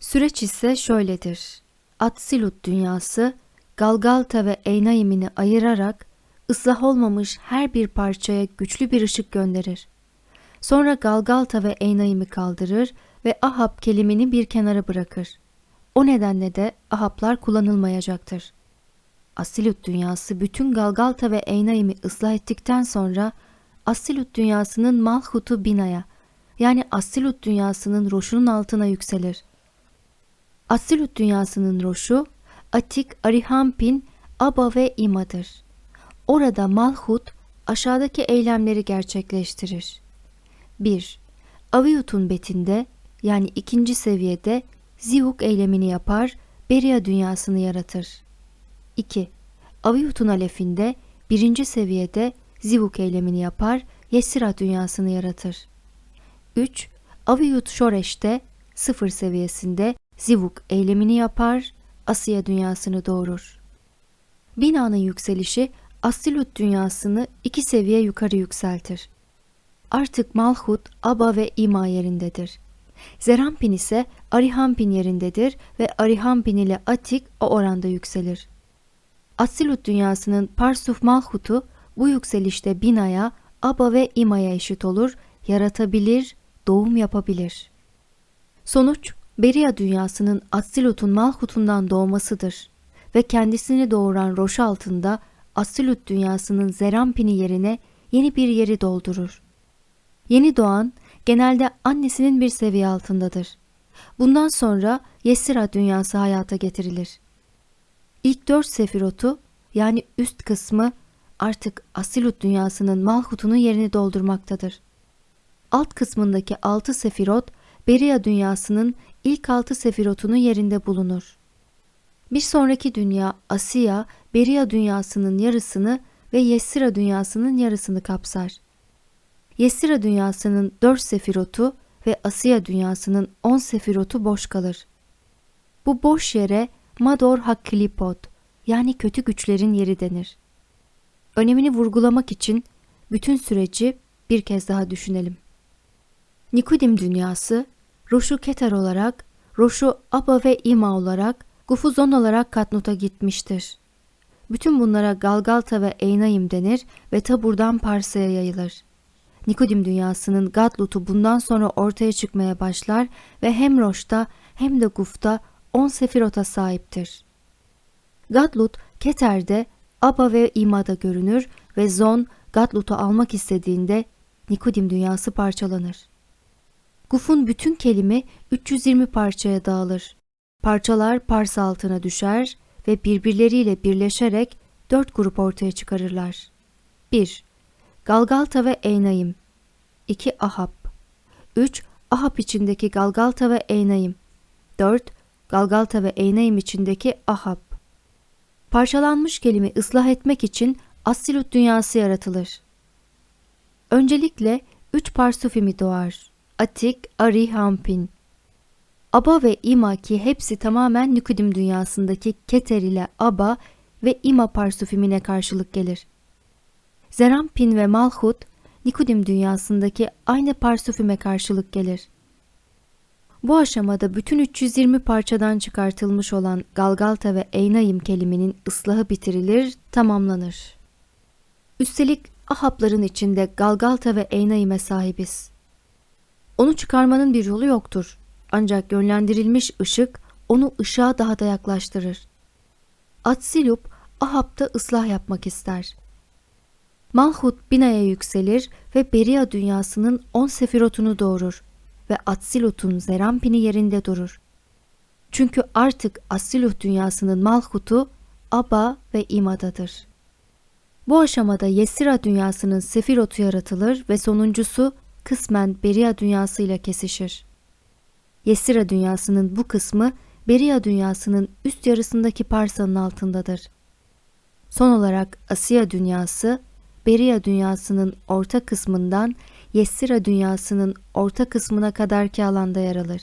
Süreç ise şöyledir. Atsilut dünyası, Galgalta ve Eynayim'ini ayırarak ıslah olmamış her bir parçaya güçlü bir ışık gönderir. Sonra Galgalta ve Eynayim'i kaldırır ve Ahab kelimini bir kenara bırakır. O nedenle de Ahaplar kullanılmayacaktır. Asilut dünyası bütün Galgalta ve Eynayim'i ıslah ettikten sonra Asilut dünyasının Malhut'u Bina'ya yani Asilut dünyasının roşunun altına yükselir. Asilut dünyasının roşu Atik, Arihampin, Aba ve İma'dır. Orada Malhut aşağıdaki eylemleri gerçekleştirir. 1. Aviyut'un betinde yani ikinci seviyede zivuk eylemini yapar, Beria dünyasını yaratır. 2. Aviyut'un alefinde birinci seviyede zivuk eylemini yapar, Yesira dünyasını yaratır. 3. Aviyut Şoreş'te sıfır seviyesinde zivuk eylemini yapar, Asya dünyasını doğurur. Binanın yükselişi Astilut dünyasını iki seviye yukarı yükseltir. Artık Malhut, Aba ve İma yerindedir. Zerampin ise Arihampin yerindedir ve Arihampin ile Atik o oranda yükselir. Astilut dünyasının Parsuf Malhut'u bu yükselişte Bina'ya, Aba ve İma'ya eşit olur, yaratabilir, doğum yapabilir. Sonuç, Beria dünyasının Atsilut'un Malhut'undan doğmasıdır ve kendisini doğuran roş altında Asilut dünyasının Zerampini yerine yeni bir yeri doldurur. Yeni doğan genelde annesinin bir seviye altındadır. Bundan sonra Yesira dünyası hayata getirilir. İlk dört sefirotu yani üst kısmı artık Asilut dünyasının Malhut'unun yerini doldurmaktadır. Alt kısmındaki altı sefirot Beria dünyasının ilk altı sefirotunun yerinde bulunur. Bir sonraki dünya Asiya, Beria dünyasının yarısını ve Yesira dünyasının yarısını kapsar. Yesira dünyasının dört sefirotu ve Asiya dünyasının on sefirotu boş kalır. Bu boş yere Mador Hakkilipot yani kötü güçlerin yeri denir. Önemini vurgulamak için bütün süreci bir kez daha düşünelim. Nikodim dünyası, Roşu Keter olarak, Roşu Aba ve İma olarak, Gufuzon olarak Katnut'a gitmiştir. Bütün bunlara Galgalta ve Eynayim denir ve ta buradan Parsa'ya yayılır. Nikodim dünyasının Gadlut'u bundan sonra ortaya çıkmaya başlar ve hem Roş'ta hem de Guf'ta on sefirota sahiptir. Gadlut, Keter'de, Aba ve İma'da görünür ve Zon, Gadlut'u almak istediğinde Nikodim dünyası parçalanır. Guf'un bütün kelimi 320 parçaya dağılır. Parçalar Pars altına düşer ve birbirleriyle birleşerek dört grup ortaya çıkarırlar. 1. Galgalta ve Eynayim 2. Ahab 3. Ahab içindeki Galgalta ve Eynayim 4. Galgalta ve Eynayim içindeki Ahab Parçalanmış kelime ıslah etmek için Assilut dünyası yaratılır. Öncelikle üç parsufimi doğar. Atik, Ari, Hampin. Aba ve İma ki hepsi tamamen Nükudim dünyasındaki Keter ile Aba ve İma parsufimine karşılık gelir. Zerampin ve Malhut, Nikudim dünyasındaki aynı parsufime karşılık gelir. Bu aşamada bütün 320 parçadan çıkartılmış olan Galgalta ve Eynayim kelimenin ıslahı bitirilir, tamamlanır. Üstelik Ahapların içinde Galgalta ve Eynayim'e sahibiz. Onu çıkarmanın bir yolu yoktur. Ancak yönlendirilmiş ışık onu ışığa daha da yaklaştırır. Atsilup Ahab'da ıslah yapmak ister. Malhut Bina'ya yükselir ve Beria dünyasının on sefirotunu doğurur ve Atsilut'un Zerampini yerinde durur. Çünkü artık Atsilut dünyasının Malhut'u Aba ve İma'dadır. Bu aşamada Yesira dünyasının Sefirotu yaratılır ve sonuncusu kısmen Beria dünyasıyla kesişir. Yesira dünyasının bu kısmı Beria dünyasının üst yarısındaki parsanın altındadır. Son olarak Asya dünyası, Beria dünyasının orta kısmından Yesira dünyasının orta kısmına kadarki alanda yer alır.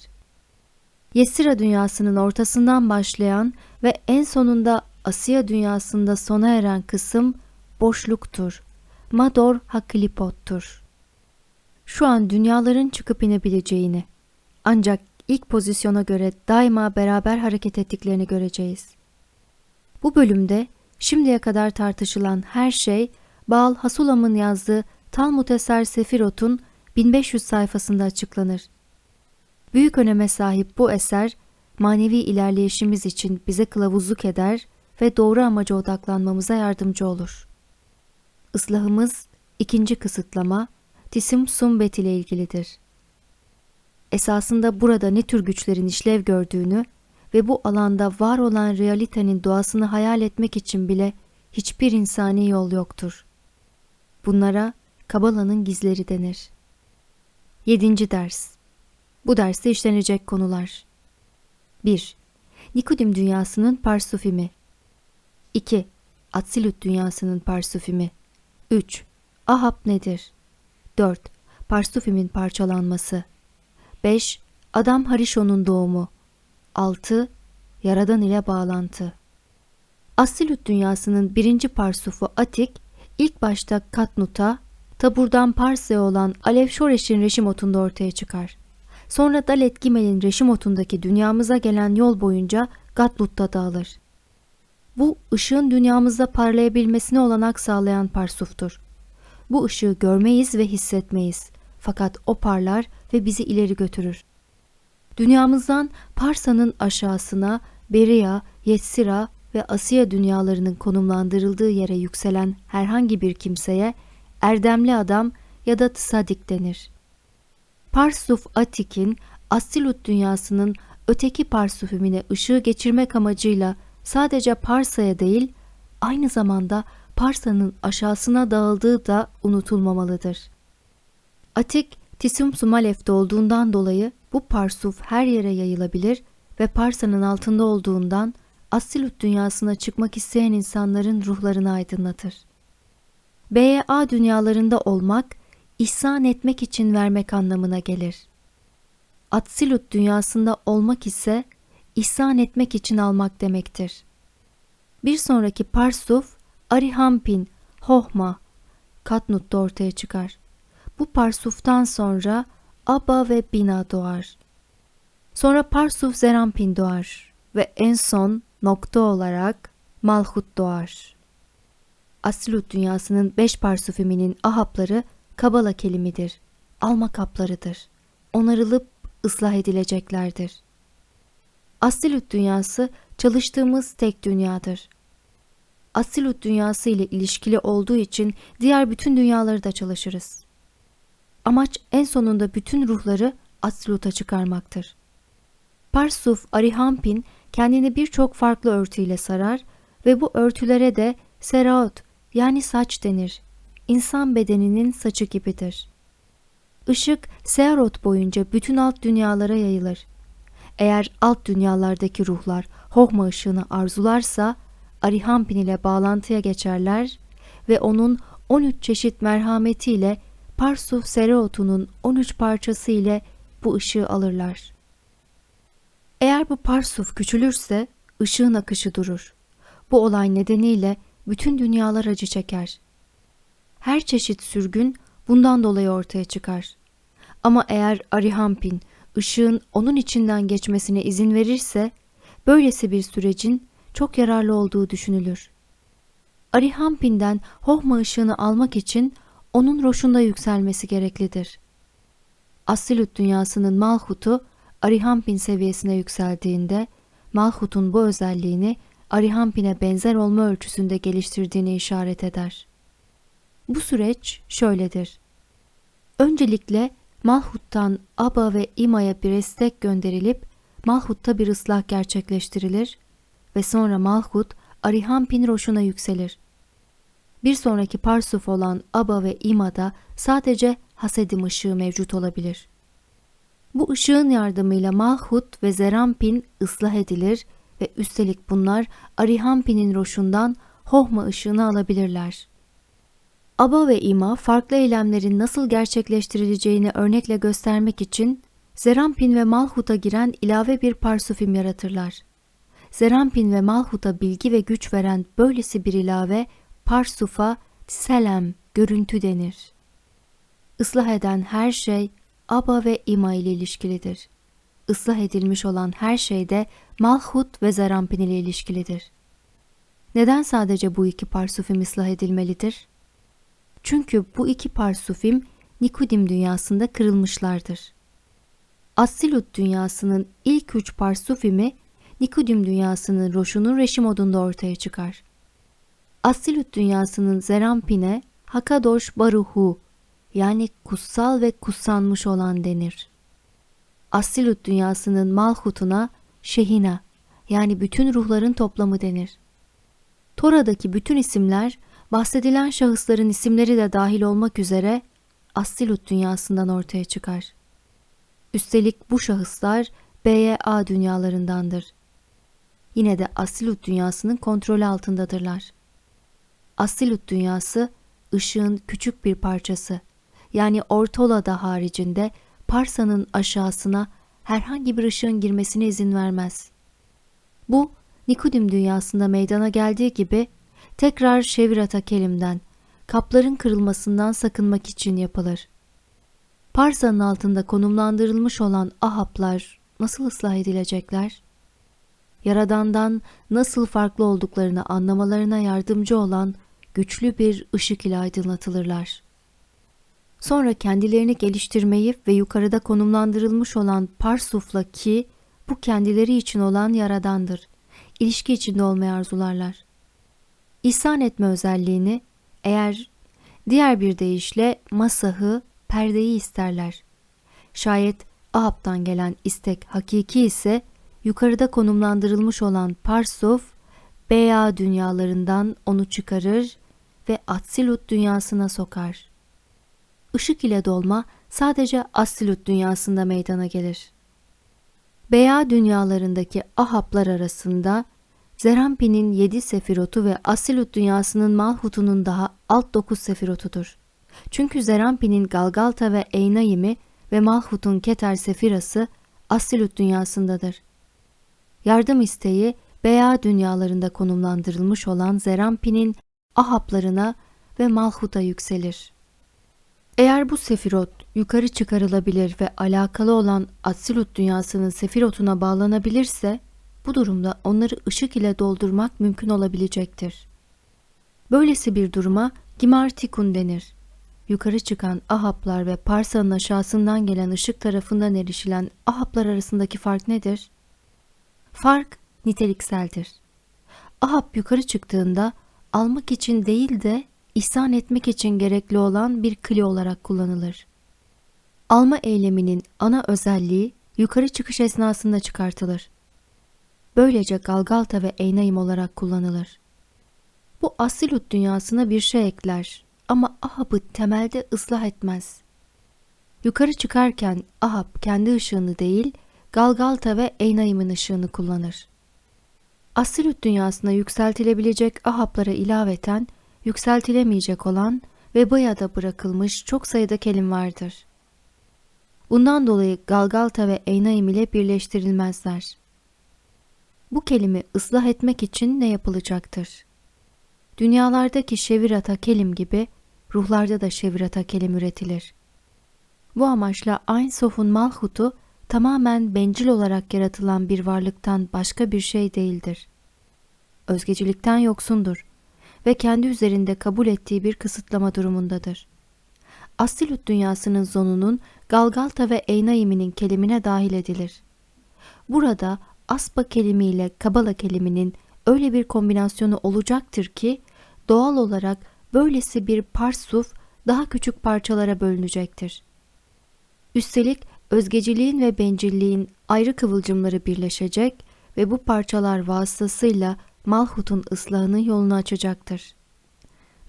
Yesira dünyasının ortasından başlayan ve en sonunda Asya dünyasında sona eren kısım boşluktur. Mador Hakilipot'tur. Şu an dünyaların çıkıp inebileceğini ancak ilk pozisyona göre daima beraber hareket ettiklerini göreceğiz. Bu bölümde şimdiye kadar tartışılan her şey Baal Hasulam'ın yazdığı Talmud Eser Sefirot'un 1500 sayfasında açıklanır. Büyük öneme sahip bu eser, manevi ilerleyişimiz için bize kılavuzluk eder ve doğru amaca odaklanmamıza yardımcı olur. Islahımız ikinci kısıtlama, Tisim Sumbet ile ilgilidir. Esasında burada ne tür güçlerin işlev gördüğünü ve bu alanda var olan realitenin doğasını hayal etmek için bile hiçbir insani yol yoktur. Bunlara Kabala'nın gizleri denir. 7. ders. Bu derste işlenecek konular. 1. Nikodim dünyasının parsufimi. 2. Atsilut dünyasının parsufimi. 3. Ahab nedir? 4. Parsufimin parçalanması. 5. Adam Harishon'un doğumu. 6. Yaradan ile bağlantı. Assilut dünyasının birinci parsufu Atik, ilk başta Katnut'a, taburdan Parsa'ya olan Alev Şoreş'in Reşimot'unda ortaya çıkar. Sonra Dalet Gimel'in Reşimot'undaki dünyamıza gelen yol boyunca Gatlut'ta dağılır. Bu ışığın dünyamızda parlayabilmesine olanak sağlayan parsuftur. Bu ışığı görmeyiz ve hissetmeyiz. Fakat o parlar ve bizi ileri götürür. Dünyamızdan Parsa'nın aşağısına Beria, Yetsira ve Asya dünyalarının konumlandırıldığı yere yükselen herhangi bir kimseye erdemli adam ya da tsadik denir. Parsuf Atik'in Assilut dünyasının öteki parsufümüne ışığı geçirmek amacıyla sadece Parsa'ya değil, aynı zamanda Parsa'nın aşağısına dağıldığı da unutulmamalıdır. Atik, Tisum Sumalef'te olduğundan dolayı bu parsuf her yere yayılabilir ve Parsa'nın altında olduğundan Assilut dünyasına çıkmak isteyen insanların ruhlarını aydınlatır. B'ye A dünyalarında olmak, ihsan etmek için vermek anlamına gelir. Atsilut dünyasında olmak ise ihsan etmek için almak demektir. Bir sonraki parsuf, Arihampin, Hohma, Katnut'ta ortaya çıkar. Bu parsuftan sonra Abba ve Bina doğar. Sonra parsuf Zerampin doğar ve en son nokta olarak Malhut doğar. Asilut dünyasının beş parsufiminin ahapları kabala kelimidir, alma kaplarıdır. Onarılıp ıslah edileceklerdir. Asilut dünyası çalıştığımız tek dünyadır. Asilut dünyası ile ilişkili olduğu için diğer bütün dünyaları da çalışırız. Amaç en sonunda bütün ruhları Asilut'a çıkarmaktır. Parsuf Arihampin kendini birçok farklı örtüyle sarar ve bu örtülere de seraot yani saç denir. İnsan bedeninin saçı gibidir. Işık Searot boyunca bütün alt dünyalara yayılır. Eğer alt dünyalardaki ruhlar Hohma ışığını arzularsa Arihampin ile bağlantıya geçerler ve onun 13 çeşit merhametiyle Parsuf Sereot'unun 13 parçası ile bu ışığı alırlar. Eğer bu parsuf küçülürse ışığın akışı durur. Bu olay nedeniyle bütün dünyalar acı çeker. Her çeşit sürgün bundan dolayı ortaya çıkar. Ama eğer Arihampin ışığın onun içinden geçmesine izin verirse, böylesi bir sürecin çok yararlı olduğu düşünülür. Arihampin'den Hohma ışığını almak için onun roşunda yükselmesi gereklidir. Asilut dünyasının Malhut'u Arihampin seviyesine yükseldiğinde Malhut'un bu özelliğini Arihampin'e benzer olma ölçüsünde geliştirdiğini işaret eder. Bu süreç şöyledir. Öncelikle Malhut'tan Aba ve İma'ya bir istek gönderilip Malhut'ta bir ıslah gerçekleştirilir ve sonra Malhut Arihampin roşuna yükselir. Bir sonraki parsuf olan Aba ve İma'da sadece hasedim ışığı mevcut olabilir. Bu ışığın yardımıyla Malhut ve Zerampin ıslah edilir ve üstelik bunlar Arihampin'in roşundan Hohma ışığını alabilirler. Aba ve İma farklı eylemlerin nasıl gerçekleştirileceğini örnekle göstermek için Zerampin ve Malhut'a giren ilave bir parsufim yaratırlar. Zerampin ve Malhut'a bilgi ve güç veren böylesi bir ilave parsufa selem, görüntü denir. Islah eden her şey Aba ve İma ile ilişkilidir. Islah edilmiş olan her şey de Malhut ve Zerampin ile ilişkilidir. Neden sadece bu iki parsufim ıslah edilmelidir? Çünkü bu iki parsufim Nikudim dünyasında kırılmışlardır. Assilut dünyasının ilk üç parsufimi Nikudim dünyasının Roşun'un Reşimod'unda ortaya çıkar. Assilut dünyasının Zerampin'e Hakadosh Baruhu yani kutsal ve kutsanmış olan denir. Assilut dünyasının Malhut'una Şehina yani bütün ruhların toplamı denir. Tora'daki bütün isimler bahsedilen şahısların isimleri de dahil olmak üzere Assilut dünyasından ortaya çıkar. Üstelik bu şahıslar BYA dünyalarındandır. Yine de Assilut dünyasının kontrolü altındadırlar. Assilut dünyası ışığın küçük bir parçası. Yani Ortola'da haricinde Parsa'nın aşağısına herhangi bir ışığın girmesine izin vermez. Bu Nikodim dünyasında meydana geldiği gibi tekrar Şevirata kelimden, kapların kırılmasından sakınmak için yapılır. Parsa'nın altında konumlandırılmış olan Ahaplar nasıl ıslah edilecekler? Yaradandan nasıl farklı olduklarını anlamalarına yardımcı olan güçlü bir ışık ile aydınlatılırlar. Sonra kendilerini geliştirmeyi ve yukarıda konumlandırılmış olan Parsuf'la ki bu kendileri için olan yaradandır. İlişki içinde olmayı arzularlar. İhsan etme özelliğini eğer diğer bir deyişle masahı, perdeyi isterler. Şayet Ahab'dan gelen istek hakiki ise yukarıda konumlandırılmış olan Parsuf, Beya dünyalarından onu çıkarır ve Atsilut dünyasına sokar. Işık ile dolma sadece Assilut dünyasında meydana gelir. Beya dünyalarındaki Ahaplar arasında Zerampi'nin yedi sefirotu ve Asilut dünyasının Malhut'unun daha alt dokuz sefirotudur. Çünkü Zerampi'nin Galgalta ve Eynayim'i ve Malhut'un Keter sefirası Asilut dünyasındadır. Yardım isteği Beya dünyalarında konumlandırılmış olan Zerampi'nin Ahaplarına ve Malhut'a yükselir. Eğer bu sefirot yukarı çıkarılabilir ve alakalı olan Atsilut dünyasının sefirotuna bağlanabilirse, bu durumda onları ışık ile doldurmak mümkün olabilecektir. Böylesi bir duruma Gimartikun denir. Yukarı çıkan Ahaplar ve Parsa'nın aşağısından gelen ışık tarafından erişilen Ahaplar arasındaki fark nedir? Fark nitelikseldir. Ahap yukarı çıktığında almak için değil de ihsan etmek için gerekli olan bir kli olarak kullanılır. Alma eyleminin ana özelliği yukarı çıkış esnasında çıkartılır. Böylece Galgalta ve Eynayim olarak kullanılır. Bu Asilut dünyasına bir şey ekler ama Ahab'ı temelde ıslah etmez. Yukarı çıkarken Ahab kendi ışığını değil, Galgalta ve Eynayim'in ışığını kullanır. Asilut dünyasına yükseltilebilecek Ahab'lara ilaveten yükseltilemeyecek olan ve bayada bırakılmış çok sayıda kelim vardır. Bundan dolayı Galgalta ve Eynayim ile birleştirilmezler. Bu kelimi ıslah etmek için ne yapılacaktır? Dünyalardaki şevirata kelim gibi ruhlarda da şevirata kelim üretilir. Bu amaçla Ein Sof'un Malhut'u tamamen bencil olarak yaratılan bir varlıktan başka bir şey değildir. Özgecilikten yoksundur ve kendi üzerinde kabul ettiği bir kısıtlama durumundadır. Astilut dünyasının zonunun Galgalta ve Eynayim'inin kelimine dahil edilir. Burada aspa kelimiyle kabala keliminin öyle bir kombinasyonu olacaktır ki doğal olarak böylesi bir parsuf daha küçük parçalara bölünecektir. Üstelik özgeciliğin ve bencilliğin ayrı kıvılcımları birleşecek ve bu parçalar vasıtasıyla Malhut'un ıslahının yolunu açacaktır.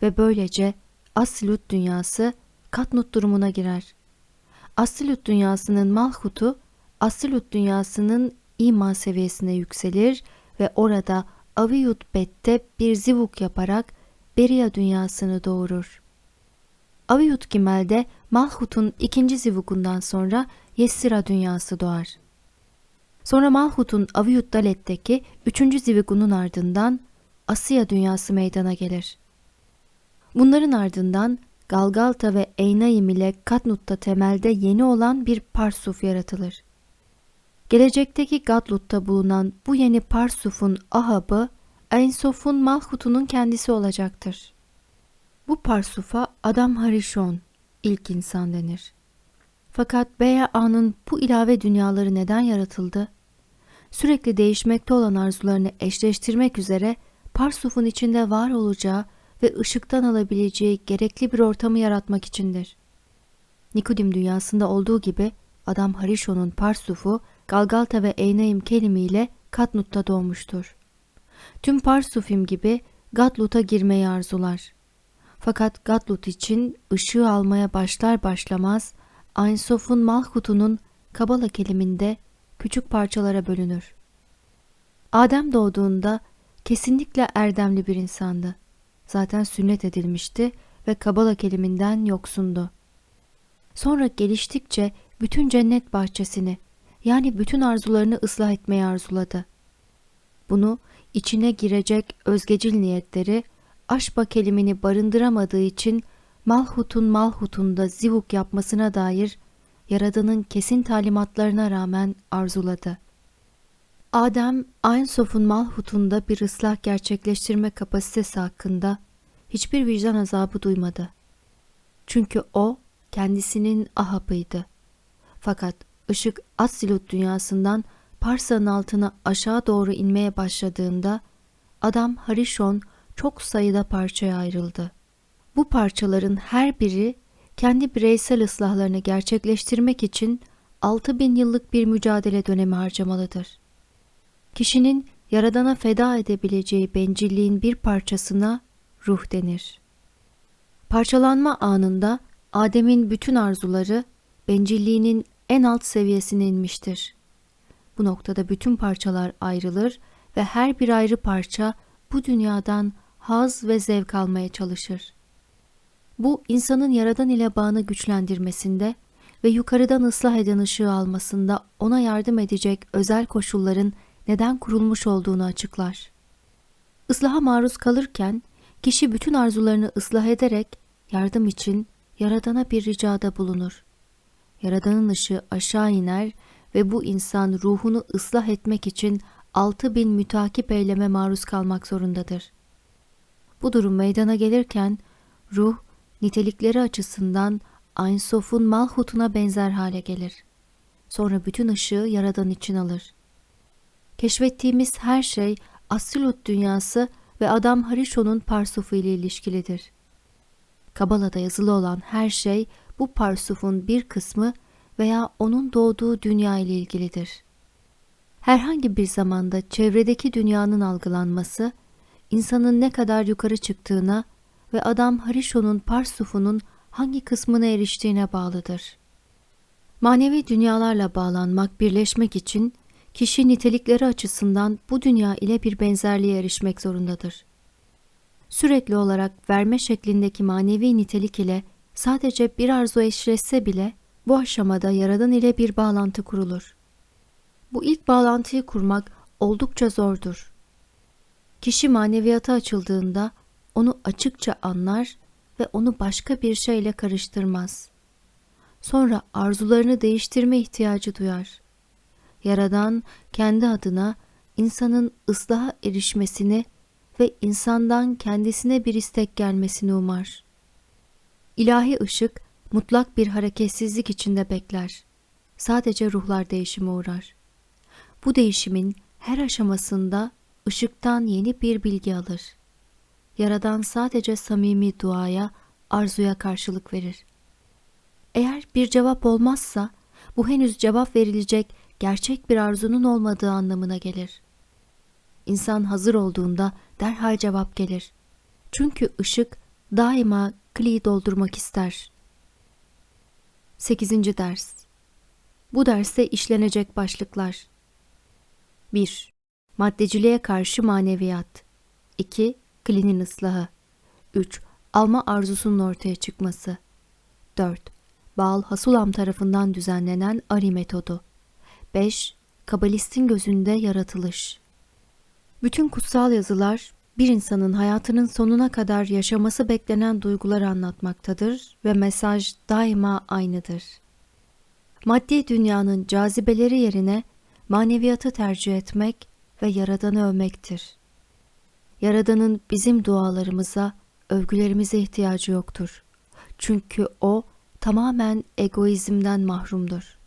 Ve böylece Asilut dünyası Katnut durumuna girer. Asilut dünyasının Malhut'u Asilut dünyasının iman seviyesine yükselir ve orada Aviyut Bet'te bir zivuk yaparak Beria dünyasını doğurur. Aviyut Gimel'de Malhut'un ikinci zivukundan sonra Yessira dünyası doğar. Sonra Malhut'un Aviyut Dalet'teki üçüncü zivukunun ardından Asya dünyası meydana gelir. Bunların ardından Galgalta ve Eynayim ile Katnut'ta temelde yeni olan bir Parsuf yaratılır. Gelecekteki Gadlut'ta bulunan bu yeni Parsuf'un Ahab'ı Ensof'un Malhut'unun kendisi olacaktır. Bu Parsuf'a Adam Harishon, ilk insan denir. Fakat Beya'nın bu ilave dünyaları neden yaratıldı? Sürekli değişmekte olan arzularını eşleştirmek üzere Parsuf'un içinde var olacağı ve ışıktan alabileceği gerekli bir ortamı yaratmak içindir. Nikodim dünyasında olduğu gibi adam Harishon'un Parsuf'u Galgalta ve Eynayim kelimiyle Katnut'ta doğmuştur. Tüm Parsufim gibi Gatlut'a girmeyi arzular. Fakat Gatlut için ışığı almaya başlar başlamaz Ein Sof'un Malhut'unun Kabala keliminde küçük parçalara bölünür. Adem doğduğunda kesinlikle erdemli bir insandı. Zaten sünnet edilmişti ve Kabala keliminden yoksundu. Sonra geliştikçe bütün cennet bahçesini yani bütün arzularını ıslah etmeyi arzuladı. Bunu içine girecek özgecil niyetleri aşba kelimini barındıramadığı için Malhut'un Malhut'unda zivuk yapmasına dair Yaradan'ın kesin talimatlarına rağmen arzuladı. Adem, Ayn Sof'un Malhut'unda bir ıslah gerçekleştirme kapasitesi hakkında hiçbir vicdan azabı duymadı. Çünkü o kendisinin Ahab'ıydı. Fakat ışık Assilut dünyasından Parsa'nın altına aşağı doğru inmeye başladığında adam Harishon çok sayıda parçaya ayrıldı. Bu parçaların her biri kendi bireysel ıslahlarını gerçekleştirmek için 6000 yıllık bir mücadele dönemi harcamalıdır. Kişinin Yaradan'a feda edebileceği bencilliğin bir parçasına ruh denir. Parçalanma anında Adem'in bütün arzuları bencilliğinin en alt seviyesine inmiştir. Bu noktada bütün parçalar ayrılır ve her bir ayrı parça bu dünyadan haz ve zevk almaya çalışır. Bu insanın yaradan ile bağını güçlendirmesinde ve yukarıdan ıslah eden ışığı almasında ona yardım edecek özel koşulların neden kurulmuş olduğunu açıklar. Islaha maruz kalırken kişi bütün arzularını ıslah ederek yardım için Yaradan'a bir ricada bulunur. Yaradan'ın ışığı aşağı iner ve bu insan ruhunu ıslah etmek için altı bin mütakip eyleme maruz kalmak zorundadır. Bu durum meydana gelirken ruh nitelikleri açısından Ein Sof'un Malhut'una benzer hale gelir. Sonra bütün ışığı Yaradan için alır. Keşfettiğimiz her şey Asilut dünyası ve Adam Harishon'un parsufu ile ilişkilidir. Kabala'da yazılı olan her şey bu parsufun bir kısmı veya onun doğduğu dünya ile ilgilidir. Herhangi bir zamanda çevredeki dünyanın algılanması, insanın ne kadar yukarı çıktığına ve adam Harishon'un parsufunun hangi kısmına eriştiğine bağlıdır. Manevi dünyalarla bağlanmak, birleşmek için kişi nitelikleri açısından bu dünya ile bir benzerliğe erişmek zorundadır. Sürekli olarak verme şeklindeki manevi nitelik ile sadece bir arzu eşleşse bile bu aşamada Yaradan ile bir bağlantı kurulur. Bu ilk bağlantıyı kurmak oldukça zordur. Kişi maneviyata açıldığında onu açıkça anlar ve onu başka bir şeyle karıştırmaz. Sonra arzularını değiştirme ihtiyacı duyar. Yaradan kendi adına insanın ıslaha erişmesini ve insandan kendisine bir istek gelmesini umar. İlahi ışık mutlak bir hareketsizlik içinde bekler. Sadece ruhlar değişime uğrar. Bu değişimin her aşamasında ışıktan yeni bir bilgi alır. Yaradan sadece samimi duaya, arzuya karşılık verir. Eğer bir cevap olmazsa bu henüz cevap verilecek gerçek bir arzunun olmadığı anlamına gelir. İnsan hazır olduğunda derhal cevap gelir. Çünkü ışık daima kliyi doldurmak ister. 8. ders Bu derste işlenecek başlıklar 1. Maddeciliğe karşı maneviyat 2. Klinin ıslahı 3. Alma arzusunun ortaya çıkması 4. Baal Hasulam tarafından düzenlenen Ari metodu 5. Kabalistin gözünde yaratılış Bütün kutsal yazılar bir insanın hayatının sonuna kadar yaşaması beklenen duyguları anlatmaktadır ve mesaj daima aynıdır. Maddi dünyanın cazibeleri yerine maneviyatı tercih etmek ve Yaradan'ı övmektir. Yaradan'ın bizim dualarımıza, övgülerimize ihtiyacı yoktur. Çünkü O tamamen egoizmden mahrumdur.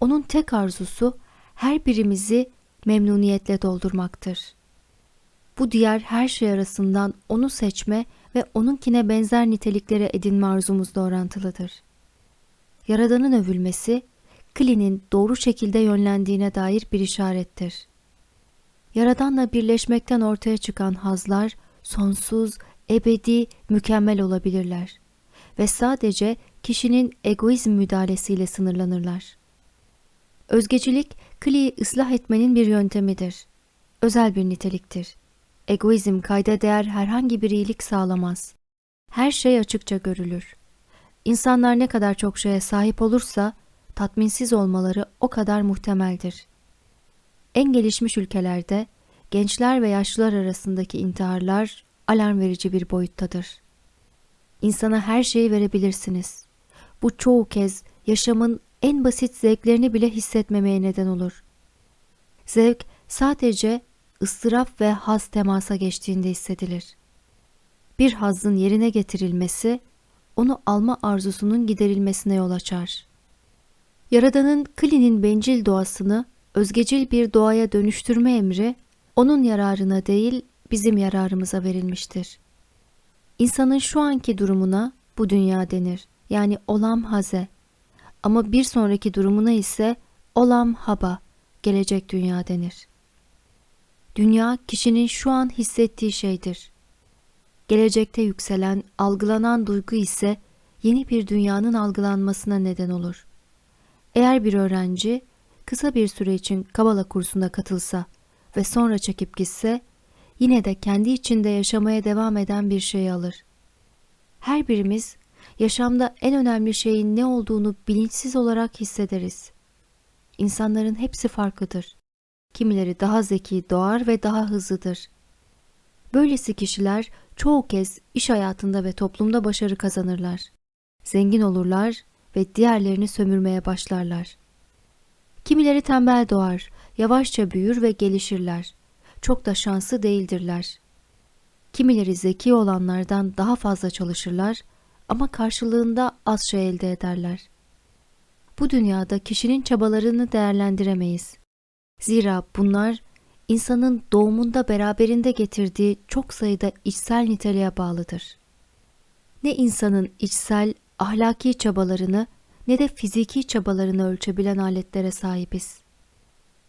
Onun tek arzusu her birimizi memnuniyetle doldurmaktır. Bu diğer her şey arasından onu seçme ve onunkine benzer niteliklere edinme arzumuzla orantılıdır. Yaradan'ın övülmesi, Kli'nin doğru şekilde yönlendiğine dair bir işarettir. Yaradan'la birleşmekten ortaya çıkan hazlar sonsuz, ebedi, mükemmel olabilirler ve sadece kişinin egoizm müdahalesiyle sınırlanırlar. Özgecilik, kliyi ıslah etmenin bir yöntemidir. Özel bir niteliktir. Egoizm kayda değer herhangi bir iyilik sağlamaz. Her şey açıkça görülür. İnsanlar ne kadar çok şeye sahip olursa tatminsiz olmaları o kadar muhtemeldir. En gelişmiş ülkelerde gençler ve yaşlılar arasındaki intiharlar alarm verici bir boyuttadır. İnsana her şeyi verebilirsiniz. Bu çoğu kez yaşamın en basit zevklerini bile hissetmemeye neden olur. Zevk sadece ıstırap ve haz temasa geçtiğinde hissedilir. Bir hazın yerine getirilmesi, onu alma arzusunun giderilmesine yol açar. Yaradan'ın Kli'nin bencil doğasını özgecil bir doğaya dönüştürme emri, onun yararına değil bizim yararımıza verilmiştir. İnsanın şu anki durumuna bu dünya denir. Yani olam haze. Ama bir sonraki durumuna ise olam haba, gelecek dünya denir. Dünya kişinin şu an hissettiği şeydir. Gelecekte yükselen, algılanan duygu ise yeni bir dünyanın algılanmasına neden olur. Eğer bir öğrenci kısa bir süre için Kabala kursuna katılsa ve sonra çekip gitse, yine de kendi içinde yaşamaya devam eden bir şey alır. Her birimiz yaşamda en önemli şeyin ne olduğunu bilinçsiz olarak hissederiz. İnsanların hepsi farklıdır. Kimileri daha zeki doğar ve daha hızlıdır. Böylesi kişiler çoğu kez iş hayatında ve toplumda başarı kazanırlar. Zengin olurlar ve diğerlerini sömürmeye başlarlar. Kimileri tembel doğar, yavaşça büyür ve gelişirler. Çok da şanslı değildirler. Kimileri zeki olanlardan daha fazla çalışırlar ama karşılığında az şey elde ederler. Bu dünyada kişinin çabalarını değerlendiremeyiz. Zira bunlar insanın doğumunda beraberinde getirdiği çok sayıda içsel niteliğe bağlıdır. Ne insanın içsel, ahlaki çabalarını ne de fiziki çabalarını ölçebilen aletlere sahibiz.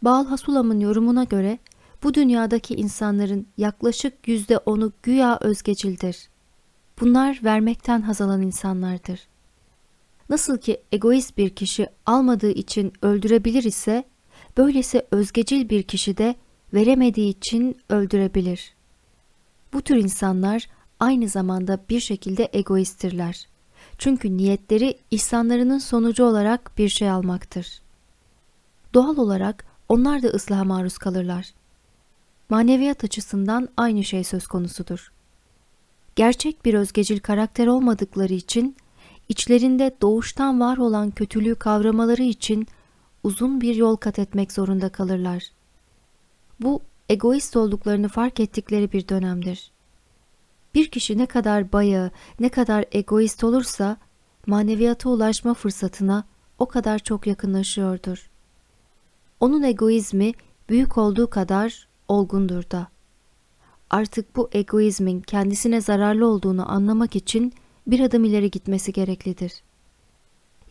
Bağıl Hasulam'ın yorumuna göre bu dünyadaki insanların yaklaşık yüzde onu güya özgecildir. Bunlar vermekten haz alan insanlardır. Nasıl ki egoist bir kişi almadığı için öldürebilir ise, böylesi özgecil bir kişi de veremediği için öldürebilir. Bu tür insanlar aynı zamanda bir şekilde egoisttirler. Çünkü niyetleri ihsanlarının sonucu olarak bir şey almaktır. Doğal olarak onlar da ıslaha maruz kalırlar. Maneviyat açısından aynı şey söz konusudur. Gerçek bir özgecil karakter olmadıkları için, içlerinde doğuştan var olan kötülüğü kavramaları için uzun bir yol kat etmek zorunda kalırlar. Bu, egoist olduklarını fark ettikleri bir dönemdir. Bir kişi ne kadar bayağı, ne kadar egoist olursa, maneviyata ulaşma fırsatına o kadar çok yakınlaşıyordur. Onun egoizmi büyük olduğu kadar olgundur da. Artık bu egoizmin kendisine zararlı olduğunu anlamak için bir adım ileri gitmesi gereklidir.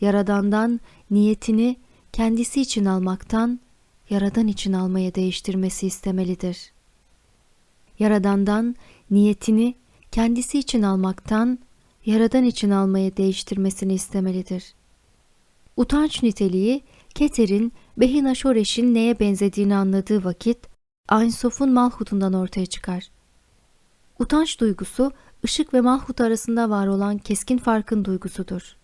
Yaradandan niyetini kendisi için almaktan Yaradan için almaya değiştirmesi istemelidir. Yaradandan niyetini kendisi için almaktan Yaradan için almaya değiştirmesini istemelidir. Utanç niteliği Keter'in Behina Şoreş'in neye benzediğini anladığı vakit Ainsof'un Malhut'undan ortaya çıkar. Utanç duygusu ışık ve Malhut arasında var olan keskin farkın duygusudur.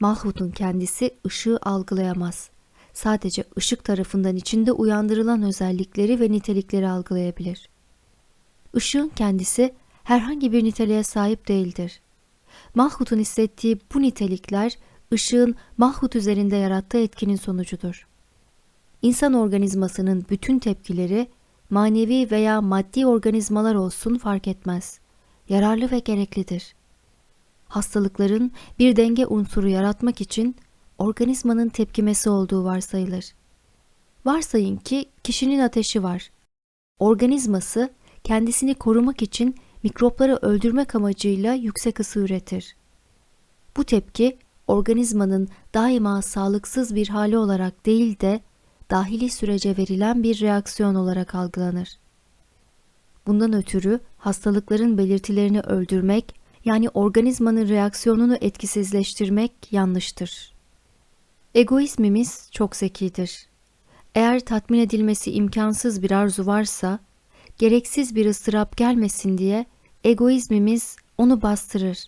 Malhut'un kendisi ışığı algılayamaz. Sadece ışık tarafından içinde uyandırılan özellikleri ve nitelikleri algılayabilir. Işığın kendisi herhangi bir niteliğe sahip değildir. Malhut'un hissettiği bu nitelikler ışığın Malhut üzerinde yarattığı etkinin sonucudur. İnsan organizmasının bütün tepkileri manevi veya maddi organizmalar olsun fark etmez. Yararlı ve gereklidir. Hastalıkların bir denge unsuru yaratmak için organizmanın tepkimesi olduğu varsayılır. Varsayın ki kişinin ateşi var. Organizması kendisini korumak için mikropları öldürmek amacıyla yüksek ısı üretir. Bu tepki organizmanın daima sağlıksız bir hali olarak değil de dahili sürece verilen bir reaksiyon olarak algılanır. Bundan ötürü hastalıkların belirtilerini öldürmek yani organizmanın reaksiyonunu etkisizleştirmek yanlıştır. Egoizmimiz çok zekidir. Eğer tatmin edilmesi imkansız bir arzu varsa, gereksiz bir ıstırap gelmesin diye egoizmimiz onu bastırır.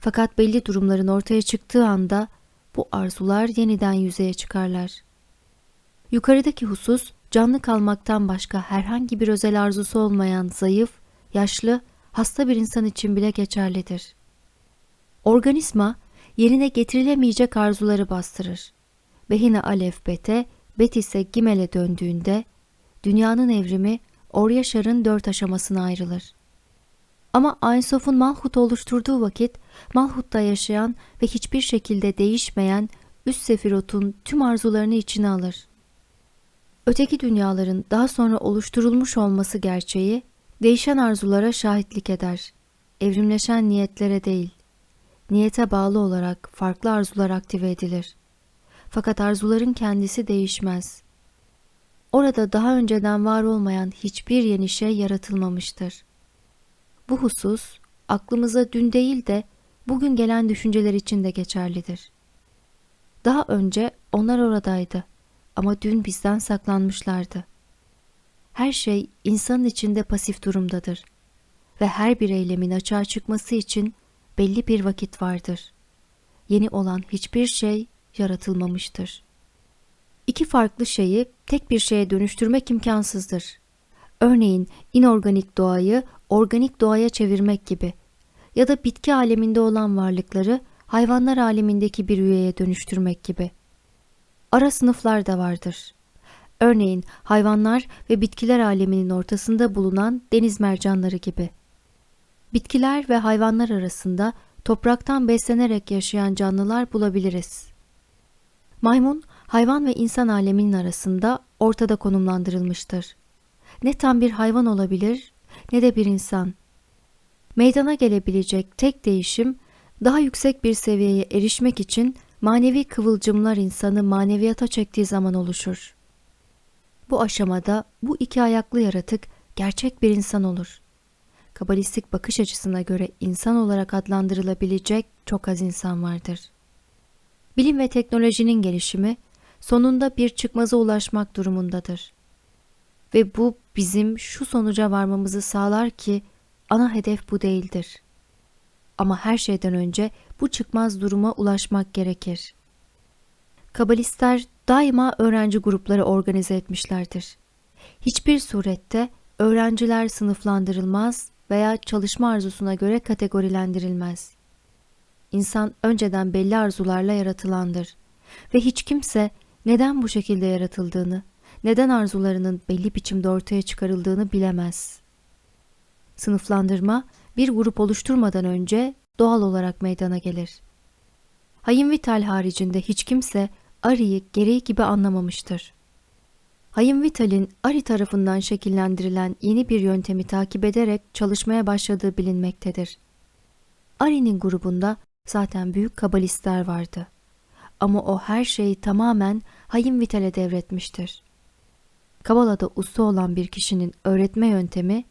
Fakat belli durumların ortaya çıktığı anda bu arzular yeniden yüzeye çıkarlar. Yukarıdaki husus canlı kalmaktan başka herhangi bir özel arzusu olmayan zayıf, yaşlı, hasta bir insan için bile geçerlidir. Organizma yerine getirilemeyecek arzuları bastırır. Behine Alef Bete, Bet ise Gimel'e döndüğünde dünyanın evrimi Oryaşar'ın dört aşamasına ayrılır. Ama Ainsof'un Malhut oluşturduğu vakit Malhut'ta yaşayan ve hiçbir şekilde değişmeyen üst sefirotun tüm arzularını içine alır. Öteki dünyaların daha sonra oluşturulmuş olması gerçeği değişen arzulara şahitlik eder. Evrimleşen niyetlere değil. Niyete bağlı olarak farklı arzular aktive edilir. Fakat arzuların kendisi değişmez. Orada daha önceden var olmayan hiçbir yeni şey yaratılmamıştır. Bu husus aklımıza dün değil de bugün gelen düşünceler için de geçerlidir. Daha önce onlar oradaydı ama dün bizden saklanmışlardı. Her şey insanın içinde pasif durumdadır ve her bir eylemin açığa çıkması için belli bir vakit vardır. Yeni olan hiçbir şey yaratılmamıştır. İki farklı şeyi tek bir şeye dönüştürmek imkansızdır. Örneğin inorganik doğayı organik doğaya çevirmek gibi ya da bitki aleminde olan varlıkları hayvanlar alemindeki bir üyeye dönüştürmek gibi. Ara sınıflar da vardır. Örneğin hayvanlar ve bitkiler aleminin ortasında bulunan deniz mercanları gibi. Bitkiler ve hayvanlar arasında topraktan beslenerek yaşayan canlılar bulabiliriz. Maymun, hayvan ve insan aleminin arasında ortada konumlandırılmıştır. Ne tam bir hayvan olabilir ne de bir insan. Meydana gelebilecek tek değişim, daha yüksek bir seviyeye erişmek için manevi kıvılcımlar insanı maneviyata çektiği zaman oluşur. Bu aşamada bu iki ayaklı yaratık gerçek bir insan olur. Kabalistik bakış açısına göre insan olarak adlandırılabilecek çok az insan vardır. Bilim ve teknolojinin gelişimi sonunda bir çıkmaza ulaşmak durumundadır. Ve bu bizim şu sonuca varmamızı sağlar ki ana hedef bu değildir. Ama her şeyden önce bu çıkmaz duruma ulaşmak gerekir. Kabalistler daima öğrenci grupları organize etmişlerdir. Hiçbir surette öğrenciler sınıflandırılmaz veya çalışma arzusuna göre kategorilendirilmez. İnsan önceden belli arzularla yaratılandır ve hiç kimse neden bu şekilde yaratıldığını, neden arzularının belli biçimde ortaya çıkarıldığını bilemez. Sınıflandırma bir grup oluşturmadan önce doğal olarak meydana gelir. Hayım Vital haricinde hiç kimse Ari'yi gereği gibi anlamamıştır. Hayım Vital'in Ari tarafından şekillendirilen yeni bir yöntemi takip ederek çalışmaya başladığı bilinmektedir. Ari'nin grubunda zaten büyük kabalistler vardı. Ama o her şeyi tamamen Hayim Vital'e devretmiştir. Kabala'da usta olan bir kişinin öğretme yöntemi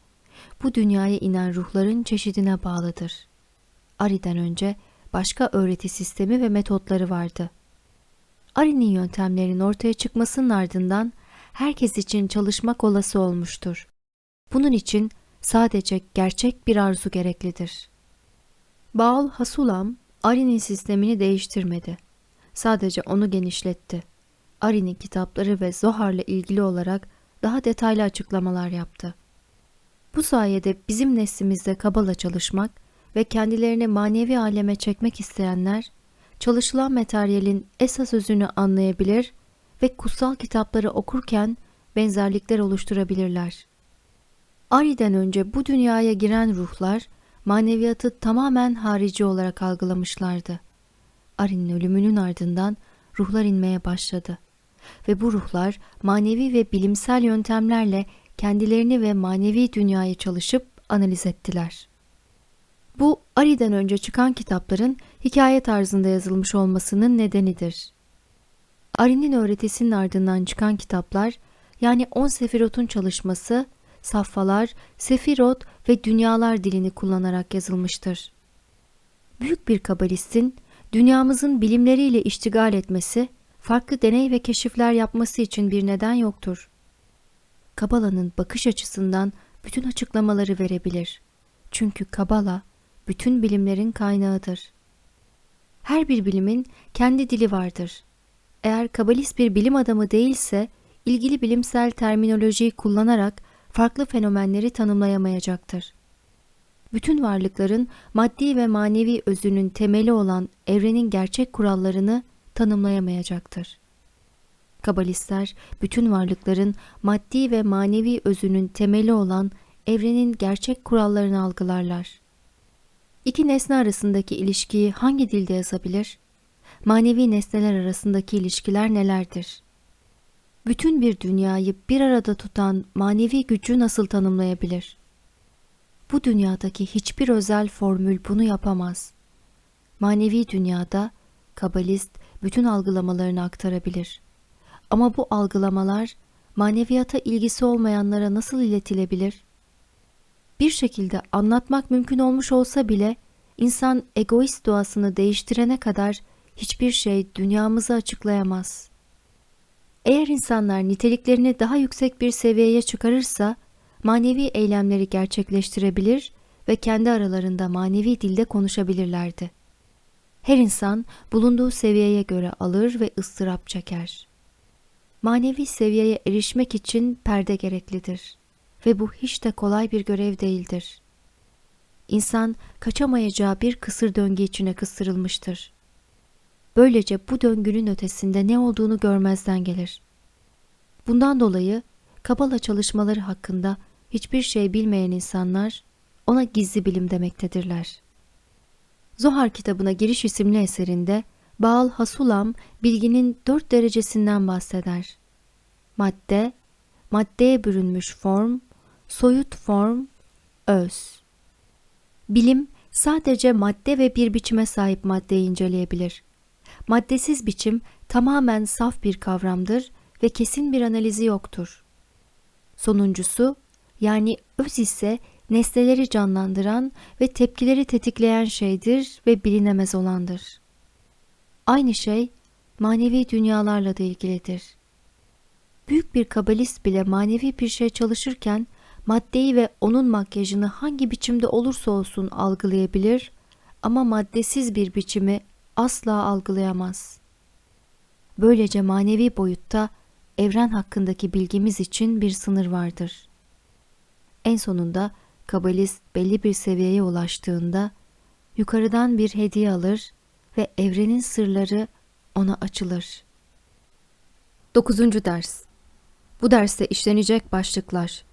bu dünyaya inen ruhların çeşidine bağlıdır. Ari'den önce başka öğreti sistemi ve metotları vardı. Ari'nin yöntemlerinin ortaya çıkmasının ardından herkes için çalışmak olası olmuştur. Bunun için sadece gerçek bir arzu gereklidir. Baal Hasulam, Ari'nin sistemini değiştirmedi. Sadece onu genişletti. Ari'nin kitapları ve Zohar'la ilgili olarak daha detaylı açıklamalar yaptı. Bu sayede bizim neslimizde kabala çalışmak ve kendilerini manevi aleme çekmek isteyenler, çalışılan materyalin esas özünü anlayabilir ve kutsal kitapları okurken benzerlikler oluşturabilirler. Ari'den önce bu dünyaya giren ruhlar, maneviyatı tamamen harici olarak algılamışlardı. Ari'nin ölümünün ardından ruhlar inmeye başladı ve bu ruhlar manevi ve bilimsel yöntemlerle kendilerini ve manevi dünyayı çalışıp analiz ettiler. Bu Ari'den önce çıkan kitapların hikaye tarzında yazılmış olmasının nedenidir. Ari'nin öğretisinin ardından çıkan kitaplar yani on sefirotun çalışması saffalar, sefirot ve dünyalar dilini kullanarak yazılmıştır. Büyük bir kabalistin dünyamızın bilimleriyle iştigal etmesi, farklı deney ve keşifler yapması için bir neden yoktur. Kabala'nın bakış açısından bütün açıklamaları verebilir. Çünkü Kabala bütün bilimlerin kaynağıdır. Her bir bilimin kendi dili vardır. Eğer kabalist bir bilim adamı değilse, ilgili bilimsel terminolojiyi kullanarak farklı fenomenleri tanımlayamayacaktır. Bütün varlıkların maddi ve manevi özünün temeli olan evrenin gerçek kurallarını tanımlayamayacaktır. Kabalistler bütün varlıkların maddi ve manevi özünün temeli olan evrenin gerçek kurallarını algılarlar. İki nesne arasındaki ilişkiyi hangi dilde yazabilir? Manevi nesneler arasındaki ilişkiler nelerdir? Bütün bir dünyayı bir arada tutan manevi gücü nasıl tanımlayabilir? Bu dünyadaki hiçbir özel formül bunu yapamaz. Manevi dünyada kabalist bütün algılamalarını aktarabilir. Ama bu algılamalar maneviyata ilgisi olmayanlara nasıl iletilebilir? Bir şekilde anlatmak mümkün olmuş olsa bile insan egoist doğasını değiştirene kadar hiçbir şey dünyamızı açıklayamaz. Eğer insanlar niteliklerini daha yüksek bir seviyeye çıkarırsa manevi eylemleri gerçekleştirebilir ve kendi aralarında manevi dilde konuşabilirlerdi. Her insan bulunduğu seviyeye göre alır ve ıstırap çeker. Manevi seviyeye erişmek için perde gereklidir ve bu hiç de kolay bir görev değildir. İnsan kaçamayacağı bir kısır döngü içine kıstırılmıştır. Böylece bu döngünün ötesinde ne olduğunu görmezden gelir. Bundan dolayı Kabala çalışmaları hakkında hiçbir şey bilmeyen insanlar ona gizli bilim demektedirler. Zohar kitabına giriş isimli eserinde Baal Hasulam bilginin dört derecesinden bahseder. Madde, maddeye bürünmüş form, soyut form, öz. Bilim sadece madde ve bir biçime sahip maddeyi inceleyebilir. Maddesiz biçim tamamen saf bir kavramdır ve kesin bir analizi yoktur. Sonuncusu yani öz ise nesneleri canlandıran ve tepkileri tetikleyen şeydir ve bilinemez olandır. Aynı şey manevi dünyalarla da ilgilidir. Büyük bir kabalist bile manevi bir şey çalışırken maddeyi ve onun makyajını hangi biçimde olursa olsun algılayabilir ama maddesiz bir biçimi asla algılayamaz. Böylece manevi boyutta evren hakkındaki bilgimiz için bir sınır vardır. En sonunda kabalist belli bir seviyeye ulaştığında yukarıdan bir hediye alır ve evrenin sırları ona açılır. 9. ders Bu derste işlenecek başlıklar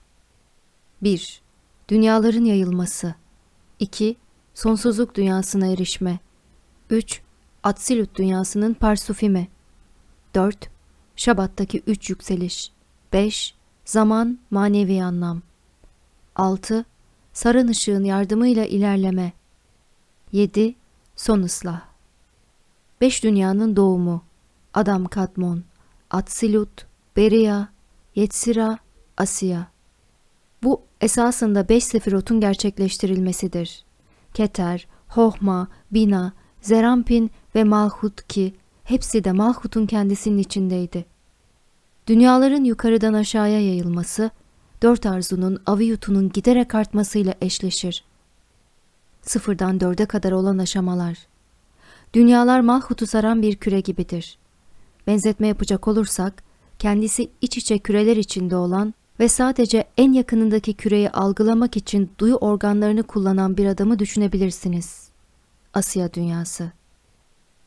1. Dünyaların yayılması 2. Sonsuzluk dünyasına erişme 3. Atsilut dünyasının parsufimi 4. Şabat'taki üç yükseliş 5. Zaman manevi anlam 6. Saran ışığın yardımıyla ilerleme 7. Son ıslah 5 dünyanın doğumu Adam Kadmon Atsilut, Beria, Yetsira, Asya Bu esasında beş sefirotun gerçekleştirilmesidir. Keter, Hohma, Bina, Zerampin ve Malhut ki hepsi de Malhut'un kendisinin içindeydi. Dünyaların yukarıdan aşağıya yayılması, dört arzunun aviyutunun giderek artmasıyla eşleşir. Sıfırdan dörde kadar olan aşamalar. Dünyalar Malhut'u saran bir küre gibidir. Benzetme yapacak olursak, kendisi iç içe küreler içinde olan ve sadece en yakınındaki küreyi algılamak için duyu organlarını kullanan bir adamı düşünebilirsiniz. Asya dünyası.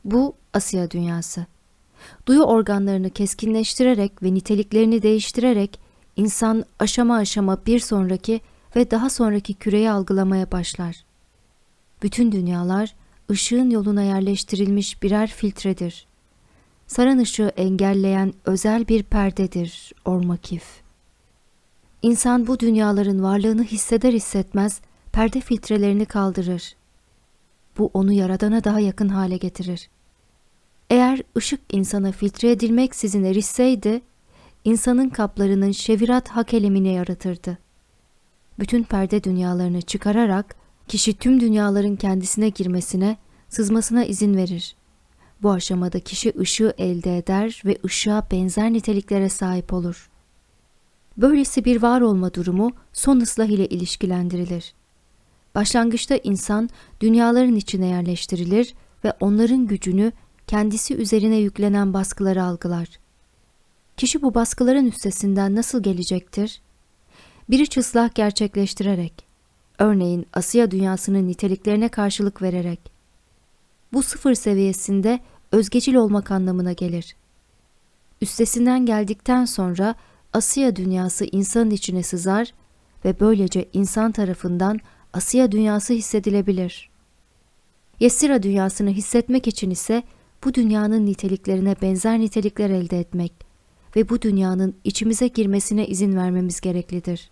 Bu Asya dünyası. Duyu organlarını keskinleştirerek ve niteliklerini değiştirerek insan aşama aşama bir sonraki ve daha sonraki küreyi algılamaya başlar. Bütün dünyalar ışığın yoluna yerleştirilmiş birer filtredir. Saran ışığı engelleyen özel bir perdedir ormakif. İnsan bu dünyaların varlığını hisseder hissetmez perde filtrelerini kaldırır. Bu onu yaradana daha yakın hale getirir. Eğer ışık insana filtre edilmeksizin erişseydi, insanın kaplarının şevirat hak yaratırdı. bütün perde dünyalarını çıkararak kişi tüm dünyaların kendisine girmesine, sızmasına izin verir. Bu aşamada kişi ışığı elde eder ve ışığa benzer niteliklere sahip olur. Böylesi bir var olma durumu son ıslah ile ilişkilendirilir. Başlangıçta insan dünyaların içine yerleştirilir ve onların gücünü kendisi üzerine yüklenen baskıları algılar. Kişi bu baskıların üstesinden nasıl gelecektir? Bir iç ıslah gerçekleştirerek, örneğin Asya dünyasının niteliklerine karşılık vererek. Bu sıfır seviyesinde özgecil olmak anlamına gelir. Üstesinden geldikten sonra Asya dünyası insanın içine sızar ve böylece insan tarafından Asya dünyası hissedilebilir. Yesira dünyasını hissetmek için ise bu dünyanın niteliklerine benzer nitelikler elde etmek ve bu dünyanın içimize girmesine izin vermemiz gereklidir.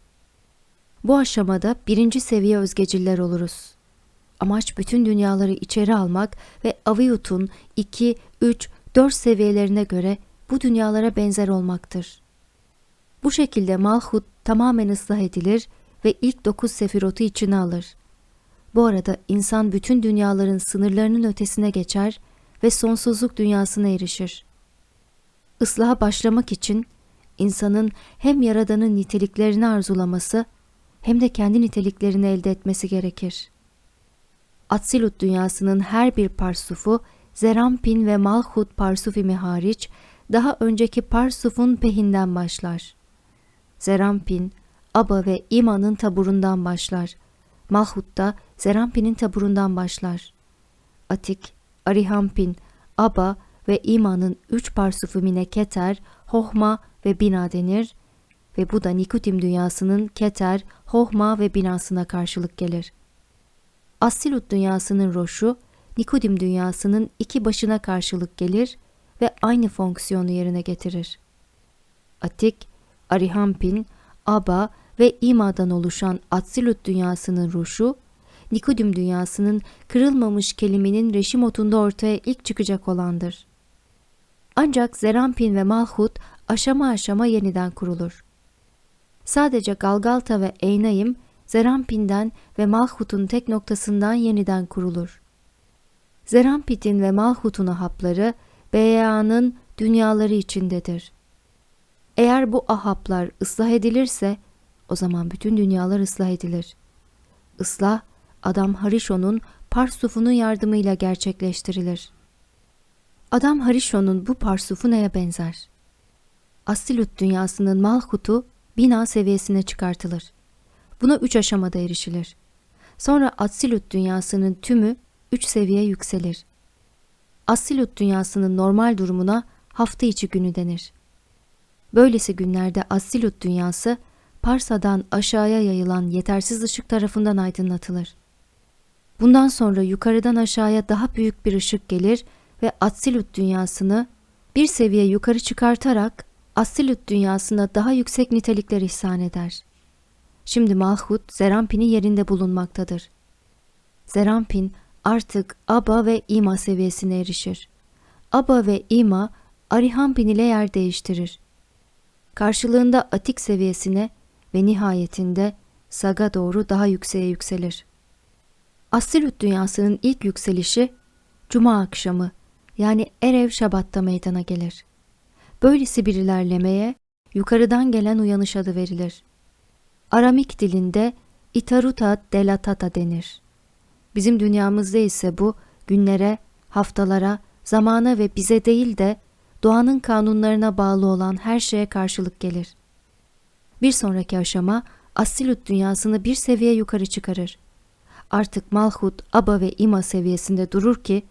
Bu aşamada birinci seviye özgeciller oluruz. Amaç bütün dünyaları içeri almak ve Aviyut'un 2, 3, 4 seviyelerine göre bu dünyalara benzer olmaktır. Bu şekilde Malhut tamamen ıslah edilir ve ilk dokuz sefirotu içine alır. Bu arada insan bütün dünyaların sınırlarının ötesine geçer ve sonsuzluk dünyasına erişir. Islaha başlamak için insanın hem Yaradan'ın niteliklerini arzulaması hem de kendi niteliklerini elde etmesi gerekir. Atsilut dünyasının her bir parsufu Zerampin ve Malhut parsufimi hariç daha önceki parsufun pehinden başlar. Zerampin, Aba ve İma'nın taburundan başlar. Malhut da Zerampin'in taburundan başlar. Atik, Arihampin, Aba ve İma'nın üç parsufumine Keter, Hohma ve Bina denir ve bu da Nikutim dünyasının Keter, Hohma ve Binasına karşılık gelir. Assilut dünyasının Roşu, Nikudim dünyasının iki başına karşılık gelir ve aynı fonksiyonu yerine getirir. Atik, Arihampin, Aba ve İma'dan oluşan Atsilut dünyasının Roşu, Nikodim dünyasının kırılmamış kelimenin reşim otunda ortaya ilk çıkacak olandır. Ancak Zerampin ve Malhut aşama aşama yeniden kurulur. Sadece Galgalta ve Eynayim Zerampin'den ve Malhut'un tek noktasından yeniden kurulur. Zerampit'in ve Malhut'un ahapları Beya'nın dünyaları içindedir. Eğer bu ahaplar ıslah edilirse o zaman bütün dünyalar ıslah edilir. Islah Adam Harishon'un Parsuf'unun yardımıyla gerçekleştirilir. Adam Harishon'un bu Parsuf'u neye benzer? Astilut dünyasının Malhut'u bina seviyesine çıkartılır. Buna üç aşamada erişilir. Sonra Atsilut dünyasının tümü üç seviye yükselir. Assilut dünyasının normal durumuna hafta içi günü denir. Böylesi günlerde Assilut dünyası Parsa'dan aşağıya yayılan yetersiz ışık tarafından aydınlatılır. Bundan sonra yukarıdan aşağıya daha büyük bir ışık gelir ve Atsilut dünyasını bir seviye yukarı çıkartarak Assilut dünyasına daha yüksek nitelikler ihsan eder. Şimdi Malhut Zerampin'in yerinde bulunmaktadır. Zerampin artık Aba ve İma seviyesine erişir. Aba ve İma Arihampin ile yer değiştirir. Karşılığında Atik seviyesine ve nihayetinde Sag'a doğru daha yükseğe yükselir. Assilut dünyasının ilk yükselişi Cuma akşamı yani Erev Şabat'ta meydana gelir. Böylesi bir ilerlemeye yukarıdan gelen uyanış adı verilir. Aramik dilinde Itaruta delatata denir. Bizim dünyamızda ise bu günlere, haftalara, zamana ve bize değil de doğanın kanunlarına bağlı olan her şeye karşılık gelir. Bir sonraki aşama Assilut dünyasını bir seviye yukarı çıkarır. Artık Malhut, Aba ve İma seviyesinde durur ki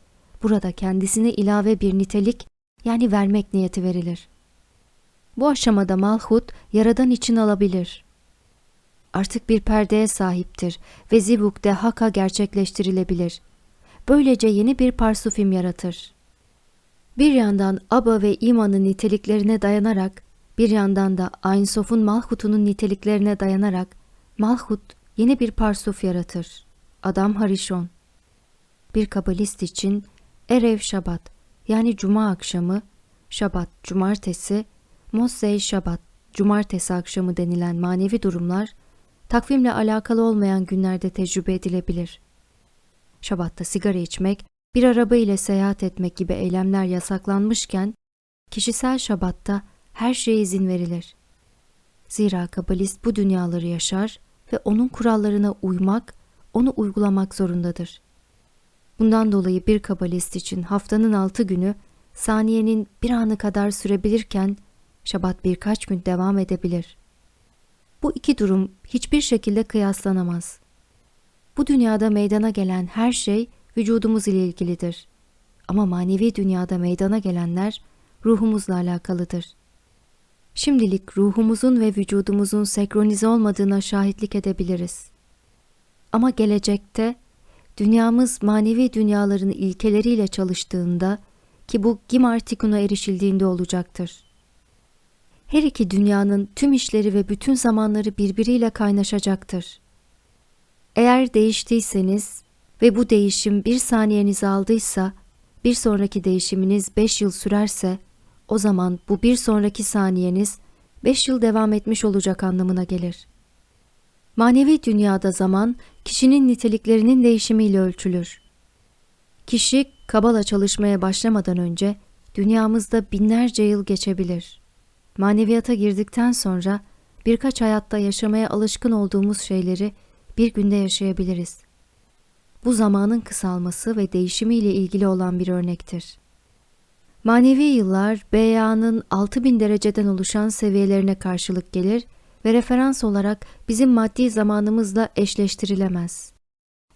burada kendisine ilave bir nitelik yani vermek niyeti verilir. Bu aşamada Malhut yaradan için alabilir. Artık bir perdeye sahiptir ve Zibuk'te Haka gerçekleştirilebilir. Böylece yeni bir parsufim yaratır. Bir yandan Aba ve İma'nın niteliklerine dayanarak, bir yandan da Ayn Sof'un Malhut'unun niteliklerine dayanarak Malhut yeni bir parsuf yaratır. Adam Harishon. Bir kabalist için Erev Şabat yani Cuma akşamı, Şabat Cumartesi, Mossey Şabat Cumartesi akşamı denilen manevi durumlar takvimle alakalı olmayan günlerde tecrübe edilebilir. Şabat'ta sigara içmek, bir araba ile seyahat etmek gibi eylemler yasaklanmışken, kişisel şabatta her şeye izin verilir. Zira kabalist bu dünyaları yaşar ve onun kurallarına uymak, onu uygulamak zorundadır. Bundan dolayı bir kabalist için haftanın altı günü saniyenin bir anı kadar sürebilirken şabat birkaç gün devam edebilir. Bu iki durum hiçbir şekilde kıyaslanamaz. Bu dünyada meydana gelen her şey vücudumuz ile ilgilidir. Ama manevi dünyada meydana gelenler ruhumuzla alakalıdır. Şimdilik ruhumuzun ve vücudumuzun senkronize olmadığına şahitlik edebiliriz. Ama gelecekte dünyamız manevi dünyaların ilkeleriyle çalıştığında ki bu Gimartikun'a erişildiğinde olacaktır. Her iki dünyanın tüm işleri ve bütün zamanları birbiriyle kaynaşacaktır. Eğer değiştiyseniz ve bu değişim bir saniyenizi aldıysa, bir sonraki değişiminiz beş yıl sürerse, o zaman bu bir sonraki saniyeniz beş yıl devam etmiş olacak anlamına gelir. Manevi dünyada zaman, kişinin niteliklerinin değişimiyle ölçülür. Kişi, kabala çalışmaya başlamadan önce, dünyamızda binlerce yıl geçebilir. Maneviyata girdikten sonra, birkaç hayatta yaşamaya alışkın olduğumuz şeyleri bir günde yaşayabiliriz. Bu zamanın kısalması ve değişimiyle ilgili olan bir örnektir. Manevi yıllar BYA'nın 6000 dereceden oluşan seviyelerine karşılık gelir ve referans olarak bizim maddi zamanımızla eşleştirilemez.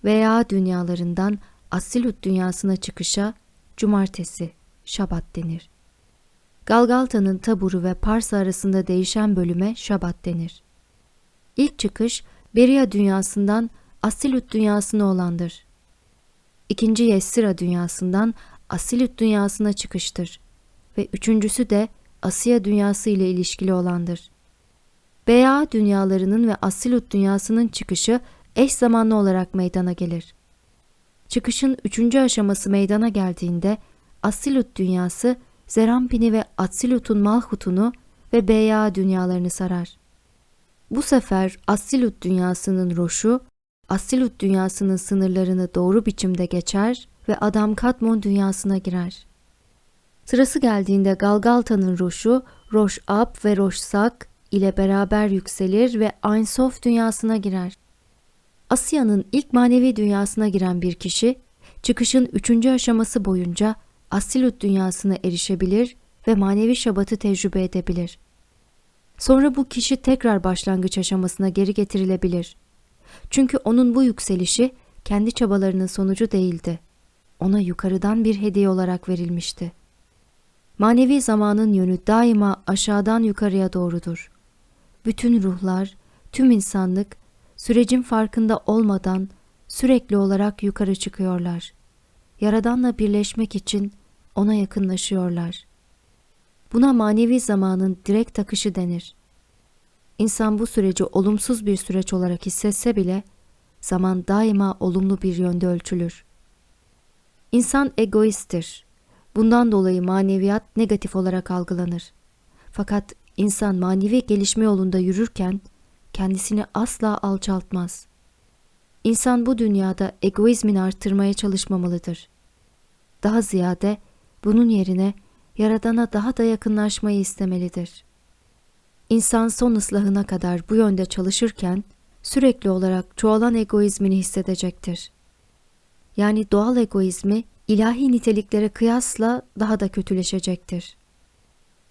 Veya dünyalarından Asilut dünyasına çıkışa cumartesi, şabat denir. Galgalta'nın taburu ve Parsa arasında değişen bölüme şabat denir. İlk çıkış Beria dünyasından Asilut dünyasına olandır. İkinci Yessira dünyasından Asilut dünyasına çıkıştır ve üçüncüsü de Asya dünyası ile ilişkili olandır. Bea dünyalarının ve Asilut dünyasının çıkışı eş zamanlı olarak meydana gelir. Çıkışın üçüncü aşaması meydana geldiğinde Asilut dünyası Zerampini ve Atsilut'un Malhut'unu ve Beya dünyalarını sarar. Bu sefer Assilut dünyasının roşu, Assilut dünyasının sınırlarını doğru biçimde geçer ve Adam Katmon dünyasına girer. Sırası geldiğinde Galgalta'nın roşu, Roş Ab ve Roş Sak ile beraber yükselir ve Ein Sof dünyasına girer. Asya'nın ilk manevi dünyasına giren bir kişi, çıkışın üçüncü aşaması boyunca Asilut dünyasına erişebilir ve manevi şabatı tecrübe edebilir. Sonra bu kişi tekrar başlangıç aşamasına geri getirilebilir. Çünkü onun bu yükselişi kendi çabalarının sonucu değildi. Ona yukarıdan bir hediye olarak verilmişti. Manevi zamanın yönü daima aşağıdan yukarıya doğrudur. Bütün ruhlar, tüm insanlık sürecin farkında olmadan sürekli olarak yukarı çıkıyorlar. Yaradanla birleşmek için ona yakınlaşıyorlar. Buna manevi zamanın direkt akışı denir. İnsan bu süreci olumsuz bir süreç olarak hissetse bile zaman daima olumlu bir yönde ölçülür. İnsan egoisttir. Bundan dolayı maneviyat negatif olarak algılanır. Fakat insan manevi gelişme yolunda yürürken kendisini asla alçaltmaz. İnsan bu dünyada egoizmini arttırmaya çalışmamalıdır. Daha ziyade bunun yerine Yaradan'a daha da yakınlaşmayı istemelidir. İnsan son ıslahına kadar bu yönde çalışırken sürekli olarak çoğalan egoizmini hissedecektir. Yani doğal egoizmi ilahi niteliklere kıyasla daha da kötüleşecektir.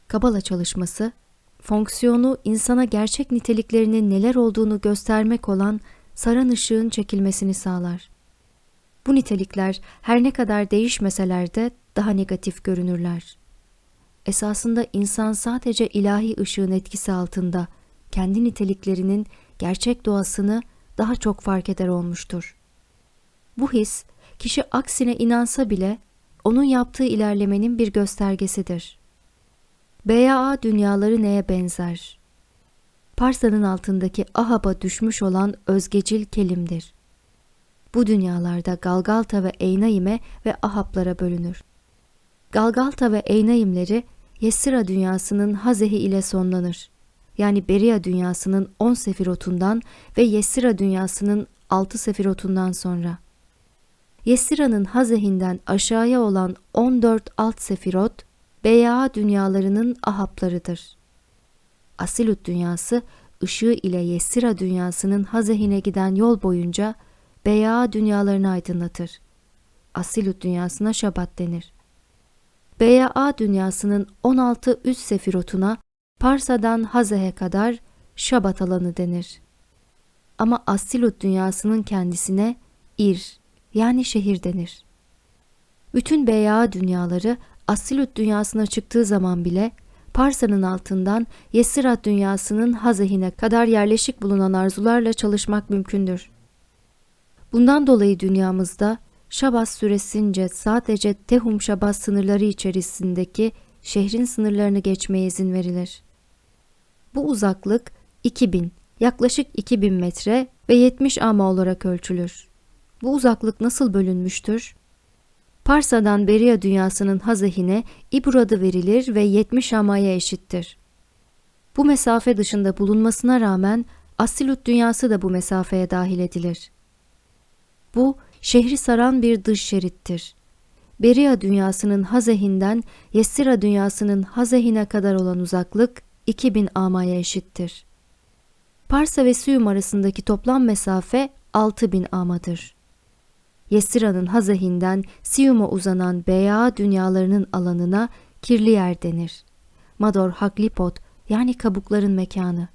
Kabala çalışması, fonksiyonu insana gerçek niteliklerinin neler olduğunu göstermek olan saran ışığın çekilmesini sağlar. Bu nitelikler her ne kadar değişmeseler de daha negatif görünürler. Esasında insan sadece ilahi ışığın etkisi altında kendi niteliklerinin gerçek doğasını daha çok fark eder olmuştur. Bu his kişi aksine inansa bile onun yaptığı ilerlemenin bir göstergesidir. BAA dünyaları neye benzer? Parsa'nın altındaki Ahab'a düşmüş olan özgecil kelimdir. Bu dünyalarda Galgalta ve Eynayime ve Ahaplara bölünür. Galgalta ve Eynayimleri Yesira dünyasının Hazehi ile sonlanır. yani Beria dünyasının 10 sefirotundan ve Yesira dünyasının 6 sefirotundan sonra. Yesira'nın Hazehin'den aşağıya olan 14 alt sefirot, Beya dünyalarının ahaplarıdır. Asilut dünyası, ışığı ile Yesira dünyasının Hazehin'e giden yol boyunca Beya dünyalarını aydınlatır. Asilut dünyasına Şabat denir. Beya dünyasının 16 üst sefirotuna Parsa'dan Hazehe kadar Şabat alanı denir. Ama Asilut dünyasının kendisine Ir yani şehir denir. Bütün Beya dünyaları Asilut dünyasına çıktığı zaman bile Parsa'nın altından Yesirat dünyasının Hazehine kadar yerleşik bulunan arzularla çalışmak mümkündür. Bundan dolayı dünyamızda Şabas süresince sadece Tehum Şabas sınırları içerisindeki şehrin sınırlarını geçmeye izin verilir. Bu uzaklık 2000, yaklaşık 2000 metre ve 70 ama olarak ölçülür. Bu uzaklık nasıl bölünmüştür? Parsa'dan Beria dünyasının Hazehine İbur adı verilir ve 70 amaya eşittir. Bu mesafe dışında bulunmasına rağmen Asilut dünyası da bu mesafeye dahil edilir. Bu, şehri saran bir dış şerittir. Beria dünyasının Hazehin'den Yessira dünyasının Hazehin'e kadar olan uzaklık 2000 amaya eşittir. Parsa ve Suyum arasındaki toplam mesafe 6000 amadır. Yessira'nın Hazehin'den Siyum'a uzanan Beya dünyalarının alanına kirli yer denir. Mador Haklipot yani kabukların mekanı.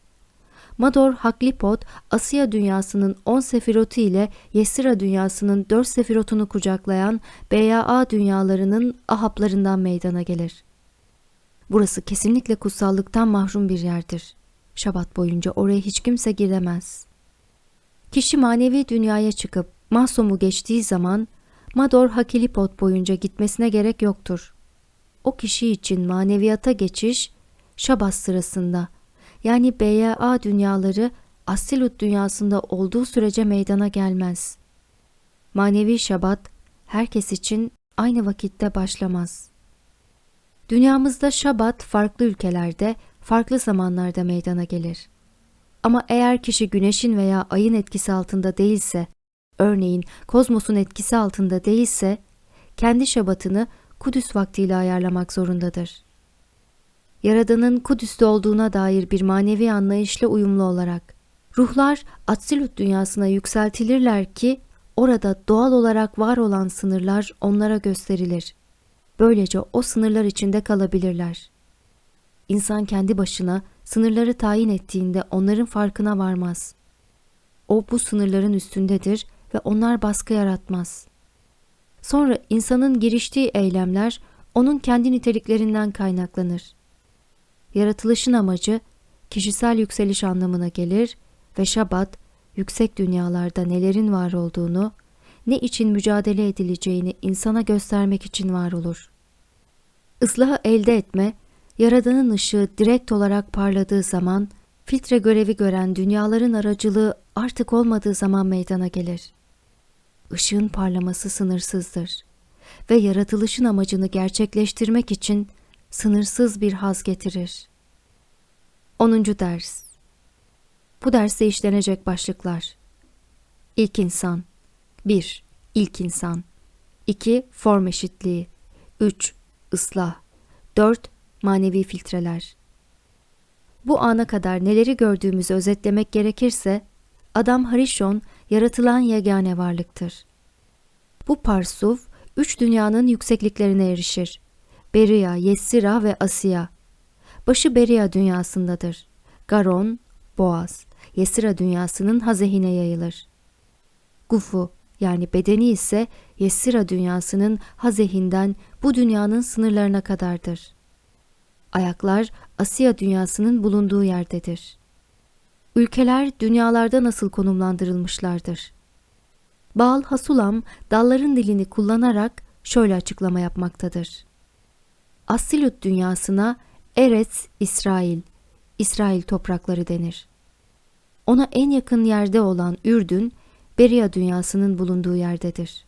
Mador Haklipot, Asya dünyasının 10 sefirotu ile Yesira dünyasının 4 sefirotunu kucaklayan Beyaa dünyalarının ahaplarından meydana gelir. Burası kesinlikle kutsallıktan mahrum bir yerdir. Şabat boyunca oraya hiç kimse giremez. Kişi manevi dünyaya çıkıp Mahsom'u geçtiği zaman Mador Hakilipot boyunca gitmesine gerek yoktur. O kişi için maneviyata geçiş Şabat sırasında yani BYA dünyaları Asilut dünyasında olduğu sürece meydana gelmez. Manevi Şabat herkes için aynı vakitte başlamaz. Dünyamızda Şabat farklı ülkelerde, farklı zamanlarda meydana gelir. Ama eğer kişi güneşin veya ayın etkisi altında değilse, örneğin kozmosun etkisi altında değilse, kendi şabatını Kudüs vaktiyle ayarlamak zorundadır. Yaradan'ın Kudüs'te olduğuna dair bir manevi anlayışla uyumlu olarak. Ruhlar Atsilut dünyasına yükseltilirler ki orada doğal olarak var olan sınırlar onlara gösterilir. Böylece o sınırlar içinde kalabilirler. İnsan kendi başına sınırları tayin ettiğinde onların farkına varmaz. O bu sınırların üstündedir ve onlar baskı yaratmaz. Sonra insanın giriştiği eylemler onun kendi niteliklerinden kaynaklanır. Yaratılışın amacı kişisel yükseliş anlamına gelir ve Şabat yüksek dünyalarda nelerin var olduğunu, ne için mücadele edileceğini insana göstermek için var olur. Islahı elde etme, Yaradan'ın ışığı direkt olarak parladığı zaman, filtre görevi gören dünyaların aracılığı artık olmadığı zaman meydana gelir. Işığın parlaması sınırsızdır ve yaratılışın amacını gerçekleştirmek için sınırsız bir haz getirir. 10. Ders Bu derste işlenecek başlıklar İlk insan 1. İlk insan 2. Form eşitliği 3. Islah 4. Manevi filtreler Bu ana kadar neleri gördüğümüzü özetlemek gerekirse, Adam Harishon yaratılan yegane varlıktır. Bu parsuf, üç dünyanın yüksekliklerine erişir. Beria, Yessira ve Asiya. Başı Beria dünyasındadır. Garon, Boğaz, Yessira dünyasının hazehine yayılır. Gufu yani bedeni ise Yessira dünyasının hazehinden bu dünyanın sınırlarına kadardır. Ayaklar Asya dünyasının bulunduğu yerdedir. Ülkeler dünyalarda nasıl konumlandırılmışlardır? Baal Hasulam dalların dilini kullanarak şöyle açıklama yapmaktadır. Asilut dünyasına Eretz İsrail, İsrail toprakları denir. Ona en yakın yerde olan Ürdün, Beria dünyasının bulunduğu yerdedir.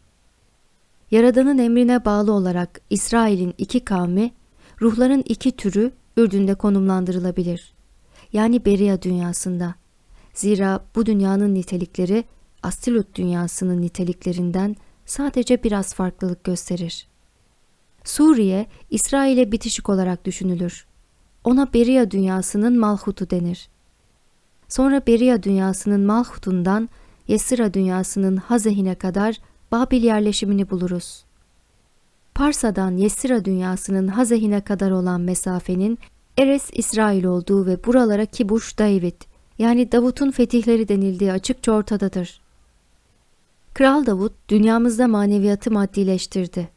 Yaradan'ın emrine bağlı olarak İsrail'in iki kavmi, ruhların iki türü Ürdün'de konumlandırılabilir. Yani Beria dünyasında. Zira bu dünyanın nitelikleri Astilut dünyasının niteliklerinden sadece biraz farklılık gösterir. Suriye, İsrail'e bitişik olarak düşünülür. Ona Beria dünyasının Malhut'u denir. Sonra Beria dünyasının Malhut'undan Yesira dünyasının Hazehine kadar Babil yerleşimini buluruz. Parsa'dan Yesira dünyasının Hazehine kadar olan mesafenin Eres İsrail olduğu ve buralara Kibuş David yani Davut'un fetihleri denildiği açıkça ortadadır. Kral Davut dünyamızda maneviyatı maddileştirdi.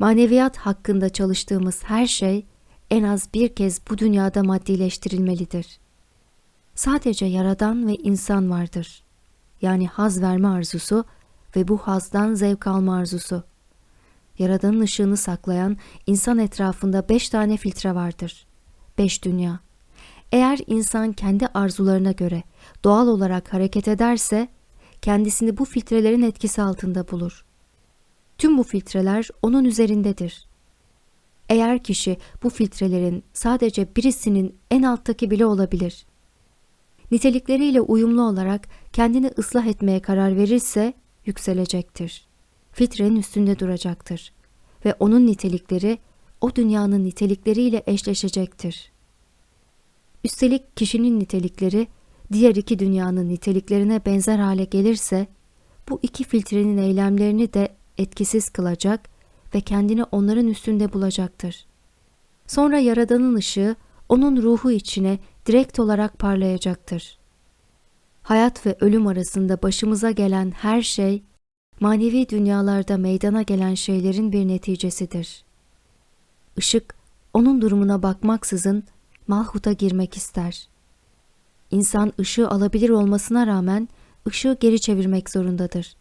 Maneviyat hakkında çalıştığımız her şey en az bir kez bu dünyada maddileştirilmelidir. Sadece yaradan ve insan vardır. Yani haz verme arzusu ve bu hazdan zevk alma arzusu. Yaradanın ışığını saklayan insan etrafında beş tane filtre vardır. Beş dünya. Eğer insan kendi arzularına göre doğal olarak hareket ederse kendisini bu filtrelerin etkisi altında bulur. Tüm bu filtreler onun üzerindedir. Eğer kişi bu filtrelerin sadece birisinin en alttaki bile olabilir. Nitelikleriyle uyumlu olarak kendini ıslah etmeye karar verirse yükselecektir. Filtrenin üstünde duracaktır ve onun nitelikleri o dünyanın nitelikleriyle eşleşecektir. Üstelik kişinin nitelikleri diğer iki dünyanın niteliklerine benzer hale gelirse bu iki filtrenin eylemlerini de etkisiz kılacak ve kendini onların üstünde bulacaktır. Sonra Yaradan'ın ışığı onun ruhu içine direkt olarak parlayacaktır. Hayat ve ölüm arasında başımıza gelen her şey, manevi dünyalarda meydana gelen şeylerin bir neticesidir. Işık, onun durumuna bakmaksızın Malhut'a girmek ister. İnsan ışığı alabilir olmasına rağmen ışığı geri çevirmek zorundadır.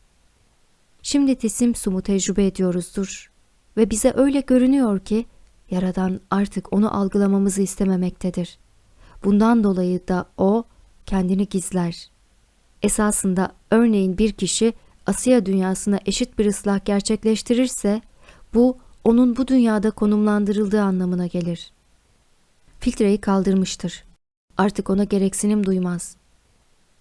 Şimdi tisim sumu tecrübe ediyoruzdur ve bize öyle görünüyor ki Yaradan artık onu algılamamızı istememektedir. Bundan dolayı da o kendini gizler. Esasında örneğin bir kişi Asya dünyasına eşit bir ıslah gerçekleştirirse bu onun bu dünyada konumlandırıldığı anlamına gelir. Filtreyi kaldırmıştır. Artık ona gereksinim duymaz.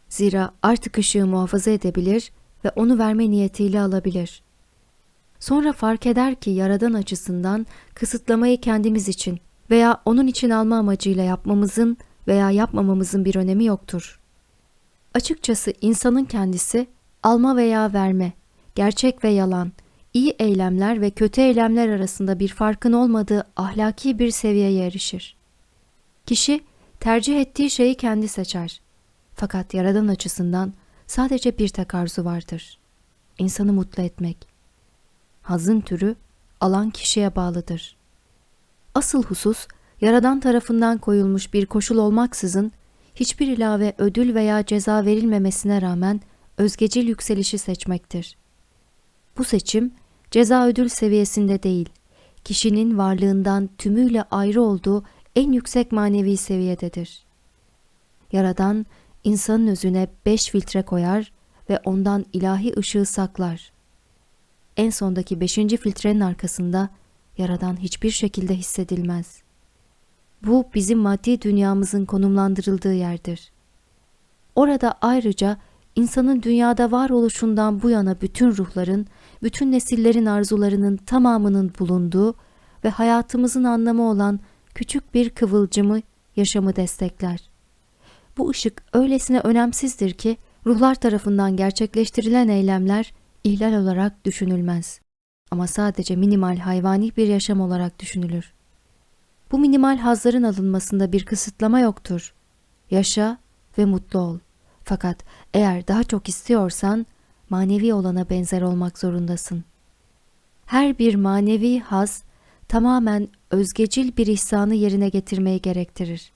Zira artık ışığı muhafaza edebilir ve onu verme niyetiyle alabilir. Sonra fark eder ki yaradan açısından kısıtlamayı kendimiz için veya onun için alma amacıyla yapmamızın veya yapmamamızın bir önemi yoktur. Açıkçası insanın kendisi alma veya verme, gerçek ve yalan, iyi eylemler ve kötü eylemler arasında bir farkın olmadığı ahlaki bir seviyeye erişir. Kişi tercih ettiği şeyi kendi seçer. Fakat yaradan açısından sadece bir tek arzu vardır. İnsanı mutlu etmek. Hazın türü alan kişiye bağlıdır. Asıl husus yaradan tarafından koyulmuş bir koşul olmaksızın hiçbir ilave ödül veya ceza verilmemesine rağmen özgecil yükselişi seçmektir. Bu seçim ceza ödül seviyesinde değil, kişinin varlığından tümüyle ayrı olduğu en yüksek manevi seviyededir. Yaradan insanın özüne beş filtre koyar ve ondan ilahi ışığı saklar. En sondaki beşinci filtrenin arkasında Yaradan hiçbir şekilde hissedilmez. Bu bizim maddi dünyamızın konumlandırıldığı yerdir. Orada ayrıca insanın dünyada varoluşundan bu yana bütün ruhların, bütün nesillerin arzularının tamamının bulunduğu ve hayatımızın anlamı olan küçük bir kıvılcımı yaşamı destekler. Bu ışık öylesine önemsizdir ki ruhlar tarafından gerçekleştirilen eylemler ihlal olarak düşünülmez. Ama sadece minimal hayvani bir yaşam olarak düşünülür. Bu minimal hazların alınmasında bir kısıtlama yoktur. Yaşa ve mutlu ol. Fakat eğer daha çok istiyorsan manevi olana benzer olmak zorundasın. Her bir manevi haz tamamen özgecil bir ihsanı yerine getirmeyi gerektirir.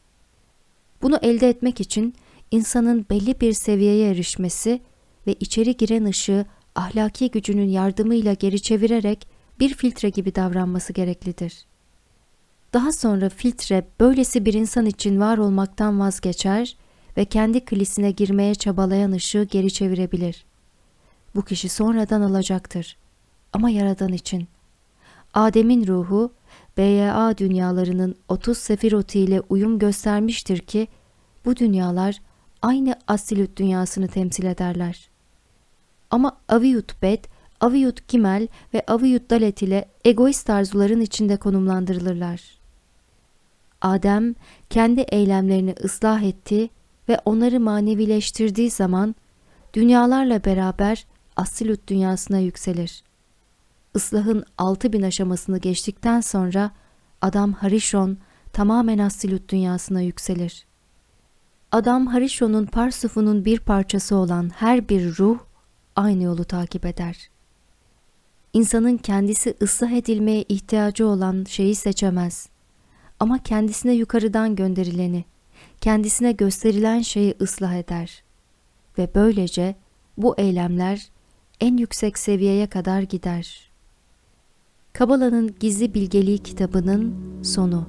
Bunu elde etmek için insanın belli bir seviyeye erişmesi ve içeri giren ışığı ahlaki gücünün yardımıyla geri çevirerek bir filtre gibi davranması gereklidir. Daha sonra filtre böylesi bir insan için var olmaktan vazgeçer ve kendi kilisine girmeye çabalayan ışığı geri çevirebilir. Bu kişi sonradan alacaktır ama yaradan için. Adem'in ruhu BYA dünyalarının 30 sefirotu ile uyum göstermiştir ki bu dünyalar aynı Asilut dünyasını temsil ederler. Ama Aviyut Bet, Aviyut Gimel ve Aviyut Dalet ile egoist arzuların içinde konumlandırılırlar. Adem kendi eylemlerini ıslah etti ve onları manevileştirdiği zaman dünyalarla beraber Asilut dünyasına yükselir. Islahın 6000 aşamasını geçtikten sonra Adam Harishon tamamen Asilut dünyasına yükselir. Adam Harishon'un Parsuf'unun bir parçası olan her bir ruh aynı yolu takip eder. İnsanın kendisi ıslah edilmeye ihtiyacı olan şeyi seçemez. Ama kendisine yukarıdan gönderileni, kendisine gösterilen şeyi ıslah eder. Ve böylece bu eylemler en yüksek seviyeye kadar gider. Kabala'nın Gizli Bilgeliği kitabının sonu